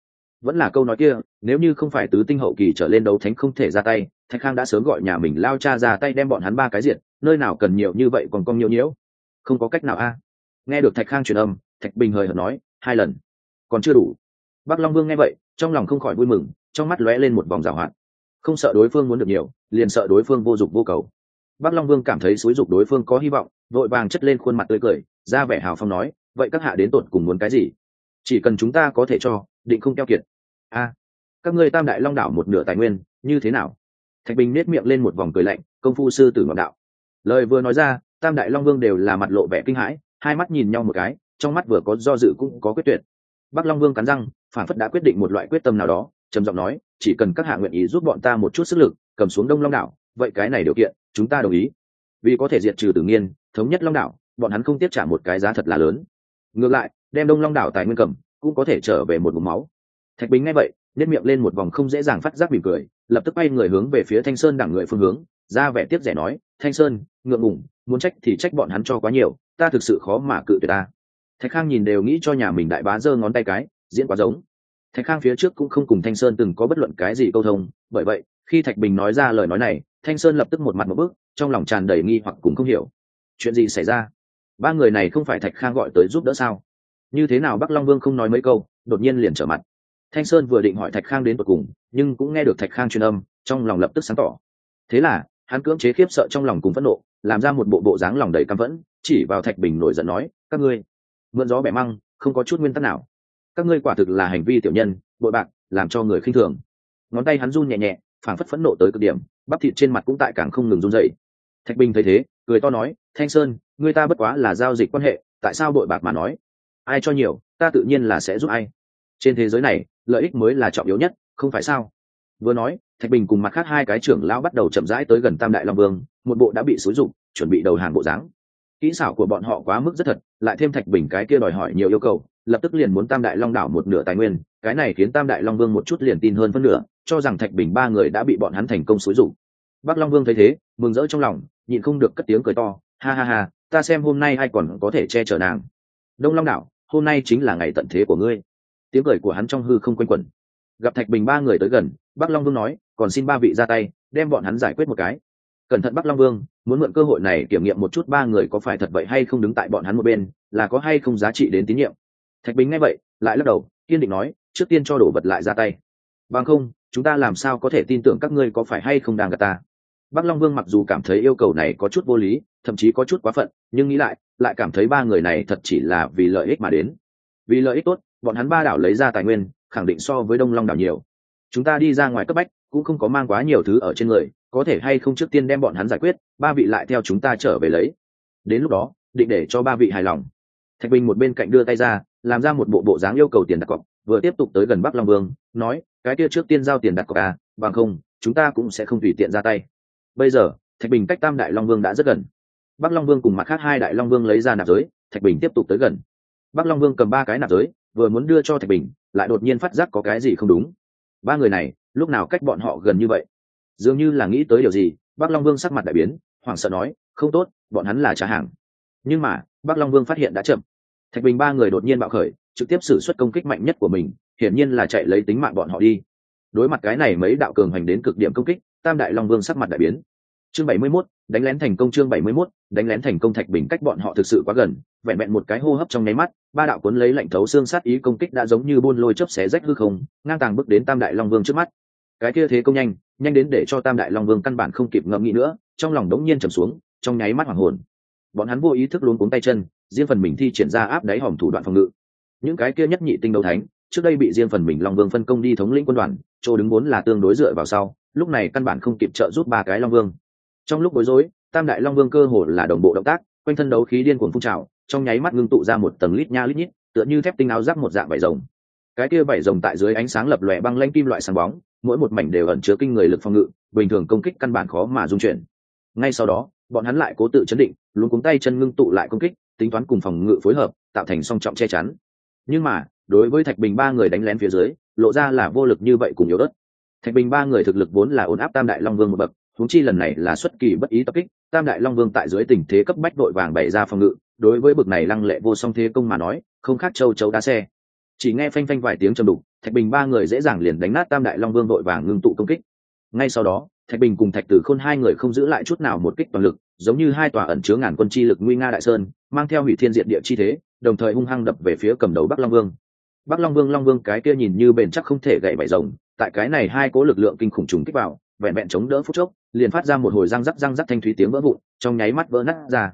Vẫn là câu nói kia, nếu như không phải tứ tinh hậu kỳ trở lên đấu thánh không thể ra tay, thạch khang đã sớm gọi nhà mình lao cha ra tay đem bọn hắn ba cái diệt, nơi nào cần nhiều như vậy còn cong nhiều nhiễu. Không có cách nào a. Nghe được thạch khang truyền âm, thạch bình hời hợt nói, hai lần, còn chưa đủ. Bắc long vương nghe vậy, trong lòng không khỏi vui mừng, trong mắt lóe lên một vòng rào hoạt. Không sợ đối phương muốn được nhiều, liền sợ đối phương vô dụng vô cầu. Bắc long vương cảm thấy xúi dục đối phương có hy vọng vội vàng chất lên khuôn mặt tươi cười, ra vẻ hào phong nói, vậy các hạ đến tột cùng muốn cái gì? Chỉ cần chúng ta có thể cho, định không keo kiệt. A, các ngươi tam đại long đảo một nửa tài nguyên, như thế nào? Thạch bình nết miệng lên một vòng cười lạnh, công phu sư tử ngọc đạo. Lời vừa nói ra, tam đại long vương đều là mặt lộ vẻ kinh hãi, hai mắt nhìn nhau một cái, trong mắt vừa có do dự cũng có quyết tuyệt. Bắc long vương cắn răng, phản phất đã quyết định một loại quyết tâm nào đó, trầm giọng nói, chỉ cần các hạ nguyện ý giúp bọn ta một chút sức lực, cầm xuống đông long đảo, vậy cái này điều kiện, chúng ta đồng ý vì có thể diệt trừ tự nhiên thống nhất long đảo, bọn hắn không tiếp trả một cái giá thật là lớn. Ngược lại, đem đông long đảo tài nguyên cầm, cũng có thể trở về một vùng máu. Thạch bình nghe vậy nếp miệng lên một vòng không dễ dàng phát giác mỉm cười, lập tức bay người hướng về phía thanh sơn đẳng người phương hướng, ra vẻ tiếp rẻ nói, thanh sơn, ngượng ngủng muốn trách thì trách bọn hắn cho quá nhiều, ta thực sự khó mà cự tuyệt ta. Thạch khang nhìn đều nghĩ cho nhà mình đại bá giơ ngón tay cái, diễn quá giống thạch khang phía trước cũng không cùng thanh sơn từng có bất luận cái gì câu thông, bởi vậy, khi thạch bình nói ra lời nói này, thanh sơn lập tức một mặt một bước trong lòng tràn đầy nghi hoặc cũng không hiểu. Chuyện gì xảy ra? Ba người này không phải thạch khang gọi tới giúp đỡ sao? Như thế nào bắc long vương không nói mấy câu, đột nhiên liền trở mặt. Thanh sơn vừa định hỏi thạch khang đến tột cùng, nhưng cũng nghe được thạch khang truyền âm, trong lòng lập tức sáng tỏ. Thế là, hắn cưỡng chế khiếp sợ trong lòng cùng phẫn nộ, làm ra một bộ bộ dáng lòng đầy căm phẫn, chỉ vào thạch bình nổi giận nói, các ngươi, mượn gió bẻ măng, không có chút nguyên tắc nào các ngươi quả thực là hành vi tiểu nhân, bội bạc, làm cho người khinh thường. Ngón tay hắn run nhẹ nhẹ, phảng phất phẫn nộ tới cực điểm, bắp thịt trên mặt cũng tại càng không ngừng run dậy thạch bình thấy thế, cười to nói, thanh sơn người ta bất quá là giao dịch quan hệ, tại sao bội bạc mà nói? Ai cho nhiều, ta tự nhiên là sẽ giúp ai. Trên thế giới này, lợi ích mới là trọng yếu nhất, không phải sao? Vừa nói, thạch bình cùng mặt khác hai cái trưởng lão bắt đầu chậm rãi tới gần tam đại long vương, một bộ đã bị xúi rụng chuẩn bị đầu hàng bộ dáng. Kỹ xảo của bọn họ quá mức rất thật, lại thêm thạch bình cái kia đòi hỏi nhiều yêu cầu lập tức liền muốn tam đại long đảo một nửa tài nguyên, cái này khiến tam đại long vương một chút liền tin hơn phân nửa, cho rằng thạch bình ba người đã bị bọn hắn thành công xúi rụng bắc long vương thấy thế, mừng rỡ trong lòng, nhịn không được cất tiếng cười to, ha ha ha, ta xem hôm nay ai còn có thể che chở nàng. Đông long đảo, hôm nay chính là ngày tận thế của ngươi. Tiếng cười của hắn trong hư không quanh quẩn. Gặp thạch bình ba người tới gần, bắc long vương nói, còn xin ba vị ra tay, đem bọn hắn giải quyết một cái. Cẩn thận bắc long vương, muốn mượn cơ hội này kiểm nghiệm một chút ba người có phải thật vậy hay không đứng tại bọn hắn một bên, là có hay không giá trị đến tín nhiệm thạch bình nghe vậy, lại lắc đầu, kiên định nói, trước tiên cho đổ vật lại ra tay. Bằng không, chúng ta làm sao có thể tin tưởng các ngươi có phải hay không đang gặp ta? Bắc long vương mặc dù cảm thấy yêu cầu này có chút vô lý, thậm chí có chút quá phận, nhưng nghĩ lại lại cảm thấy ba người này thật chỉ là vì lợi ích mà đến. Vì lợi ích tốt, bọn hắn ba đảo lấy ra tài nguyên, khẳng định so với đông long đảo nhiều. Chúng ta đi ra ngoài cấp bách, cũng không có mang quá nhiều thứ ở trên người, có thể hay không trước tiên đem bọn hắn giải quyết, ba vị lại theo chúng ta trở về lấy. Đến lúc đó, định để cho ba vị hài lòng. Thạch bình một bên cạnh đưa tay ra làm ra một bộ bộ dáng yêu cầu tiền đặt cọc, vừa tiếp tục tới gần bắc long vương, nói, cái kia trước tiên giao tiền đặt cọc à bằng không, chúng ta cũng sẽ không tùy tiện ra tay. Bây giờ, thạch bình cách tam đại long vương đã rất gần. Bắc long vương cùng mặt khác hai đại long vương lấy ra nạp giới, thạch bình tiếp tục tới gần. Bắc long vương cầm ba cái nạp giới, vừa muốn đưa cho thạch bình, lại đột nhiên phát giác có cái gì không đúng. Ba người này, lúc nào cách bọn họ gần như vậy? Dường như là nghĩ tới điều gì, bắc long vương sắc mặt đại biến, hoảng sợ nói, không tốt, bọn hắn là trả hàng. Nhưng mà, bắc long vương phát hiện đã chậm thạch bình ba người đột nhiên bạo khởi trực tiếp xử suất công kích mạnh nhất của mình hiển nhiên là chạy lấy tính mạng bọn họ đi. Đối mặt cái này mấy đạo cường hành đến cực điểm công kích tam đại long vương sắc mặt đại biến. Chương bảy mươi 71, đánh lén thành công chương bảy mươi 71, đánh lén thành công thạch bình cách bọn họ thực sự quá gần vẹn vẹn một cái hô hấp trong nháy mắt ba đạo cuốn lấy lạnh thấu xương sát ý công kích đã giống như buôn lôi chớp xé rách hư không ngang tàng bước đến tam đại long vương trước mắt. Cái kia thế công nhanh nhanh đến để cho tam đại long vương căn bản không kịp ngẫm nghĩ nữa trong lòng đống nhiên trầm xuống trong nháy mắt hoàng hồn. Bọn hắn vô ý thức luôn cuống tay chân riêng phần mình thi triển ra áp đáy hòm thủ đoạn phòng ngự. Những cái kia nhất nhị tinh đấu thánh, trước đây bị riêng phần mình long vương phân công đi thống lĩnh quân đoàn, chỗ đứng vốn là tương đối dựa vào sau, lúc này căn bản không kịp trợ giúp ba cái long vương. Trong lúc bối rối, tam đại long vương cơ hồ là đồng bộ động tác, quanh thân đấu khí điên cuồng phun trào, trong nháy mắt ngưng tụ ra một tầng lít nha lít nhít, tựa như thép tinh áo giáp một dạng vải rồng. Cái kia vảy rồng tại dưới ánh sáng lập lòe băng lanh kim loại sáng bóng, mỗi một mảnh đều ẩn chứa kinh người lực phòng ngự, bình thường công kích căn bản khó mà dung chuyển. Ngay sau đó, bọn hắn lại cố tự chấn định luôn cuống tay chân ngưng tụ lại công kích tính toán cùng phòng ngự phối hợp, tạo thành song trọng che chắn. Nhưng mà, đối với thạch bình ba người đánh lén phía dưới, lộ ra là vô lực như vậy cùng yếu đất thạch bình ba người thực lực vốn là ổn áp tam đại long vương một bậc, huống chi lần này là xuất kỳ bất ý tập kích, tam đại long vương tại dưới tình thế cấp bách đội vàng bày ra phòng ngự, đối với bực này lăng lệ vô song thế công mà nói, không khác châu châu đá xe. Chỉ nghe phanh phanh vài tiếng trầm đục, thạch bình ba người dễ dàng liền đánh nát tam đại long vương đội vàng ngưng tụ công kích. Ngay sau đó thạch bình cùng thạch tử khôn hai người không giữ lại chút nào một kích toàn lực, giống như hai tòa ẩn chứa ngàn quân chi lực nguy nga đại sơn, mang theo hủy thiên diện địa chi thế, đồng thời hung hăng đập về phía cầm đầu bắc long vương. Bắc long vương long vương, cái kia nhìn như bền chắc không thể gậy vải rồng, tại cái này hai cố lực lượng kinh khủng trùng kích vào, vẹn vẹn chống đỡ phút chốc, liền phát ra một hồi răng rắc răng rắc thanh thúy tiếng vỡ vụn, trong nháy mắt vỡ nát ra.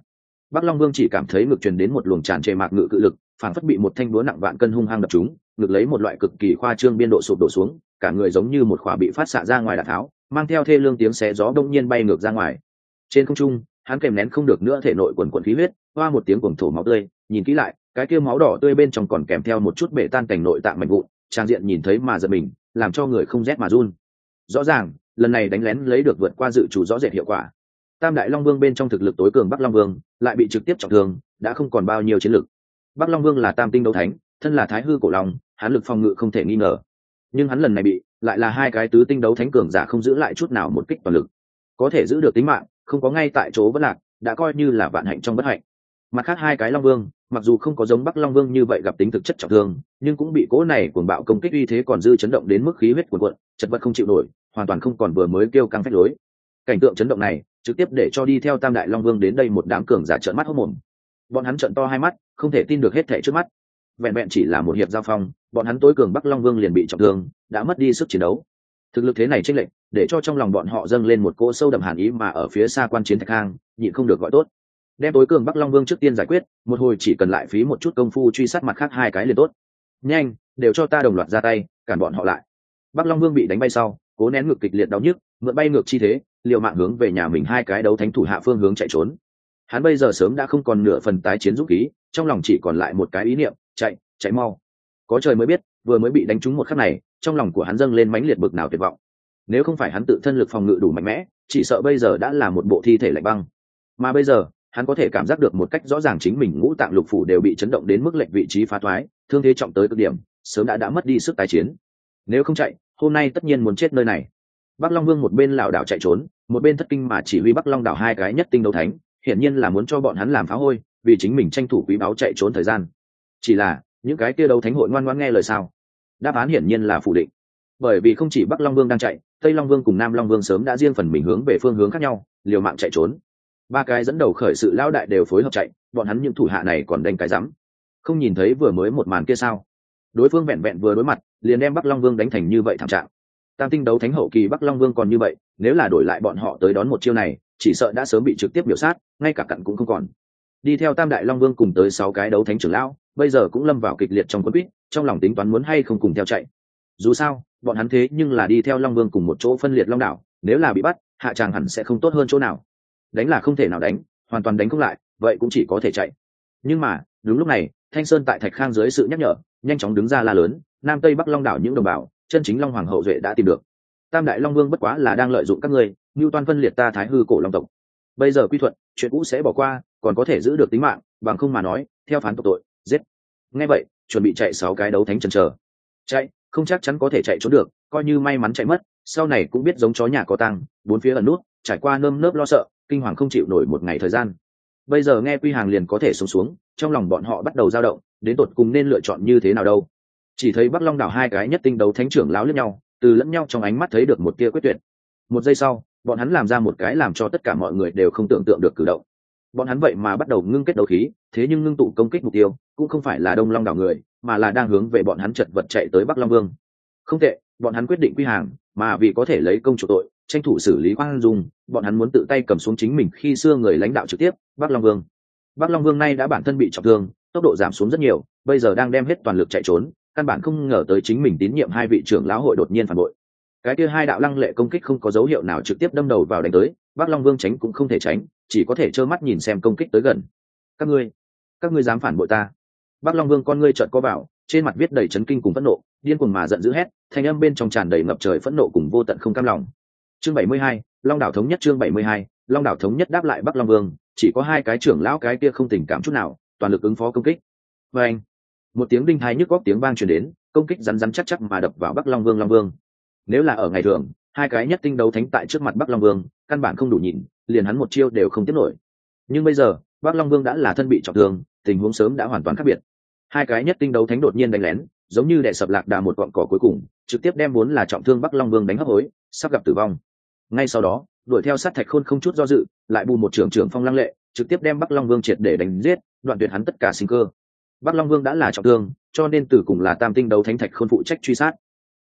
Bắc long vương chỉ cảm thấy ngực truyền đến một luồng tràn trề mạc ngự cự lực phản phất bị một thanh búa nặng vạn cân hung hăng đập chúng ngực lấy một loại cực kỳ khoa trương biên độ sụp đổ xuống, cả người giống như một khỏa bị phát xạ ra ngoài đạn tháo mang theo thê lương tiếng xé gió đông nhiên bay ngược ra ngoài. Trên không trung, hắn kèm nén không được nữa thể nội quần quần khí huyết, hoa một tiếng cuồng thổ máu tươi, nhìn kỹ lại, cái kia máu đỏ tươi bên trong còn kèm theo một chút bể tan cảnh nội tạng mạnh vụn, trang diện nhìn thấy mà giật mình, làm cho người không rét mà run. Rõ ràng, lần này đánh lén lấy được vượt qua dự chủ rõ rệt hiệu quả. Tam đại long vương bên trong thực lực tối cường bắc long vương, lại bị trực tiếp trọng thương, đã không còn bao nhiêu chiến lực. Bắc long vương là tam tinh đấu thánh, thân là thái hư cổ long, hắn lực phòng ngự không thể nghi ngờ. Nhưng hắn lần này bị lại là hai cái tứ tinh đấu thánh cường giả không giữ lại chút nào một kích toàn lực. Có thể giữ được tính mạng, không có ngay tại chỗ vẫn lạc, đã coi như là vạn hạnh trong bất hạnh. Mặt khác hai cái long vương, mặc dù không có giống bắc long vương như vậy gặp tính thực chất trọng thương, nhưng cũng bị cố này cuồng bạo công kích uy thế còn dư chấn động đến mức khí huyết cuồn cuộn, chật vật không chịu nổi, hoàn toàn không còn vừa mới kêu căng phách lối. Cảnh tượng chấn động này, trực tiếp để cho đi theo tam đại long vương đến đây một đám cường giả trợn mắt hốc mồm. Bọn hắn trợn to hai mắt, không thể tin được hết thảy trước mắt vẹn vẹn chỉ là một hiệp giao phong, bọn hắn tối cường bắc long vương liền bị trọng thương, đã mất đi sức chiến đấu. Thực lực thế này tranh lệch, để cho trong lòng bọn họ dâng lên một cỗ sâu đậm hàn ý mà ở phía xa quan chiến thạch hang, nhịn không được gọi tốt. Đem tối cường bắc long vương trước tiên giải quyết, một hồi chỉ cần lại phí một chút công phu truy sát mặt khác hai cái liền tốt. Nhanh, đều cho ta đồng loạt ra tay, cản bọn họ lại. Bắc long vương bị đánh bay sau, cố nén ngược kịch liệt đau nhức, mượn bay ngược chi thế liệu mạng hướng về nhà mình hai cái đấu thánh thủ hạ phương hướng chạy trốn hắn bây giờ sớm đã không còn nửa phần tái chiến dũng khí, trong lòng chỉ còn lại một cái ý niệm, chạy chạy mau. Có trời mới biết, vừa mới bị đánh trúng một khắc này, trong lòng của hắn dâng lên mãnh liệt bực nào tuyệt vọng. Nếu không phải hắn tự thân lực phòng ngự đủ mạnh mẽ, chỉ sợ bây giờ đã là một bộ thi thể lạnh băng. Mà bây giờ, hắn có thể cảm giác được một cách rõ ràng chính mình ngũ tạng lục phủ đều bị chấn động đến mức lệnh vị trí phá thoái, thương thế trọng tới cực điểm, sớm đã đã mất đi sức tái chiến. Nếu không chạy, hôm nay tất nhiên muốn chết nơi này. Bắc long vương một bên lảo đảo chạy trốn, một bên thất kinh mà chỉ huy bắc long đảo hai cái nhất tinh đấu thánh hiển nhiên là muốn cho bọn hắn làm phá hôi, vì chính mình tranh thủ quý báo chạy trốn thời gian. Chỉ là, những cái kia đấu thánh hội ngoan ngoãn nghe lời sao? Đáp án hiển nhiên là phủ định. Bởi vì không chỉ bắc long vương đang chạy, tây long vương cùng nam long vương sớm đã riêng phần mình hướng về phương hướng khác nhau, liều mạng chạy trốn. Ba cái dẫn đầu khởi sự lao đại đều phối hợp chạy, bọn hắn những thủ hạ này còn đánh cái rắm. Không nhìn thấy vừa mới một màn kia sao? Đối phương vẹn vẹn vừa đối mặt, liền đem bắc long vương đánh thành như vậy thảm trạng tam tinh đấu thánh hậu kỳ bắc long vương còn như vậy, nếu là đổi lại bọn họ tới đón một chiêu này, chỉ sợ đã sớm bị trực tiếp biểu sát, ngay cả cặn cũng không còn. Đi theo tam đại long vương cùng tới sáu cái đấu thánh trưởng lão, bây giờ cũng lâm vào kịch liệt trong quân quýt, trong lòng tính toán muốn hay không cùng theo chạy. Dù sao, bọn hắn thế nhưng là đi theo long vương cùng một chỗ phân liệt long đảo, nếu là bị bắt, hạ tràng hẳn sẽ không tốt hơn chỗ nào. Đánh là không thể nào đánh, hoàn toàn đánh không lại, vậy cũng chỉ có thể chạy. Nhưng mà, đúng lúc này, thanh sơn tại thạch khang dưới sự nhắc nhở, nhanh chóng đứng ra la lớn, nam tây bắc long đảo những đồng bào chân chính long hoàng hậu duệ đã tìm được. Tam đại long vương bất quá là đang lợi dụng các ngươi, như toàn phân liệt ta thái hư cổ long tộc. Bây giờ quy thuận, chuyện cũ sẽ bỏ qua, còn có thể giữ được tính mạng, bằng không mà nói, theo phán tộc tội, giết. Nghe vậy, chuẩn bị chạy sáu cái đấu thánh trần chờ. Chạy, không chắc chắn có thể chạy trốn được, coi như may mắn chạy mất, sau này cũng biết giống chó nhà có tăng bốn phía ẩn nút, trải qua nơm nớp lo sợ, kinh hoàng không chịu nổi một ngày thời gian. Bây giờ nghe quy hàng liền có thể xuống xuống, trong lòng bọn họ bắt đầu dao động, đến tột cùng nên lựa chọn như thế nào đâu chỉ thấy bắc long đảo hai cái nhất tinh đấu thánh trưởng láo lẫn nhau, từ lẫn nhau trong ánh mắt thấy được một tia quyết tuyệt. Một giây sau, bọn hắn làm ra một cái làm cho tất cả mọi người đều không tưởng tượng được cử động. Bọn hắn vậy mà bắt đầu ngưng kết đấu khí, thế nhưng ngưng tụ công kích mục tiêu, cũng không phải là đông long đảo người, mà là đang hướng về bọn hắn chật vật chạy tới bắc long vương. Không tệ, bọn hắn quyết định quy hàng, mà vì có thể lấy công chủ tội, tranh thủ xử lý quang dung, bọn hắn muốn tự tay cầm xuống chính mình khi xưa người lãnh đạo trực tiếp, bắc long vương. Bắc long vương nay đã bản thân bị trọng thương, tốc độ giảm xuống rất nhiều, bây giờ đang đem hết toàn lực chạy trốn căn bản không ngờ tới chính mình tín nhiệm hai vị trưởng lão hội đột nhiên phản bội. Cái kia hai đạo lăng lệ công kích không có dấu hiệu nào trực tiếp đâm đầu vào đánh tới, bắc long vương tránh cũng không thể tránh, chỉ có thể trơ mắt nhìn xem công kích tới gần. Các ngươi các ngươi dám phản bội ta? Bắc long vương con ngươi trợn co vào, trên mặt viết đầy chấn kinh cùng phẫn nộ, điên cuồng mà giận dữ hét, thanh âm bên trong tràn đầy ngập trời phẫn nộ cùng vô tận không cam lòng. Chương bảy mươi hai, long đảo thống nhất chương bảy mươi hai, long đảo thống nhất đáp lại bắc long vương, chỉ có hai cái trưởng lão cái kia không tình cảm chút nào, toàn lực ứng phó công kích. Và anh một tiếng đinh thái nhức góc tiếng vang truyền đến, công kích rắn rắn chắc chắc mà đập vào bắc long vương long vương. Nếu là ở ngày thường, hai cái nhất tinh đấu thánh tại trước mặt bắc long vương, căn bản không đủ nhịn liền hắn một chiêu đều không tiếp nổi. Nhưng bây giờ, bắc long vương đã là thân bị trọng thương, tình huống sớm đã hoàn toàn khác biệt. Hai cái nhất tinh đấu thánh đột nhiên đánh lén, giống như đè sập lạc đà một gọn cỏ cuối cùng, trực tiếp đem vốn là trọng thương bắc long vương đánh hấp hối, sắp gặp tử vong. Ngay sau đó, đuổi theo sát thạch khôn không chút do dự, lại bù một trưởng trưởng phong lăng lệ, trực tiếp đem bắc long vương triệt để đánh giết, đoạn tuyệt hắn tất cả sinh cơ bắc long vương đã là trọng thương, cho nên tử cùng là tam tinh đấu thánh thạch khôn phụ trách truy sát.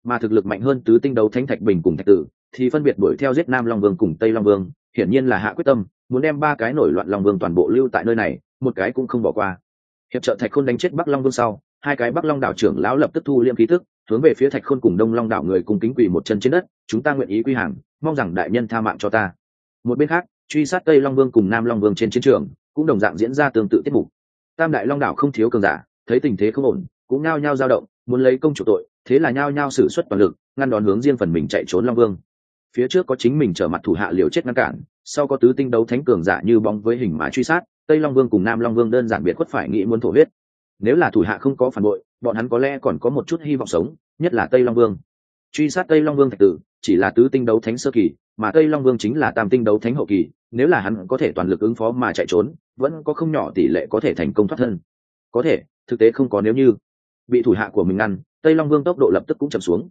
Mà thực lực mạnh hơn tứ tinh đấu thánh thạch bình cùng thạch tử, thì phân biệt đuổi theo giết nam long vương cùng tây long vương, hiển nhiên là hạ quyết tâm, muốn đem ba cái nổi loạn long vương toàn bộ lưu tại nơi này, một cái cũng không bỏ qua. Hiệp trợ thạch khôn đánh chết bắc long vương sau, hai cái bắc long đảo trưởng lão lập tức thu liêm khí thức hướng về phía thạch khôn cùng đông long đảo người cùng kính quỳ một chân trên đất, chúng ta nguyện ý quy hàng, mong rằng đại nhân tha mạng cho ta. Một bên khác, truy sát tây long vương cùng nam long vương trên chiến trường, cũng đồng dạng diễn ra tương tự tiết mục tam đại long đảo không thiếu cường giả, thấy tình thế không ổn, cũng nao nhao dao động, muốn lấy công chủ tội, thế là nhao nhao xử suất toàn lực, ngăn đón hướng riêng phần mình chạy trốn long vương. Phía trước có chính mình trở mặt thủ hạ liều chết ngăn cản, sau có tứ tinh đấu thánh cường giả như bóng với hình mà truy sát, tây long vương cùng nam long vương đơn giản biệt khuất phải nghĩ muốn thổ huyết. Nếu là thủ hạ không có phản bội, bọn hắn có lẽ còn có một chút hy vọng sống, nhất là tây long vương truy sát tây long vương thạch tử, chỉ là tứ tinh đấu thánh sơ kỳ, mà tây long vương chính là tam tinh đấu thánh hậu kỳ, nếu là hắn có thể toàn lực ứng phó mà chạy trốn, vẫn có không nhỏ tỷ lệ có thể thành công thoát thân. Có thể, thực tế không có nếu như. Bị thủ hạ của mình ngăn, tây long vương tốc độ lập tức cũng chậm xuống.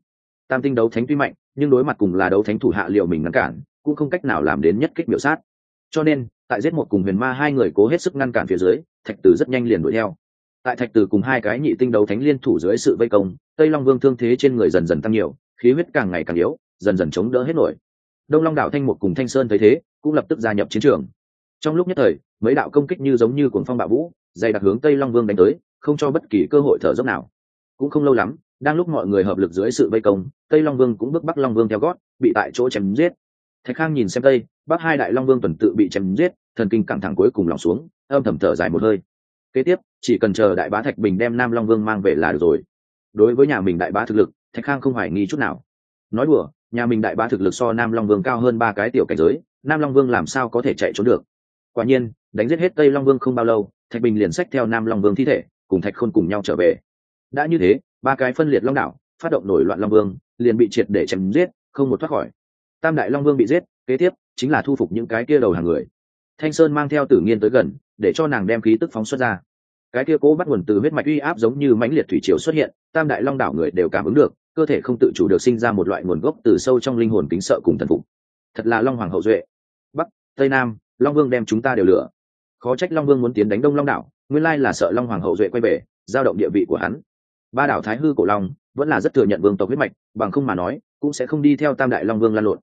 Tam tinh đấu thánh tuy mạnh, nhưng đối mặt cùng là đấu thánh thủ hạ liệu mình ngăn cản, cũng không cách nào làm đến nhất kích biểu sát. Cho nên, tại giết một cùng huyền ma hai người cố hết sức ngăn cản phía dưới, thạch tử rất nhanh liền đuổi theo. Tại thạch tử cùng hai cái nhị tinh đấu thánh liên thủ dưới sự vây công, tây long vương thương thế trên người dần dần tăng nhiều khí huyết càng ngày càng yếu, dần dần chống đỡ hết nổi. Đông long đảo thanh Mục cùng thanh sơn thấy thế, cũng lập tức gia nhập chiến trường. Trong lúc nhất thời, mấy đạo công kích như giống như cuồng phong bạo vũ, dày đặc hướng tây long vương đánh tới, không cho bất kỳ cơ hội thở dốc nào. Cũng không lâu lắm, đang lúc mọi người hợp lực dưới sự vây công, tây long vương cũng bước bắc long vương theo gót, bị tại chỗ chém giết. Thạch khang nhìn xem tây, bắc hai đại long vương tuần tự bị chém giết, thần kinh căng thẳng cuối cùng lòng xuống, âm thầm thở dài một hơi. Kế tiếp, chỉ cần chờ đại bá thạch bình đem nam long vương mang về là được rồi. Đối với nhà mình đại bá thực lực thạch khang không hoài nghi chút nào. Nói đùa, nhà mình đại ba thực lực so nam long vương cao hơn ba cái tiểu cảnh giới, nam long vương làm sao có thể chạy trốn được? Quả nhiên, đánh giết hết tây long vương không bao lâu, thạch bình liền sách theo nam long vương thi thể, cùng thạch khôn cùng nhau trở về. Đã như thế, ba cái phân liệt long đảo, phát động nổi loạn long vương, liền bị triệt để chém giết, không một thoát khỏi. Tam đại long vương bị giết, kế tiếp chính là thu phục những cái kia đầu hàng người. Thanh sơn mang theo tử nghiên tới gần, để cho nàng đem khí tức phóng xuất ra. Cái kia cố bắt nguồn từ huyết mạch uy áp giống như mãnh liệt thủy triều xuất hiện, tam đại long đảo người đều cảm ứng được cơ thể không tự chủ được sinh ra một loại nguồn gốc từ sâu trong linh hồn kính sợ cùng thần phục. Thật là long hoàng hậu duệ. Bắc, tây nam, long vương đem chúng ta đều lửa khó trách long vương muốn tiến đánh đông long đảo, nguyên lai là sợ long hoàng hậu duệ quay về, giao động địa vị của hắn. Ba đảo thái hư cổ long, vẫn là rất thừa nhận vương tộc huyết mạch, bằng không mà nói, cũng sẽ không đi theo tam đại long vương lan lộn.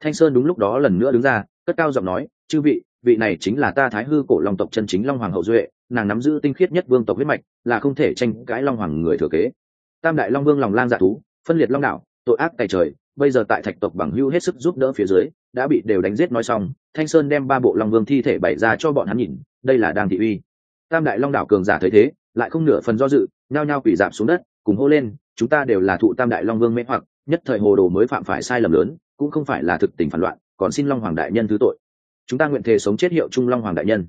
Thanh sơn đúng lúc đó lần nữa đứng ra, cất cao giọng nói, chư vị vị này chính là ta thái hư cổ long tộc chân chính long hoàng hậu duệ, nàng nắm giữ tinh khiết nhất vương tộc huyết mạch, là không thể tranh cãi long hoàng người thừa kế. Tam đại long vương lòng lang dạ thú phân liệt long đạo tội ác tài trời, bây giờ tại thạch tộc bằng hưu hết sức giúp đỡ phía dưới, đã bị đều đánh giết nói xong, thanh sơn đem ba bộ long vương thi thể bày ra cho bọn hắn nhìn, đây là đang thị uy. Tam đại long đảo cường giả thấy thế, lại không nửa phần do dự, nhao nhao quỷ giảm xuống đất, cùng hô lên, chúng ta đều là thụ tam đại long vương mê hoặc, nhất thời hồ đồ mới phạm phải sai lầm lớn, cũng không phải là thực tình phản loạn, còn xin long hoàng đại nhân thứ tội. Chúng ta nguyện thề sống chết hiệu trung long hoàng đại nhân.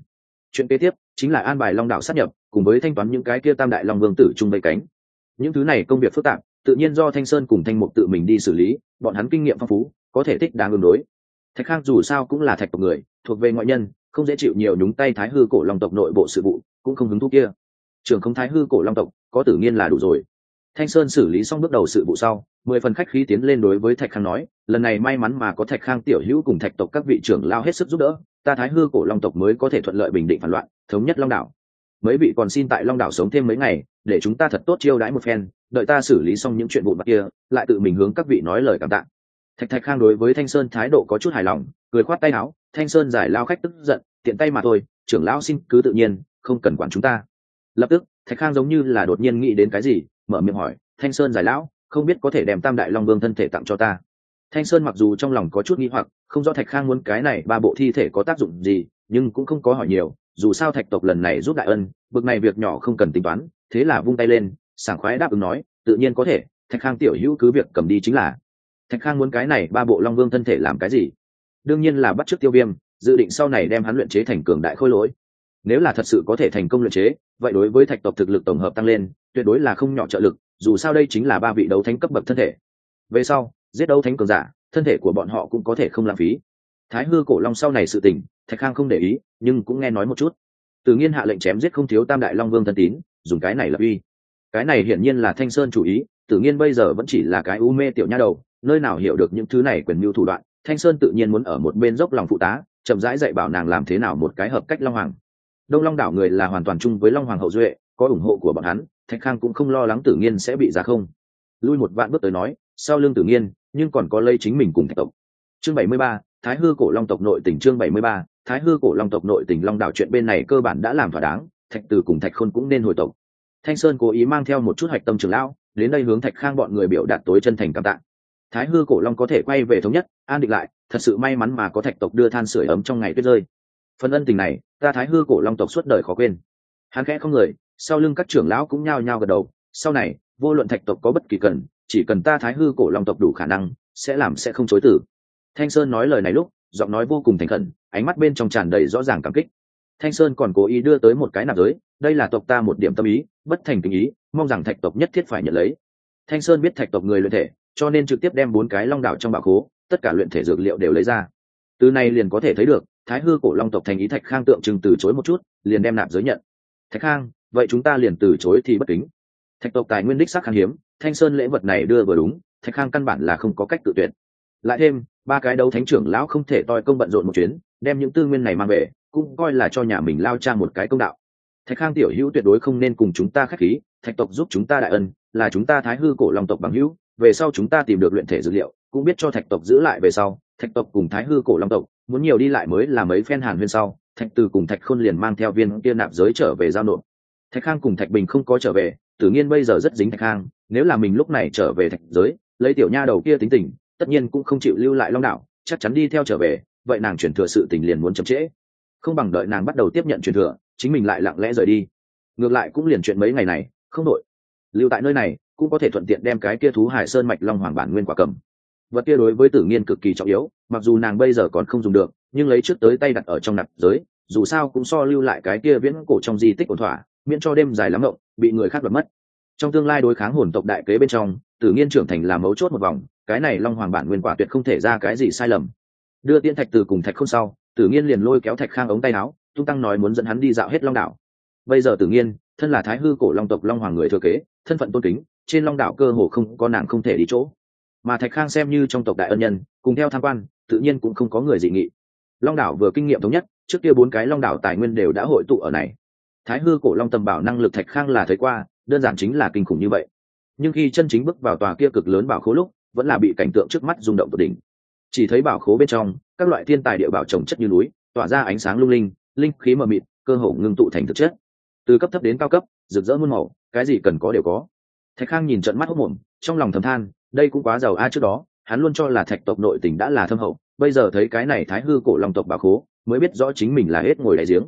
Chuyện kế tiếp chính là an bài long đảo sát nhập, cùng với thanh toán những cái kia tam đại long vương tử chung vây cánh. Những thứ này công việc phức tạp tự nhiên do thanh sơn cùng thanh mục tự mình đi xử lý, bọn hắn kinh nghiệm phong phú, có thể thích đáng ứng đối. Thạch khang dù sao cũng là thạch tộc người, thuộc về ngoại nhân, không dễ chịu nhiều nhúng tay thái hư cổ long tộc nội bộ sự vụ, cũng không hứng thú kia. Trường không thái hư cổ long tộc, có tử nhiên là đủ rồi. Thanh sơn xử lý xong bước đầu sự vụ sau, mười phần khách khí tiến lên đối với thạch khang nói, lần này may mắn mà có thạch khang tiểu hữu cùng thạch tộc các vị trưởng lao hết sức giúp đỡ, ta thái hư cổ long tộc mới có thể thuận lợi bình định phản loạn, thống nhất long đảo mấy vị còn xin tại long đảo sống thêm mấy ngày, để chúng ta thật tốt chiêu đãi một phen, đợi ta xử lý xong những chuyện vụn vặt kia, lại tự mình hướng các vị nói lời cảm tạ. Thạch thạch khang đối với thanh sơn thái độ có chút hài lòng, cười khoát tay áo, thanh sơn giải lao khách tức giận, tiện tay mà thôi, trưởng lão xin cứ tự nhiên, không cần quản chúng ta. Lập tức, thạch khang giống như là đột nhiên nghĩ đến cái gì, mở miệng hỏi, thanh sơn giải lão, không biết có thể đem tam đại long vương thân thể tặng cho ta? Thanh sơn mặc dù trong lòng có chút nghi hoặc, không rõ thạch khang muốn cái này ba bộ thi thể có tác dụng gì, nhưng cũng không có hỏi nhiều dù sao thạch tộc lần này giúp đại ân, bực này việc nhỏ không cần tính toán, thế là vung tay lên, sảng khoái đáp ứng nói, tự nhiên có thể, thạch khang tiểu hữu cứ việc cầm đi chính là. Thạch khang muốn cái này ba bộ long vương thân thể làm cái gì? Đương nhiên là bắt t tiêu viêm, dự định sau này đem hắn luyện chế thành cường đại khôi lỗi. Nếu là thật sự có thể thành công luyện chế, vậy đối với thạch tộc thực lực tổng hợp tăng lên, tuyệt đối là không nhỏ trợ lực, dù sao đây chính là ba vị đấu thánh cấp bậc thân thể. Về sau, giết đấu thánh cường giả, thân thể của bọn họ cũng có thể không lãng phí. Thái hư cổ long sau này sự tình thạch khang không để ý, nhưng cũng nghe nói một chút. Tự nhiên hạ lệnh chém giết không thiếu tam đại long vương thân tín, dùng cái này lập uy. Cái này hiển nhiên là thanh sơn chủ ý tự nhiên bây giờ vẫn chỉ là cái u mê tiểu nha đầu, nơi nào hiểu được những thứ này quyền mưu thủ đoạn, thanh sơn tự nhiên muốn ở một bên dốc lòng phụ tá, chậm rãi dạy bảo nàng làm thế nào một cái hợp cách long hoàng. Đông long đảo người là hoàn toàn chung với long hoàng hậu duệ, có ủng hộ của bọn hắn, thạch khang cũng không lo lắng tử nghiên sẽ bị giá không. Lui một vạn bước tới nói, sau lưng tử nghiên, nhưng còn có lây chính mình cùng thạch tộc. Chương bảy mươi ba, thái hư cổ long tộc nội tỉnh chương bảy mươi ba thái hư cổ long tộc nội tỉnh long đảo chuyện bên này cơ bản đã làm thỏa đáng, thạch từ cùng thạch khôn cũng nên hồi tộc. Thanh sơn cố ý mang theo một chút hạch tâm trường lão, đến đây hướng thạch khang bọn người biểu đạt tối chân thành cảm tạ. Thái hư cổ long có thể quay về thống nhất, an định lại, thật sự may mắn mà có thạch tộc đưa than sửa ấm trong ngày tuyết rơi. Phần ân tình này, ta thái hư cổ long tộc suốt đời khó quên. Hắn khẽ không người, sau lưng các trưởng lão cũng nhao nhao gật đầu. Sau này, vô luận thạch tộc có bất kỳ cần, chỉ cần ta thái hư cổ long tộc đủ khả năng, sẽ làm sẽ không chối tử thanh sơn nói lời này lúc giọng nói vô cùng thành khẩn, ánh mắt bên trong tràn đầy rõ ràng cảm kích. Thanh sơn còn cố ý đưa tới một cái nạp giới, đây là tộc ta một điểm tâm ý, bất thành tình ý, mong rằng thạch tộc nhất thiết phải nhận lấy. Thanh sơn biết thạch tộc người luyện thể, cho nên trực tiếp đem bốn cái long đảo trong bảo khố, tất cả luyện thể dược liệu đều lấy ra. Từ này liền có thể thấy được, thái hư cổ long tộc thành ý thạch khang tượng trưng từ chối một chút, liền đem nạp giới nhận. Thạch khang, vậy chúng ta liền từ chối thì bất kính. Thạch tộc tài nguyên đích sắc khan hiếm, thanh sơn lễ vật này đưa vừa đúng, thạch khang căn bản là không có cách tự tuyệt lại thêm, ba cái đấu thánh trưởng lão không thể toi công bận rộn một chuyến, đem những tư nguyên này mang về, cũng coi là cho nhà mình lao cha một cái công đạo. Thạch khang tiểu hữu tuyệt đối không nên cùng chúng ta k h á c h khí, thạch tộc giúp chúng ta đại ân, là chúng ta thái hư cổ long tộc bằng hữu, về sau chúng ta tìm được luyện thể dữ liệu, cũng biết cho thạch tộc giữ lại về sau, thạch tộc cùng thái hư cổ long tộc, muốn nhiều đi lại mới là mấy phen hàn huyên sau, thạch từ cùng thạch khôn liền mang theo viên kia nạp giới trở về giao nộp. Thạch khang cùng thạch bình không có trở về tự nhiên bây giờ rất dính thạch khang, nếu là mình lúc này trở về thạch giới, lấy tiểu nha đầu kia tính tình tất nhiên cũng không chịu lưu lại long đạo chắc chắn đi theo trở về, vậy nàng chuyển thừa sự tình liền muốn chậm trễ. Không bằng đợi nàng bắt đầu tiếp nhận truyền thừa, chính mình lại lặng lẽ rời đi. Ngược lại cũng liền chuyện mấy ngày này, không đội lưu tại nơi này, cũng có thể thuận tiện đem cái kia thú hải sơn mạch long hoàng bản nguyên quả cầm. Vật kia đối với tử nghiên cực kỳ trọng yếu, mặc dù nàng bây giờ còn không dùng được, nhưng lấy trước tới tay đặt ở trong nạp giới, dù sao cũng so lưu lại cái kia viễn cổ trong di tích ổn thỏa, miễn cho đêm dài lắm ngộng bị người khác đoạt mất. Trong tương lai đối kháng hồn tộc đại kế bên trong tử nghiên trưởng thành là mấu chốt một vòng, cái này long hoàng bản nguyên quả tuyệt không thể ra cái gì sai lầm. Đưa tiên thạch từ cùng thạch không sau, tử nghiên liền lôi kéo thạch khang ống tay áo, tung tăng nói muốn dẫn hắn đi dạo hết long đảo. Bây giờ tử nghiên, thân là thái hư cổ long tộc long hoàng người thừa kế, thân phận tôn kính, trên long đảo cơ hồ không có nàng không thể đi chỗ. Mà thạch khang xem như trong tộc đại ân nhân, cùng theo tham quan, tự nhiên cũng không có người dị nghị. Long đảo vừa kinh nghiệm thống nhất, trước kia bốn cái long đảo tài nguyên đều đã hội tụ ở này. Thái hư cổ long tầm bảo năng lực thạch khang là thấy qua, đơn giản chính là kinh khủng như vậy nhưng khi chân chính bước vào tòa kia cực lớn bảo khố lúc, vẫn là bị cảnh tượng trước mắt rung động tột đỉnh. Chỉ thấy bảo khố bên trong, các loại thiên tài địa bảo trồng chất như núi, tỏa ra ánh sáng lung linh linh khí mờ mịt, cơ hồ ngưng tụ thành thực chất. Từ cấp thấp đến cao cấp, rực rỡ muôn màu, cái gì cần có đều có. Thạch khang nhìn trận mắt hốc mồm, trong lòng thầm than, đây cũng quá giàu a trước đó, hắn luôn cho là thạch tộc nội tình đã là thâm hậu, bây giờ thấy cái này thái hư cổ lòng tộc bảo khố, mới biết rõ chính mình là hết ngồi đại giếng.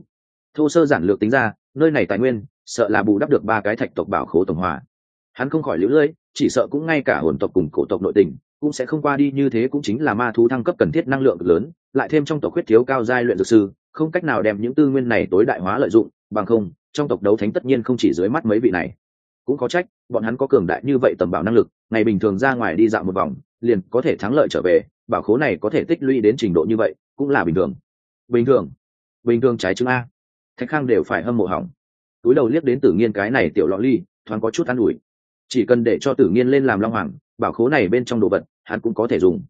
Thô sơ giản lược tính ra, nơi này tài nguyên, sợ là bù đắp được ba cái thạch tộc bảo khố tổng hòa hắn không khỏi lũ lưỡi chỉ sợ cũng ngay cả hồn tộc cùng cổ tộc nội tình, cũng sẽ không qua đi như thế cũng chính là ma thú thăng cấp cần thiết năng lượng lớn, lại thêm trong tộc huyết thiếu cao giai luyện dược sư, không cách nào đem những tư nguyên này tối đại hóa lợi dụng, bằng không, trong tộc đấu thánh tất nhiên không chỉ dưới mắt mấy vị này. Cũng có trách, bọn hắn có cường đại như vậy tầm bảo năng lực, ngày bình thường ra ngoài đi dạo một vòng, liền có thể thắng lợi trở về, bảo khố này có thể tích lũy đến trình độ như vậy, cũng là bình thường. Bình thường. Bình thường trái chứng a. Thạch khang đều phải hâm mộ hỏng. Túi đầu liếc đến tử nghiên cái này tiểu lọ ly, thoáng có chút an ủi chỉ cần để cho tử nghiên lên làm long hoàng, bảo khố này bên trong đồ vật, hắn cũng có thể dùng.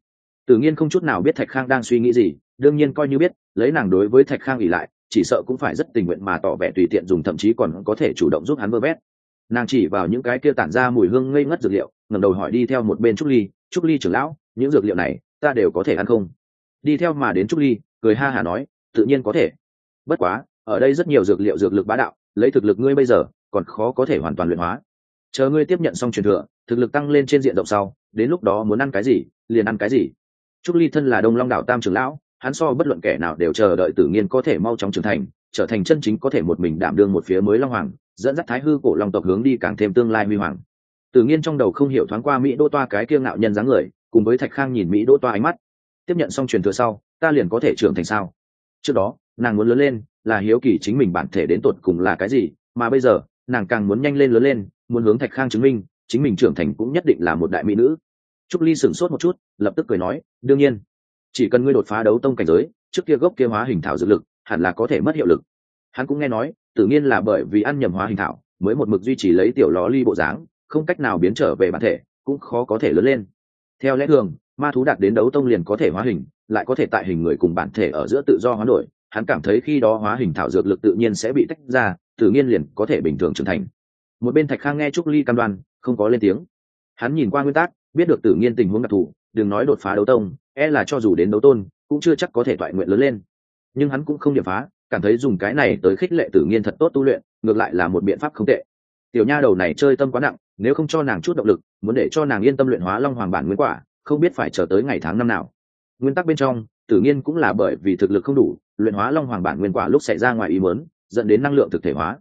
Tử nghiên không chút nào biết thạch khang đang suy nghĩ gì, đương nhiên coi như biết, lấy nàng đối với thạch khang ỉ lại, chỉ sợ cũng phải rất tình nguyện mà tỏ vẻ tùy tiện dùng, thậm chí còn có thể chủ động giúp hắn vơ vét. Nàng chỉ vào những cái kia tản ra mùi hương ngây ngất dược liệu, ngẩng đầu hỏi đi theo một bên trúc ly trúc ly trưởng lão, những dược liệu này, ta đều có thể ăn không? Đi theo mà đến trúc ly, cười ha hả nói, tự nhiên có thể. Bất quá, ở đây rất nhiều dược liệu dược lực bá đạo, lấy thực lực ngươi bây giờ, còn khó có thể hoàn toàn luyện hóa chờ ngươi tiếp nhận xong truyền thừa, thực lực tăng lên trên diện rộng sau, đến lúc đó muốn ăn cái gì, liền ăn cái gì. Trúc ly thân là đông long Đảo tam trưởng lão, hắn so bất luận kẻ nào đều chờ đợi tử nghiên có thể mau chóng trưởng thành, trở thành chân chính có thể một mình đảm đương một phía mới long hoàng, dẫn dắt thái hư cổ long tộc hướng đi càng thêm tương lai huy hoàng. Tử nghiên trong đầu không hiểu thoáng qua mỹ đỗ toa cái kiêng ngạo nhân dáng người, cùng với thạch khang nhìn mỹ đỗ toa ánh mắt. Tiếp nhận xong truyền thừa sau, ta liền có thể trưởng thành sao? Trước đó, nàng muốn lớn lên, là hiếu kỳ chính mình bản thể đến tột cùng là cái gì, mà bây giờ nàng càng muốn nhanh lên lớn lên, muốn hướng thạch khang chứng minh, chính mình trưởng thành cũng nhất định là một đại mỹ nữ. Trúc ly sửng sốt một chút, lập tức cười nói, đương nhiên, chỉ cần ngươi đột phá đấu tông cảnh giới, trước kia gốc kia hóa hình thảo dược lực, hẳn là có thể mất hiệu lực. Hắn cũng nghe nói, tự nhiên là bởi vì ăn nhầm hóa hình thảo, mới một mực duy trì lấy tiểu ló ly bộ dáng, không cách nào biến trở về bản thể, cũng khó có thể lớn lên. Theo lẽ thường, ma thú đạt đến đấu tông liền có thể hóa hình, lại có thể tại hình người cùng bản thể ở giữa tự do hóa đổi. Hắn cảm thấy khi đó hóa hình thảo dược lực tự nhiên sẽ bị tách ra tự nhiên liền có thể bình thường trưởng thành. Một bên thạch khang nghe trúc ly cam đoan, không có lên tiếng. Hắn nhìn qua nguyên tắc, biết được tự nhiên tình huống đặc thù, đừng nói đột phá đấu tông e là cho dù đến đấu tôn, cũng chưa chắc có thể toại nguyện lớn lên. Nhưng hắn cũng không điểm phá, cảm thấy dùng cái này tới khích lệ tử Nhiên thật tốt tu luyện, ngược lại là một biện pháp không tệ. Tiểu nha đầu này chơi tâm quá nặng, nếu không cho nàng chút động lực, muốn để cho nàng yên tâm luyện hóa long hoàng bản nguyên quả, không biết phải chờ tới ngày tháng năm nào. Nguyên tắc bên trong, tử Nhiên cũng là bởi vì thực lực không đủ, luyện hóa long hoàng bản nguyên quả lúc xảy ra ngoài ý muốn dẫn đến năng lượng thực thể hóa.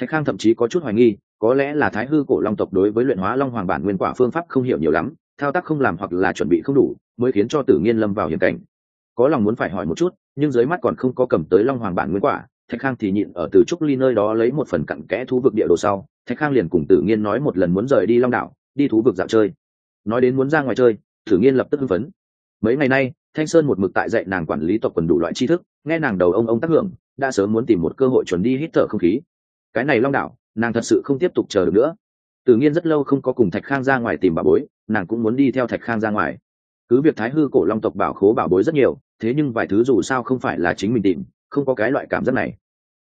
Thạch khang thậm chí có chút hoài nghi, có lẽ là thái hư cổ long tộc đối với luyện hóa long hoàng bản nguyên quả phương pháp không hiểu nhiều lắm, thao tác không làm hoặc là chuẩn bị không đủ, mới khiến cho tử nghiên lâm vào hiểm cảnh. Có lòng muốn phải hỏi một chút, nhưng dưới mắt còn không có cầm tới long hoàng bản nguyên quả, thạch khang thì nhịn ở từ trúc ly nơi đó lấy một phần cặn kẽ thú vực địa đồ sau, thạch khang liền cùng tử nghiên nói một lần muốn rời đi long đảo, đi thú vực dạo chơi. Nói đến muốn ra ngoài chơi, tử nghiên lập tức hưng phấn. Mấy ngày nay, thanh sơn một mực tại dạy nàng quản lý tộc quần đủ loại tri thức, nghe nàng đầu ông ông tác hưởng đã sớm muốn tìm một cơ hội chuẩn đi hít thở không khí. Cái này long đảo, nàng thật sự không tiếp tục chờ được nữa. Tự nhiên rất lâu không có cùng thạch khang ra ngoài tìm bà bối, nàng cũng muốn đi theo thạch khang ra ngoài. Cứ việc thái hư cổ long tộc bảo khố bảo bối rất nhiều, thế nhưng vài thứ dù sao không phải là chính mình tìm, không có cái loại cảm giác này.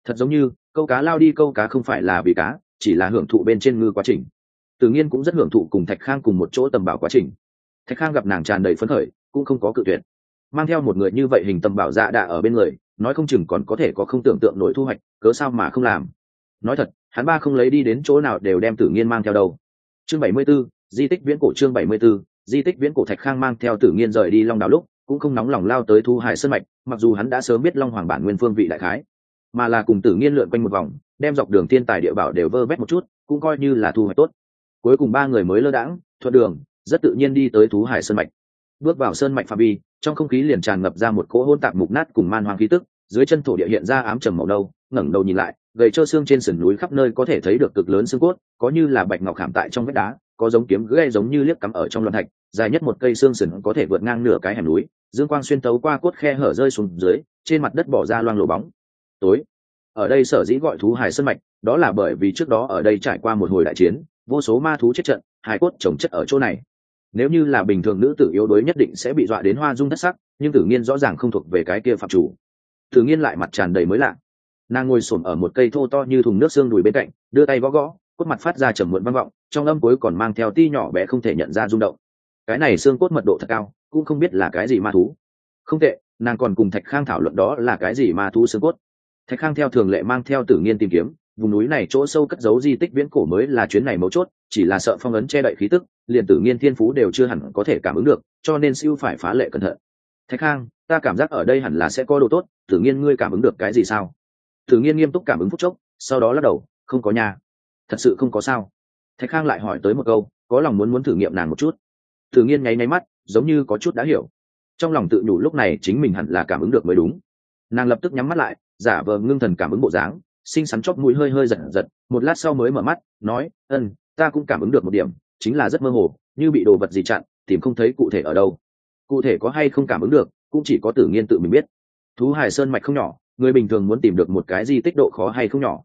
Thật giống như, câu cá lao đi câu cá không phải là vì cá, chỉ là hưởng thụ bên trên ngư quá trình. Tự nhiên cũng rất hưởng thụ cùng thạch khang cùng một chỗ tầm bảo quá trình. Thạch khang gặp nàng tràn đầy phấn khởi, cũng không có cự tuyệt. Mang theo một người như vậy hình tầm bảo dạ đạ ở bên người nói không chừng còn có thể có không tưởng tượng nổi thu hoạch cớ sao mà không làm? Nói thật hắn ba không lấy đi đến chỗ nào đều đem tử nghiên mang theo đâu. Chương bảy mươi 74, di tích viễn cổ chương bảy mươi 74, di tích viễn cổ thạch khang mang theo tử nghiên rời đi long đảo lúc cũng không nóng lòng lao tới thu hải sân mạch mặc dù hắn đã sớm biết long hoàng bản nguyên phương vị đại khái mà là cùng tử nghiên lượn quanh một vòng đem dọc đường thiên tài địa bảo đều vơ vét một chút cũng coi như là thu hoạch tốt. Cuối cùng ba người mới lơ đãng thuận đường rất tự nhiên đi tới thú hải sân mạch bước vào sơn mạch phạm vi, trong không khí liền tràn ngập ra một cỗ hôn tạp mục nát cùng man hoang khí tức, dưới chân thổ địa hiện ra ám trầm màu nâu, ngẩng đầu nhìn lại, gầy trơ xương trên sườn núi khắp nơi có thể thấy được cực lớn xương cốt, có như là bạch ngọc khảm tại trong vách đá, có giống kiếm gãy giống như liếc cắm ở trong loạn thạch, dài nhất một cây xương sườn có thể vượt ngang nửa cái hẻm núi, dương quang xuyên tấu qua cốt khe hở rơi xuống dưới, trên mặt đất bỏ ra loang lổ bóng. Tối, ở đây sở dĩ gọi thú hải sơn mạch, đó là bởi vì trước đó ở đây trải qua một hồi đại chiến, vô số ma thú chết trận, hải cốt trồng chất ở chỗ này nếu như là bình thường nữ tử yếu đuối nhất định sẽ bị dọa đến hoa dung thất sắc, nhưng tử nhiên rõ ràng không thuộc về cái kia phạm chủ. Tử nhiên lại mặt tràn đầy mới lạ. Nàng ngồi xổm ở một cây thô to như thùng nước xương đùi bên cạnh, đưa tay gõ gõ, cốt mặt phát ra trầm muộn vang vọng, trong âm cuối còn mang theo ti nhỏ bé không thể nhận ra rung động. Cái này xương cốt mật độ thật cao, cũng không biết là cái gì ma thú. Không tệ, nàng còn cùng thạch khang thảo luận đó là cái gì ma thú xương cốt. Thạch khang theo thường lệ mang theo tử nghiên tìm kiếm vùng núi này chỗ sâu cất giấu di tích viễn cổ mới là chuyến này mấu chốt, chỉ là sợ phong ấn che đậy khí tức, liền tử nghiên thiên phú đều chưa hẳn có thể cảm ứng được, cho nên siêu phải phá lệ cẩn thận. Thạch khang, ta cảm giác ở đây hẳn là sẽ có đồ tốt, tử nghiên ngươi cảm ứng được cái gì sao? Tử nghiên nghiêm túc cảm ứng phúc chốc, sau đó lắc đầu, không có nhà thật sự không có sao. Thạch khang lại hỏi tới một câu, có lòng muốn muốn thử nghiệm nàng một chút. Tử nghiên nháy nháy mắt, giống như có chút đã hiểu. Trong lòng tự nhủ lúc này chính mình hẳn là cảm ứng được mới đúng. Nàng lập tức nhắm mắt lại, giả vờ ngưng thần cảm ứng bộ dáng xinh xắn chóp mũi hơi hơi giật giật, một lát sau mới mở mắt, nói, ân, ta cũng cảm ứng được một điểm, chính là rất mơ hồ, như bị đồ vật gì chặn, tìm không thấy cụ thể ở đâu. Cụ thể có hay không cảm ứng được, cũng chỉ có tử nghiên tự mình biết. Thú hải sơn mạch không nhỏ, người bình thường muốn tìm được một cái di tích độ khó hay không nhỏ.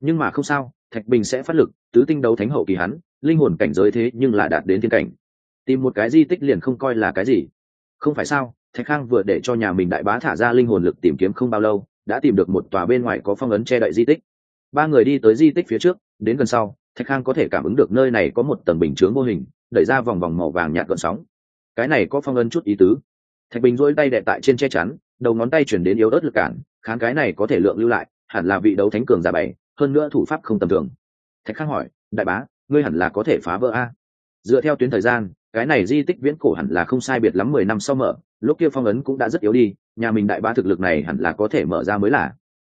Nhưng mà không sao, thạch bình sẽ phát lực, tứ tinh đấu thánh hậu kỳ hắn, linh hồn cảnh giới thế nhưng là đạt đến thiên cảnh. Tìm một cái di tích liền không coi là cái gì. Không phải sao, thạch khang vừa để cho nhà mình đại bá thả ra linh hồn lực tìm kiếm không bao lâu đã tìm được một tòa bên ngoài có phong ấn che đậy di tích. Ba người đi tới di tích phía trước, đến gần sau, thạch khang có thể cảm ứng được nơi này có một tầng bình chướng mô hình, đẩy ra vòng vòng màu vàng nhạt gợn sóng. Cái này có phong ấn chút ý tứ. Thạch bình dỗi tay đệ tại trên che chắn, đầu ngón tay chuyển đến yếu ớt lực cản, kháng cái này có thể lượng lưu lại, hẳn là vị đấu thánh cường giả bảy, hơn nữa thủ pháp không tầm thường. Thạch khang hỏi, đại bá, ngươi hẳn là có thể phá vỡ a? Dựa theo tuyến thời gian, cái này di tích viễn cổ hẳn là không sai biệt lắm mười năm sau mở, lúc kia phong ấn cũng đã rất yếu đi nhà mình đại bá thực lực này hẳn là có thể mở ra mới là.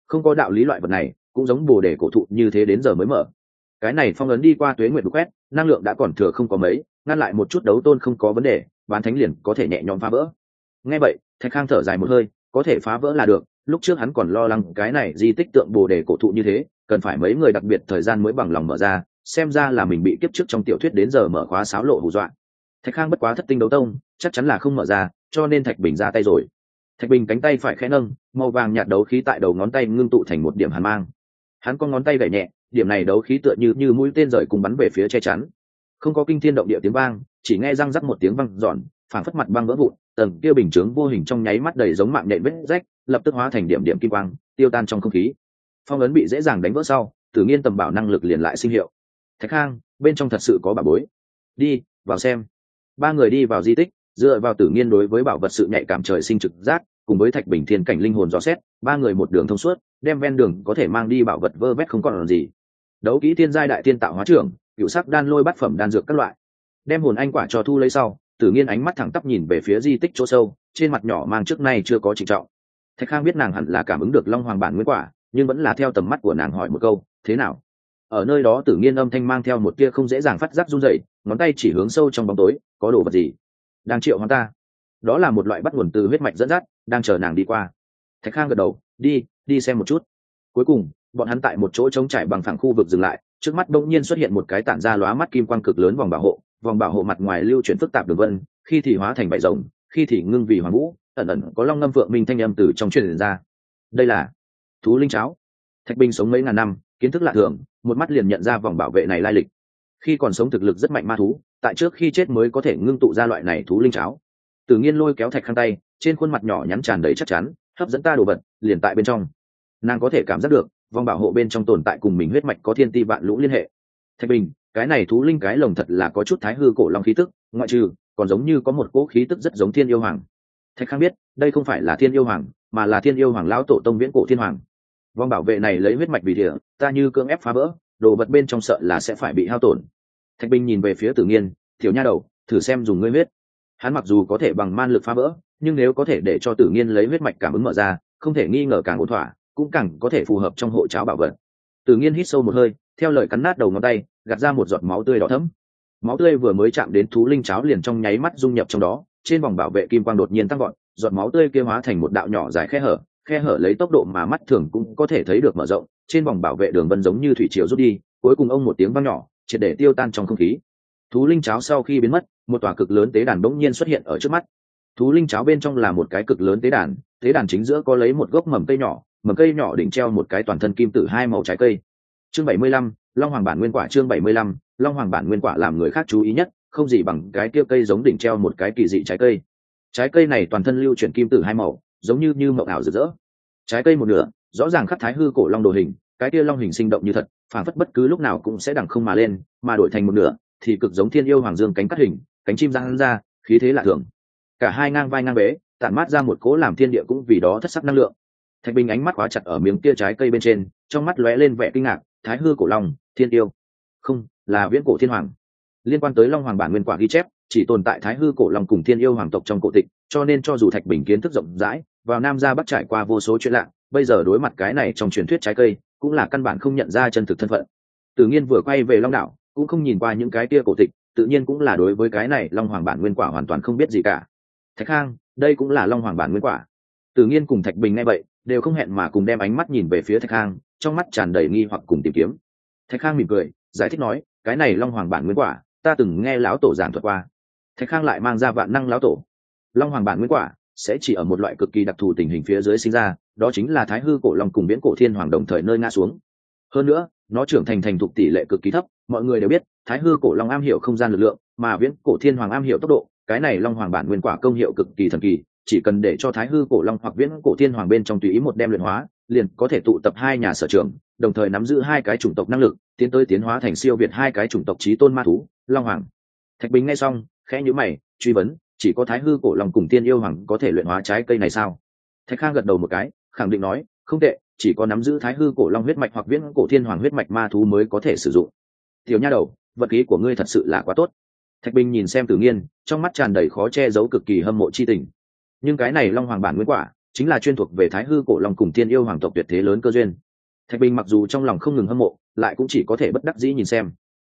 Không có đạo lý loại vật này, cũng giống bồ đề cổ thụ như thế đến giờ mới mở. Cái này phong ấn đi qua tuế nguyện quét, năng lượng đã còn thừa không có mấy, ngăn lại một chút đấu tôn không có vấn đề, bán thánh liền có thể nhẹ nhõm phá vỡ. Ngay vậy, thạch khang thở dài một hơi, có thể phá vỡ là được, lúc trước hắn còn lo lắng cái này di tích tượng bồ đề cổ thụ như thế, cần phải mấy người đặc biệt thời gian mới bằng lòng mở ra, xem ra là mình bị kiếp trước trong tiểu thuyết đến giờ mở khóa sáo lộ hù dọa. Thạch khang bất quá thất tinh đấu tông, chắc chắn là không mở ra, cho nên thạch bình ra tay rồi thạch bình cánh tay phải khẽ nâng, màu vàng nhạt đấu khí tại đầu ngón tay ngưng tụ thành một điểm hàn mang. Hắn có ngón tay gậy nhẹ, điểm này đấu khí tựa như như mũi tên rời cùng bắn về phía che chắn. Không có kinh thiên động địa tiếng vang, chỉ nghe răng rắc một tiếng văng giòn phảng phất mặt băng vỡ vụn, tầng kia bình chướng vô hình trong nháy mắt đầy giống mạng nhện vết rách, lập tức hóa thành điểm điểm kim quang, tiêu tan trong không khí. Phong ấn bị dễ dàng đánh vỡ sau, tự nhiên tầm bảo năng lực liền lại sinh hiệu. Thạch khang, bên trong thật sự có bà bối. Đi, vào xem. Ba người đi vào di tích dựa vào tử nghiên đối với bảo vật sự nhạy cảm trời sinh trực giác, cùng với thạch bình thiên cảnh linh hồn dò xét, ba người một đường thông suốt, đem ven đường có thể mang đi bảo vật vơ vét không còn làm gì. Đấu kỹ thiên giai đại tiên tạo hóa trưởng, cựu sắc đan lôi bát phẩm đan dược các loại. Đem hồn anh quả cho thu lấy sau, tử nghiên ánh mắt thẳng tắp nhìn về phía di tích chỗ sâu, trên mặt nhỏ mang trước nay chưa có trịnh trọng. Thạch khang biết nàng hẳn là cảm ứng được long hoàng bản nguyên quả, nhưng vẫn là theo tầm mắt của nàng hỏi một câu, thế nào? Ở nơi đó tử nghiên âm thanh mang theo một tia không dễ dàng phát giác run dậy ngón tay chỉ hướng sâu trong bóng tối, có đồ vật gì? Đang triệu hoán ta. Đó là một loại bắt nguồn từ huyết mạch dẫn dắt, đang chờ nàng đi qua. Thạch khang gật đầu, đi đi xem một chút. Cuối cùng, bọn hắn tại một chỗ trống trải bằng phẳng khu vực dừng lại, trước mắt đông nhiên xuất hiện một cái tản ra lóa mắt kim quang cực lớn vòng bảo hộ, vòng bảo hộ mặt ngoài lưu chuyển phức tạp đường vân, khi thì hóa thành vải rồng, khi thì ngưng vì hoàng vũ, ẩn ẩn có long ngâm phượng minh thanh âm từ trong truyền ra. Đây là thú linh cháo. Thạch binh sống mấy ngàn năm, kiến thức lạ thường, một mắt liền nhận ra vòng bảo vệ này lai lịch. Khi còn sống thực lực rất mạnh ma thú tại trước khi chết mới có thể ngưng tụ ra loại này thú linh cháo. Tự nhiên lôi kéo thạch khăn tay, trên khuôn mặt nhỏ nhắn tràn đầy chắc chắn, hấp dẫn ta đồ vật, liền tại bên trong. Nàng có thể cảm giác được vòng bảo hộ bên trong tồn tại cùng mình huyết mạch có thiên ti vạn lũ liên hệ. Thạch bình, cái này thú linh cái lồng thật là có chút thái hư cổ long khí tức, ngoại trừ, còn giống như có một cỗ khí tức rất giống thiên yêu hoàng. Thạch khang biết, đây không phải là thiên yêu hoàng, mà là thiên yêu hoàng lão tổ tông viễn cổ thiên hoàng. Vòng bảo vệ này lấy huyết mạch vì thỉa ta như cưỡng ép phá vỡ, đồ vật bên trong sợ là sẽ phải bị hao tổn thạch bình nhìn về phía tử nghiên thiểu nha đầu, thử xem dùng ngươi huyết. Hắn mặc dù có thể bằng man lực phá vỡ, nhưng nếu có thể để cho tử nghiên lấy huyết mạch cảm ứng mở ra, không thể nghi ngờ càng ổn thỏa, cũng càng có thể phù hợp trong hộ cháo bảo vật. Tử nghiên hít sâu một hơi, theo lời cắn nát đầu ngón tay, gạt ra một giọt máu tươi đỏ thấm máu tươi vừa mới chạm đến thú linh cháo liền trong nháy mắt dung nhập trong đó, trên vòng bảo vệ kim quang đột nhiên tăng gọn giọt máu tươi kia hóa thành một đạo nhỏ dài khe hở khe hở lấy tốc độ mà mắt thường cũng có thể thấy được mở rộng, trên vòng bảo vệ đường vân giống như thủy triều rút đi, cuối cùng ông một tiếng vang nhỏ triệt để tiêu tan trong không khí. Thú linh cháo sau khi biến mất, một tòa cực lớn tế đàn bỗng nhiên xuất hiện ở trước mắt. Thú linh cháo bên trong là một cái cực lớn tế đàn tế đàn chính giữa có lấy một gốc mầm cây nhỏ, mầm cây nhỏ đỉnh treo một cái toàn thân kim tử hai màu trái cây. Chương bảy mươi lăm, long hoàng bản nguyên quả chương bảy mươi lăm, long hoàng bản nguyên quả làm người khác chú ý nhất, không gì bằng cái kia cây giống đỉnh treo một cái kỳ dị trái cây. Trái cây này toàn thân lưu chuyển kim tử hai màu, giống như như mậu ảo rực rỡ. Trái cây một nửa, rõ ràng khắc thái hư cổ long đồ hình cái kia long hình sinh động như thật phản phất bất cứ lúc nào cũng sẽ đằng không mà lên, mà đổi thành một nửa, thì cực giống thiên yêu hoàng dương cánh cắt hình, cánh chim răng ra, khí thế lạ thường. Cả hai ngang vai ngang bế, tản mát ra một cố làm thiên địa cũng vì đó thất sắc năng lượng. Thạch bình ánh mắt khóa chặt ở miếng kia trái cây bên trên, trong mắt lóe lên vẻ kinh ngạc, thái hư cổ long, thiên yêu. Không, là viễn cổ thiên hoàng. Liên quan tới long hoàng bản nguyên quả ghi chép, chỉ tồn tại thái hư cổ long cùng thiên yêu hoàng tộc trong cổ tịch, cho nên cho dù thạch bình kiến thức rộng rãi, vào nam ra bắt trải qua vô số chuyện lạ, bây giờ đối mặt cái này trong truyền thuyết trái cây cũng là căn bản không nhận ra chân thực thân phận. Tự nhiên vừa quay về long Đảo, cũng không nhìn qua những cái kia cổ tịch tự nhiên cũng là đối với cái này long hoàng bản nguyên quả hoàn toàn không biết gì cả. Thạch khang đây cũng là long hoàng bản nguyên quả. Tự nhiên cùng thạch bình nghe vậy đều không hẹn mà cùng đem ánh mắt nhìn về phía thạch khang trong mắt tràn đầy nghi hoặc cùng tìm kiếm. Thạch khang mỉm cười giải thích nói cái này long hoàng bản nguyên quả ta từng nghe lão tổ giảng thuật qua. Thạch khang lại mang ra vạn năng lão tổ. Long hoàng bản nguyên quả sẽ chỉ ở một loại cực kỳ đặc thù tình hình phía dưới sinh ra, đó chính là thái hư cổ long cùng viễn cổ thiên hoàng đồng thời nơi ngã xuống. Hơn nữa, nó trưởng thành thành thục tỷ lệ cực kỳ thấp, mọi người đều biết, thái hư cổ long am hiểu không gian lực lượng, mà viễn cổ thiên hoàng am hiểu tốc độ, cái này long hoàng bản nguyên quả công hiệu cực kỳ thần kỳ, chỉ cần để cho thái hư cổ long hoặc viễn cổ thiên hoàng bên trong tùy ý một đem luyện hóa, liền có thể tụ tập hai nhà sở trường, đồng thời nắm giữ hai cái chủng tộc năng lực, tiến tới tiến hóa thành siêu việt hai cái chủng tộc trí tôn ma thú, long hoàng. Thạch bình nghe xong, khẽ nhữ mày, truy vấn chỉ có thái hư cổ long cùng tiên yêu hoàng có thể luyện hóa trái cây này sao? Thạch khang gật đầu một cái, khẳng định nói, không tệ, chỉ có nắm giữ thái hư cổ long huyết mạch hoặc viễn cổ thiên hoàng huyết mạch ma thú mới có thể sử dụng. Tiểu nha đầu, vật khí của ngươi thật sự là quá tốt. Thạch bình nhìn xem tử nghiên, trong mắt tràn đầy khó che giấu cực kỳ hâm mộ c h i tình. Nhưng cái này long hoàng bản nguyên quả, chính là chuyên thuộc về thái hư cổ long cùng thiên yêu hoàng tộc tuyệt thế lớn cơ duyên. Thạch bình mặc dù trong lòng không ngừng hâm mộ, lại cũng chỉ có thể bất đắc dĩ nhìn xem.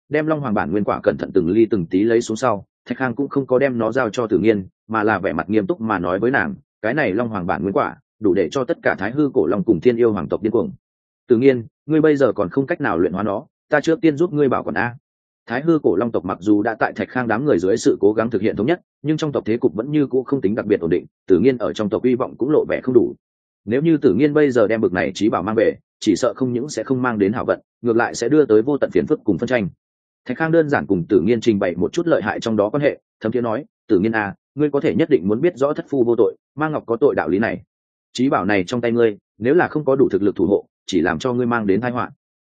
Đem long hoàng bản nguyên quả cẩn thận từng ly từng tí lấy xuống sau thạch khang cũng không có đem nó giao cho tử nghiên, mà là vẻ mặt nghiêm túc mà nói với nàng, cái này long hoàng bản nguyên quả, đủ để cho tất cả thái hư cổ long cùng thiên yêu hoàng tộc điên cuồng. Tự nhiên ngươi bây giờ còn không cách nào luyện hóa nó, ta trước tiên giúp ngươi bảo quản a. Thái hư cổ long tộc mặc dù đã tại thạch khang đám người dưới sự cố gắng thực hiện thống nhất, nhưng trong tộc thế cục vẫn như cũ không tính đặc biệt ổn định, tử nghiên ở trong tộc hy vọng cũng lộ vẻ không đủ. Nếu như tử nghiên bây giờ đem bực này trí bảo mang về, chỉ sợ không những sẽ không mang đến hảo vận, ngược lại sẽ đưa tới vô tận phiền phức cùng phân tranh thạch khang đơn giản cùng tử nghiên trình bày một chút lợi hại trong đó quan hệ, thấm thiế nói, tử nghiên a ngươi có thể nhất định muốn biết rõ thất phu vô tội mang ngọc có tội đạo lý này. Trí bảo này trong tay ngươi, nếu là không có đủ thực lực thủ hộ, chỉ làm cho ngươi mang đến tai họa.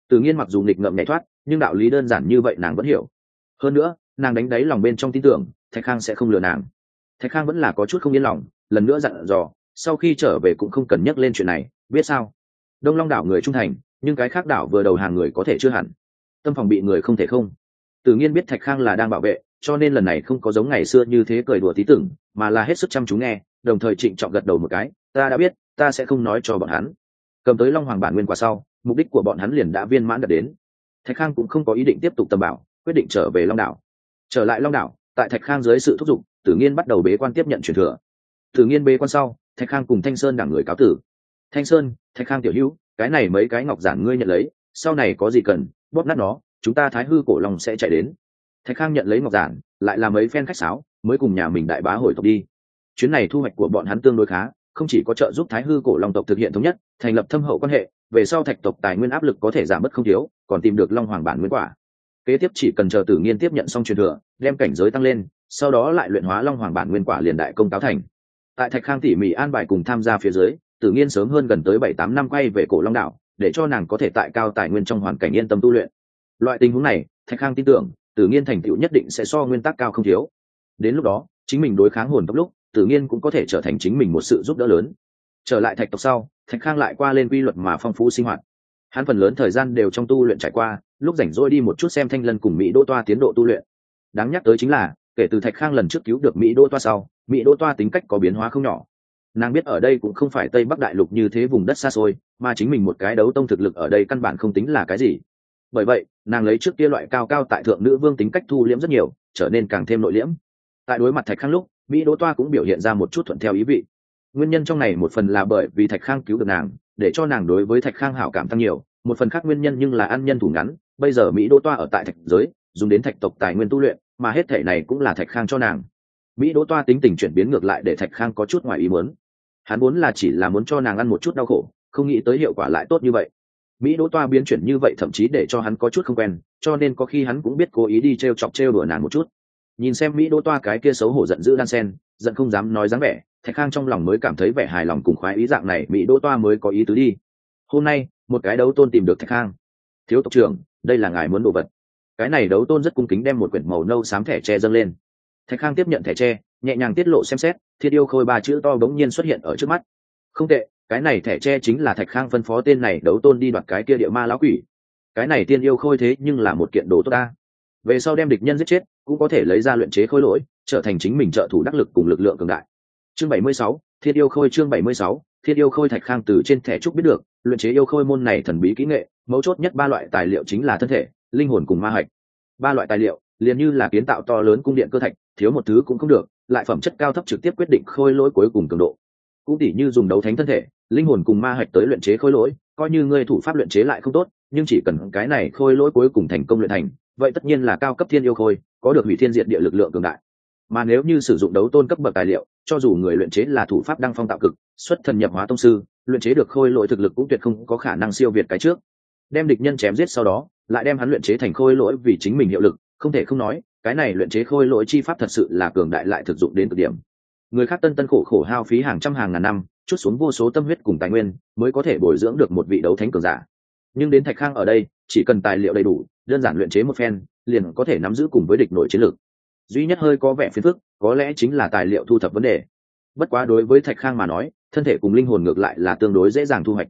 Tử nghiên mặc dù nghịch ngợm nhảy thoát, nhưng đạo lý đơn giản như vậy nàng vẫn hiểu. Hơn nữa, nàng đánh đáy lòng bên trong tin tưởng, thạch khang sẽ không lừa nàng. Thạch khang vẫn là có chút không yên lòng, lần nữa dặn dò, sau khi trở về cũng không cần nhắc lên chuyện này, biết sao? Đông long đảo người trung thành, nhưng cái khác đảo vừa đầu hàng người có thể chưa hẳn. Tâm phòng bị người không thể không tự nhiên biết thạch khang là đang bảo vệ, cho nên lần này không có giống ngày xưa như thế cười đùa tí tưởng, mà là hết sức chăm chú nghe, đồng thời trịnh trọng gật đầu một cái, ta đã biết, ta sẽ không nói cho bọn hắn. Cầm tới long hoàng bản nguyên quả sau, mục đích của bọn hắn liền đã viên mãn đạt đến. Thạch khang cũng không có ý định tiếp tục tầm bảo, quyết định trở về long đảo. Trở lại long đảo, tại thạch khang dưới sự thúc giục, tử nghiên bắt đầu bế quan tiếp nhận truyền thừa. Tử nghiên bế quan sau, thạch khang cùng thanh sơn đảng người cáo tử. Thanh sơn, thạch khang tiểu hữu, cái này mấy cái ngọc giản ngươi nhận lấy, sau này có gì cần, bóp nát nó chúng ta thái hư cổ Long sẽ chạy đến. Thạch khang nhận lấy ngọc giản, lại làm mấy phen khách sáo, mới cùng nhà mình đại bá hồi tộc đi. Chuyến này thu hoạch của bọn hắn tương đối khá, không chỉ có trợ giúp thái hư cổ long tộc thực hiện thống nhất, thành lập thâm hậu quan hệ, về sau thạch tộc tài nguyên áp lực có thể giảm bớt không thiếu, còn tìm được long hoàng bản nguyên quả. Kế tiếp chỉ cần chờ tử nghiên tiếp nhận xong truyền thừa, đem cảnh giới tăng lên, sau đó lại luyện hóa long hoàng bản nguyên quả liền đại công cáo thành. Tại thạch khang tỉ mỉ an bài cùng tham gia phía dưới, tử nghiên sớm hơn gần tới bảy tám năm quay về cổ long đảo, để cho nàng có thể tại cao tài nguyên trong hoàn cảnh yên tâm tu luyện loại tình huống này, thạch khang tin tưởng, tử nghiên thành tựu nhất định sẽ so nguyên tắc cao không thiếu. Đến lúc đó, chính mình đối kháng hồn tốc lúc, tử nghiên cũng có thể trở thành chính mình một sự giúp đỡ lớn. Trở lại thạch tộc sau, thạch khang lại qua lên quy luật mà phong phú sinh hoạt. Hắn phần lớn thời gian đều trong tu luyện trải qua, lúc rảnh rỗi đi một chút xem thanh lân cùng mỹ đỗ toa tiến độ tu luyện. Đáng nhắc tới chính là, kể từ thạch khang lần trước cứu được mỹ đỗ toa sau, mỹ đỗ toa tính cách có biến hóa không nhỏ. Nàng biết ở đây cũng không phải tây bắc đại lục như thế vùng đất xa xôi, mà chính mình một cái đấu tông thực lực ở đây căn bản không tính là cái gì bởi vậy, nàng lấy trước kia loại cao cao tại thượng nữ vương tính cách thu liễm rất nhiều, trở nên càng thêm nội liễm. Tại đối mặt thạch khang lúc, mỹ đỗ toa cũng biểu hiện ra một chút thuận theo ý vị. Nguyên nhân trong này một phần là bởi vì thạch khang cứu được nàng, để cho nàng đối với thạch khang hảo cảm tăng nhiều, một phần khác nguyên nhân nhưng là ăn nhân thủ ngắn, bây giờ mỹ đỗ toa ở tại thạch giới, dùng đến thạch tộc tài nguyên tu luyện, mà hết thể này cũng là thạch khang cho nàng. Mỹ đỗ toa tính tình chuyển biến ngược lại để thạch khang có chút ngoài ý muốn. Hắn muốn là chỉ là muốn cho nàng ăn một chút đau khổ, không nghĩ tới hiệu quả lại tốt như vậy mỹ đỗ toa biến chuyển như vậy thậm chí để cho hắn có chút không quen, cho nên có khi hắn cũng biết cố ý đi t r e o chọc t r e o đùa nàng một chút. Nhìn xem mỹ đỗ toa cái kia xấu hổ giận dữ đan sen, giận không dám nói dáng vẻ, thạch khang trong lòng mới cảm thấy vẻ hài lòng cùng khoái ý dạng này mỹ đỗ toa mới có ý tứ đi. Hôm nay, một cái đấu tôn tìm được thạch khang. Thiếu tộc trưởng, đây là ngài muốn đồ vật. Cái này đấu tôn rất cung kính đem một quyển màu nâu xám thẻ tre dâng lên. Thạch khang tiếp nhận thẻ tre, nhẹ nhàng tiết lộ xem xét, thiết yêu khôi ba chữ to bỗng nhiên xuất hiện ở trước mắt. Không tệ cái này thẻ tre chính là thạch khang phân phó tên này đấu tôn đi đoạt cái kia địa ma lão quỷ. Cái này tiên yêu khôi thế nhưng là một kiện đồ tốt ta. Về sau đem địch nhân giết chết cũng có thể lấy ra luyện chế khôi lỗi trở thành chính mình trợ thủ đắc lực cùng lực lượng cường đại. Chương 76, thiết yêu khôi chương 76, thiết yêu khôi thạch khang từ trên thẻ trúc biết được luyện chế yêu khôi môn này thần bí kỹ nghệ mấu chốt nhất ba loại tài liệu chính là thân thể linh hồn cùng ma hạch. Ba loại tài liệu liền như là kiến tạo to lớn cung điện cơ thạch thiếu một thứ cũng không được lại phẩm chất cao thấp trực tiếp quyết định khôi lỗi cuối cùng cường độ. Cũng tỉ như dùng đấu thánh thân thể linh hồn cùng ma hạch tới luyện chế khôi lỗi, coi như ngươi thủ pháp luyện chế lại không tốt, nhưng chỉ cần cái này khôi lỗi cuối cùng thành công luyện thành, vậy tất nhiên là cao cấp thiên yêu khôi, có được hủy thiên diện địa lực lượng cường đại. Mà nếu như sử dụng đấu tôn cấp bậc tài liệu, cho dù người luyện chế là thủ pháp đăng phong tạo cực, xuất thần nhập hóa tông sư, luyện chế được khôi lỗi thực lực cũng tuyệt không có khả năng siêu việt cái trước. Đem địch nhân chém giết sau đó, lại đem hắn luyện chế thành khôi lỗi vì chính mình hiệu lực, không thể không nói, cái này luyện chế khôi lỗi chi pháp thật sự là cường đại lại thực dụng đến cực điểm người khác tân tân khổ khổ hao phí hàng trăm hàng ngàn năm, chút xuống vô số tâm huyết cùng tài nguyên, mới có thể bồi dưỡng được một vị đấu thánh cường giả. Nhưng đến thạch khang ở đây, chỉ cần tài liệu đầy đủ, đơn giản luyện chế một phen, liền có thể nắm giữ cùng với địch nội chiến lược duy nhất hơi có vẻ phiền phức, có lẽ chính là tài liệu thu thập vấn đề. Bất quá đối với thạch khang mà nói, thân thể cùng linh hồn ngược lại là tương đối dễ dàng thu hoạch.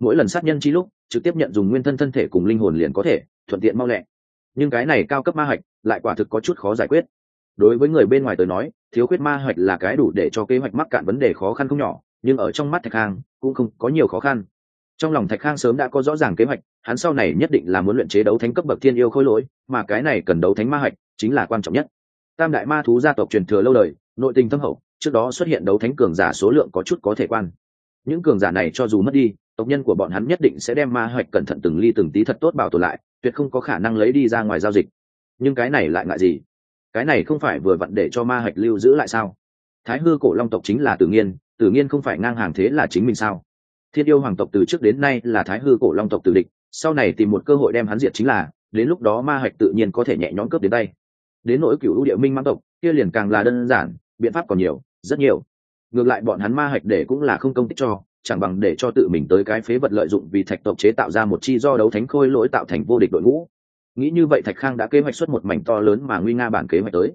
Mỗi lần sát nhân chi lúc, trực tiếp nhận dùng nguyên thân thân thể cùng linh hồn liền có thể, thuận tiện mau lẹ. Nhưng cái này cao cấp ma hạch, lại quả thực có chút khó giải quyết đối với người bên ngoài tới nói, thiếu khuyết ma hoạch là cái đủ để cho kế hoạch mắc cạn vấn đề khó khăn không nhỏ, nhưng ở trong mắt thạch khang, cũng không có nhiều khó khăn. Trong lòng thạch khang sớm đã có rõ ràng kế hoạch, hắn sau này nhất định là muốn luyện chế đấu thánh cấp bậc thiên yêu khôi lỗi, mà cái này cần đấu thánh ma hoạch chính là quan trọng nhất. Tam đại ma thú gia tộc truyền thừa lâu đời, nội tình thâm hậu, trước đó xuất hiện đấu thánh cường giả số lượng có chút có thể quan. Những cường giả này cho dù mất đi, tộc nhân của bọn hắn nhất định sẽ đem ma hoạch cẩn thận từng ly từng tí thật tốt bảo tồn lại, tuyệt không có khả năng lấy đi ra ngoài giao dịch. Nhưng cái này lại ngại gì? Cái này không phải vừa vặn để cho ma hạch lưu giữ lại sao? Thái hư cổ long tộc chính là tự nhiên tự nhiên không phải ngang hàng thế là chính mình sao? Thiên yêu hoàng tộc từ trước đến nay là thái hư cổ long tộc tử địch, sau này tìm một cơ hội đem hắn diệt chính là, đến lúc đó ma hạch tự nhiên có thể nhẹ nhõm cướp đến tay. Đến nỗi cựu ưu địa minh mang tộc, kia liền càng là đơn giản, biện pháp còn nhiều, rất nhiều. Ngược lại bọn hắn ma hạch để cũng là không công tích cho, chẳng bằng để cho tự mình tới cái phế vật lợi dụng vì thạch tộc chế tạo ra một chi do đấu thánh khôi lỗi tạo thành vô địch đội ngũ nghĩ như vậy thạch khang đã kế hoạch xuất một mảnh to lớn mà nguy nga bản kế hoạch tới.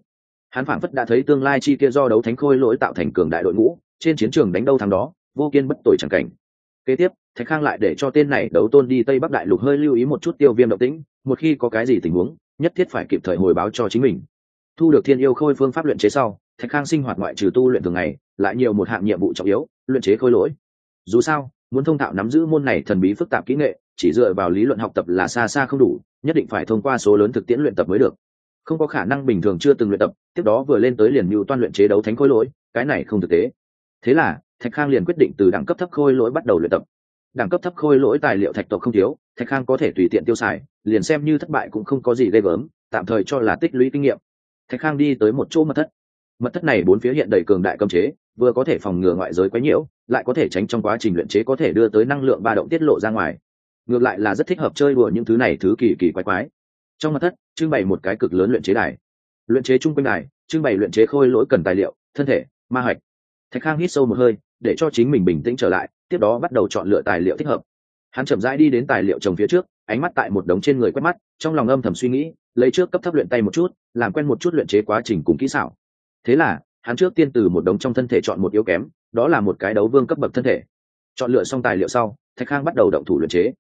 Hắn phảng phất đã thấy tương lai chi kia do đấu thánh khôi lỗi tạo thành cường đại đội ngũ, trên chiến trường đánh đâu thắng đó, vô kiên bất tội chẳng cảnh. Kế tiếp, thạch khang lại để cho tên này đấu tôn đi tây bắc đại lục hơi lưu ý một chút tiêu viêm động tĩnh, một khi có cái gì tình huống, nhất thiết phải kịp thời hồi báo cho chính mình. Thu được thiên yêu khôi phương pháp luyện chế sau, thạch khang sinh hoạt ngoại trừ tu luyện thường ngày, lại nhiều một hạng nhiệm vụ trọng yếu, luyện chế khôi lỗi. Dù sao, muốn thông thạo nắm giữ môn này thần bí phức tạp kỹ nghệ chỉ dựa vào lý luận học tập là xa xa không đủ, nhất định phải thông qua số lớn thực tiễn luyện tập mới được. Không có khả năng bình thường chưa từng luyện tập, tiếp đó vừa lên tới liền mưu toan luyện chế đấu thánh khôi lỗi, cái này không thực tế. Thế là, thạch khang liền quyết định từ đẳng cấp thấp khôi lỗi bắt đầu luyện tập. Đẳng cấp thấp khôi lỗi tài liệu thạch tộc không thiếu, thạch khang có thể tùy tiện tiêu xài, liền xem như thất bại cũng không có gì ghê gớm, tạm thời cho là tích lũy kinh nghiệm. Thạch khang đi tới một chỗ mật thất. Mật thất này bốn phía hiện đầy cường đại cơm chế, vừa có thể phòng ngừa ngoại giới quấy nhiễu, lại có thể tránh trong quá trình luyện chế có thể đưa tới năng lượng ba động tiết lộ ra ngoài ngược lại là rất thích hợp chơi đùa những thứ này thứ kỳ kỳ quái quái. Trong mặt thất, trưng bày một cái cực lớn luyện chế đài. Luyện chế chung quanh đài, trưng bày luyện chế khôi lỗi cần tài liệu, thân thể, ma hạch thạch khang hít sâu một hơi, để cho chính mình bình tĩnh trở lại, tiếp đó bắt đầu chọn lựa tài liệu thích hợp. Hắn chậm rãi đi đến tài liệu trồng phía trước, ánh mắt tại một đống trên người quét mắt, trong lòng âm thầm suy nghĩ, lấy trước cấp thấp luyện tay một chút, làm quen một chút luyện chế quá trình cùng kỹ xảo. Thế là, hắn trước tiên từ một đống trong thân thể chọn một yếu kém, đó là một cái đấu vương cấp bậc thân thể. Chọn lựa xong tài liệu sau, thạch khang bắt đầu động thủ luyện chế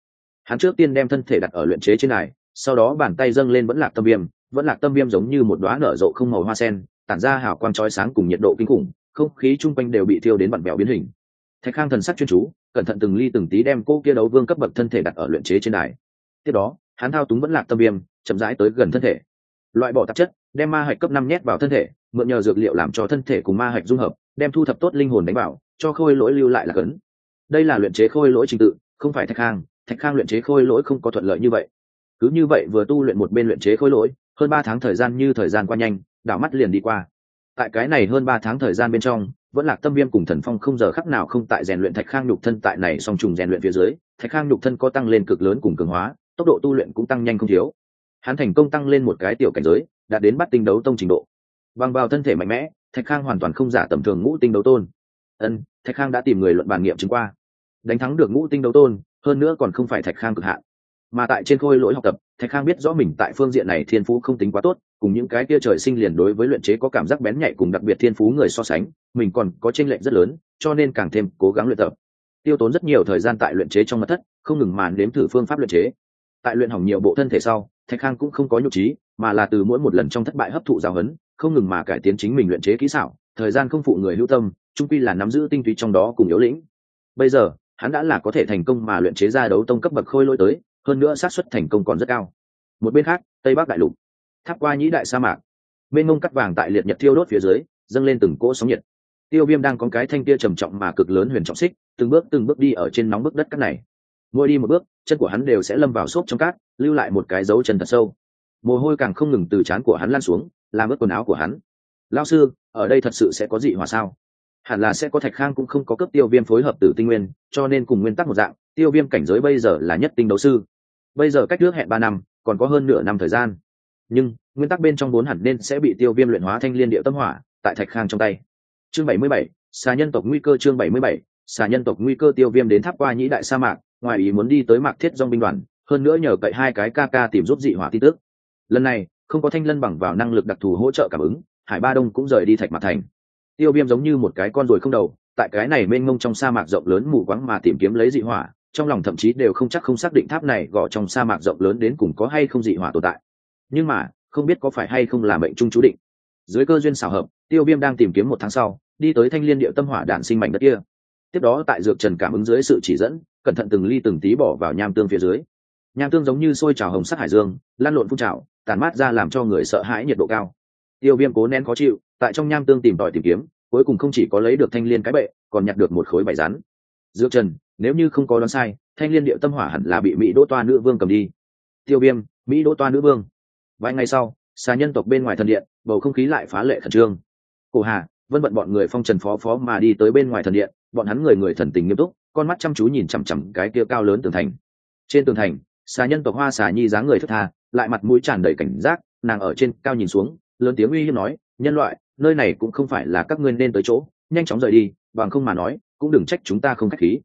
hắn trước tiên đem thân thể đặt ở luyện chế trên này sau đó bàn tay dâng lên vẫn lạc tâm viêm, vẫn lạc tâm viêm giống như một đoá nở rộ không màu hoa sen, tản ra hào quang trói sáng cùng nhiệt độ kinh khủng, không khí chung quanh đều bị thiêu đến bặn bèo biến hình. Thạch khang thần sắc chuyên chú, cẩn thận từng ly từng tí đem cô kia đấu vương cấp bậc thân thể đặt ở luyện chế trên đài. Tiếp đó, hắn thao túng vẫn lạc tâm viêm, chậm rãi tới gần thân thể. Loại bỏ tạp chất, đem ma hạch cấp năm nhét vào thân thể, mượn nhờ dược liệu làm cho thân thể cùng ma hạch dung hợp, đem thu thập tốt linh hồn đánh vào, cho khôi lỗi lưu lại là cấn. Đây là luyện chế khôi lỗi trình tự, không phải thạch khang thạch khang luyện chế khôi lỗi không có thuận lợi như vậy. Cứ như vậy vừa tu luyện một bên luyện chế khôi lỗi, hơn ba tháng thời gian như thời gian qua nhanh, đảo mắt liền đi qua. Tại cái này hơn ba tháng thời gian bên trong, vẫn là tâm viêm cùng thần phong không giờ khắc nào không tại rèn luyện thạch khang nhục thân tại này song trùng rèn luyện phía dưới, thạch khang nhục thân có tăng lên cực lớn cùng cường hóa, tốc độ tu luyện cũng tăng nhanh không thiếu. Hắn thành công tăng lên một cái tiểu cảnh giới, đạt đến bắt tinh đấu tông trình độ. Bằng vào thân thể mạnh mẽ, thạch khang hoàn toàn không giả tầm thường ngũ tinh đấu tôn. Ân, thạch khang đã tìm người luận bàn nghiệm chứng qua. Đánh thắng được ngũ tinh đấu tôn hơn nữa còn không phải thạch khang cực hạn. Mà tại trên khôi lỗi học tập, thạch khang biết rõ mình tại phương diện này thiên phú không tính quá tốt, cùng những cái kia trời sinh liền đối với luyện chế có cảm giác bén nhạy cùng đặc biệt thiên phú người so sánh, mình còn có tranh lệch rất lớn, cho nên càng thêm cố gắng luyện tập. Tiêu tốn rất nhiều thời gian tại luyện chế trong mặt thất, không ngừng màn đếm thử phương pháp luyện chế. Tại luyện hỏng nhiều bộ thân thể sau, thạch khang cũng không có nhục trí, mà là từ mỗi một lần trong thất bại hấp thụ giáo huấn, không ngừng mà cải tiến chính mình luyện chế kỹ xảo, thời gian không phụ người hữu tâm trung quy là nắm giữ tinh túy trong đó cùng yếu lĩnh. Bây giờ hắn đã là có thể thành công mà luyện chế ra đấu tông cấp bậc khôi lỗi tới, hơn nữa xác suất thành công còn rất cao. Một bên khác, tây bắc đại lục, tháp qua nhĩ đại sa mạc bên mông cắt vàng tại liệt nhật thiêu đốt phía dưới, dâng lên từng cỗ sóng nhiệt. Tiêu viêm đang có cái thanh tia trầm trọng mà cực lớn huyền trọng xích, từng bước từng bước đi ở trên nóng bức đất cắt này. Mỗi đi một bước, chân của hắn đều sẽ lâm vào xốp trong cát, lưu lại một cái dấu chân thật sâu. Mồ hôi càng không ngừng từ trán của hắn lan xuống, làm ướt quần áo của hắn. Lao sư, ở đây thật sự sẽ có dị hỏa sao? Hẳn là sẽ có thạch khang cũng không có cấp tiêu viêm phối hợp từ tinh nguyên, cho nên cùng nguyên tắc một dạng, tiêu viêm cảnh giới bây giờ là nhất tinh đấu sư. Bây giờ cách trước hẹn ba năm, còn có hơn nửa năm thời gian. Nhưng, nguyên tắc bên trong vốn hẳn nên sẽ bị tiêu viêm luyện hóa thanh liên địa tâm hỏa, tại thạch khang trong tay. Chương bảy mươi bảy, xà nhân tộc nguy cơ chương bảy mươi bảy, xà nhân tộc nguy cơ tiêu viêm đến tháp qua nhĩ đại sa mạc, ngoài ý muốn đi tới mạc thiết dong binh đoàn, hơn nữa nhờ cậy hai cái ca ca tìm giúp dị hỏa tin tức. Lần này, không có thanh lân bằng vào năng lực đặc thù hỗ trợ cảm ứng, hải ba đông cũng rời đi thạch mặt thành tiêu viêm giống như một cái con ruồi không đầu, tại cái này mênh mông trong sa mạc rộng lớn mù quáng mà tìm kiếm lấy dị hỏa, trong lòng thậm chí đều không chắc không xác định tháp này gõ trong sa mạc rộng lớn đến cùng có hay không dị hỏa tồn tại. Nhưng mà, không biết có phải hay không là mệnh trung chú định. Dưới cơ duyên xảo hợp, tiêu viêm đang tìm kiếm một tháng sau, đi tới thanh liên địa tâm hỏa đạn sinh mảnh đất kia. Tiếp đó tại dược trần cảm ứng dưới sự chỉ dẫn, cẩn thận từng ly từng tí bỏ vào nham tương phía dưới. Nham tương giống như sôi trào hồng sắc hải dương, lan lộn phun trào tàn mát ra làm cho người sợ hãi nhiệt độ cao tiêu viêm cố nén khó chịu, tại trong nham tương tìm tòi tìm kiếm, cuối cùng không chỉ có lấy được thanh liên cái bệ, còn nhặt được một khối vải rắn. Dược trần, nếu như không có đoán sai, thanh liên địa tâm hỏa hẳn là bị mỹ đỗ toa nữ vương cầm đi. Tiêu viêm, mỹ đỗ toa nữ vương. Vài ngày sau, xà nhân tộc bên ngoài thần điện, bầu không khí lại phá lệ khẩn trương. Cổ hà, vân vận bọn người phong trần phó phó mà đi tới bên ngoài thần điện, bọn hắn người người thần tình nghiêm túc, con mắt chăm chú nhìn chằm chằm cái kia cao lớn tường thành. Trên tường thành, xà nhân tộc hoa xà nhi dáng người thất tha, lại mặt mũi tràn đầy cảnh giác, nàng ở trên cao nhìn xuống lớn tiếng uy hiếp nói, nhân loại, nơi này cũng không phải là các ngươi nên tới chỗ, nhanh chóng rời đi, bằng không mà nói, cũng đừng trách chúng ta không khách khí.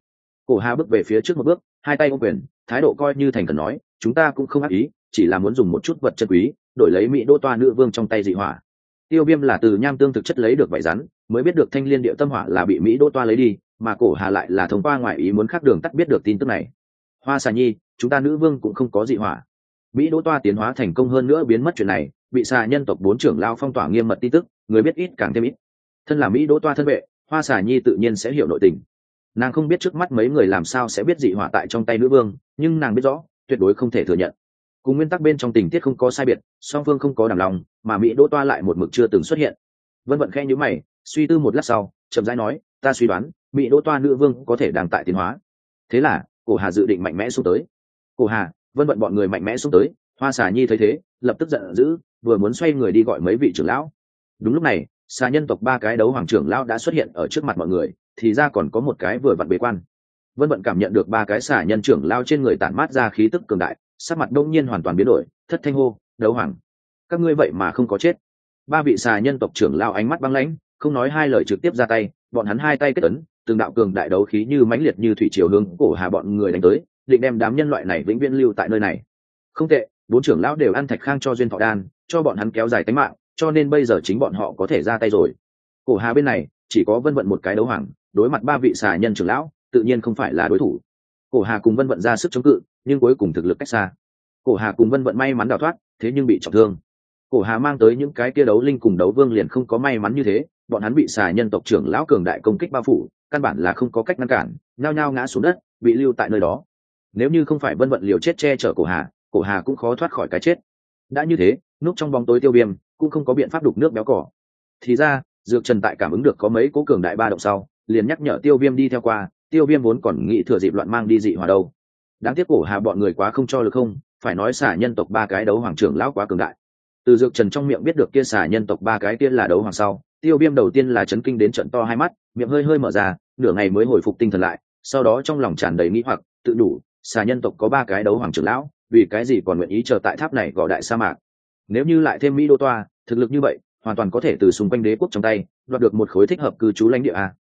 Cổ hà bước về phía trước một bước, hai tay ô quyền, thái độ coi như thành cần nói, chúng ta cũng không ác ý, chỉ là muốn dùng một chút vật chân quý, đổi lấy mỹ đô toa nữ vương trong tay dị hỏa. Tiêu viêm là từ nham tương thực chất lấy được vải rắn, mới biết được thanh liên điệu tâm hỏa là bị mỹ đô toa lấy đi, mà cổ hà lại là thông qua ngoại ý muốn khác đường tắt biết được tin tức này. Hoa xà nhi, chúng ta nữ vương cũng không có dị hỏa. Mỹ đỗ toa tiến hóa thành công hơn nữa biến mất chuyện này bị xà nhân tộc bốn trưởng lao phong tỏa nghiêm mật tin tức, người biết ít càng thêm ít. Thân là mỹ đỗ toa thân vệ, hoa xà nhi tự nhiên sẽ hiểu nội tình. Nàng không biết trước mắt mấy người làm sao sẽ biết dị hỏa tại trong tay nữ vương, nhưng nàng biết rõ, tuyệt đối không thể thừa nhận. Cùng nguyên tắc bên trong tình tiết không có sai biệt, song phương không có đàm lòng, mà mỹ đỗ toa lại một mực chưa từng xuất hiện. Vân vận khe nhữ mày, suy tư một lát sau, chậm rãi nói, ta suy đoán, mỹ đỗ toa nữ vương có thể đang tại tiến hóa. Thế là, cổ hà dự định mạnh mẽ xuống tới. Cổ hà, vân vận bọn người mạnh mẽ xuống tới. Hoa xà nhi thấy thế, lập tức giận dữ vừa muốn xoay người đi gọi mấy vị trưởng lão. Đúng lúc này, xà nhân tộc ba cái đấu hoàng trưởng lão đã xuất hiện ở trước mặt mọi người, thì ra còn có một cái vừa vặn bế quan. Vân vận cảm nhận được ba cái xà nhân trưởng lao trên người tản mát ra khí tức cường đại, sắc mặt đông nhiên hoàn toàn biến đổi, thất thanh hô, đấu hoàng, các ngươi vậy mà không có chết. Ba vị xà nhân tộc trưởng lao ánh mắt băng lãnh, không nói hai lời trực tiếp ra tay, bọn hắn hai tay kết ấn, từng đạo cường đại đấu khí như mãnh liệt như thủy triều hướng cổ hà bọn người đánh tới, định đem đám nhân loại này vĩnh viễn lưu tại nơi này. Không tệ, bốn trưởng lão đều ăn thạch khang cho duyên thọ đan cho bọn hắn kéo dài tính mạng, cho nên bây giờ chính bọn họ có thể ra tay rồi. Cổ hà bên này, chỉ có vân vận một cái đấu hoàng, đối mặt ba vị xà nhân trưởng lão, tự nhiên không phải là đối thủ. Cổ hà cùng vân vận ra sức chống cự, nhưng cuối cùng thực lực cách xa. Cổ hà cùng vân vận may mắn đào thoát, thế nhưng bị trọng thương. Cổ hà mang tới những cái kia đấu linh cùng đấu vương liền không có may mắn như thế, bọn hắn bị xà nhân tộc trưởng lão cường đại công kích bao phủ, căn bản là không có cách ngăn cản, nhao nhao ngã xuống đất, bị lưu tại nơi đó. Nếu như không phải vân vận liều chết che chở cổ hà cổ hà cũng khó thoát khỏi cái chết. Đã như thế núp trong bóng tối tiêu viêm, cũng không có biện pháp đục nước béo cỏ. Thì ra, dược trần tại cảm ứng được có mấy cố cường đại ba động sau, liền nhắc nhở tiêu viêm đi theo qua, tiêu viêm vốn còn nghĩ thừa dịp loạn mang đi dị hòa đâu. Đáng tiếc cổ hà bọn người quá không cho lực không, phải nói xả nhân tộc ba cái đấu hoàng trưởng lão quá cường đại. Từ dược trần trong miệng biết được kia xả nhân tộc ba cái kia là đấu hoàng sau, tiêu viêm đầu tiên là chấn kinh đến trận to hai mắt, miệng hơi hơi mở ra, nửa ngày mới hồi phục tinh thần lại, sau đó trong lòng tràn đầy nghĩ hoặc, tự đủ xà nhân tộc có ba cái đấu hoàng trưởng lão, vì cái gì còn nguyện ý chờ tại tháp này gọi đại sa mạc? Nếu như lại thêm mỹ đô toa, thực lực như vậy, hoàn toàn có thể từ xung quanh đế quốc trong tay, đoạt được một khối thích hợp cư trú lãnh địa a.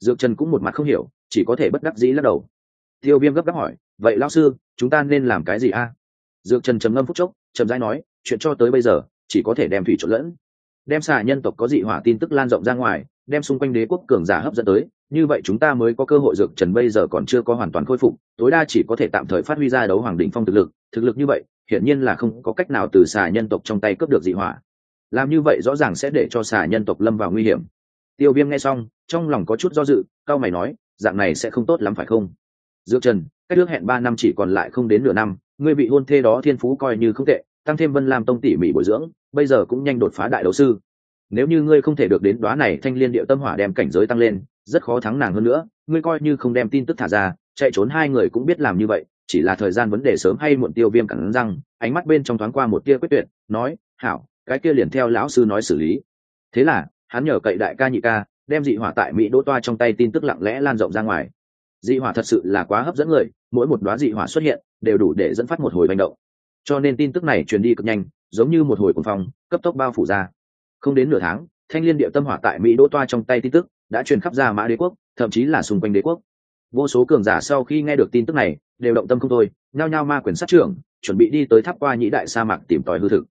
Dược trần cũng một mặt không hiểu, chỉ có thể bất đắc dĩ lắc đầu. Tiêu viêm gấp gáp hỏi, vậy lão sư, chúng ta nên làm cái gì a? Dược trần trầm ngâm phúc chốc trầm rãi nói, chuyện cho tới bây giờ, chỉ có thể đem thủy trộn lẫn. Đem xà nhân tộc có dị hỏa tin tức lan rộng ra ngoài, đem xung quanh đế quốc cường giả hấp dẫn tới, như vậy chúng ta mới có cơ hội dược trần bây giờ còn chưa có hoàn toàn khôi phục, tối đa chỉ có thể tạm thời phát huy ra đấu hoàng đỉnh phong thực lực thực lực như vậy hiển nhiên là không có cách nào từ xà nhân tộc trong tay cướp được dị hỏa. Làm như vậy rõ ràng sẽ để cho xà nhân tộc lâm vào nguy hiểm. Tiêu viêm nghe xong, trong lòng có chút do dự, cao mày nói, dạng này sẽ không tốt lắm phải không? Dược trần, cách ước hẹn ba năm chỉ còn lại không đến nửa năm, ngươi bị hôn thê đó thiên phú coi như không tệ, tăng thêm vân lam tông tỉ mỉ bồi dưỡng, bây giờ cũng nhanh đột phá đại đấu sư. Nếu như ngươi không thể được đến đoá này thanh liên điệu tâm hỏa đem cảnh giới tăng lên, rất khó thắng nàng hơn nữa, ngươi coi như không đem tin tức thả ra, chạy trốn hai người cũng biết làm như vậy chỉ là thời gian vấn đề sớm hay muộn tiêu viêm cẳng răng, ánh mắt bên trong thoáng qua một tia quyết tuyệt, nói, hảo, cái kia liền theo lão sư nói xử lý. Thế là, hắn nhờ cậy đại ca nhị ca, đem dị hỏa tại mỹ đỗ toa trong tay tin tức lặng lẽ lan rộng ra ngoài. Dị hỏa thật sự là quá hấp dẫn người, mỗi một đoá dị hỏa xuất hiện, đều đủ để dẫn phát một hồi manh động. Cho nên tin tức này truyền đi cực nhanh, giống như một hồi cuồng phong, cấp tốc bao phủ ra. Không đến nửa tháng, thanh liên địa tâm hỏa tại mỹ đỗ toa trong tay tin tức đã truyền khắp ra mã đế quốc, thậm chí là xung quanh đế quốc vô số cường giả sau khi nghe được tin tức này, đều động tâm không thôi, nhao nhao ma quyền sát trưởng, chuẩn bị đi tới tháp qua nhĩ đại sa mạc tìm tòi hư thực.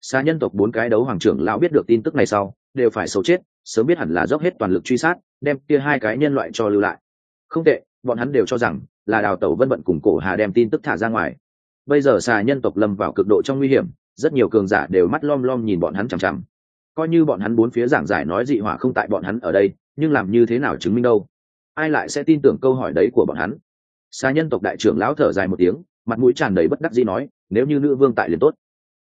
Xa nhân tộc bốn cái đấu hoàng trưởng lão biết được tin tức này sau, đều phải xấu chết, sớm biết hẳn là dốc hết toàn lực truy sát, đem kia hai cái nhân loại cho lưu lại. Không tệ, bọn hắn đều cho rằng là đào tẩu vân vận cùng cổ hà đem tin tức thả ra ngoài. Bây giờ xà nhân tộc lâm vào cực độ trong nguy hiểm, rất nhiều cường giả đều mắt lom lom nhìn bọn hắn chằm chằm. Coi như bọn hắn bốn phía giảng giải nói dị hỏa không tại bọn hắn ở đây, nhưng làm như thế nào chứng minh đâu? Ai lại sẽ tin tưởng câu hỏi đấy của bọn hắn? Xa nhân tộc đại trưởng lão thở dài một tiếng, mặt mũi tràn đầy bất đắc dĩ nói, nếu như nữ vương tại liền tốt.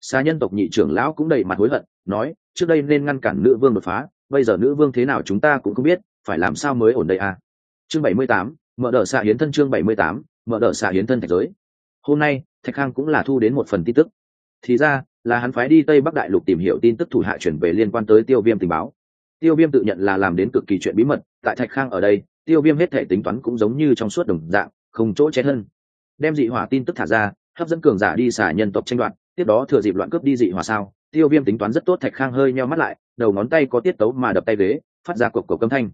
Xa nhân tộc nhị trưởng lão cũng đầy mặt hối hận, nói, trước đây nên ngăn cản nữ vương đột phá, bây giờ nữ vương thế nào chúng ta cũng không biết, phải làm sao mới ổn đây à? Chương bảy mươi tám, mở đ ợ xạ hiến thân chương bảy mươi tám, mở đ ợ xạ hiến thân thạch giới. Hôm nay, thạch khang cũng là thu đến một phần tin tức. Thì ra, là hắn phái đi tây bắc đại lục tìm hiểu tin tức thủ hạ chuyển về liên quan tới tiêu viêm tình báo. Tiêu viêm tự nhận là làm đến cực kỳ chuyện bí mật, tại thạch khang ở đây tiêu viêm hết thể tính toán cũng giống như trong suốt đồng dạng, không chỗ chết hơn đem dị hỏa tin tức thả ra, hấp dẫn cường giả đi xả nhân tộc tranh đoạt, tiếp đó thừa dịp loạn cướp đi dị hỏa sao, tiêu viêm tính toán rất tốt, thạch khang hơi nheo mắt lại, đầu ngón tay có tiết tấu mà đập tay ghế, phát ra cộc cộc âm thanh.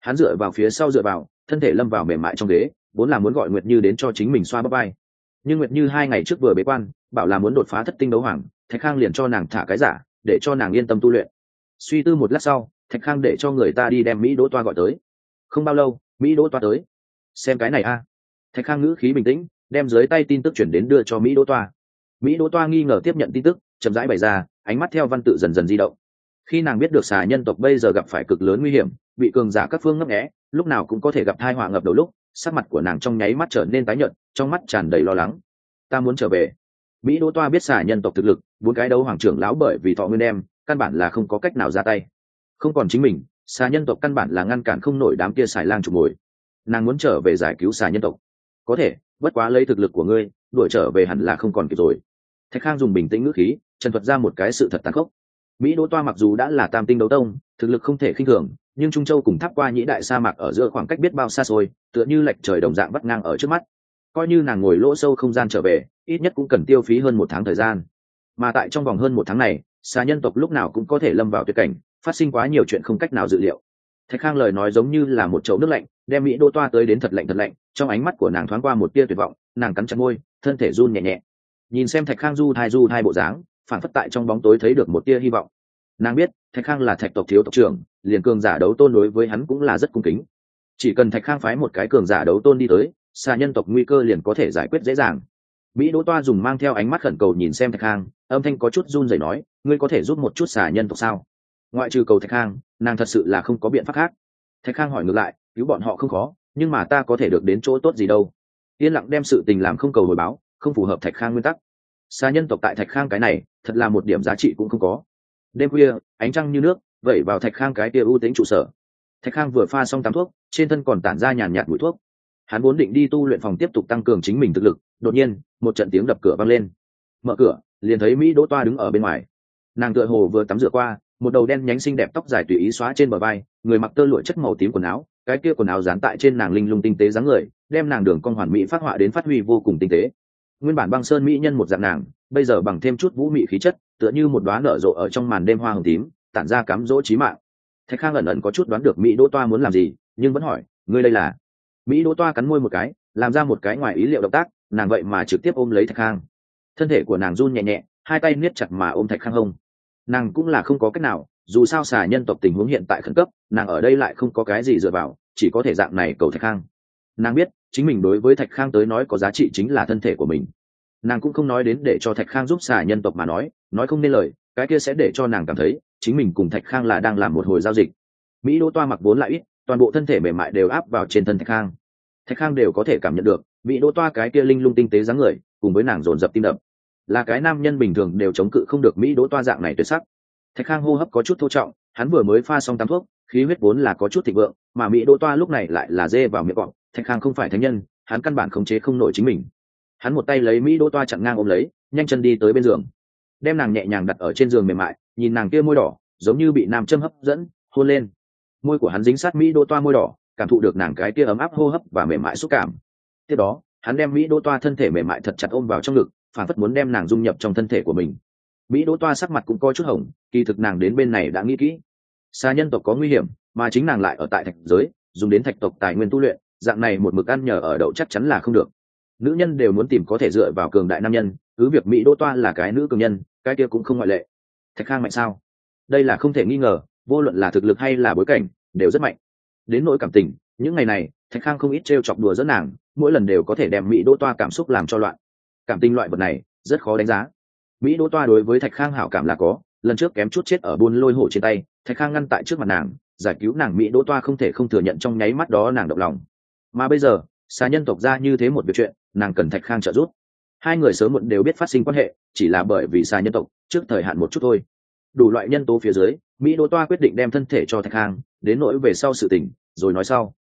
Hắn dựa vào phía sau dựa vào, thân thể lâm vào mềm mại trong ghế, vốn là muốn gọi nguyệt như đến cho chính mình xoa bắp vai. Nhưng nguyệt như hai ngày trước vừa bế quan, bảo là muốn đột phá thất tinh đấu hoàng, thạch khang liền cho nàng thả cái giả, để cho nàng yên tâm tu luyện. Suy tư một lát sau, thạch khang để cho người ta đi đem mỹ đỗ toa gọi tới không bao lâu, mỹ đỗ toa tới. Xem cái này a. Thạch khang ngữ khí bình tĩnh, đem dưới tay tin tức chuyển đến đưa cho mỹ đỗ toa. Mỹ đỗ toa nghi ngờ tiếp nhận tin tức, chậm rãi bày ra, ánh mắt theo văn tự dần dần di động. Khi nàng biết được xà nhân tộc bây giờ gặp phải cực lớn nguy hiểm, bị cường giả các phương ngấp nghẽ lúc nào cũng có thể gặp thai họa ngập đầu lúc, sắc mặt của nàng trong nháy mắt trở nên tái nhợt, trong mắt tràn đầy lo lắng. Ta muốn trở về. Mỹ đỗ toa biết xà nhân tộc thực lực, bốn cái đấu hoàng trưởng lão bởi vì thọ nguyên đem, căn bản là không có cách nào ra tay. Không còn chính mình xà nhân tộc căn bản là ngăn cản không nổi đám kia xài lang trục mồi. Nàng muốn trở về giải cứu xà nhân tộc. Có thể, bất quá lấy thực lực của ngươi, đuổi trở về hẳn là không còn kịp rồi. Thạch khang dùng bình tĩnh ngữ khí, trần thuật ra một cái sự thật tàn khốc. Mỹ đỗ toa mặc dù đã là tam tinh đấu tông, thực lực không thể khinh thường, nhưng trung châu cùng tháp qua nhĩ đại sa mạc ở giữa khoảng cách biết bao xa xôi, tựa như lệch trời đồng dạng vắt ngang ở trước mắt. Coi như nàng ngồi lỗ sâu không gian trở về, ít nhất cũng cần tiêu phí hơn một tháng thời gian. Mà tại trong vòng hơn một tháng này, xà nhân tộc lúc nào cũng có thể lâm vào tuyệt cảnh phát sinh quá nhiều chuyện không cách nào dự liệu. Thạch khang lời nói giống như là một chậu nước lạnh, đem mỹ đô toa tới đến thật lạnh thật lạnh, trong ánh mắt của nàng thoáng qua một tia tuyệt vọng, nàng cắn chặt môi, thân thể run nhẹ nhẹ. Nhìn xem thạch khang du thai du thai bộ dáng phản phất tại trong bóng tối thấy được một tia hy vọng. Nàng biết, thạch khang là thạch tộc thiếu tộc trưởng, liền cường giả đấu tôn đối với hắn cũng là rất cung kính. Chỉ cần thạch khang phái một cái cường giả đấu tôn đi tới, xa nhân tộc nguy cơ liền có thể giải quyết dễ dàng. Mỹ đỗ toa dùng mang theo ánh mắt khẩn cầu nhìn xem thạch khang, âm thanh có chút run rẩy nói, ngươi có thể giúp một chút xà nhân tộc sao? Ngoại trừ cầu thạch khang nàng thật sự là không có biện pháp khác. Thạch khang hỏi ngược lại, cứu bọn họ không khó, nhưng mà ta có thể được đến chỗ tốt gì đâu? Yên lặng đem sự tình làm không cầu hồi báo, không phù hợp thạch khang nguyên tắc. Xa nhân tộc tại thạch khang cái này, thật là một điểm giá trị cũng không có. Đêm khuya, ánh trăng như nước, vẩy vào thạch khang cái kia ưu tính trụ sở. Thạch khang vừa pha xong tắm thuốc, trên thân còn tản ra nhàn nhạt mùi thuốc. Hắn vốn định đi tu luyện phòng tiếp tục tăng cường chính mình thực lực, đột nhiên, một trận tiếng đập cửa vang lên. Mở cửa, liền thấy mỹ đỗ toa đứng ở bên ngoài. Nàng tựa hồ vừa tắm rửa qua một đầu đen nhánh xinh đẹp tóc dài tùy ý xóa trên bờ vai, người mặc tơ lụa chất màu tím quần áo, cái kia quần áo dán tại trên nàng linh lung tinh tế dáng người, đem nàng đường con hoàn mỹ phát họa đến phát huy vô cùng tinh tế. Nguyên bản băng sơn mỹ nhân một dạng nàng, bây giờ bằng thêm chút vũ mị khí chất, tựa như một đoá nở rộ ở trong màn đêm hoa hồng tím, tản ra cám dỗ trí mạng. Thạch khang ẩn ẩn có chút đoán được mỹ đỗ toa muốn làm gì, nhưng vẫn hỏi, ngươi đây là? Mỹ đỗ toa cắn môi một cái, làm ra một cái ngoài ý liệu động tác, nàng vậy mà trực tiếp ôm lấy thạch khang. Thân thể của nàng run nhẹ nhẹ, hai tay niết chặt mà ôm thạch khang hông nàng cũng là không có cách nào, dù sao xà nhân tộc tình huống hiện tại khẩn cấp, nàng ở đây lại không có cái gì dựa vào, chỉ có thể dạng này cầu thạch khang. Nàng biết, chính mình đối với thạch khang tới nói có giá trị chính là thân thể của mình. Nàng cũng không nói đến để cho thạch khang giúp xà nhân tộc mà nói nói không nên lời, cái kia sẽ để cho nàng cảm thấy, chính mình cùng thạch khang là đang làm một hồi giao dịch. Mỹ đỗ toa mặc vốn lại ít, toàn bộ thân thể mềm mại đều áp vào trên thân thạch khang. Thạch khang đều có thể cảm nhận được, mỹ đỗ toa cái kia linh lung tinh tế dáng người, cùng với nàng dồn dập tim đập là cái nam nhân bình thường đều chống cự không được mỹ đỗ toa dạng này tuyệt sắc. Thạch khang hô hấp có chút thô trọng, hắn vừa mới pha xong tám thuốc, khí huyết vốn là có chút thịnh vượng, mà mỹ đỗ toa lúc này lại là dê vào miệng cọp, thạch khang không phải thánh nhân, hắn căn bản khống chế không nổi chính mình. Hắn một tay lấy mỹ đỗ toa chặn ngang ôm lấy, nhanh chân đi tới bên giường. Đem nàng nhẹ nhàng đặt ở trên giường mềm mại, nhìn nàng kia môi đỏ, giống như bị nam châm hấp dẫn, hôn lên. Môi của hắn dính sát mỹ đỗ toa môi đỏ, cảm thụ được nàng cái kia ấm áp hô hấp và mềm mại xúc cảm. Tiếp đó, hắn đem mỹ đỗ toa thân thể mềm mại thật chặt ôm vào trong ngực phản phất muốn đem nàng dung nhập trong thân thể của mình. Mỹ đỗ toa sắc mặt cũng coi chút hồng, kỳ thực nàng đến bên này đã nghĩ kỹ. Xa nhân tộc có nguy hiểm, mà chính nàng lại ở tại thạch giới, dùng đến thạch tộc tài nguyên tu luyện, dạng này một mực ăn nhờ ở đậu chắc chắn là không được. Nữ nhân đều muốn tìm có thể dựa vào cường đại nam nhân, cứ việc mỹ đỗ toa là cái nữ cường nhân, cái kia cũng không ngoại lệ. Thạch khang mạnh sao? Đây là không thể nghi ngờ, vô luận là thực lực hay là bối cảnh, đều rất mạnh. Đến nỗi cảm tình, những ngày này, thạch khang không ít t r e o chọc đùa dẫn nàng, mỗi lần đều có thể đem mỹ đỗ toa cảm xúc làm cho loạn cảm tình loại vật này rất khó đánh giá. Mỹ đỗ toa đối với thạch khang hảo cảm là có, lần trước kém chút chết ở buôn lôi hổ trên tay, thạch khang ngăn tại trước mặt nàng, giải cứu nàng mỹ đỗ toa không thể không thừa nhận trong nháy mắt đó nàng động lòng. Mà bây giờ xa nhân tộc ra như thế một việc chuyện, nàng cần thạch khang trợ giúp. Hai người sớm muộn đều biết phát sinh quan hệ, chỉ là bởi vì xa nhân tộc, trước thời hạn một chút thôi. Đủ loại nhân tố phía dưới, mỹ đỗ toa quyết định đem thân thể cho thạch khang, đến nỗi về sau sự tình, rồi nói sau.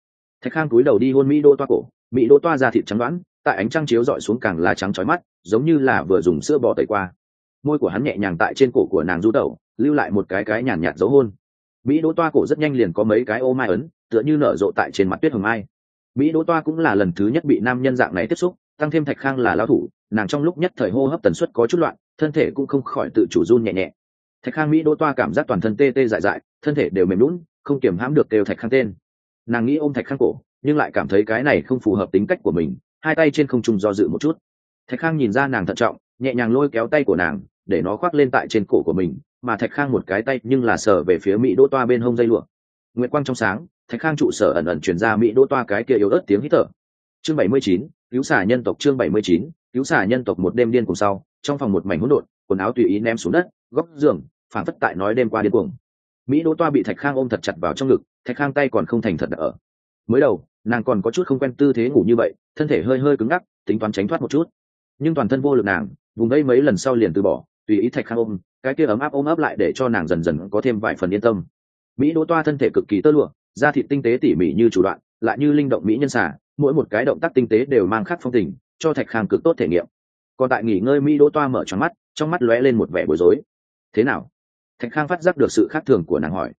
Thạch khang cúi đầu đi hôn mỹ đỗ toa cổ, mỹ đỗ toa ra thịt trắng đoán tại ánh trăng chiếu dọi xuống càng là trắng trói mắt, giống như là vừa dùng sữa bò tẩy qua. Môi của hắn nhẹ nhàng tại trên cổ của nàng du tẩu, lưu lại một cái cái nhàn nhạt dấu hôn. Mỹ đỗ toa cổ rất nhanh liền có mấy cái ô mai ấn, tựa như nở rộ tại trên mặt tuyết hồng mai. Mỹ đỗ toa cũng là lần thứ nhất bị nam nhân dạng này tiếp xúc, tăng thêm thạch khang là lao thủ, nàng trong lúc nhất thời hô hấp tần suất có chút loạn, thân thể cũng không khỏi tự chủ run nhẹ nhẹ. Thạch khang mỹ đỗ toa cảm giác toàn thân tê tê dại dại, thân thể đều mềm lún không kiềm hãm được kêu thạch khang tên. Nàng nghĩ ôm thạch khang cổ, nhưng lại cảm thấy cái này không phù hợp tính cách của mình hai tay trên không trung do dự một chút. Thạch khang nhìn ra nàng thận trọng, nhẹ nhàng lôi kéo tay của nàng, để nó khoác lên tại trên cổ của mình, mà thạch khang một cái tay nhưng là sờ về phía mỹ đỗ toa bên hông dây lụa. Nguyệt quang trong sáng, thạch khang trụ sở ẩn ẩn chuyển ra mỹ đỗ toa cái kia yếu ớt tiếng hít thở. Chương bảy mươi chín, cứu xả nhân tộc, chương bảy mươi chín, cứu xả nhân tộc một đêm điên cùng sau, trong phòng một mảnh hỗn độn, quần áo tùy ý ném xuống đất, góc giường phản phất tại nói đêm qua điên cuồng. Mỹ đỗ toa bị thạch khang ôm thật chặt vào trong ngực, thạch khang tay còn không thành thật ở mới đầu, nàng còn có chút không quen tư thế ngủ như vậy thân thể hơi hơi cứng ngắc, tính toán tránh thoát một chút. Nhưng toàn thân vô lực nàng, vùng đây mấy lần sau liền từ bỏ, tùy ý thạch khang ôm, cái kia ấm áp ôm ấp lại để cho nàng dần dần có thêm vài phần yên tâm. Mỹ đỗ toa thân thể cực kỳ tơ lụa, da thịt tinh tế tỉ mỉ như chủ đoạn, lại như linh động mỹ nhân xả mỗi một cái động tác tinh tế đều mang khắc phong tình, cho thạch khang cực tốt thể nghiệm. Còn tại nghỉ ngơi, mỹ đỗ toa mở tròn mắt, trong mắt lóe lên một vẻ bối rối. Thế nào? Thạch khang phát giác được sự khác thường của nàng hỏi.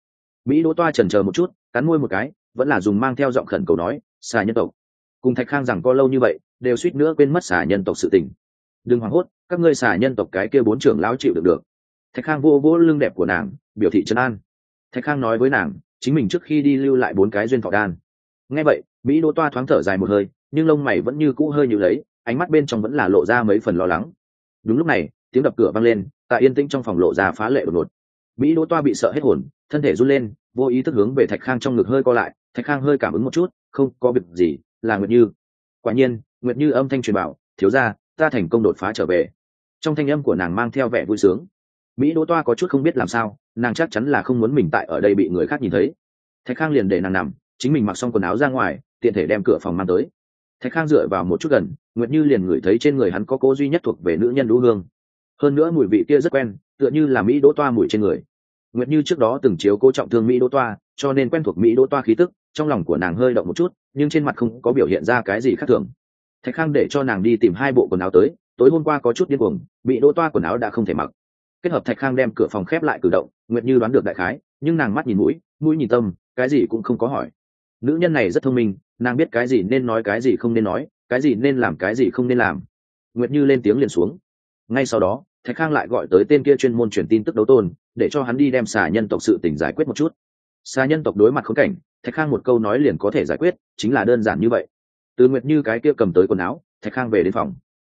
Mỹ đỗ toa trần chờ một chút, cắn môi một cái, vẫn là dùng mang theo giọng khẩn cầu nói, xà nhân tộc cùng thạch khang rằng có lâu như vậy, đều suýt nữa quên mất xả nhân tộc sự tình. Đừng hoảng hốt, các ngươi xả nhân tộc cái kia bốn trưởng lão chịu được được. Thạch khang vô vỗ lưng đẹp của nàng, biểu thị trấn an. Thạch khang nói với nàng, chính mình trước khi đi lưu lại bốn cái duyên thọ đan. Nghe vậy, mỹ đỗ toa thoáng thở dài một hơi, nhưng lông mày vẫn như cũ hơi như lấy, ánh mắt bên trong vẫn là lộ ra mấy phần lo lắng. Đúng lúc này, tiếng đập cửa vang lên, tại yên tĩnh trong phòng lộ ra phá lệ đột ngột. Mỹ đỗ toa bị sợ hết hồn, thân thể run lên, vô ý thức hướng về thạch khang trong ngực hơi co lại. Thạch khang hơi cảm ứng một chút, không có việc gì là nguyệt như. Quả nhiên, nguyệt như âm thanh truyền bảo, thiếu ra ta thành công đột phá trở về. Trong thanh âm của nàng mang theo vẻ vui sướng. Mỹ đỗ toa có chút không biết làm sao, nàng chắc chắn là không muốn mình tại ở đây bị người khác nhìn thấy. Thạch khang liền để nàng nằm, chính mình mặc xong quần áo ra ngoài, tiện thể đem cửa phòng mang tới. Thạch khang dựa vào một chút gần, nguyệt như liền ngửi thấy trên người hắn có cố duy nhất thuộc về nữ nhân đũ hương. Hơn nữa mùi vị kia rất quen, tựa như là mỹ đỗ toa mùi trên người nguyệt như trước đó từng chiếu cố trọng thương mỹ đỗ toa, cho nên quen thuộc mỹ đỗ toa khí tức, trong lòng của nàng hơi động một chút, nhưng trên mặt không có biểu hiện ra cái gì khác thường. Thạch khang để cho nàng đi tìm hai bộ quần áo tới, tối hôm qua có chút điên cuồng bị đỗ toa quần áo đã không thể mặc. Kết hợp thạch khang đem cửa phòng khép lại cử động, nguyệt như đoán được đại khái, nhưng nàng mắt nhìn mũi mũi nhìn tâm, cái gì cũng không có hỏi. Nữ nhân này rất thông minh, nàng biết cái gì nên nói cái gì không nên nói, cái gì nên làm cái gì không nên làm. Nguyệt như lên tiếng liền xuống. Ngay sau đó thạch khang lại gọi tới tên kia chuyên môn truyền tin tức đấu tôn, để cho hắn đi đem xà nhân tộc sự tỉnh giải quyết một chút. Xà nhân tộc đối mặt khốn cảnh, thạch khang một câu nói liền có thể giải quyết, chính là đơn giản như vậy. Từ nguyệt như cái kia cầm tới quần áo, thạch khang về đến phòng.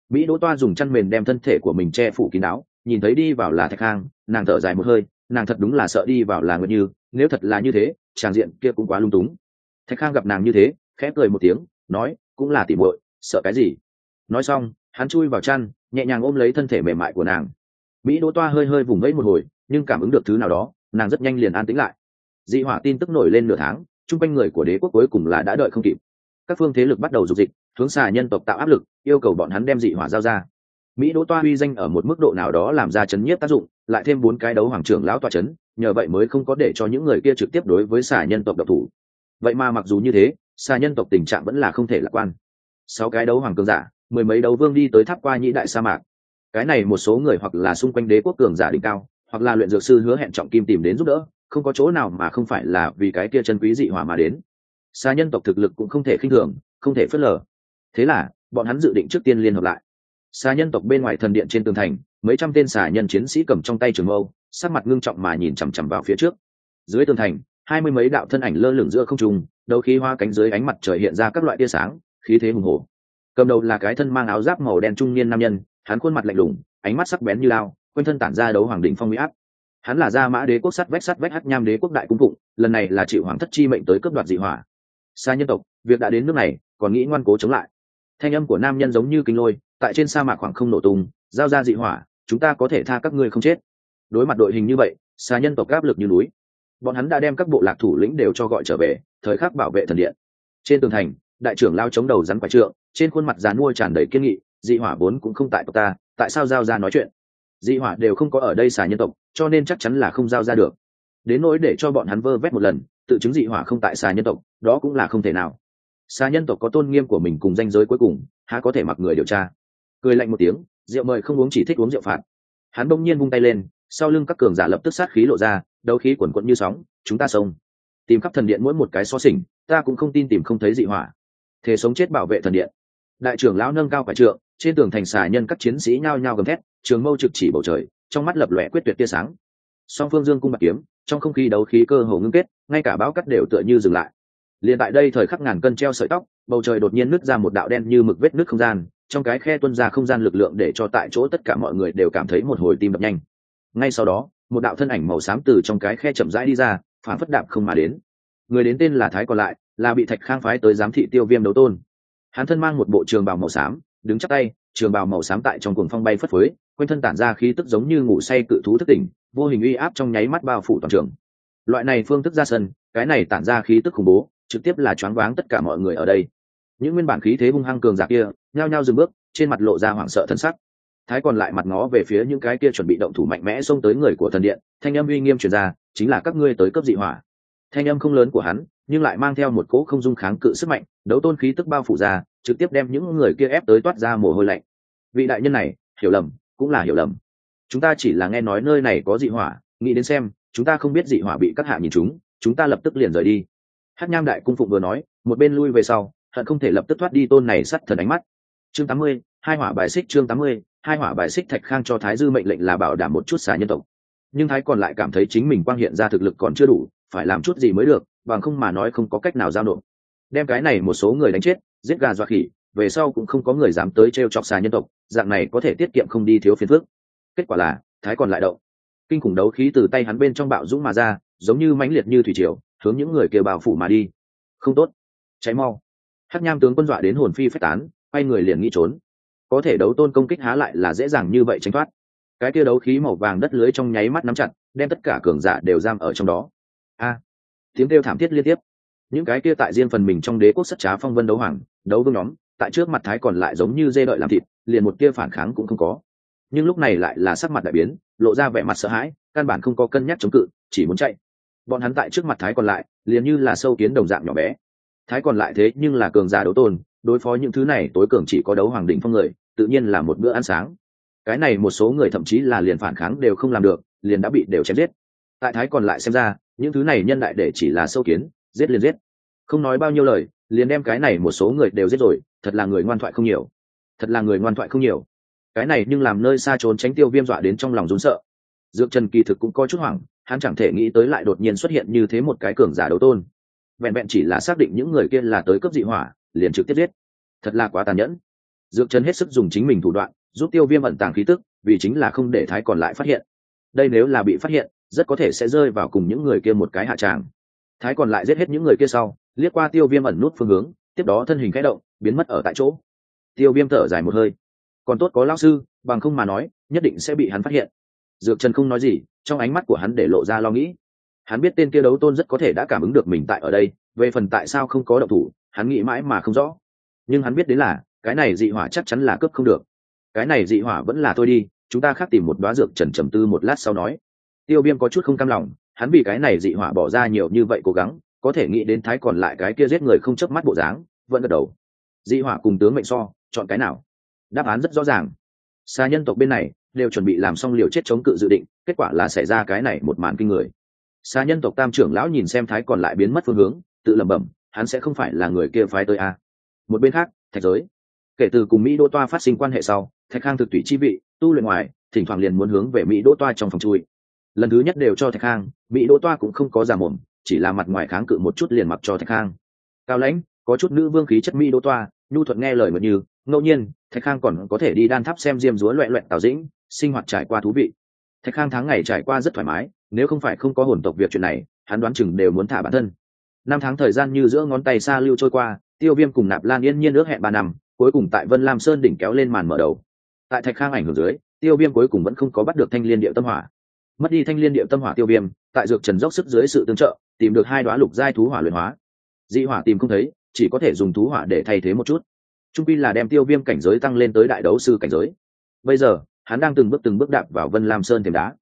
Mỹ đỗ toa dùng chăn mền đem thân thể của mình che phủ kín áo nhìn thấy đi vào là thạch khang, nàng thở dài một hơi, nàng thật đúng là sợ đi vào là nguyệt như, nếu thật là như thế tràng diện kia cũng quá lung túng. Thạch khang gặp nàng như thế, khẽ cười một tiếng, nói, cũng là tỉ muội, sợ cái gì? Nói xong hắn chui vào chăn, nhẹ nhàng ôm lấy thân thể mềm mại của nàng. Mỹ đỗ toa hơi hơi vùng vẫy một hồi, nhưng cảm ứng được thứ nào đó, nàng rất nhanh liền an tĩnh lại. Dị hỏa tin tức nổi lên nửa tháng, chung quanh người của đế quốc cuối cùng là đã đợi không kịp. Các phương thế lực bắt đầu dục dịch, hướng xà nhân tộc tạo áp lực, yêu cầu bọn hắn đem dị hỏa giao ra. Mỹ đỗ toa uy danh ở một mức độ nào đó làm ra chấn nhiếp tác dụng, lại thêm bốn cái đấu hoàng trưởng lão toa chấn, nhờ vậy mới không có để cho những người kia trực tiếp đối với xà nhân tộc độc thủ. Vậy mà mặc dù như thế, xà nhân tộc tình trạng vẫn là không thể lạc quan. Sáu cái đấu hoàng cường giả mười mấy đấu vương đi tới tháp qua nhĩ đại sa mạc. Cái này một số người hoặc là xung quanh đế quốc cường giả đỉnh cao, hoặc là luyện dược sư hứa hẹn trọng kim tìm đến giúp đỡ, không có chỗ nào mà không phải là vì cái kia chân quý dị hỏa mà đến. Xa nhân tộc thực lực cũng không thể khinh thường, không thể phớt lờ. Thế là, bọn hắn dự định trước tiên liên hợp lại. Xa nhân tộc bên ngoài thần điện trên tường thành, mấy trăm tên xà nhân chiến sĩ cầm trong tay trường mâu, sắc mặt ngưng trọng mà nhìn chằm chằm vào phía trước. Dưới tường thành, hai mươi mấy đạo thân ảnh lơ lửng giữa không trung đầu khí hoa cánh dưới ánh mặt trời hiện ra các loại tia sáng, khí thế hùng hồ cầm đầu là cái thân mang áo giáp màu đen trung niên nam nhân, hắn khuôn mặt lạnh lùng, ánh mắt sắc bén như lao, quanh thân tản ra đấu hoàng đỉnh phong mỹ áp. Hắn là gia mã đế quốc sắt vách sắt vách hắc nham đế quốc đại cung phụng, lần này là chịu hoàng thất chi mệnh tới cướp đoạt dị hỏa. Xa nhân tộc, việc đã đến nước này, còn nghĩ ngoan cố chống lại. Thanh âm của nam nhân giống như kinh lôi, tại trên sa mạc khoảng không nổ tung, giao ra dị hỏa, chúng ta có thể tha các ngươi không chết. Đối mặt đội hình như vậy xa nhân tộc áp lực như núi. Bọn hắn đã đem các bộ lạc thủ lĩnh đều cho gọi trở về, thời khắc bảo vệ thần điện. Trên tường thành đại trưởng lao chống đầu rắn quả trượng, trên khuôn mặt dán mua tràn đầy kiên nghị, dị hỏa vốn cũng không tại tộc ta, tại sao giao ra nói chuyện? Dị hỏa đều không có ở đây xà nhân tộc, cho nên chắc chắn là không giao ra được. Đến nỗi để cho bọn hắn vơ vét một lần, tự chứng dị hỏa không tại xà nhân tộc, đó cũng là không thể nào. Xà nhân tộc có tôn nghiêm của mình cùng danh giới cuối cùng, há có thể mặc người điều tra? Cười lạnh một tiếng, rượu mời không uống chỉ thích uống rượu phạt. Hắn bỗng nhiên vung tay lên, sau lưng các cường giả lập tức sát khí lộ ra, đấu khí quần quận như sóng, chúng ta sông tìm khắp thần điện mỗi một cái xó xỉnh, ta cũng không tin tìm không thấy dị hỏa thế sống chết bảo vệ thần điện. Đại trưởng lão nâng cao phải trượng, trên tường thành xà nhân các chiến sĩ nhao nhao gầm thét, trường mâu trực chỉ bầu trời, trong mắt lập lòe quyết tuyệt tia sáng. Song phương dương cung bạc kiếm, trong không khí đấu khí cơ hồ ngưng kết, ngay cả báo cắt đều tựa như dừng lại. Liền tại đây thời khắc ngàn cân treo sợi tóc, bầu trời đột nhiên nứt ra một đạo đen như mực vết nứt không gian, trong cái khe tuân ra không gian lực lượng để cho tại chỗ tất cả mọi người đều cảm thấy một hồi tim đập nhanh. Ngay sau đó, một đạo thân ảnh màu xám từ trong cái khe chậm rãi đi ra, phản phất đạp không mà đến. Người đến tên là thái còn lại là bị thạch khang phái tới giám thị tiêu viêm đấu tôn. Hắn thân mang một bộ trường bào màu xám, đứng chắc tay, trường bào màu xám tại trong cuồng phong bay phất phới, quanh thân tản ra khí tức giống như ngủ say cự thú thức tỉnh, vô hình uy áp trong nháy mắt bao phủ toàn trường. Loại này phương thức ra sân, cái này tản ra khí tức khủng bố, trực tiếp là choáng váng tất cả mọi người ở đây. Những nguyên bản khí thế hung hăng cường giả kia, nhao nhao dừng bước, trên mặt lộ ra hoảng sợ thân sắc. Thái còn lại mặt ngó về phía những cái kia chuẩn bị động thủ mạnh mẽ xông tới người của thần điện, thanh âm uy nghiêm truyền ra, chính là các ngươi tới cấp dị hỏa. Thanh âm không lớn của hắn nhưng lại mang theo một cỗ không dung kháng cự sức mạnh, đấu tôn khí tức bao phủ ra, trực tiếp đem những người kia ép tới toát ra mồ hôi lạnh. Vị đại nhân này, hiểu lầm, cũng là hiểu lầm. Chúng ta chỉ là nghe nói nơi này có dị hỏa, nghĩ đến xem, chúng ta không biết dị hỏa bị các hạ nhìn chúng chúng ta lập tức liền rời đi. Hát nham đại cung phụng vừa nói, một bên lui về sau, hận không thể lập tức thoát đi tôn này sắt thần ánh mắt. Chương tám mươi, hai hỏa bài xích chương tám mươi, hai hỏa bài xích thạch khang cho thái dư mệnh lệnh là bảo đảm một chút xả nhân tộc nhưng thái còn lại cảm thấy chính mình quang hiện ra thực lực còn chưa đủ, phải làm chút gì mới được, bằng không mà nói không có cách nào giao nộp. Đem cái này một số người đánh chết, giết gà dọa khỉ, về sau cũng không có người dám tới t r e o chọc xà nhân tộc, dạng này có thể tiết kiệm không đi thiếu phiền phước kết quả là, thái còn lại đậu kinh khủng đấu khí từ tay hắn bên trong bạo dũng mà ra, giống như mãnh liệt như thủy triều, hướng những người kêu bào phủ mà đi. Không tốt. Cháy mau. Hát nham tướng quân dọa đến hồn phi phách tán, quay người liền nghĩ trốn. Có thể đấu tôn công kích há lại là dễ dàng như vậy tránh thoát cái kia đấu khí màu vàng đất lưới trong nháy mắt nắm chặt, đem tất cả cường giả đều giam ở trong đó. A! Tiếng kêu thảm thiết liên tiếp. Những cái kia tại riêng phần mình trong đế quốc sắt trá phong vân đấu hoàng, đấu vương nhóm, tại trước mặt thái còn lại giống như dê đợi làm thịt, liền một kia phản kháng cũng không có. Nhưng lúc này lại là sắc mặt đại biến, lộ ra vẻ mặt sợ hãi, căn bản không có cân nhắc chống cự, chỉ muốn chạy. Bọn hắn tại trước mặt thái còn lại, liền như là sâu kiến đồng dạng nhỏ bé. Thái còn lại thế nhưng là cường giả đấu tôn, đối phó những thứ này, tối cường chỉ có đấu hoàng đỉnh phong người, tự nhiên là một bữa ăn sáng cái này một số người thậm chí là liền phản kháng đều không làm được, liền đã bị đều chém giết. Tại thái còn lại xem ra, những thứ này nhân đại để chỉ là sâu kiến, giết liền giết. Không nói bao nhiêu lời, liền đem cái này một số người đều giết rồi, thật là người ngoan thoại không nhiều. Thật là người ngoan thoại không nhiều. Cái này nhưng làm nơi xa trốn tránh tiêu viêm dọa đến trong lòng rốn sợ. Dược trần kỳ thực cũng có chút hoảng, hắn chẳng thể nghĩ tới lại đột nhiên xuất hiện như thế một cái cường giả đấu tôn. Vẹn vẹn chỉ là xác định những người kia là tới cấp dị hỏa, liền trực tiếp giết. Thật là quá tàn nhẫn. Dược trần hết sức dùng chính mình thủ đoạn giúp tiêu viêm ẩn tàng khí tức, vì chính là không để thái còn lại phát hiện. Đây nếu là bị phát hiện, rất có thể sẽ rơi vào cùng những người kia một cái hạ tràng. Thái còn lại giết hết những người kia sau, liếc qua tiêu viêm ẩn nút phương hướng, tiếp đó thân hình khẽ động, biến mất ở tại chỗ. Tiêu viêm thở dài một hơi. Còn tốt có lao sư, bằng không mà nói, nhất định sẽ bị hắn phát hiện. Dược trần không nói gì, trong ánh mắt của hắn để lộ ra lo nghĩ. Hắn biết tên kia đấu tôn rất có thể đã cảm ứng được mình tại ở đây, về phần tại sao không có động thủ, hắn nghĩ mãi mà không rõ. Nhưng hắn biết đến là, cái này dị hỏa chắc chắn là cướp không được cái này dị hỏa vẫn là thôi đi, chúng ta khác tìm một đoá dược trần trầm tư một lát sau nói. Tiêu viêm có chút không cam lòng, hắn vì cái này dị hỏa bỏ ra nhiều như vậy cố gắng, có thể nghĩ đến thái còn lại cái kia giết người không chớp mắt bộ dáng, vẫn gật đầu. Dị hỏa cùng tướng mệnh so, chọn cái nào? Đáp án rất rõ ràng. Xa nhân tộc bên này, đều chuẩn bị làm xong liều chết chống cự dự định, kết quả là xảy ra cái này một màn kinh người. Xa nhân tộc tam trưởng lão nhìn xem thái còn lại biến mất phương hướng, tự lẩm bẩm, hắn sẽ không phải là người kia phái tới a. Một bên khác, thạch giới. Kể từ cùng mỹ đỗ toa phát sinh quan hệ sau thạch khang thực tùy chi vị, tu luyện ngoài, thỉnh thoảng liền muốn hướng về mỹ đỗ toa trong phòng chui. Lần thứ nhất đều cho thạch khang, mỹ đỗ toa cũng không có giả mồm, chỉ là mặt ngoài kháng cự một chút liền mặc cho thạch khang. Cao lãnh, có chút nữ vương khí chất mỹ đỗ toa, nhu thuận nghe lời mật như, ngẫu nhiên, thạch khang còn có thể đi đan tháp xem diêm dúa loẹ loẹn tào dĩnh, sinh hoạt trải qua thú vị. Thạch khang tháng ngày trải qua rất thoải mái, nếu không phải không có hồn tộc việc chuyện này, hắn đoán chừng đều muốn thả bản thân. Năm tháng thời gian như giữa ngón tay xa lưu trôi qua, tiêu viêm cùng nạp lan yên nhiên ước hẹn ba năm, cuối cùng tại vân lam sơn đỉnh kéo lên màn mở đầu tại thạch khang ảnh hưởng dưới, tiêu viêm cuối cùng vẫn không có bắt được thanh liên điệu tâm hỏa. Mất đi thanh liên điệu tâm hỏa tiêu viêm, tại dược trần dốc sức dưới sự tương trợ, tìm được hai đoá lục giai thú hỏa luyện hóa. Dị hỏa tìm không thấy, chỉ có thể dùng thú hỏa để thay thế một chút. Trung pi là đem tiêu viêm cảnh giới tăng lên tới đại đấu sư cảnh giới. Bây giờ, hắn đang từng bước từng bước đạp vào vân lam sơn thềm đá.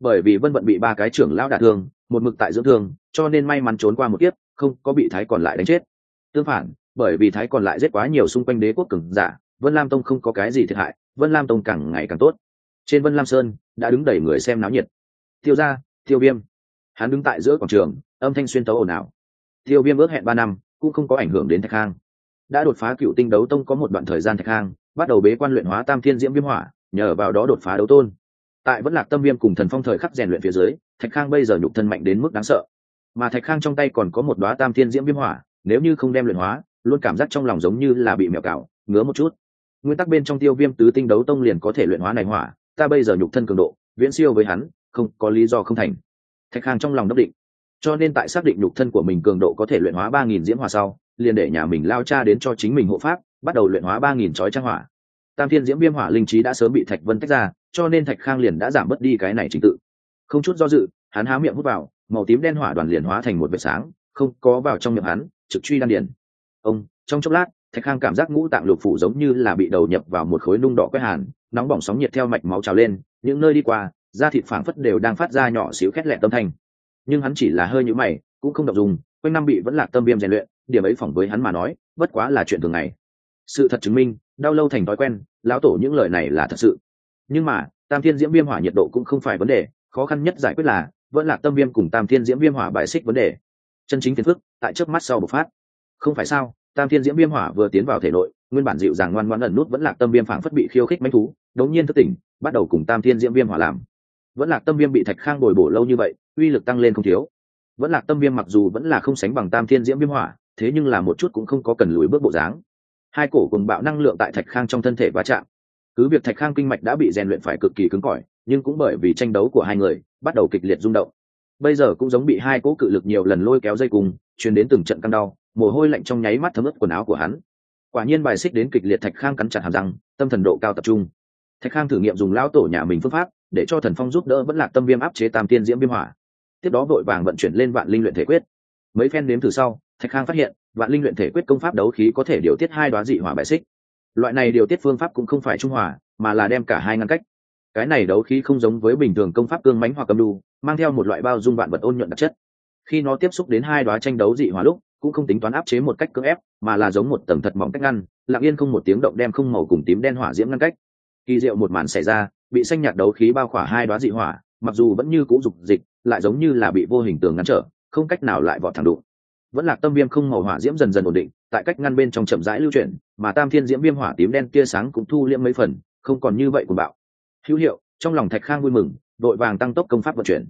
Bởi vì vân vận bị ba cái trưởng lão đả thương, một mực tại dưỡng thương, cho nên may mắn trốn qua một kiếp, không có bị thái còn lại đánh chết. Tương phản, bởi vì thái còn lại giết quá nhiều xung quanh đế quốc cường giả, vân lam tông không có cái gì thiệt hại vân lam tông càng ngày càng tốt. Trên vân lam sơn đã đứng đầy người xem náo nhiệt. Tiêu ra tiêu viêm, hắn đứng tại giữa quảng trường, âm thanh xuyên tấu ồn ào. Tiêu viêm ước hẹn ba năm, cũng không có ảnh hưởng đến thạch khang đã đột phá cựu tinh đấu tông có một đoạn thời gian thạch khang bắt đầu bế quan luyện hóa tam thiên diễm viêm hỏa, nhờ vào đó đột phá đấu tôn. Tại vẫn lạc tâm viêm cùng thần phong thời khắc rèn luyện phía dưới, thạch khang bây giờ nhục thân mạnh đến mức đáng sợ. Mà thạch khang trong tay còn có một đoá tam thiên diễm viêm hỏa, nếu như không đem luyện hóa, luôn cảm giác trong lòng giống như là bị mèo cào, ngứa một chút nguyên tắc bên trong tiêu viêm tứ tinh đấu tông liền có thể luyện hóa này hỏa, ta bây giờ nhục thân cường độ, viễn siêu với hắn, không có lý do không thành. Thạch khang trong lòng đắc định. Cho nên tại xác định nhục thân của mình cường độ có thể luyện hóa ba nghìn diễm hỏa sau, liền để nhà mình lao cha đến cho chính mình hộ pháp, bắt đầu luyện hóa ba nghìn chói trang hỏa. Tam thiên diễm viêm hỏa linh trí đã sớm bị thạch vân tách ra, cho nên thạch khang liền đã giảm bớt đi cái này trình tự. Không chút do dự, hắn há miệng hút vào, màu tím đen hỏa đoàn liền hóa thành một vệt sáng, không có vào trong miệng hắn, trực truy đan điền. Ông, trong chốc lát thạch khang cảm giác ngũ tạng lục phủ giống như là bị đầu nhập vào một khối nung đỏ quét hàn, nóng bỏng sóng nhiệt theo mạch máu trào lên, những nơi đi qua, da thịt phảng phất đều đang phát ra nhỏ xíu khét lẹn tâm thanh. Nhưng hắn chỉ là hơi nhũ mày, cũng không đọc dùng quanh năm bị vẫn là tâm viêm rèn luyện, điểm ấy phỏng với hắn mà nói, bất quá là chuyện thường ngày. Sự thật chứng minh, đau lâu thành thói quen, lão tổ những lời này là thật sự. Nhưng mà, tam thiên diễm viêm hỏa nhiệt độ cũng không phải vấn đề, khó khăn nhất giải quyết là, vẫn là tâm viêm cùng tam thiên diễm viêm hỏa bại xích vấn đề. Chân chính phiền phức, tại trước mắt sau bộc phát. Không phải sao? Tam thiên diễm viêm hỏa vừa tiến vào thể nội, nguyên bản dịu dàng ngoan ngoãn ẩn nút vẫn lạc tâm viêm phảng phất bị khiêu khích manh thú, đống nhiên thức tỉnh, bắt đầu cùng tam thiên diễm viêm hỏa làm. Vẫn lạc tâm viêm bị thạch khang bồi bổ lâu như vậy, uy lực tăng lên không thiếu. Vẫn lạc tâm viêm mặc dù vẫn là không sánh bằng tam thiên diễm viêm hỏa, thế nhưng là một chút cũng không có cần lùi bước bộ dáng. Hai cổ cùng bạo năng lượng tại thạch khang trong thân thể va chạm. Cứ việc thạch khang kinh mạch đã bị rèn luyện phải cực kỳ cứng cỏi, nhưng cũng bởi vì tranh đấu của hai người, bắt đầu kịch liệt rung động. Bây giờ cũng giống bị hai cỗ cự lực nhiều lần lôi kéo dây cùng, truyền đến từng trận căng đau mồ hôi lạnh trong nháy mắt thấm ướt quần áo của hắn. Quả nhiên bài xích đến kịch liệt thạch khang cắn chặt hàm răng, tâm thần độ cao tập trung. Thạch khang thử nghiệm dùng lão tổ nhà mình phương pháp, để cho thần phong giúp đỡ vẫn lạc tâm viêm áp chế tam tiên diễm viêm hỏa. Tiếp đó vội vàng vận chuyển lên vạn linh luyện thể quyết. Mấy phen nếm thử sau, thạch khang phát hiện, vạn linh luyện thể quyết công pháp đấu khí có thể điều tiết hai đoá dị hỏa bài xích. Loại này điều tiết phương pháp cũng không phải trung hòa, mà là đem cả hai ngăn cách. Cái này đấu khí không giống với bình thường công pháp cương mánh hoặc cầm đu, mang theo một loại bao dung vạn vật ôn nhuận đặc chất. Khi nó tiếp xúc đến hai đoá tranh đấu dị hỏa lúc cũng không tính toán áp chế một cách cưỡng ép mà là giống một tầng thật mỏng cách ngăn lặng yên không một tiếng động đem không màu cùng tím đen hỏa diễm ngăn cách. Kỳ diệu một màn xảy ra bị xanh nhạt đấu khí bao khỏa hai đoá dị hỏa mặc dù vẫn như cũ dục dịch lại giống như là bị vô hình tường ngăn trở không cách nào lại vọt thẳng đụng. Vẫn là tâm viêm không màu hỏa diễm dần dần ổn định tại cách ngăn bên trong chậm rãi lưu chuyển mà tam thiên diễm viêm hỏa tím đen tia sáng cũng thu liễm mấy phần không còn như vậy của bạo. Hữu hiệu trong lòng thạch khang vui mừng đội vàng tăng tốc công pháp vận chuyển.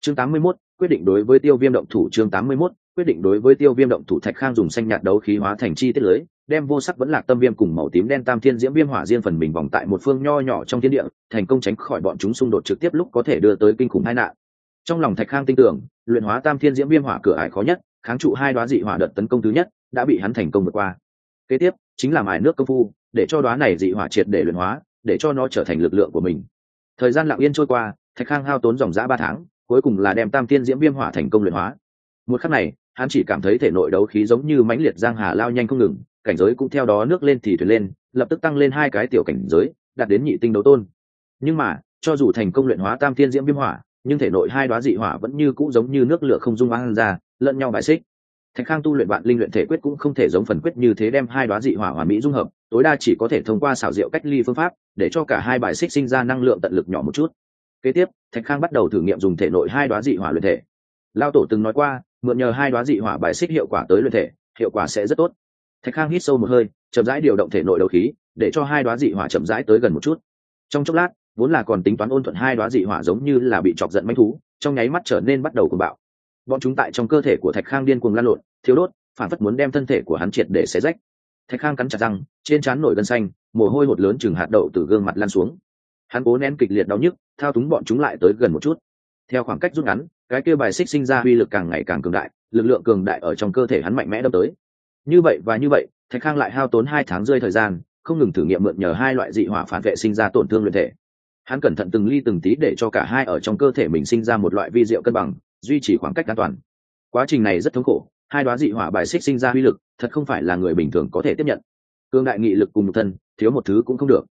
Chương 81, quyết định đối với tiêu viêm động thủ chương 81, quyết định đối với tiêu viêm động thủ thạch khang dùng xanh nhạt đấu khí hóa thành chi tiết lưới đem vô sắc vẫn lạc tâm viêm cùng màu tím đen tam thiên diễm viêm hỏa diên phần mình vòng tại một phương nho nhỏ trong thiên địa thành công tránh khỏi bọn chúng xung đột trực tiếp lúc có thể đưa tới kinh khủng tai nạn. Trong lòng thạch khang tin tưởng luyện hóa tam thiên diễm viêm hỏa cửa ải khó nhất kháng trụ hai đoá dị hỏa đợt tấn công thứ nhất đã bị hắn thành công vượt qua. Kế tiếp chính là mài nước công phu để cho đoá này dị hỏa triệt để luyện hóa để cho nó trở thành lực lượng của mình. Thời gian lặng yên trôi qua thạch khang hao tốn dòng giã ba tháng cuối cùng là đem tam thiên diễm viêm hỏa thành công luyện hóa. Một khắc này, hắn chỉ cảm thấy thể nội đấu khí giống như mãnh liệt giang hà lao nhanh không ngừng, cảnh giới cũng theo đó nước lên thì thuyền lên, lập tức tăng lên hai cái tiểu cảnh giới, đạt đến nhị tinh đấu tôn. Nhưng mà, cho dù thành công luyện hóa tam thiên diễm viêm hỏa, nhưng thể nội hai đoá dị hỏa vẫn như cũ giống như nước lửa không dung ăn ra, lẫn nhau bại xích. Thạch khang tu luyện bạn linh luyện thể quyết cũng không thể giống phần quyết như thế đem hai đoá dị hỏa hỏa mỹ dung hợp, tối đa chỉ có thể thông qua xảo diệu cách ly phương pháp, để cho cả hai bài xích sinh ra năng lượng tận lực nhỏ một chút kế tiếp, thạch khang bắt đầu thử nghiệm dùng thể nội hai đoá dị hỏa luyện thể. Lao tổ từng nói qua, mượn nhờ hai đoá dị hỏa bài xích hiệu quả tới luyện thể, hiệu quả sẽ rất tốt. Thạch khang hít sâu một hơi, chậm rãi điều động thể nội đầu khí, để cho hai đoá dị hỏa chậm rãi tới gần một chút. Trong chốc lát, vốn là còn tính toán ôn thuận hai đoá dị hỏa giống như là bị chọc giận manh thú, trong nháy mắt trở nên bắt đầu cuồng bạo. Bọn chúng tại trong cơ thể của thạch khang điên cuồng lan lộn thiếu đốt, phản phất muốn đem thân thể của hắn triệt để xé rách. Thạch khang cắn chặt răng, trên trán nổi gân xanh, mồ hôi hột lớn chừng hạt đậu từ gương mặt lan xuống hắn cố nén kịch liệt đau nhức, thao túng bọn chúng lại tới gần một chút. Theo khoảng cách rút ngắn, cái kia bài xích sinh ra uy lực càng ngày càng cường đại, lực lượng cường đại ở trong cơ thể hắn mạnh mẽ đâm tới. Như vậy và như vậy, thạch khang lại hao tốn hai tháng rơi thời gian, không ngừng thử nghiệm mượn nhờ hai loại dị hỏa phản vệ sinh ra tổn thương luyện thể. Hắn cẩn thận từng ly từng tí để cho cả hai ở trong cơ thể mình sinh ra một loại vi diệu cân bằng, duy trì khoảng cách an toàn. Quá trình này rất thống khổ, hai đoá dị hỏa bài xích sinh ra uy lực, thật không phải là người bình thường có thể tiếp nhận. Cương đại nghị lực cùng một thân, thiếu một thứ cũng không được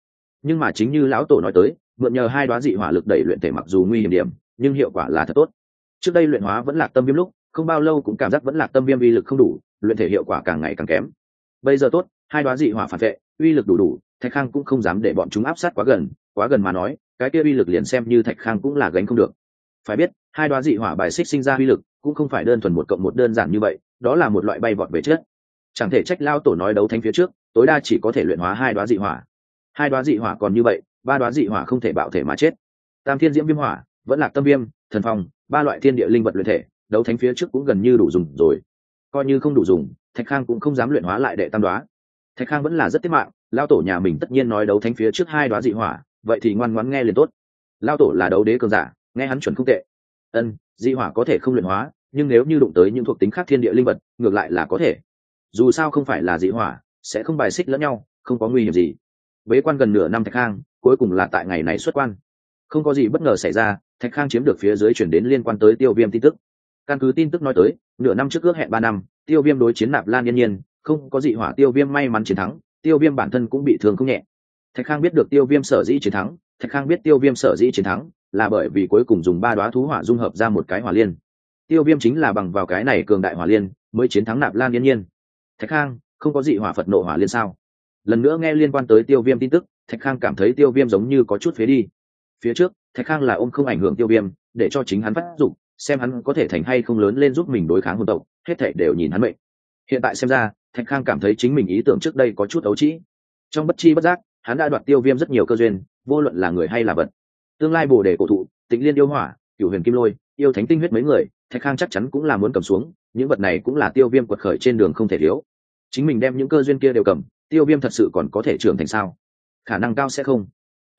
nhưng mà chính như lão tổ nói tới, mượn nhờ hai đoá dị hỏa lực đẩy luyện thể mặc dù nguy hiểm điểm, nhưng hiệu quả là thật tốt. Trước đây luyện hóa vẫn lạc tâm viêm lúc, không bao lâu cũng cảm giác vẫn lạc tâm viêm uy lực không đủ, luyện thể hiệu quả càng ngày càng kém. Bây giờ tốt, hai đoá dị hỏa phản vệ, uy lực đủ đủ, thạch khang cũng không dám để bọn chúng áp sát quá gần quá gần mà nói, cái kia uy lực liền xem như thạch khang cũng là gánh không được. Phải biết, hai đoá dị hỏa bài xích sinh ra uy lực, cũng không phải đơn thuần một cộng một đơn giản như vậy, đó là một loại bay vọt về trước. chẳng thể trách lao tổ nói đấu thánh phía trước, tối đa chỉ có thể luyện hóa hai đoá dị hỏa hai đoá dị hỏa còn như vậy, ba đoá dị hỏa không thể bạo thể mà chết. Tam thiên diễm viêm hỏa, vẫn là tâm viêm, thần phong, ba loại thiên địa linh vật luyện thể, đấu thánh phía trước cũng gần như đủ dùng rồi. Coi như không đủ dùng, thạch khang cũng không dám luyện hóa lại đệ tam đoá. Thạch khang vẫn là rất tiết mạng lao tổ nhà mình tất nhiên nói đấu thánh phía trước hai đoá dị hỏa, vậy thì ngoan ngoãn nghe liền tốt. Lao tổ là đấu đế cường giả, nghe hắn chuẩn không tệ. Ân, dị hỏa có thể không luyện hóa, nhưng nếu như đụng tới những thuộc tính khác thiên địa linh vật, ngược lại là có thể. Dù sao không phải là dị hỏa, sẽ không bài xích lẫn nhau, không có nguy hiểm gì bế quan gần nửa năm thạch khang, cuối cùng là tại ngày này xuất quan. Không có gì bất ngờ xảy ra, thạch khang chiếm được phía dưới chuyển đến liên quan tới tiêu viêm tin tức. Căn cứ tin tức nói tới, nửa năm trước ước hẹn ba năm, tiêu viêm đối chiến nạp lan yên nhiên, không có dị hỏa tiêu viêm may mắn chiến thắng, tiêu viêm bản thân cũng bị thương không nhẹ. Thạch khang biết được tiêu viêm sở dĩ chiến thắng, thạch khang biết tiêu viêm sở dĩ chiến thắng, là bởi vì cuối cùng dùng ba đoá thú hỏa dung hợp ra một cái hỏa liên. Tiêu viêm chính là bằng vào cái này cường đại hỏa liên, mới chiến thắng nạp lan yên nhiên. Thạch khang, không có dị hỏa phật nộ hỏa liên sao? Lần nữa nghe liên quan tới tiêu viêm tin tức, thạch khang cảm thấy tiêu viêm giống như có chút phế đi. Phía trước, thạch khang là ôm không ảnh hưởng tiêu viêm, để cho chính hắn phát dụng xem hắn có thể thành hay không lớn lên giúp mình đối kháng hồn tộc, hết thể đều nhìn hắn mệnh. Hiện tại xem ra, thạch khang cảm thấy chính mình ý tưởng trước đây có chút ấu trĩ. Trong bất chi bất giác, hắn đã đoạt tiêu viêm rất nhiều cơ duyên, vô luận là người hay là vật. Tương lai bồ đề cổ thụ, tịnh liên yêu hỏa, cửu huyền kim lôi, yêu thánh tinh huyết mấy người, thạch khang chắc chắn cũng là muốn cầm xuống, những vật này cũng là tiêu viêm quật khởi trên đường không thể thiếu. Chính mình đem những cơ duyên kia đều cầm tiêu viêm thật sự còn có thể trưởng thành sao? Khả năng cao sẽ không.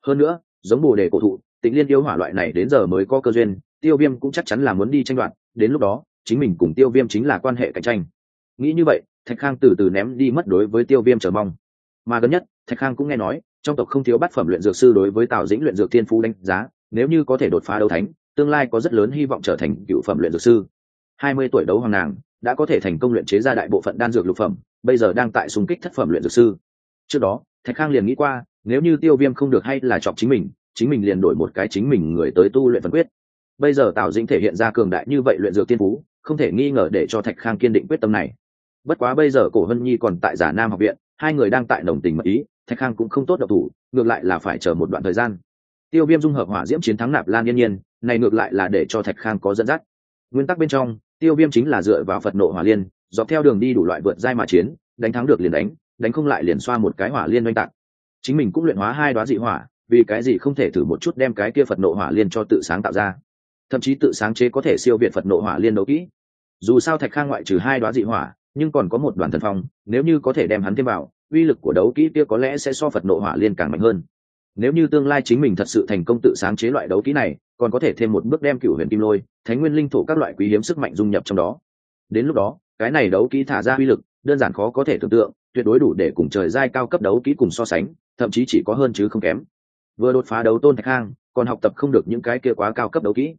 Hơn nữa, giống bồ đề cổ thụ, tịnh liên yêu hỏa loại này đến giờ mới có cơ duyên, tiêu viêm cũng chắc chắn là muốn đi tranh đoạt, đến lúc đó, chính mình cùng tiêu viêm chính là quan hệ cạnh tranh. Nghĩ như vậy, thạch khang từ từ ném đi mất đối với tiêu viêm chờ mong. Mà gần nhất, thạch khang cũng nghe nói, trong tộc không thiếu bát phẩm luyện dược sư đối với tào dĩnh luyện dược thiên phú đánh giá, nếu như có thể đột phá đấu thánh, tương lai có rất lớn hy vọng trở thành cựu phẩm luyện dược sư. Hai mươi tuổi đấu hoàng nàng, đã có thể thành công luyện chế ra đại bộ phận đan dược lục phẩm bây giờ đang tại xung kích thất phẩm luyện dược sư. Trước đó, thạch khang liền nghĩ qua, nếu như tiêu viêm không được hay là chọc chính mình chính mình liền đổi một cái chính mình người tới tu luyện phân quyết. Bây giờ tào dĩnh thể hiện ra cường đại như vậy luyện dược tiên phú, không thể nghi ngờ để cho thạch khang kiên định quyết tâm này. Bất quá bây giờ cổ hân nhi còn tại giả nam học viện, hai người đang tại đồng tình mật ý, thạch khang cũng không tốt độc thủ, ngược lại là phải chờ một đoạn thời gian. Tiêu viêm dung hợp hỏa diễm chiến thắng nạp lan yên nhiên, này ngược lại là để cho thạch khang có dẫn dắt. Nguyên tắc bên trong tiêu viêm chính là dựa vào phật nộ hỏa liên, dọc theo đường đi đủ loại vượt dai mà chiến, đánh thắng được liền đánh đánh không lại liền xoa một cái hỏa liên oanh tạc. Chính mình cũng luyện hóa hai đoá dị hỏa, vì cái gì không thể thử một chút đem cái kia phật nộ hỏa liên cho tự sáng tạo ra? Thậm chí tự sáng chế có thể siêu việt phật nộ hỏa liên đấu kỹ. Dù sao thạch khang ngoại trừ hai đoá dị hỏa, nhưng còn có một đoàn thần phong, nếu như có thể đem hắn thêm vào, uy lực của đấu kỹ kia có lẽ sẽ so phật nộ hỏa liên càng mạnh hơn nếu như tương lai chính mình thật sự thành công tự sáng chế loại đấu kỹ này, còn có thể thêm một bước đem cựu huyền kim lôi, thánh nguyên linh thổ các loại quý hiếm sức mạnh dung nhập trong đó. Đến lúc đó, cái này đấu kỹ thả ra uy lực, đơn giản khó có thể tưởng tượng, tuyệt đối đủ để cùng trời giai cao cấp đấu kỹ cùng so sánh, thậm chí chỉ có hơn chứ không kém. Vừa đột phá đấu tôn thạch hang, còn học tập không được những cái kia quá cao cấp đấu kỹ.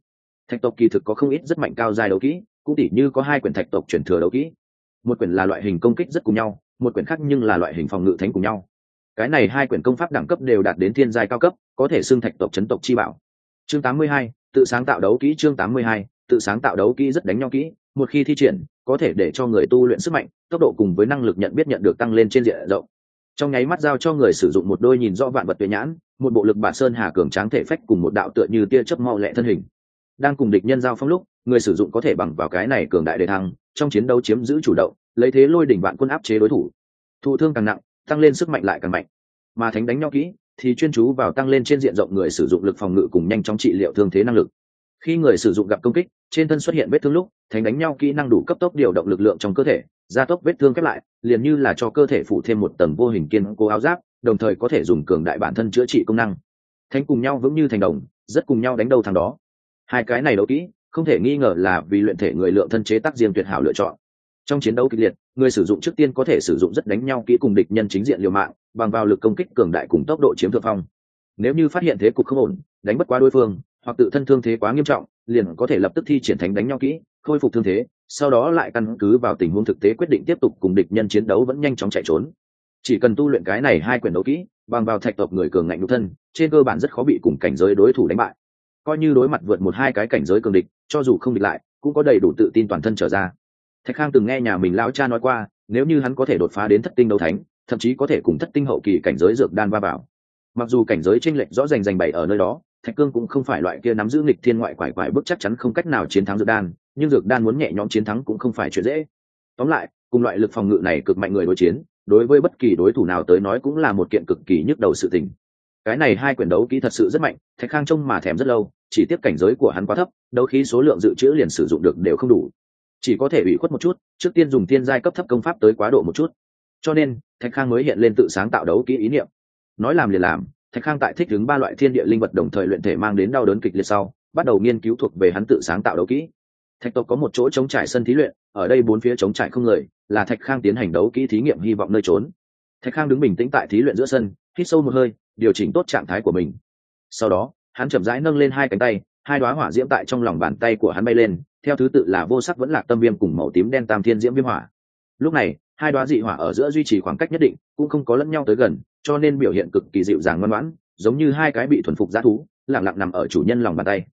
Thạch tộc kỳ thực có không ít rất mạnh cao giai đấu kỹ, cũng tỉ như có hai quyển thạch tộc chuyển thừa đấu kỹ. Một quyển là loại hình công kích rất cùng nhau, một quyển khác nhưng là loại hình phòng ngự thánh cùng nhau cái này hai quyển công pháp đẳng cấp đều đạt đến thiên giai cao cấp có thể xưng thạch tộc chấn tộc chi bảo. Chương 82, tự sáng tạo đấu kỹ chương 82, tự sáng tạo đấu kỹ rất đánh nhau kỹ một khi thi triển có thể để cho người tu luyện sức mạnh tốc độ cùng với năng lực nhận biết nhận được tăng lên trên diện rộng. Trong nháy mắt giao cho người sử dụng một đôi nhìn rõ vạn vật tuyệt nhãn một bộ lực bản sơn hà cường tráng thể phách cùng một đạo tựa như tia chớp mau lẹ thân hình. Đang cùng địch nhân giao phong lúc người sử dụng có thể bằng vào cái này cường đại đề thăng trong chiến đấu chiếm giữ chủ động lấy thế lôi đỉnh vạn quân áp chế đối thủ. Thụ thương càng nặng tăng lên sức mạnh lại càng mạnh. Mà thánh đánh nhau kỹ, thì chuyên chú vào tăng lên trên diện rộng người sử dụng lực phòng ngự cùng nhanh chóng trị liệu thương thế năng lực. Khi người sử dụng gặp công kích, trên thân xuất hiện vết thương lúc, thánh đánh nhau kỹ năng đủ cấp tốc điều động lực lượng trong cơ thể, gia tốc vết thương khép lại, liền như là cho cơ thể phụ thêm một tầng vô hình kiên cố áo giáp, đồng thời có thể dùng cường đại bản thân chữa trị công năng. Thánh cùng nhau vững như thành đồng, rất cùng nhau đánh đầu thằng đó. Hai cái này đấu kỹ, không thể nghi ngờ là vì luyện thể người lượng thân chế tác riêng tuyệt hảo lựa chọn trong chiến đấu kịch liệt, người sử dụng trước tiên có thể sử dụng rất đánh nhau kỹ cùng địch nhân chính diện liều mạng, bằng vào lực công kích cường đại cùng tốc độ chiếm thượng phong. Nếu như phát hiện thế cục không ổn, đánh bất quá đối phương, hoặc tự thân thương thế quá nghiêm trọng, liền có thể lập tức thi triển thành đánh nhau kỹ, khôi phục thương thế, sau đó lại căn cứ vào tình huống thực tế quyết định tiếp tục cùng địch nhân chiến đấu vẫn nhanh chóng chạy trốn. Chỉ cần tu luyện cái này hai quyển đấu kỹ, bằng vào thạch tộc người cường ngạnh nhục thân, trên cơ bản rất khó bị cùng cảnh giới đối thủ đánh bại. Coi như đối mặt vượt một hai cái cảnh giới cường địch, cho dù không địch lại, cũng có đầy đủ tự tin toàn thân trở ra thạch khang từng nghe nhà mình lão cha nói qua, nếu như hắn có thể đột phá đến thất tinh đấu thánh, thậm chí có thể cùng thất tinh hậu kỳ cảnh giới dược đan va vào. Mặc dù cảnh giới tranh lệch rõ rành rành bày ở nơi đó, thạch cương cũng không phải loại kia nắm giữ nghịch thiên ngoại quải quải bức chắc chắn không cách nào chiến thắng dược đan, nhưng dược đan muốn nhẹ nhõm chiến thắng cũng không phải chuyện dễ. Tóm lại, cùng loại lực phòng ngự này cực mạnh người đối chiến, đối với bất kỳ đối thủ nào tới nói cũng là một kiện cực kỳ nhức đầu sự tình. Cái này hai quyển đấu kỹ thật sự rất mạnh, thạch khang trông mà thèm rất lâu, chỉ tiếp cảnh giới của hắn quá thấp, đấu khí số lượng dự trữ liền sử dụng được đều không đủ chỉ có thể ủy khuất một chút, trước tiên dùng tiên giai cấp thấp công pháp tới quá độ một chút. Cho nên, thạch khang mới hiện lên tự sáng tạo đấu kỹ ý niệm. Nói làm liền làm, thạch khang tại thích ứng ba loại thiên địa linh vật đồng thời luyện thể mang đến đau đớn kịch liệt sau, bắt đầu nghiên cứu thuộc về hắn tự sáng tạo đấu kỹ. Thạch tộc có một chỗ chống trải sân thí luyện, ở đây bốn phía chống trải không người, là thạch khang tiến hành đấu kỹ thí nghiệm hy vọng nơi trốn. Thạch khang đứng bình tĩnh tại thí luyện giữa sân, hít sâu một hơi, điều chỉnh tốt trạng thái của mình. Sau đó, hắn chậm rãi nâng lên hai cánh tay, hai đoá hỏa diễm tại trong lòng bàn tay của hắn bay lên theo thứ tự là vô sắc vẫn lạc tâm viêm cùng màu tím đen tam thiên diễm viêm hỏa. Lúc này, hai đoá dị hỏa ở giữa duy trì khoảng cách nhất định, cũng không có lẫn nhau tới gần, cho nên biểu hiện cực kỳ dịu dàng ngoan ngoãn, giống như hai cái bị thuần phục g thú lẳng lặng nằm ở chủ nhân lòng bàn tay.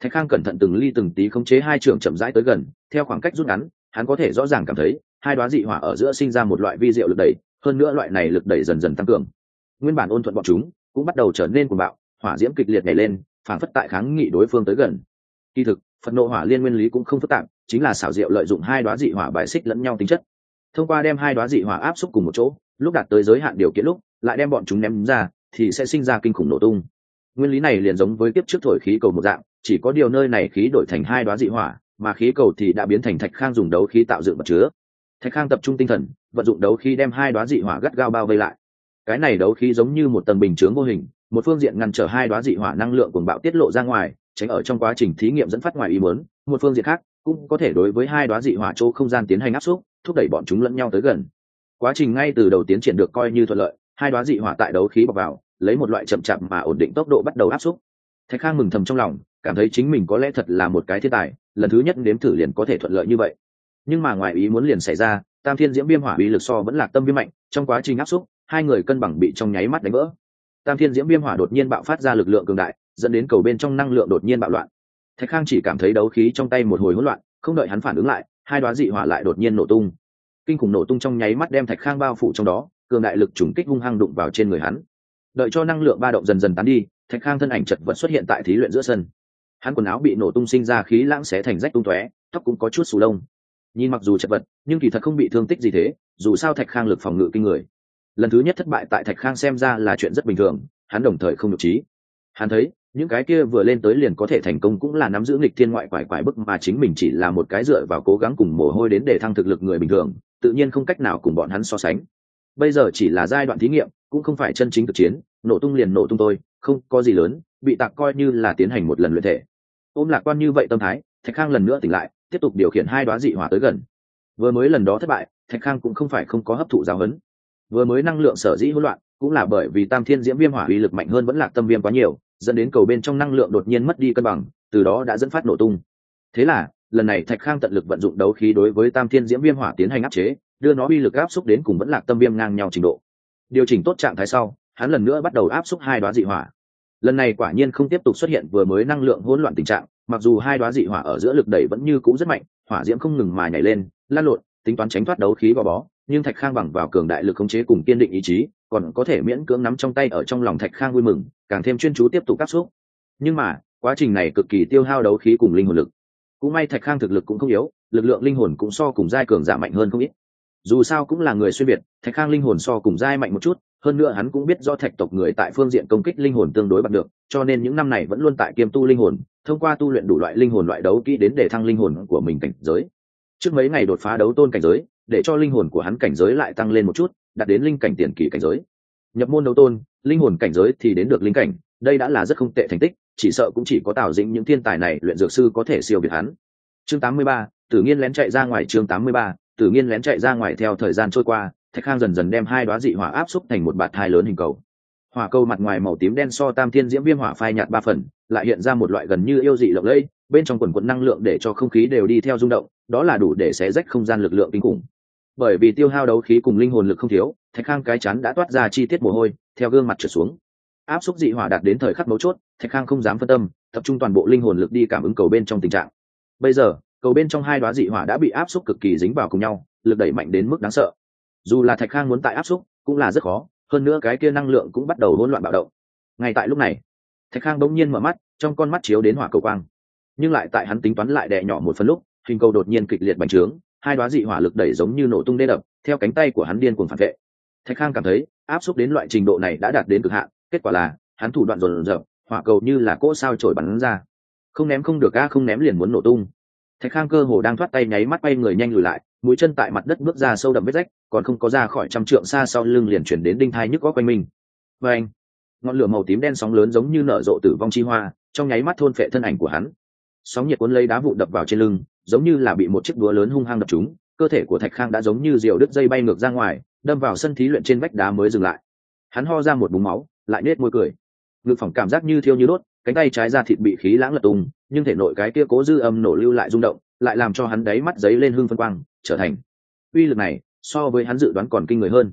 Thạch khang cẩn thận từng ly từng tí khống chế hai trường chậm rãi tới gần, theo khoảng cách rút ngắn, hắn có thể rõ ràng cảm thấy, hai đoá dị hỏa ở giữa sinh ra một loại vi diệu lực đẩy, hơn nữa loại này lực đẩy dần dần tăng cường. Nguyên bản ôn thuận bọn chúng, cũng bắt đầu trở nên cuồng bạo, hỏa diễm kịch liệt nhảy lên phản phất tại kháng nghị đối phương tới gần. Kỳ thực phật nộ hỏa liên nguyên lý cũng không phức tạp, chính là xảo diệu lợi dụng hai đoá dị hỏa bài xích lẫn nhau tính chất. Thông qua đem hai đoá dị hỏa áp xúc cùng một chỗ, lúc đạt tới giới hạn điều kiện lúc, lại đem bọn chúng ném ra, thì sẽ sinh ra kinh khủng nổ tung. Nguyên lý này liền giống với kiếp trước thổi khí cầu một dạng, chỉ có điều nơi này khí đổi thành hai đoá dị hỏa, mà khí cầu thì đã biến thành thạch khang dùng đấu khí tạo dựng vật chứa. Thạch khang tập trung tinh thần, vận dụng đấu khí đem hai đoá dị hỏa gắt gao bao vây lại. Cái này đấu khí giống như một tầng bình chướng mô hình, một phương diện ngăn trở hai đoá dị hỏa năng lượng cuồng bạo tiết lộ ra ngoài tránh ở trong quá trình thí nghiệm dẫn phát ngoài ý muốn, một phương diện khác cũng có thể đối với hai đoá dị hỏa chỗ không gian tiến hành áp suất, thúc đẩy bọn chúng lẫn nhau tới gần. Quá trình ngay từ đầu tiến triển được coi như thuận lợi, hai đoá dị hỏa tại đấu khí bọc vào, lấy một loại chậm chạp mà ổn định tốc độ bắt đầu áp suất. Thạch khang mừng thầm trong lòng, cảm thấy chính mình có lẽ thật là một cái thiên tài, lần thứ nhất nếm thử liền có thể thuận lợi như vậy. Nhưng mà ngoài ý muốn liền xảy ra, tam thiên diễm viêm hỏa uy lực so vẫn là tâm viêm mạnh, trong quá trình áp xúc hai người cân bằng bị trong nháy mắt đánh vỡ. Tam thiên diễm viêm hỏa đột nhiên bạo phát ra lực lượng cường đại dẫn đến cầu bên trong năng lượng đột nhiên bạo loạn. Thạch khang chỉ cảm thấy đấu khí trong tay một hồi hỗn loạn, không đợi hắn phản ứng lại, hai đoá dị hỏa lại đột nhiên nổ tung. Kinh khủng nổ tung trong nháy mắt đem thạch khang bao phủ trong đó, cường đại lực trùng kích hung hăng đụng vào trên người hắn. Đợi cho năng lượng ba động dần dần tán đi, thạch khang thân ảnh chật vật xuất hiện tại thí luyện giữa sân. Hắn quần áo bị nổ tung sinh ra khí lãng xé thành rách tung tóe, tóc cũng có chút sù lông. Nhìn mặc dù chật vật, nhưng kỳ thật không bị thương tích gì thế, dù sao thạch khang lực phòng ngự kinh người. Lần thứ nhất thất bại tại thạch khang xem ra là chuyện rất bình thường, hắn đồng thời không nhục trí. Hắn thấy những cái kia vừa lên tới liền có thể thành công cũng là nắm giữ nghịch thiên ngoại quải quải bức mà chính mình chỉ là một cái dựa vào cố gắng cùng mồ hôi đến để thăng thực lực người bình thường, tự nhiên không cách nào cùng bọn hắn so sánh. Bây giờ chỉ là giai đoạn thí nghiệm, cũng không phải chân chính thực chiến, nổ tung liền nổ tung tôi không có gì lớn, bị tạc coi như là tiến hành một lần luyện thể. Ôm lạc quan như vậy tâm thái, thạch khang lần nữa tỉnh lại, tiếp tục điều khiển hai đoá dị hỏa tới gần. Vừa mới lần đó thất bại, thạch khang cũng không phải không có hấp thụ giáo huấn. Vừa mới năng lượng sở dĩ hỗn loạn, cũng là bởi vì tam thiên diễm viêm hỏa uy lực mạnh hơn vẫn là tâm viêm quá nhiều dẫn đến cầu bên trong năng lượng đột nhiên mất đi cân bằng, từ đó đã dẫn phát nổ tung. Thế là, lần này thạch khang tận lực vận dụng đấu khí đối với tam thiên diễm viêm hỏa tiến hành áp chế, đưa nó uy lực áp xúc đến cùng vẫn lạc tâm viêm ngang nhau trình độ. Điều chỉnh tốt trạng thái sau, hắn lần nữa bắt đầu áp xúc hai đoá dị hỏa. Lần này quả nhiên không tiếp tục xuất hiện vừa mới năng lượng hỗn loạn tình trạng, mặc dù hai đoá dị hỏa ở giữa lực đẩy vẫn như cũ rất mạnh, hỏa diễm không ngừng mà nhảy lên, lan lộn, tính toán tránh thoát đấu khí gò bó, nhưng thạch khang bằng vào cường đại lực khống chế cùng kiên định ý chí còn có thể miễn cưỡng nắm trong tay ở trong lòng thạch khang vui mừng, càng thêm chuyên chú tiếp tục áp xúc. Nhưng mà, quá trình này cực kỳ tiêu hao đấu khí cùng linh hồn lực. Cũng may thạch khang thực lực cũng không yếu, lực lượng linh hồn cũng so cùng giai cường giả mạnh hơn không ít. Dù sao cũng là người xuyên việt, thạch khang linh hồn so cùng giai mạnh một chút, hơn nữa hắn cũng biết do thạch tộc người tại phương diện công kích linh hồn tương đối bằng được, cho nên những năm này vẫn luôn tại kiêm tu linh hồn, thông qua tu luyện đủ loại linh hồn loại đấu kỹ đến để thăng linh hồn của mình cảnh giới. Trước mấy ngày đột phá đấu tôn cảnh giới, để cho linh hồn của hắn cảnh giới lại tăng lên một chút đạt đến linh cảnh tiền kỳ cảnh giới. Nhập môn đấu tôn linh hồn cảnh giới thì đến được linh cảnh đây đã là rất không tệ thành tích chỉ sợ cũng chỉ có tạo dĩnh những thiên tài này luyện dược sư có thể siêu việt hắn. Chương 83, tử nghiên lén chạy ra ngoài chương 83, tử nghiên lén chạy ra ngoài theo thời gian trôi qua thạch khang dần dần đem hai đoá dị hỏa áp xúc thành một bạt thai lớn hình cầu. Hỏa cầu mặt ngoài màu tím đen so tam thiên diễm viêm hỏa phai nhạt ba phần lại hiện ra một loại gần như yêu dị lộng lẫy bên trong quần quần năng lượng để cho không khí đều đi theo rung động đó là đủ để xé rách không gian lực lượng kinh khủng bởi vì tiêu hao đấu khí cùng linh hồn lực không thiếu, thạch khang cái chắn đã toát ra chi tiết mồ hôi, theo gương mặt trở xuống. Áp xúc dị hỏa đạt đến thời khắc mấu chốt, thạch khang không dám phân tâm, tập trung toàn bộ linh hồn lực đi cảm ứng cầu bên trong tình trạng. Bây giờ, cầu bên trong hai đoá dị hỏa đã bị áp xúc cực kỳ dính vào cùng nhau, lực đẩy mạnh đến mức đáng sợ. Dù là thạch khang muốn tại áp xúc, cũng là rất khó, hơn nữa cái kia năng lượng cũng bắt đầu hỗn loạn bạo động. Ngay tại lúc này, thạch khang bỗng nhiên mở mắt, trong con mắt chiếu đến hỏa cầu quang. Nhưng lại tại hắn tính toán lại đè nhỏ một phần lúc, hình cầu đột nhiên kịch liệt bành trướng hai đoá dị hỏa lực đẩy giống như nổ tung đê đập, theo cánh tay của hắn điên cuồng phản vệ. Thạch khang cảm thấy, áp suất đến loại trình độ này đã đạt đến cực hạn, kết quả là, hắn thủ đoạn dồn dập, hỏa cầu như là cỗ sao trổi bắn ra. Không ném không được a, không ném liền muốn nổ tung. Thạch khang cơ hồ đang thoát tay nháy mắt bay người nhanh lùi lại, mũi chân tại mặt đất bước ra sâu đậm vết rách, còn không có ra khỏi trăm trượng xa sau lưng liền chuyển đến đinh thai nhức có quanh mình. Và anh ngọn lửa màu tím đen sóng lớn giống như nở rộ tử vong chi hoa, trong nháy mắt thôn phệ thân ảnh của hắn sóng nhiệt cuốn lấy đá vụ đập vào trên lưng, giống như là bị một chiếc đũa lớn hung hăng đập chúng cơ thể của thạch khang đã giống như diều đứt dây bay ngược ra ngoài, đâm vào sân thí luyện trên vách đá mới dừng lại. Hắn ho ra một búng máu, lại nết môi cười. Ngực phỏng cảm giác như thiêu như đốt, cánh tay trái ra thịt bị khí lãng lật tung, nhưng thể nội cái kia cố dư âm nổ lưu lại rung động, lại làm cho hắn đáy mắt giấy lên hương phân quang, trở thành. Uy lực này, so với hắn dự đoán còn kinh người hơn.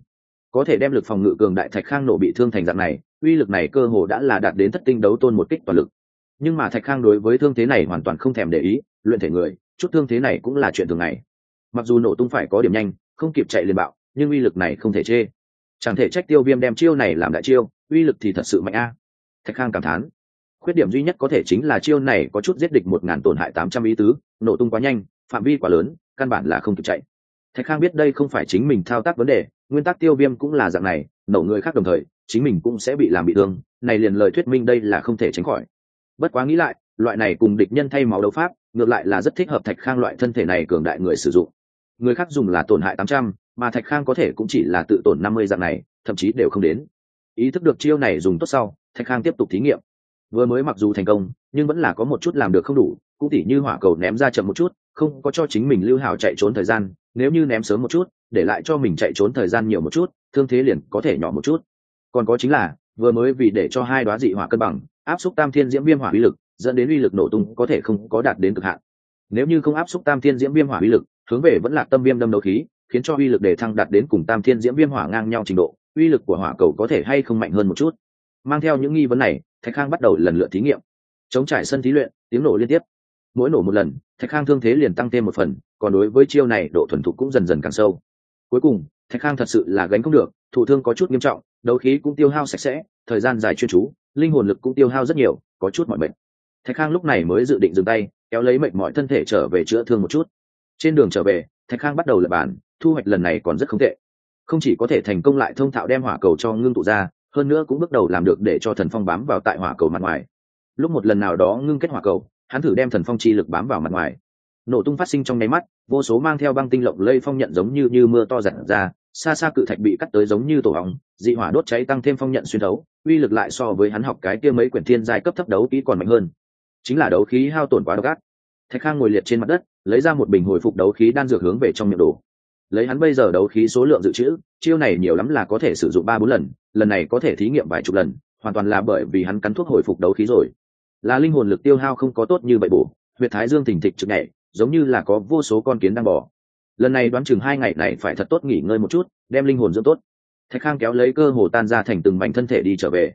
Có thể đem lực phòng ngự cường đại thạch khang nổ bị thương thành dạng này, uy lực này cơ hồ đã là đạt đến thất tinh đấu tôn một kích toàn lực nhưng mà thạch khang đối với thương thế này hoàn toàn không thèm để ý, luyện thể người, chút thương thế này cũng là chuyện thường ngày. Mặc dù nổ tung phải có điểm nhanh, không kịp chạy liền bạo, nhưng uy lực này không thể chê. Chẳng thể trách tiêu viêm đem chiêu này làm đại chiêu, uy lực thì thật sự mạnh a. Thạch khang cảm thán. Khuyết điểm duy nhất có thể chính là chiêu này có chút giết địch một ngàn tổn hại tám trăm ý tứ, nổ tung quá nhanh, phạm vi quá lớn, căn bản là không kịp chạy. Thạch khang biết đây không phải chính mình thao tác vấn đề, nguyên tắc tiêu viêm cũng là dạng này, nổ người khác đồng thời, chính mình cũng sẽ bị làm bị thương, này liền lời thuyết minh đây là không thể tránh khỏi bất quá nghĩ lại, loại này cùng địch nhân thay máu đấu pháp, ngược lại là rất thích hợp thạch khang loại thân thể này cường đại người sử dụng. Người khác dùng là tổn hại tám trăm, mà thạch khang có thể cũng chỉ là tự tổn năm mươi dạng này, thậm chí đều không đến. Ý thức được chiêu này dùng tốt sau, thạch khang tiếp tục thí nghiệm. Vừa mới mặc dù thành công, nhưng vẫn là có một chút làm được không đủ, cũng tỉ như hỏa cầu ném ra chậm một chút, không có cho chính mình lưu hào chạy trốn thời gian, nếu như ném sớm một chút, để lại cho mình chạy trốn thời gian nhiều một chút, thương thế liền có thể nhỏ một chút. Còn có chính là, vừa mới vì để cho hai đoá dị hỏa cân bằng áp xúc tam thiên diễm viêm hỏa uy lực, dẫn đến uy lực nổ tung có thể không có đạt đến cực hạn. Nếu như không áp xúc tam thiên diễm viêm hỏa uy lực, hướng về vẫn là tâm viêm đâm đấu khí, khiến cho uy lực để thăng đạt đến cùng tam thiên diễm viêm hỏa ngang nhau trình độ, uy lực của hỏa cầu có thể hay không mạnh hơn một chút. Mang theo những nghi vấn này, thạch khang bắt đầu lần lượt thí nghiệm. Chống trải sân thí luyện, tiếng nổ liên tiếp. Mỗi nổ một lần, thạch khang thương thế liền tăng thêm một phần, còn đối với chiêu này độ thuần thục cũng dần dần càng sâu. Cuối cùng, thạch khang thật sự là gánh không được, thụ thương có chút nghiêm trọng, đấu khí cũng tiêu hao sạch sẽ, thời gian dài chuyên chú linh hồn lực cũng tiêu hao rất nhiều, có chút mọi mệt. thạch khang lúc này mới dự định dừng tay, kéo lấy mệnh mọi thân thể trở về chữa thương một chút. Trên đường trở về, thạch khang bắt đầu lập bản, thu hoạch lần này còn rất không tệ. Không chỉ có thể thành công lại thông thạo đem hỏa cầu cho ngưng tụ ra, hơn nữa cũng bước đầu làm được để cho thần phong bám vào tại hỏa cầu mặt ngoài. Lúc một lần nào đó ngưng kết hỏa cầu, hắn thử đem thần phong chi lực bám vào mặt ngoài. Nổ tung phát sinh trong nháy mắt, vô số mang theo băng tinh lộng lây phong nhận giống như như mưa to giặt ra, xa xa cự thạch bị cắt tới giống như tổ hóng dị hỏa đốt cháy tăng thêm phong nhận xuyên đấu uy lực lại so với hắn học cái kia mấy quyển thiên giai cấp thấp đấu kỹ còn mạnh hơn. Chính là đấu khí hao tổn quá độc ác. Thạch khang ngồi liệt trên mặt đất, lấy ra một bình hồi phục đấu khí đan dược hướng về trong miệng đồ lấy hắn bây giờ đấu khí số lượng dự trữ, chiêu này nhiều lắm là có thể sử dụng ba bốn lần lần này có thể thí nghiệm vài chục lần, hoàn toàn là bởi vì hắn cắn thuốc hồi phục đấu khí rồi. Là linh hồn lực tiêu hao không có tốt như vậy bổ, huyệt thái dương thình thịch trực nhảy, giống như là có vô số con kiến đang bỏ lần này đoán chừng hai ngày này phải thật tốt nghỉ ngơi một chút, đem linh hồn dưỡng tốt thạch khang kéo lấy cơ hồ tan ra thành từng mảnh thân thể đi trở về.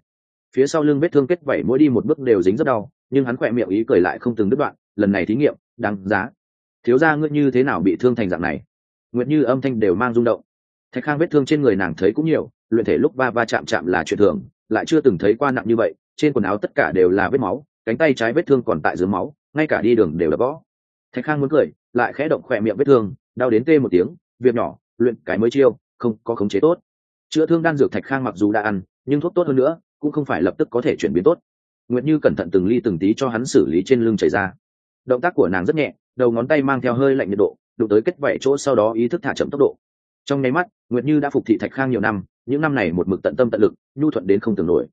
Phía sau lưng vết thương kết vẩy mỗi đi một bước đều dính rất đau, nhưng hắn khỏe miệng ý cười lại không từng đứt đoạn, lần này thí nghiệm, đáng giá. Thiếu ra ngươi như thế nào bị thương thành dạng này? Nguyệt như âm thanh đều mang rung động. Thạch khang vết thương trên người nàng thấy cũng nhiều, luyện thể lúc va va chạm chạm là chuyện thường, lại chưa từng thấy qua nặng như vậy, trên quần áo tất cả đều là vết máu, cánh tay trái vết thương còn tại dưới máu, ngay cả đi đường đều đã võ. Thạch khang muốn cười, lại khẽ động khỏe miệng vết thương, đau đến tê một tiếng, việc nhỏ, luyện cái mới chiêu, không có khống chế tốt chữa thương đan dược thạch khang mặc dù đã ăn, nhưng thuốc tốt hơn nữa, cũng không phải lập tức có thể chuyển biến tốt. Nguyệt như cẩn thận từng ly từng tí cho hắn xử lý trên lưng chảy ra. Động tác của nàng rất nhẹ, đầu ngón tay mang theo hơi lạnh nhiệt độ, đụng tới kết vảy chỗ sau đó ý thức thả chậm tốc độ. Trong nháy mắt, nguyệt như đã phục thị thạch khang nhiều năm, những năm này một mực tận tâm tận lực, nhu thuận đến không tưởng nổi.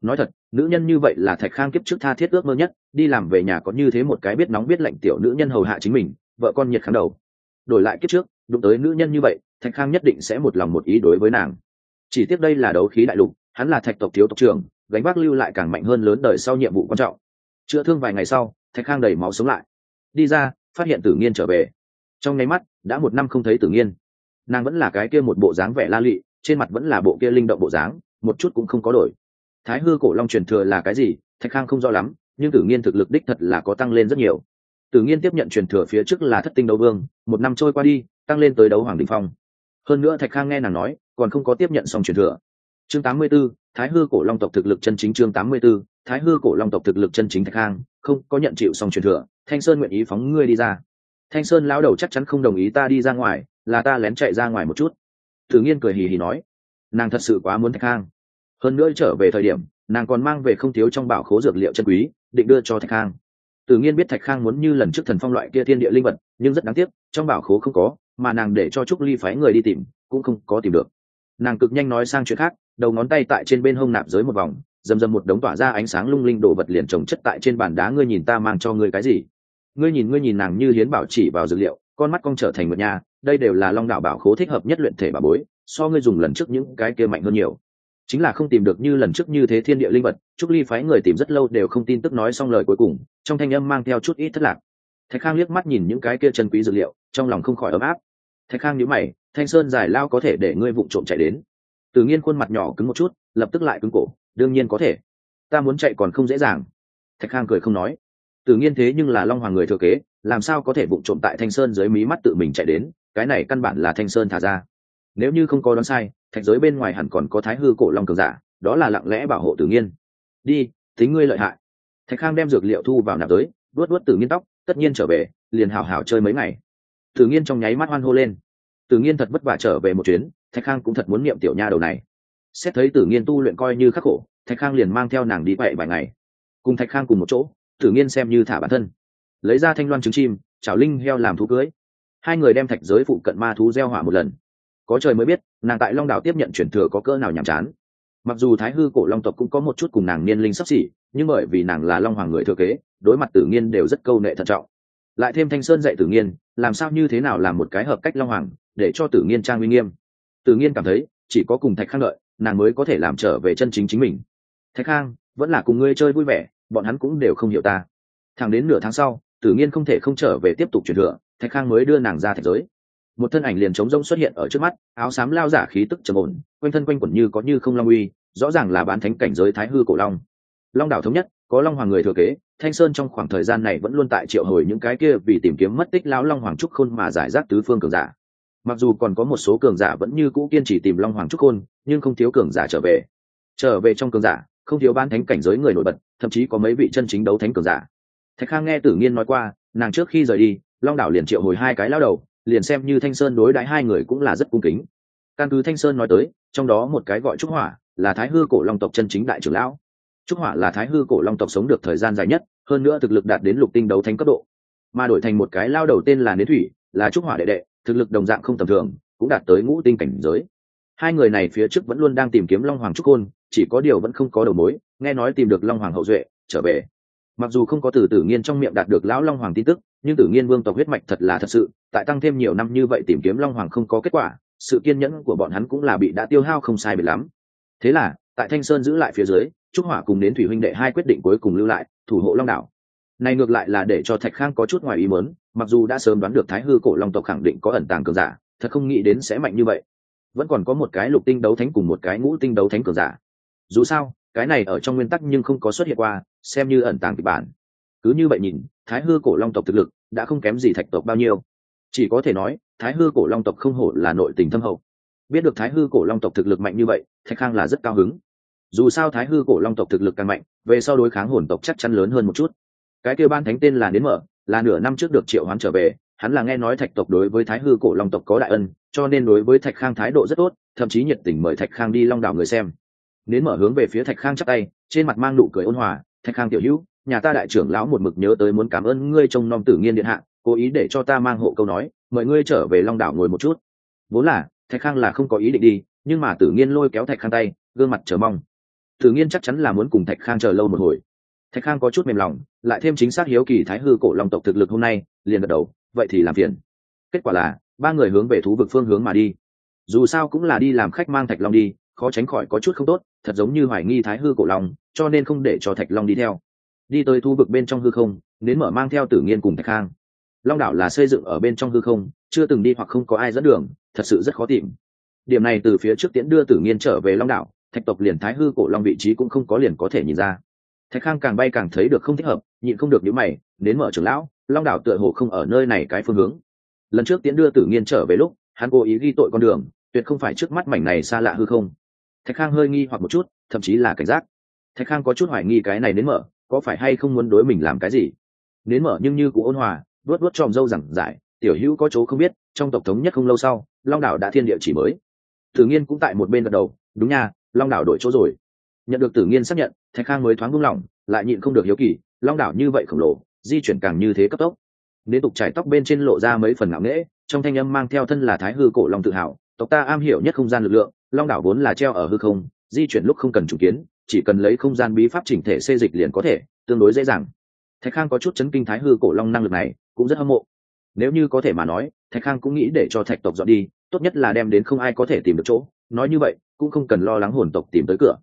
Nói thật, nữ nhân như vậy là thạch khang kiếp trước tha thiết ước mơ nhất, đi làm về nhà có như thế một cái biết nóng biết lạnh tiểu nữ nhân hầu hạ chính mình, vợ con nhiệt kháng đầu. Đổi lại kiếp trước, đụng tới nữ nhân như vậy, thạch khang nhất định sẽ một lòng một ý đối với nàng chỉ tiếc đây là đấu khí đại lục, hắn là thạch tộc thiếu tộc trưởng, gánh vác lưu lại càng mạnh hơn lớn đời sau nhiệm vụ quan trọng. Chữa thương vài ngày sau, thạch khang đầy máu sống lại. Đi ra, phát hiện tử nghiên trở về. Trong nháy mắt, đã một năm không thấy tử nghiên. Nàng vẫn là cái kia một bộ dáng vẻ la lụy trên mặt vẫn là bộ kia linh động bộ dáng, một chút cũng không có đổi. Thái hư cổ long truyền thừa là cái gì, thạch khang không rõ lắm, nhưng tử nghiên thực lực đích thật là có tăng lên rất nhiều. Tử nghiên tiếp nhận truyền thừa phía trước là thất tinh đấu vương, một năm trôi qua đi, tăng lên tới đấu hoàng đình phong hơn nữa thạch khang nghe nàng nói còn không có tiếp nhận xong truyền thừa. Chương 84, thái hư cổ long tộc thực lực chân chính chương 84, thái hư cổ long tộc thực lực chân chính thạch khang không có nhận chịu xong truyền thừa thanh sơn nguyện ý phóng ngươi đi ra. Thanh sơn lão đầu chắc chắn không đồng ý ta đi ra ngoài là ta lén chạy ra ngoài một chút. Tử nghiên cười hì hì nói nàng thật sự quá muốn thạch khang. Hơn nữa trở về thời điểm nàng còn mang về không thiếu trong bảo khố dược liệu chân quý định đưa cho thạch khang. Tử nghiên biết thạch khang muốn như lần trước thần phong loại kia thiên địa linh vật nhưng rất đáng tiếc trong bảo khố không có mà nàng để cho trúc ly phái người đi tìm, cũng không có tìm được. Nàng cực nhanh nói sang chuyện khác, đầu ngón tay tại trên bên hông nạp dưới một vòng, dầm dầm một đống tỏa ra ánh sáng lung linh đồ vật liền trồng chất tại trên bàn đá, ngươi nhìn ta mang cho ngươi cái gì? Ngươi nhìn ngươi nhìn nàng như hiến bảo chỉ vào dược liệu, con mắt cong trở thành một nhà đây đều là long đạo bảo khố thích hợp nhất luyện thể bà bối, so ngươi dùng lần trước những cái kia mạnh hơn nhiều. Chính là không tìm được như lần trước như thế thiên địa linh vật, trúc ly phái người tìm rất lâu đều không tin tức nói xong lời cuối cùng, trong thanh âm mang theo chút ít thất lạc thạch khang liếc mắt nhìn những cái kia chân quý dược liệu, trong lòng không khỏi ấm áp. Thạch khang nhíu mày, thanh sơn giải lao có thể để ngươi vụng trộm chạy đến. Tự nhiên khuôn mặt nhỏ cứng một chút, lập tức lại cứng cổ, đương nhiên có thể. Ta muốn chạy còn không dễ dàng. Thạch khang cười không nói. Tự nhiên thế nhưng là long hoàng người thừa kế, làm sao có thể vụng trộm tại thanh sơn dưới mí mắt tự mình chạy đến? Cái này căn bản là thanh sơn thả ra. Nếu như không có đoán sai, thạch giới bên ngoài hẳn còn có thái hư cổ long cường giả, đó là lặng lẽ bảo hộ tự nhiên đi, tính ngươi lợi hại. Thạch khang đem dược liệu thu vào nạp tới, vuốt vuốt tự nhiên tóc tất nhiên trở về, liền hảo hảo chơi mấy ngày. Tự nhiên trong nháy mắt hoan hô lên. Tự nhiên thật vất vả trở về một chuyến, thạch khang cũng thật muốn niệm tiểu nha đầu này. Xét thấy tử nghiên tu luyện coi như khắc khổ, thạch khang liền mang theo nàng đi vậy vài ngày. Cùng thạch khang cùng một chỗ, tử nghiên xem như thả bản thân. Lấy ra thanh loan trứng chim chảo linh heo làm thú cưới. Hai người đem thạch giới phụ cận ma thú gieo hỏa một lần. Có trời mới biết, nàng tại long đảo tiếp nhận chuyển thừa có cỡ nào nhàm chán mặc dù thái hư cổ long tộc cũng có một chút cùng nàng niên linh sắp xỉ, nhưng bởi vì nàng là long hoàng người thừa kế, đối mặt tử nghiên đều rất câu nệ thận trọng. Lại thêm thanh sơn dạy tử nghiên, làm sao như thế nào làm một cái hợp cách long hoàng, để cho tử nghiên trang uy nghiêm. Tử nghiên cảm thấy, chỉ có cùng thạch khang lợi nàng mới có thể làm trở về chân chính chính mình. Thạch khang, vẫn là cùng ngươi chơi vui vẻ, bọn hắn cũng đều không hiểu ta. Thẳng đến nửa tháng sau, tử nghiên không thể không trở về tiếp tục truyền thừa, thạch khang mới đưa nàng ra thạch giới một thân ảnh liền trống rông xuất hiện ở trước mắt, áo xám lao giả khí tức trầm ổn, quanh thân quanh quẩn như có như không long uy, rõ ràng là bán thánh cảnh giới thái hư cổ long. Long đảo thống nhất, có long hoàng người thừa kế, thanh sơn trong khoảng thời gian này vẫn luôn tại triệu hồi những cái kia vì tìm kiếm mất tích lão long hoàng trúc khôn mà giải rác tứ phương cường giả. Mặc dù còn có một số cường giả vẫn như cũ kiên trì tìm long hoàng trúc khôn, nhưng không thiếu cường giả trở về. Trở về trong cường giả, không thiếu ban thánh cảnh giới người nổi bật, thậm chí có mấy vị chân chính đấu thánh cường giả. Thạch khang nghe tử nghiên nói qua, nàng trước khi rời đi, long đảo liền triệu hồi hai cái lao đầu liền xem như thanh sơn đối đãi hai người cũng là rất cung kính. Căn cứ thanh sơn nói tới trong đó một cái gọi trúc hỏa là thái hư cổ long tộc chân chính đại trưởng lão. Trúc hỏa là thái hư cổ long tộc sống được thời gian dài nhất hơn nữa thực lực đạt đến lục tinh đấu thánh cấp độ. Mà đổi thành một cái lao đầu tên là nến thủy là trúc hỏa đệ đệ thực lực đồng dạng không tầm thường cũng đạt tới ngũ tinh cảnh giới. Hai người này phía trước vẫn luôn đang tìm kiếm long hoàng trúc côn, chỉ có điều vẫn không có đầu mối nghe nói tìm được long hoàng hậu duệ trở về mặc dù không có từ tử nghiên trong miệng đạt được lão long hoàng tin tức, nhưng tử nghiên vương tộc huyết mạch thật là thật sự, tại tăng thêm nhiều năm như vậy tìm kiếm long hoàng không có kết quả, sự kiên nhẫn của bọn hắn cũng là bị đã tiêu hao không sai biệt lắm. Thế là, tại thanh sơn giữ lại phía dưới, trúc hỏa cùng đến thủy huynh đệ hai quyết định cuối cùng lưu lại, thủ hộ long đảo. Này ngược lại là để cho thạch khang có chút ngoài ý mớn mặc dù đã sớm đoán được thái hư cổ long tộc khẳng định có ẩn tàng cường giả, thật không nghĩ đến sẽ mạnh như vậy. Vẫn còn có một cái lục tinh đấu thánh cùng một cái ngũ tinh đấu thánh cường giả. Dù sao cái này ở trong nguyên tắc nhưng không có xuất hiện qua, xem như ẩn tàng kịch bản. Cứ như vậy nhìn, thái hư cổ long tộc thực lực đã không kém gì thạch tộc bao nhiêu. Chỉ có thể nói, thái hư cổ long tộc không hổ là nội tình thâm hậu. Biết được thái hư cổ long tộc thực lực mạnh như vậy, thạch khang là rất cao hứng. Dù sao thái hư cổ long tộc thực lực càng mạnh, về sau đối kháng hồn tộc chắc chắn lớn hơn một chút. Cái kêu ban thánh tên là đến mở, là nửa năm trước được triệu hoán trở về, hắn là nghe nói thạch tộc đối với thái hư cổ long tộc có đại ân, cho nên đối với thạch khang thái độ rất tốt, thậm chí nhiệt tình mời thạch khang đi long đảo người xem nến mở hướng về phía thạch khang chắc tay, trên mặt mang nụ cười ôn hòa, thạch khang tiểu hữu, nhà ta đại trưởng lão một mực nhớ tới muốn cảm ơn ngươi trông nom tử nghiên điện hạ, cố ý để cho ta mang hộ câu nói, mời ngươi trở về long đảo ngồi một chút. Vốn là, thạch khang là không có ý định đi, nhưng mà tử nghiên lôi kéo thạch khang tay, gương mặt chờ mong. Tử nghiên chắc chắn là muốn cùng thạch khang chờ lâu một hồi. Thạch khang có chút mềm lòng, lại thêm chính xác hiếu kỳ thái hư cổ long tộc thực lực hôm nay, liền gật đầu, vậy thì làm phiền. Kết quả là, ba người hướng về thú vực phương hướng mà đi. Dù sao cũng là đi làm khách mang thạch long đi khó tránh khỏi có chút không tốt, thật giống như hoài nghi thái hư cổ long, cho nên không để cho thạch long đi theo. Đi tới thu vực bên trong hư không, đến mở mang theo tử nghiên cùng thạch khang. Long đảo là xây dựng ở bên trong hư không, chưa từng đi hoặc không có ai dẫn đường, thật sự rất khó tìm. Điểm này từ phía trước tiễn đưa tử nghiên trở về long đảo, thạch tộc liền thái hư cổ long vị trí cũng không có liền có thể nhìn ra. Thạch khang càng bay càng thấy được không thích hợp, nhịn không được nhữ mày, đến mở trưởng lão, long đảo tựa hồ không ở nơi này cái phương hướng. Lần trước tiễn đưa tử nghiên trở về lúc, hắn cố ý ghi tội con đường, tuyệt không phải trước mắt mảnh này xa lạ hư không thạch khang hơi nghi hoặc một chút, thậm chí là cảnh giác. Thạch khang có chút hoài nghi cái này nến mở, có phải hay không muốn đối mình làm cái gì? Nến mở nhưng như cụ ôn hòa vớt vớt tròm dâu rằng giải tiểu hữu có chỗ không biết, trong tộc thống nhất không lâu sau, long đảo đã thiên địa chỉ mới. Tử nghiên cũng tại một bên gật đầu, đúng nha, long đảo đổi chỗ rồi. Nhận được tử nghiên xác nhận, thạch khang mới thoáng buông lỏng, lại nhịn không được hiếu kỳ, long đảo như vậy khổng lồ, di chuyển càng như thế cấp tốc. Nên tục trải tóc bên trên lộ ra mấy phần ngạo nghễ, trong thanh âm mang theo thân là thái hư cổ long tự hào, tộc ta am hiểu nhất không gian lực lượng long đảo vốn là treo ở hư không, di chuyển lúc không cần chủ kiến, chỉ cần lấy không gian bí pháp chỉnh thể xê dịch liền có thể, tương đối dễ dàng. Thạch khang có chút chấn kinh thái hư cổ long năng lực này, cũng rất hâm mộ. Nếu như có thể mà nói, thạch khang cũng nghĩ để cho thạch tộc dọn đi, tốt nhất là đem đến không ai có thể tìm được chỗ. Nói như vậy, cũng không cần lo lắng hồn tộc tìm tới cửa.